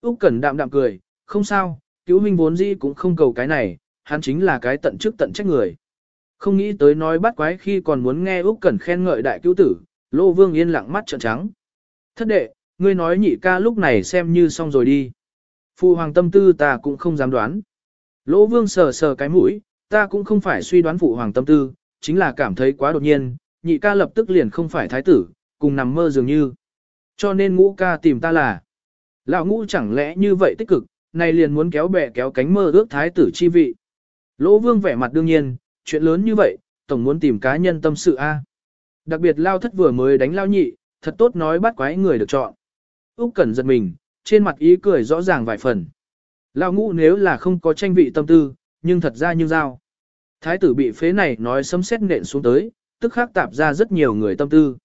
Úc Cẩn đạm đạm cười, không sao, cứu huynh vốn dĩ cũng không cầu cái này, hắn chính là cái tận chức tận trách người. Không nghĩ tới nói bắt quái khi còn muốn nghe Úc Cẩn khen ngợi đại cứu tử, Lô Vương yên lặng mắt trợn trắng. Thất đệ, ngươi nói nhị ca lúc này xem như xong rồi đi. Phu hoàng tâm tư ta cũng không dám đoán. Lỗ Vương sờ sờ cái mũi, ta cũng không phải suy đoán phụ hoàng tâm tư, chính là cảm thấy quá đột nhiên, nhị ca lập tức liền không phải thái tử, cùng nằm mơ dường như. Cho nên ngũ ca tìm ta là. Lão ngũ chẳng lẽ như vậy tích cực, này liền muốn kéo bè kéo cánh mơ ước thái tử chi vị. Lỗ vương vẻ mặt đương nhiên, chuyện lớn như vậy, tổng muốn tìm cá nhân tâm sự a. Đặc biệt lao thất vừa mới đánh lao nhị, thật tốt nói bắt quái người được chọn. Úc Cẩn giật mình, trên mặt ý cười rõ ràng vài phần. Lao ngũ nếu là không có tranh vị tâm tư, nhưng thật ra như dao. Thái tử bị phế này nói sấm sét nện xuống tới, tức khắc tạp ra rất nhiều người tâm tư.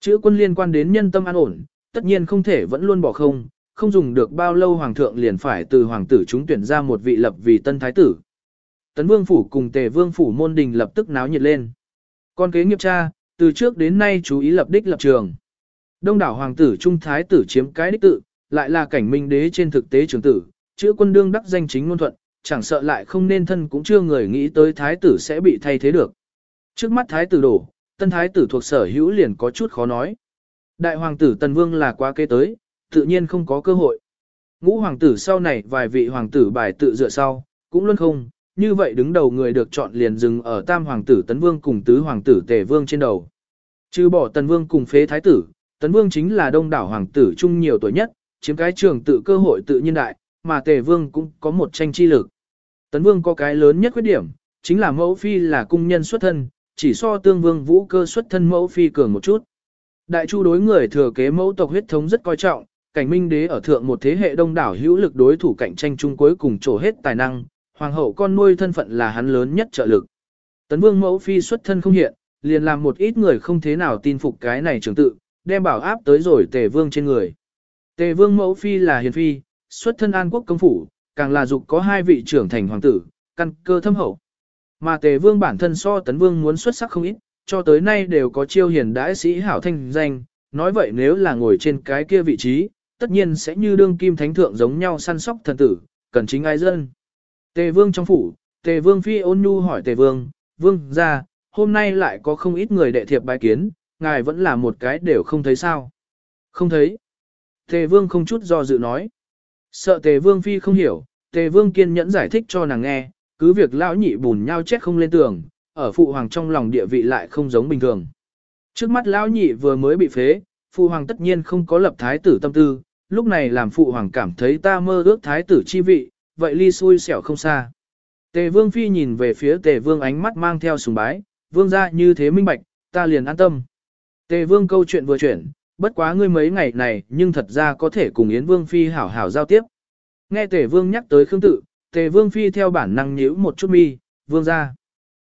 Chữ quân liên quan đến nhân tâm an ổn, tất nhiên không thể vẫn luôn bỏ không, không dùng được bao lâu hoàng thượng liền phải từ hoàng tử chúng tuyển ra một vị lập vì tân thái tử. Tấn vương phủ cùng tề vương phủ môn đình lập tức náo nhiệt lên. Con kế nghiệp cha, từ trước đến nay chú ý lập đích lập trường. Đông đảo hoàng tử trung thái tử chiếm cái đích tự, lại là cảnh minh đế trên thực tế trường tử, chữ quân đương đắc danh chính ngôn thuận, chẳng sợ lại không nên thân cũng chưa người nghĩ tới thái tử sẽ bị thay thế được. Trước mắt thái tử đổ, tân thái tử thuộc sở hữu liền có chút khó nói. Đại hoàng tử tần vương là quá kế tới, tự nhiên không có cơ hội. Ngũ hoàng tử sau này vài vị hoàng tử bài tự dựa sau, cũng luôn không, như vậy đứng đầu người được chọn liền dừng ở tam hoàng tử tấn vương cùng tứ hoàng tử tề vương trên đầu. Trừ bỏ tần vương cùng phế thái tử, tấn vương chính là đông đảo hoàng tử trung nhiều tuổi nhất, chiếm cái trường tự cơ hội tự nhiên đại, mà tề vương cũng có một tranh chi lực. Tấn vương có cái lớn nhất khuyết điểm, chính là mẫu phi là cung nhân xuất thân, chỉ so tương vương vũ cơ xuất thân mẫu phi cường một chút. Đại chu đối người thừa kế mẫu tộc huyết thống rất coi trọng, cảnh minh đế ở thượng một thế hệ đông đảo hữu lực đối thủ cạnh tranh chung cuối cùng trổ hết tài năng, hoàng hậu con nuôi thân phận là hắn lớn nhất trợ lực. Tấn vương mẫu phi xuất thân không hiện, liền làm một ít người không thế nào tin phục cái này trường tự, đem bảo áp tới rồi tề vương trên người. Tề vương mẫu phi là hiền phi, xuất thân an quốc công phủ, càng là dục có hai vị trưởng thành hoàng tử, căn cơ thâm hậu. Mà tề vương bản thân so tấn vương muốn xuất sắc không ít, cho tới nay đều có chiêu hiền đãi sĩ hảo thanh danh, nói vậy nếu là ngồi trên cái kia vị trí, tất nhiên sẽ như đương kim thánh thượng giống nhau săn sóc thần tử, cần chính ai dân. Tề vương trong phủ, tề vương phi ôn nhu hỏi tề vương, vương ra, hôm nay lại có không ít người đệ thiệp bài kiến, ngài vẫn là một cái đều không thấy sao. Không thấy. Tề vương không chút do dự nói. Sợ tề vương phi không hiểu, tề vương kiên nhẫn giải thích cho nàng nghe, cứ việc lão nhị bùn nhau chết không lên tường, ở phụ hoàng trong lòng địa vị lại không giống bình thường. Trước mắt lão nhị vừa mới bị phế, phụ hoàng tất nhiên không có lập thái tử tâm tư, lúc này làm phụ hoàng cảm thấy ta mơ ước thái tử chi vị, vậy ly xui xẻo không xa. Tề vương phi nhìn về phía tề vương ánh mắt mang theo sùng bái, vương ra như thế minh bạch, ta liền an tâm. Tề vương câu chuyện vừa chuyển, bất quá ngươi mấy ngày này nhưng thật ra có thể cùng Yến vương phi hảo hảo giao tiếp. Nghe tề vương nhắc tới khương tự, tề vương phi theo bản năng nhíu một chút mi, vương ra.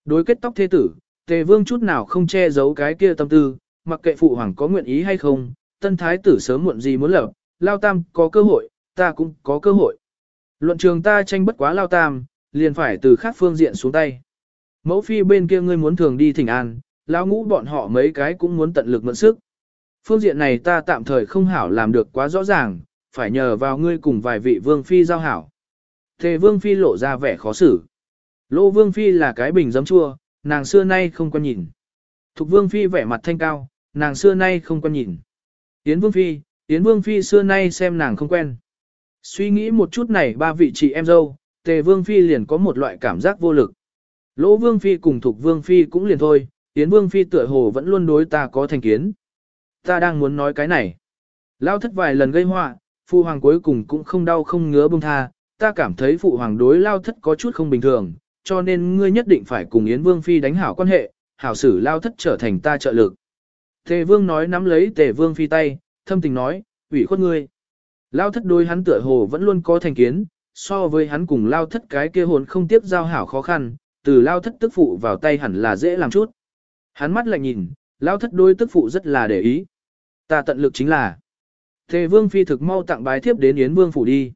Đối kết tóc thế tử, tề vương chút nào không che giấu cái kia tâm tư, mặc kệ phụ hoàng có nguyện ý hay không, tân thái tử sớm muộn gì muốn lập, lao tam có cơ hội, ta cũng có cơ hội. Luận trường ta tranh bất quá lao tam, liền phải từ khác phương diện xuống tay. Mẫu phi bên kia ngươi muốn thường đi thỉnh an, lao ngũ bọn họ mấy cái cũng muốn tận lực mượn sức. Phương diện này ta tạm thời không hảo làm được quá rõ ràng, phải nhờ vào ngươi cùng vài vị vương phi giao hảo. Thề vương phi lộ ra vẻ khó xử. Lô vương phi là cái bình giấm chua, nàng xưa nay không quan nhìn. Thục vương phi vẻ mặt thanh cao, nàng xưa nay không quan nhìn. Yến vương phi, Yến vương phi xưa nay xem nàng không quen. Suy nghĩ một chút này ba vị chị em dâu, tề vương phi liền có một loại cảm giác vô lực. Lỗ vương phi cùng thục vương phi cũng liền thôi, Yến vương phi tựa hồ vẫn luôn đối ta có thành kiến. Ta đang muốn nói cái này. Lao thất vài lần gây họa, Phu hoàng cuối cùng cũng không đau không ngứa bông tha, ta cảm thấy phụ hoàng đối lao thất có chút không bình thường, cho nên ngươi nhất định phải cùng Yến vương phi đánh hảo quan hệ, hảo sử lao thất trở thành ta trợ lực. Tề vương nói nắm lấy tề vương phi tay, thâm tình nói, ủy khuất ngươi. Lao thất đối hắn tựa hồ vẫn luôn có thành kiến, so với hắn cùng lao thất cái kia hồn không tiếp giao hảo khó khăn, từ lao thất tức phụ vào tay hẳn là dễ làm chút. Hắn mắt lạnh nhìn, lao thất đối tức phụ rất là để ý. Ta tận lực chính là. Tề vương phi thực mau tặng bái thiếp đến Yến vương phủ đi.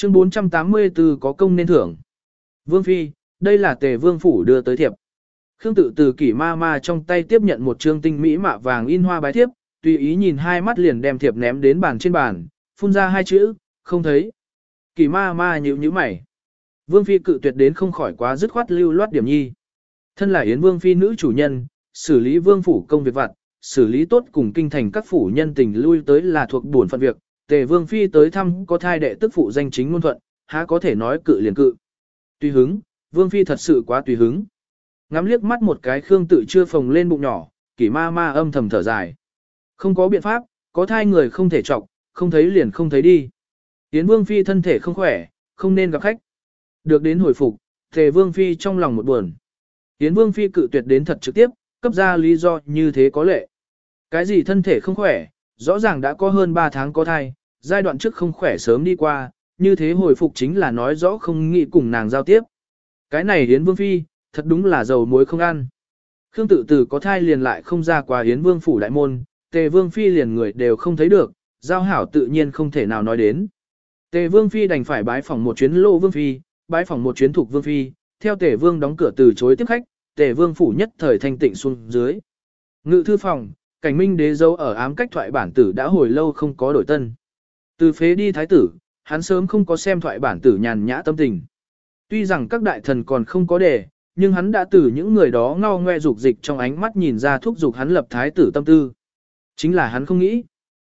Chương 484 có công nên thưởng. Vương phi, đây là tề vương phủ đưa tới thiệp. Khương tự từ kỷ ma ma trong tay tiếp nhận một trương tinh mỹ mạ vàng in hoa bái thiếp, tùy ý nhìn hai mắt liền đem thiệp ném đến bàn trên bàn, phun ra hai chữ, không thấy. Kỷ ma ma nhíu nhíu mày. Vương phi cự tuyệt đến không khỏi quá dứt khoát lưu loát điểm nhi. Thân là Yến Vương phi nữ chủ nhân, xử lý vương phủ công việc vặt, xử lý tốt cùng kinh thành các phủ nhân tình lui tới là thuộc bổn phận việc, Tề Vương phi tới thăm có thai đệ tức phụ danh chính ngôn thuận, há có thể nói cự liền cự. Tùy hứng, Vương phi thật sự quá tùy hứng. Ngắm liếc mắt một cái Khương tự chưa phồng lên bụng nhỏ, kỷ ma ma âm thầm thở dài. Không có biện pháp, có thai người không thể trọng, không thấy liền không thấy đi. Yến Vương Phi thân thể không khỏe, không nên gặp khách. Được đến hồi phục, Tề Vương Phi trong lòng một buồn. Yến Vương Phi cự tuyệt đến thật trực tiếp, cấp ra lý do như thế có lệ. Cái gì thân thể không khỏe, rõ ràng đã có hơn 3 tháng có thai, giai đoạn trước không khỏe sớm đi qua, như thế hồi phục chính là nói rõ không nghĩ cùng nàng giao tiếp. Cái này Yến Vương Phi, thật đúng là dầu muối không ăn. Khương tự từ có thai liền lại không ra qua Yến Vương phủ đại môn, Tề Vương Phi liền người đều không thấy được, giao hảo tự nhiên không thể nào nói đến. Tề Vương Phi đành phải bái phòng một chuyến Lô Vương Phi, bái phòng một chuyến Thục Vương Phi, theo Tề Vương đóng cửa từ chối tiếp khách, Tề Vương phủ nhất thời thanh tịnh xuống dưới. Ngự thư phòng, cảnh minh đế dấu ở ám cách thoại bản tử đã hồi lâu không có đổi tân. Từ phế đi thái tử, hắn sớm không có xem thoại bản tử nhàn nhã tâm tình. Tuy rằng các đại thần còn không có đề, nhưng hắn đã từ những người đó ngao ngoe dục dịch trong ánh mắt nhìn ra thúc dục hắn lập thái tử tâm tư. Chính là hắn không nghĩ.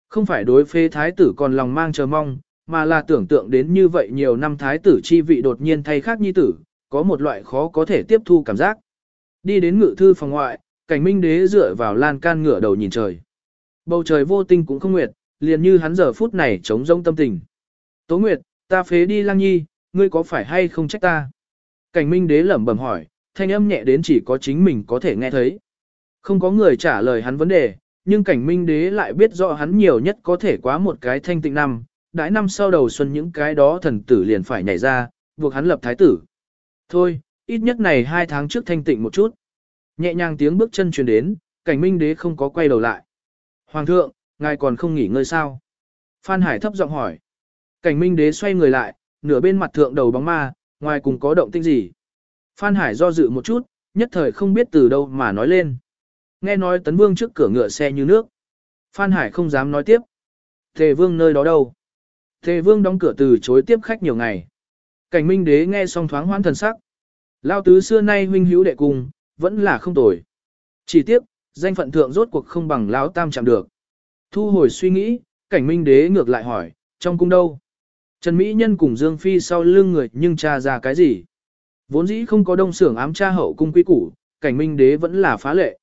Không phải đối phế thái tử còn lòng mang chờ mong, mà là tưởng tượng đến như vậy nhiều năm thái tử chi vị đột nhiên thay khác nhi tử, có một loại khó có thể tiếp thu cảm giác. Đi đến ngự thư phòng ngoại, cảnh minh đế dựa vào lan can ngửa đầu nhìn trời. Bầu trời vô tinh cũng không nguyệt, liền như hắn giờ phút này chống rông tâm tình. Tố Nguyệt, ta phế đi lang nhi, ngươi có phải hay không trách ta? Cảnh minh đế lẩm bẩm hỏi, thanh âm nhẹ đến chỉ có chính mình có thể nghe thấy. Không có người trả lời hắn vấn đề, nhưng cảnh minh đế lại biết rõ hắn nhiều nhất có thể quá một cái thanh tịnh năm, đãi năm sau đầu xuân những cái đó thần tử liền phải nhảy ra, buộc hắn lập thái tử. Thôi, ít nhất này hai tháng trước thanh tịnh một chút. Nhẹ nhàng tiếng bước chân truyền đến, cảnh minh đế không có quay đầu lại. Hoàng thượng, ngài còn không nghỉ ngơi sao? Phan Hải thấp giọng hỏi. Cảnh minh đế xoay người lại, nửa bên mặt thượng đầu bóng ma, ngoài cùng có động tĩnh gì. Phan Hải do dự một chút, nhất thời không biết từ đâu mà nói lên. Nghe nói tấn vương trước cửa ngựa xe như nước. Phan Hải không dám nói tiếp. Tề vương nơi đó đâu? Tề vương đóng cửa từ chối tiếp khách nhiều ngày. Cảnh minh đế nghe xong thoáng hoan thần sắc. Lao tứ xưa nay huynh hữu đệ cùng, vẫn là không tồi. Chỉ tiếp, danh phận thượng rốt cuộc không bằng lão tam chạm được. Thu hồi suy nghĩ, cảnh minh đế ngược lại hỏi, trong cung đâu? Trần Mỹ Nhân cùng Dương Phi sau lưng người nhưng tra ra cái gì? Vốn dĩ không có đông xưởng ám tra hậu cung quý củ, cảnh minh đế vẫn là phá lệ.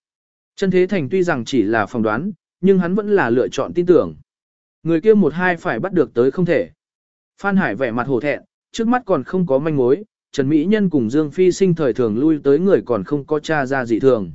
Trần thế thành tuy rằng chỉ là phỏng đoán, nhưng hắn vẫn là lựa chọn tin tưởng. Người kia một hai phải bắt được tới không thể. Phan Hải vẻ mặt hổ thẹn, trước mắt còn không có manh mối, Trần Mỹ Nhân cùng Dương Phi sinh thời thường lui tới người còn không có tra ra dị thường.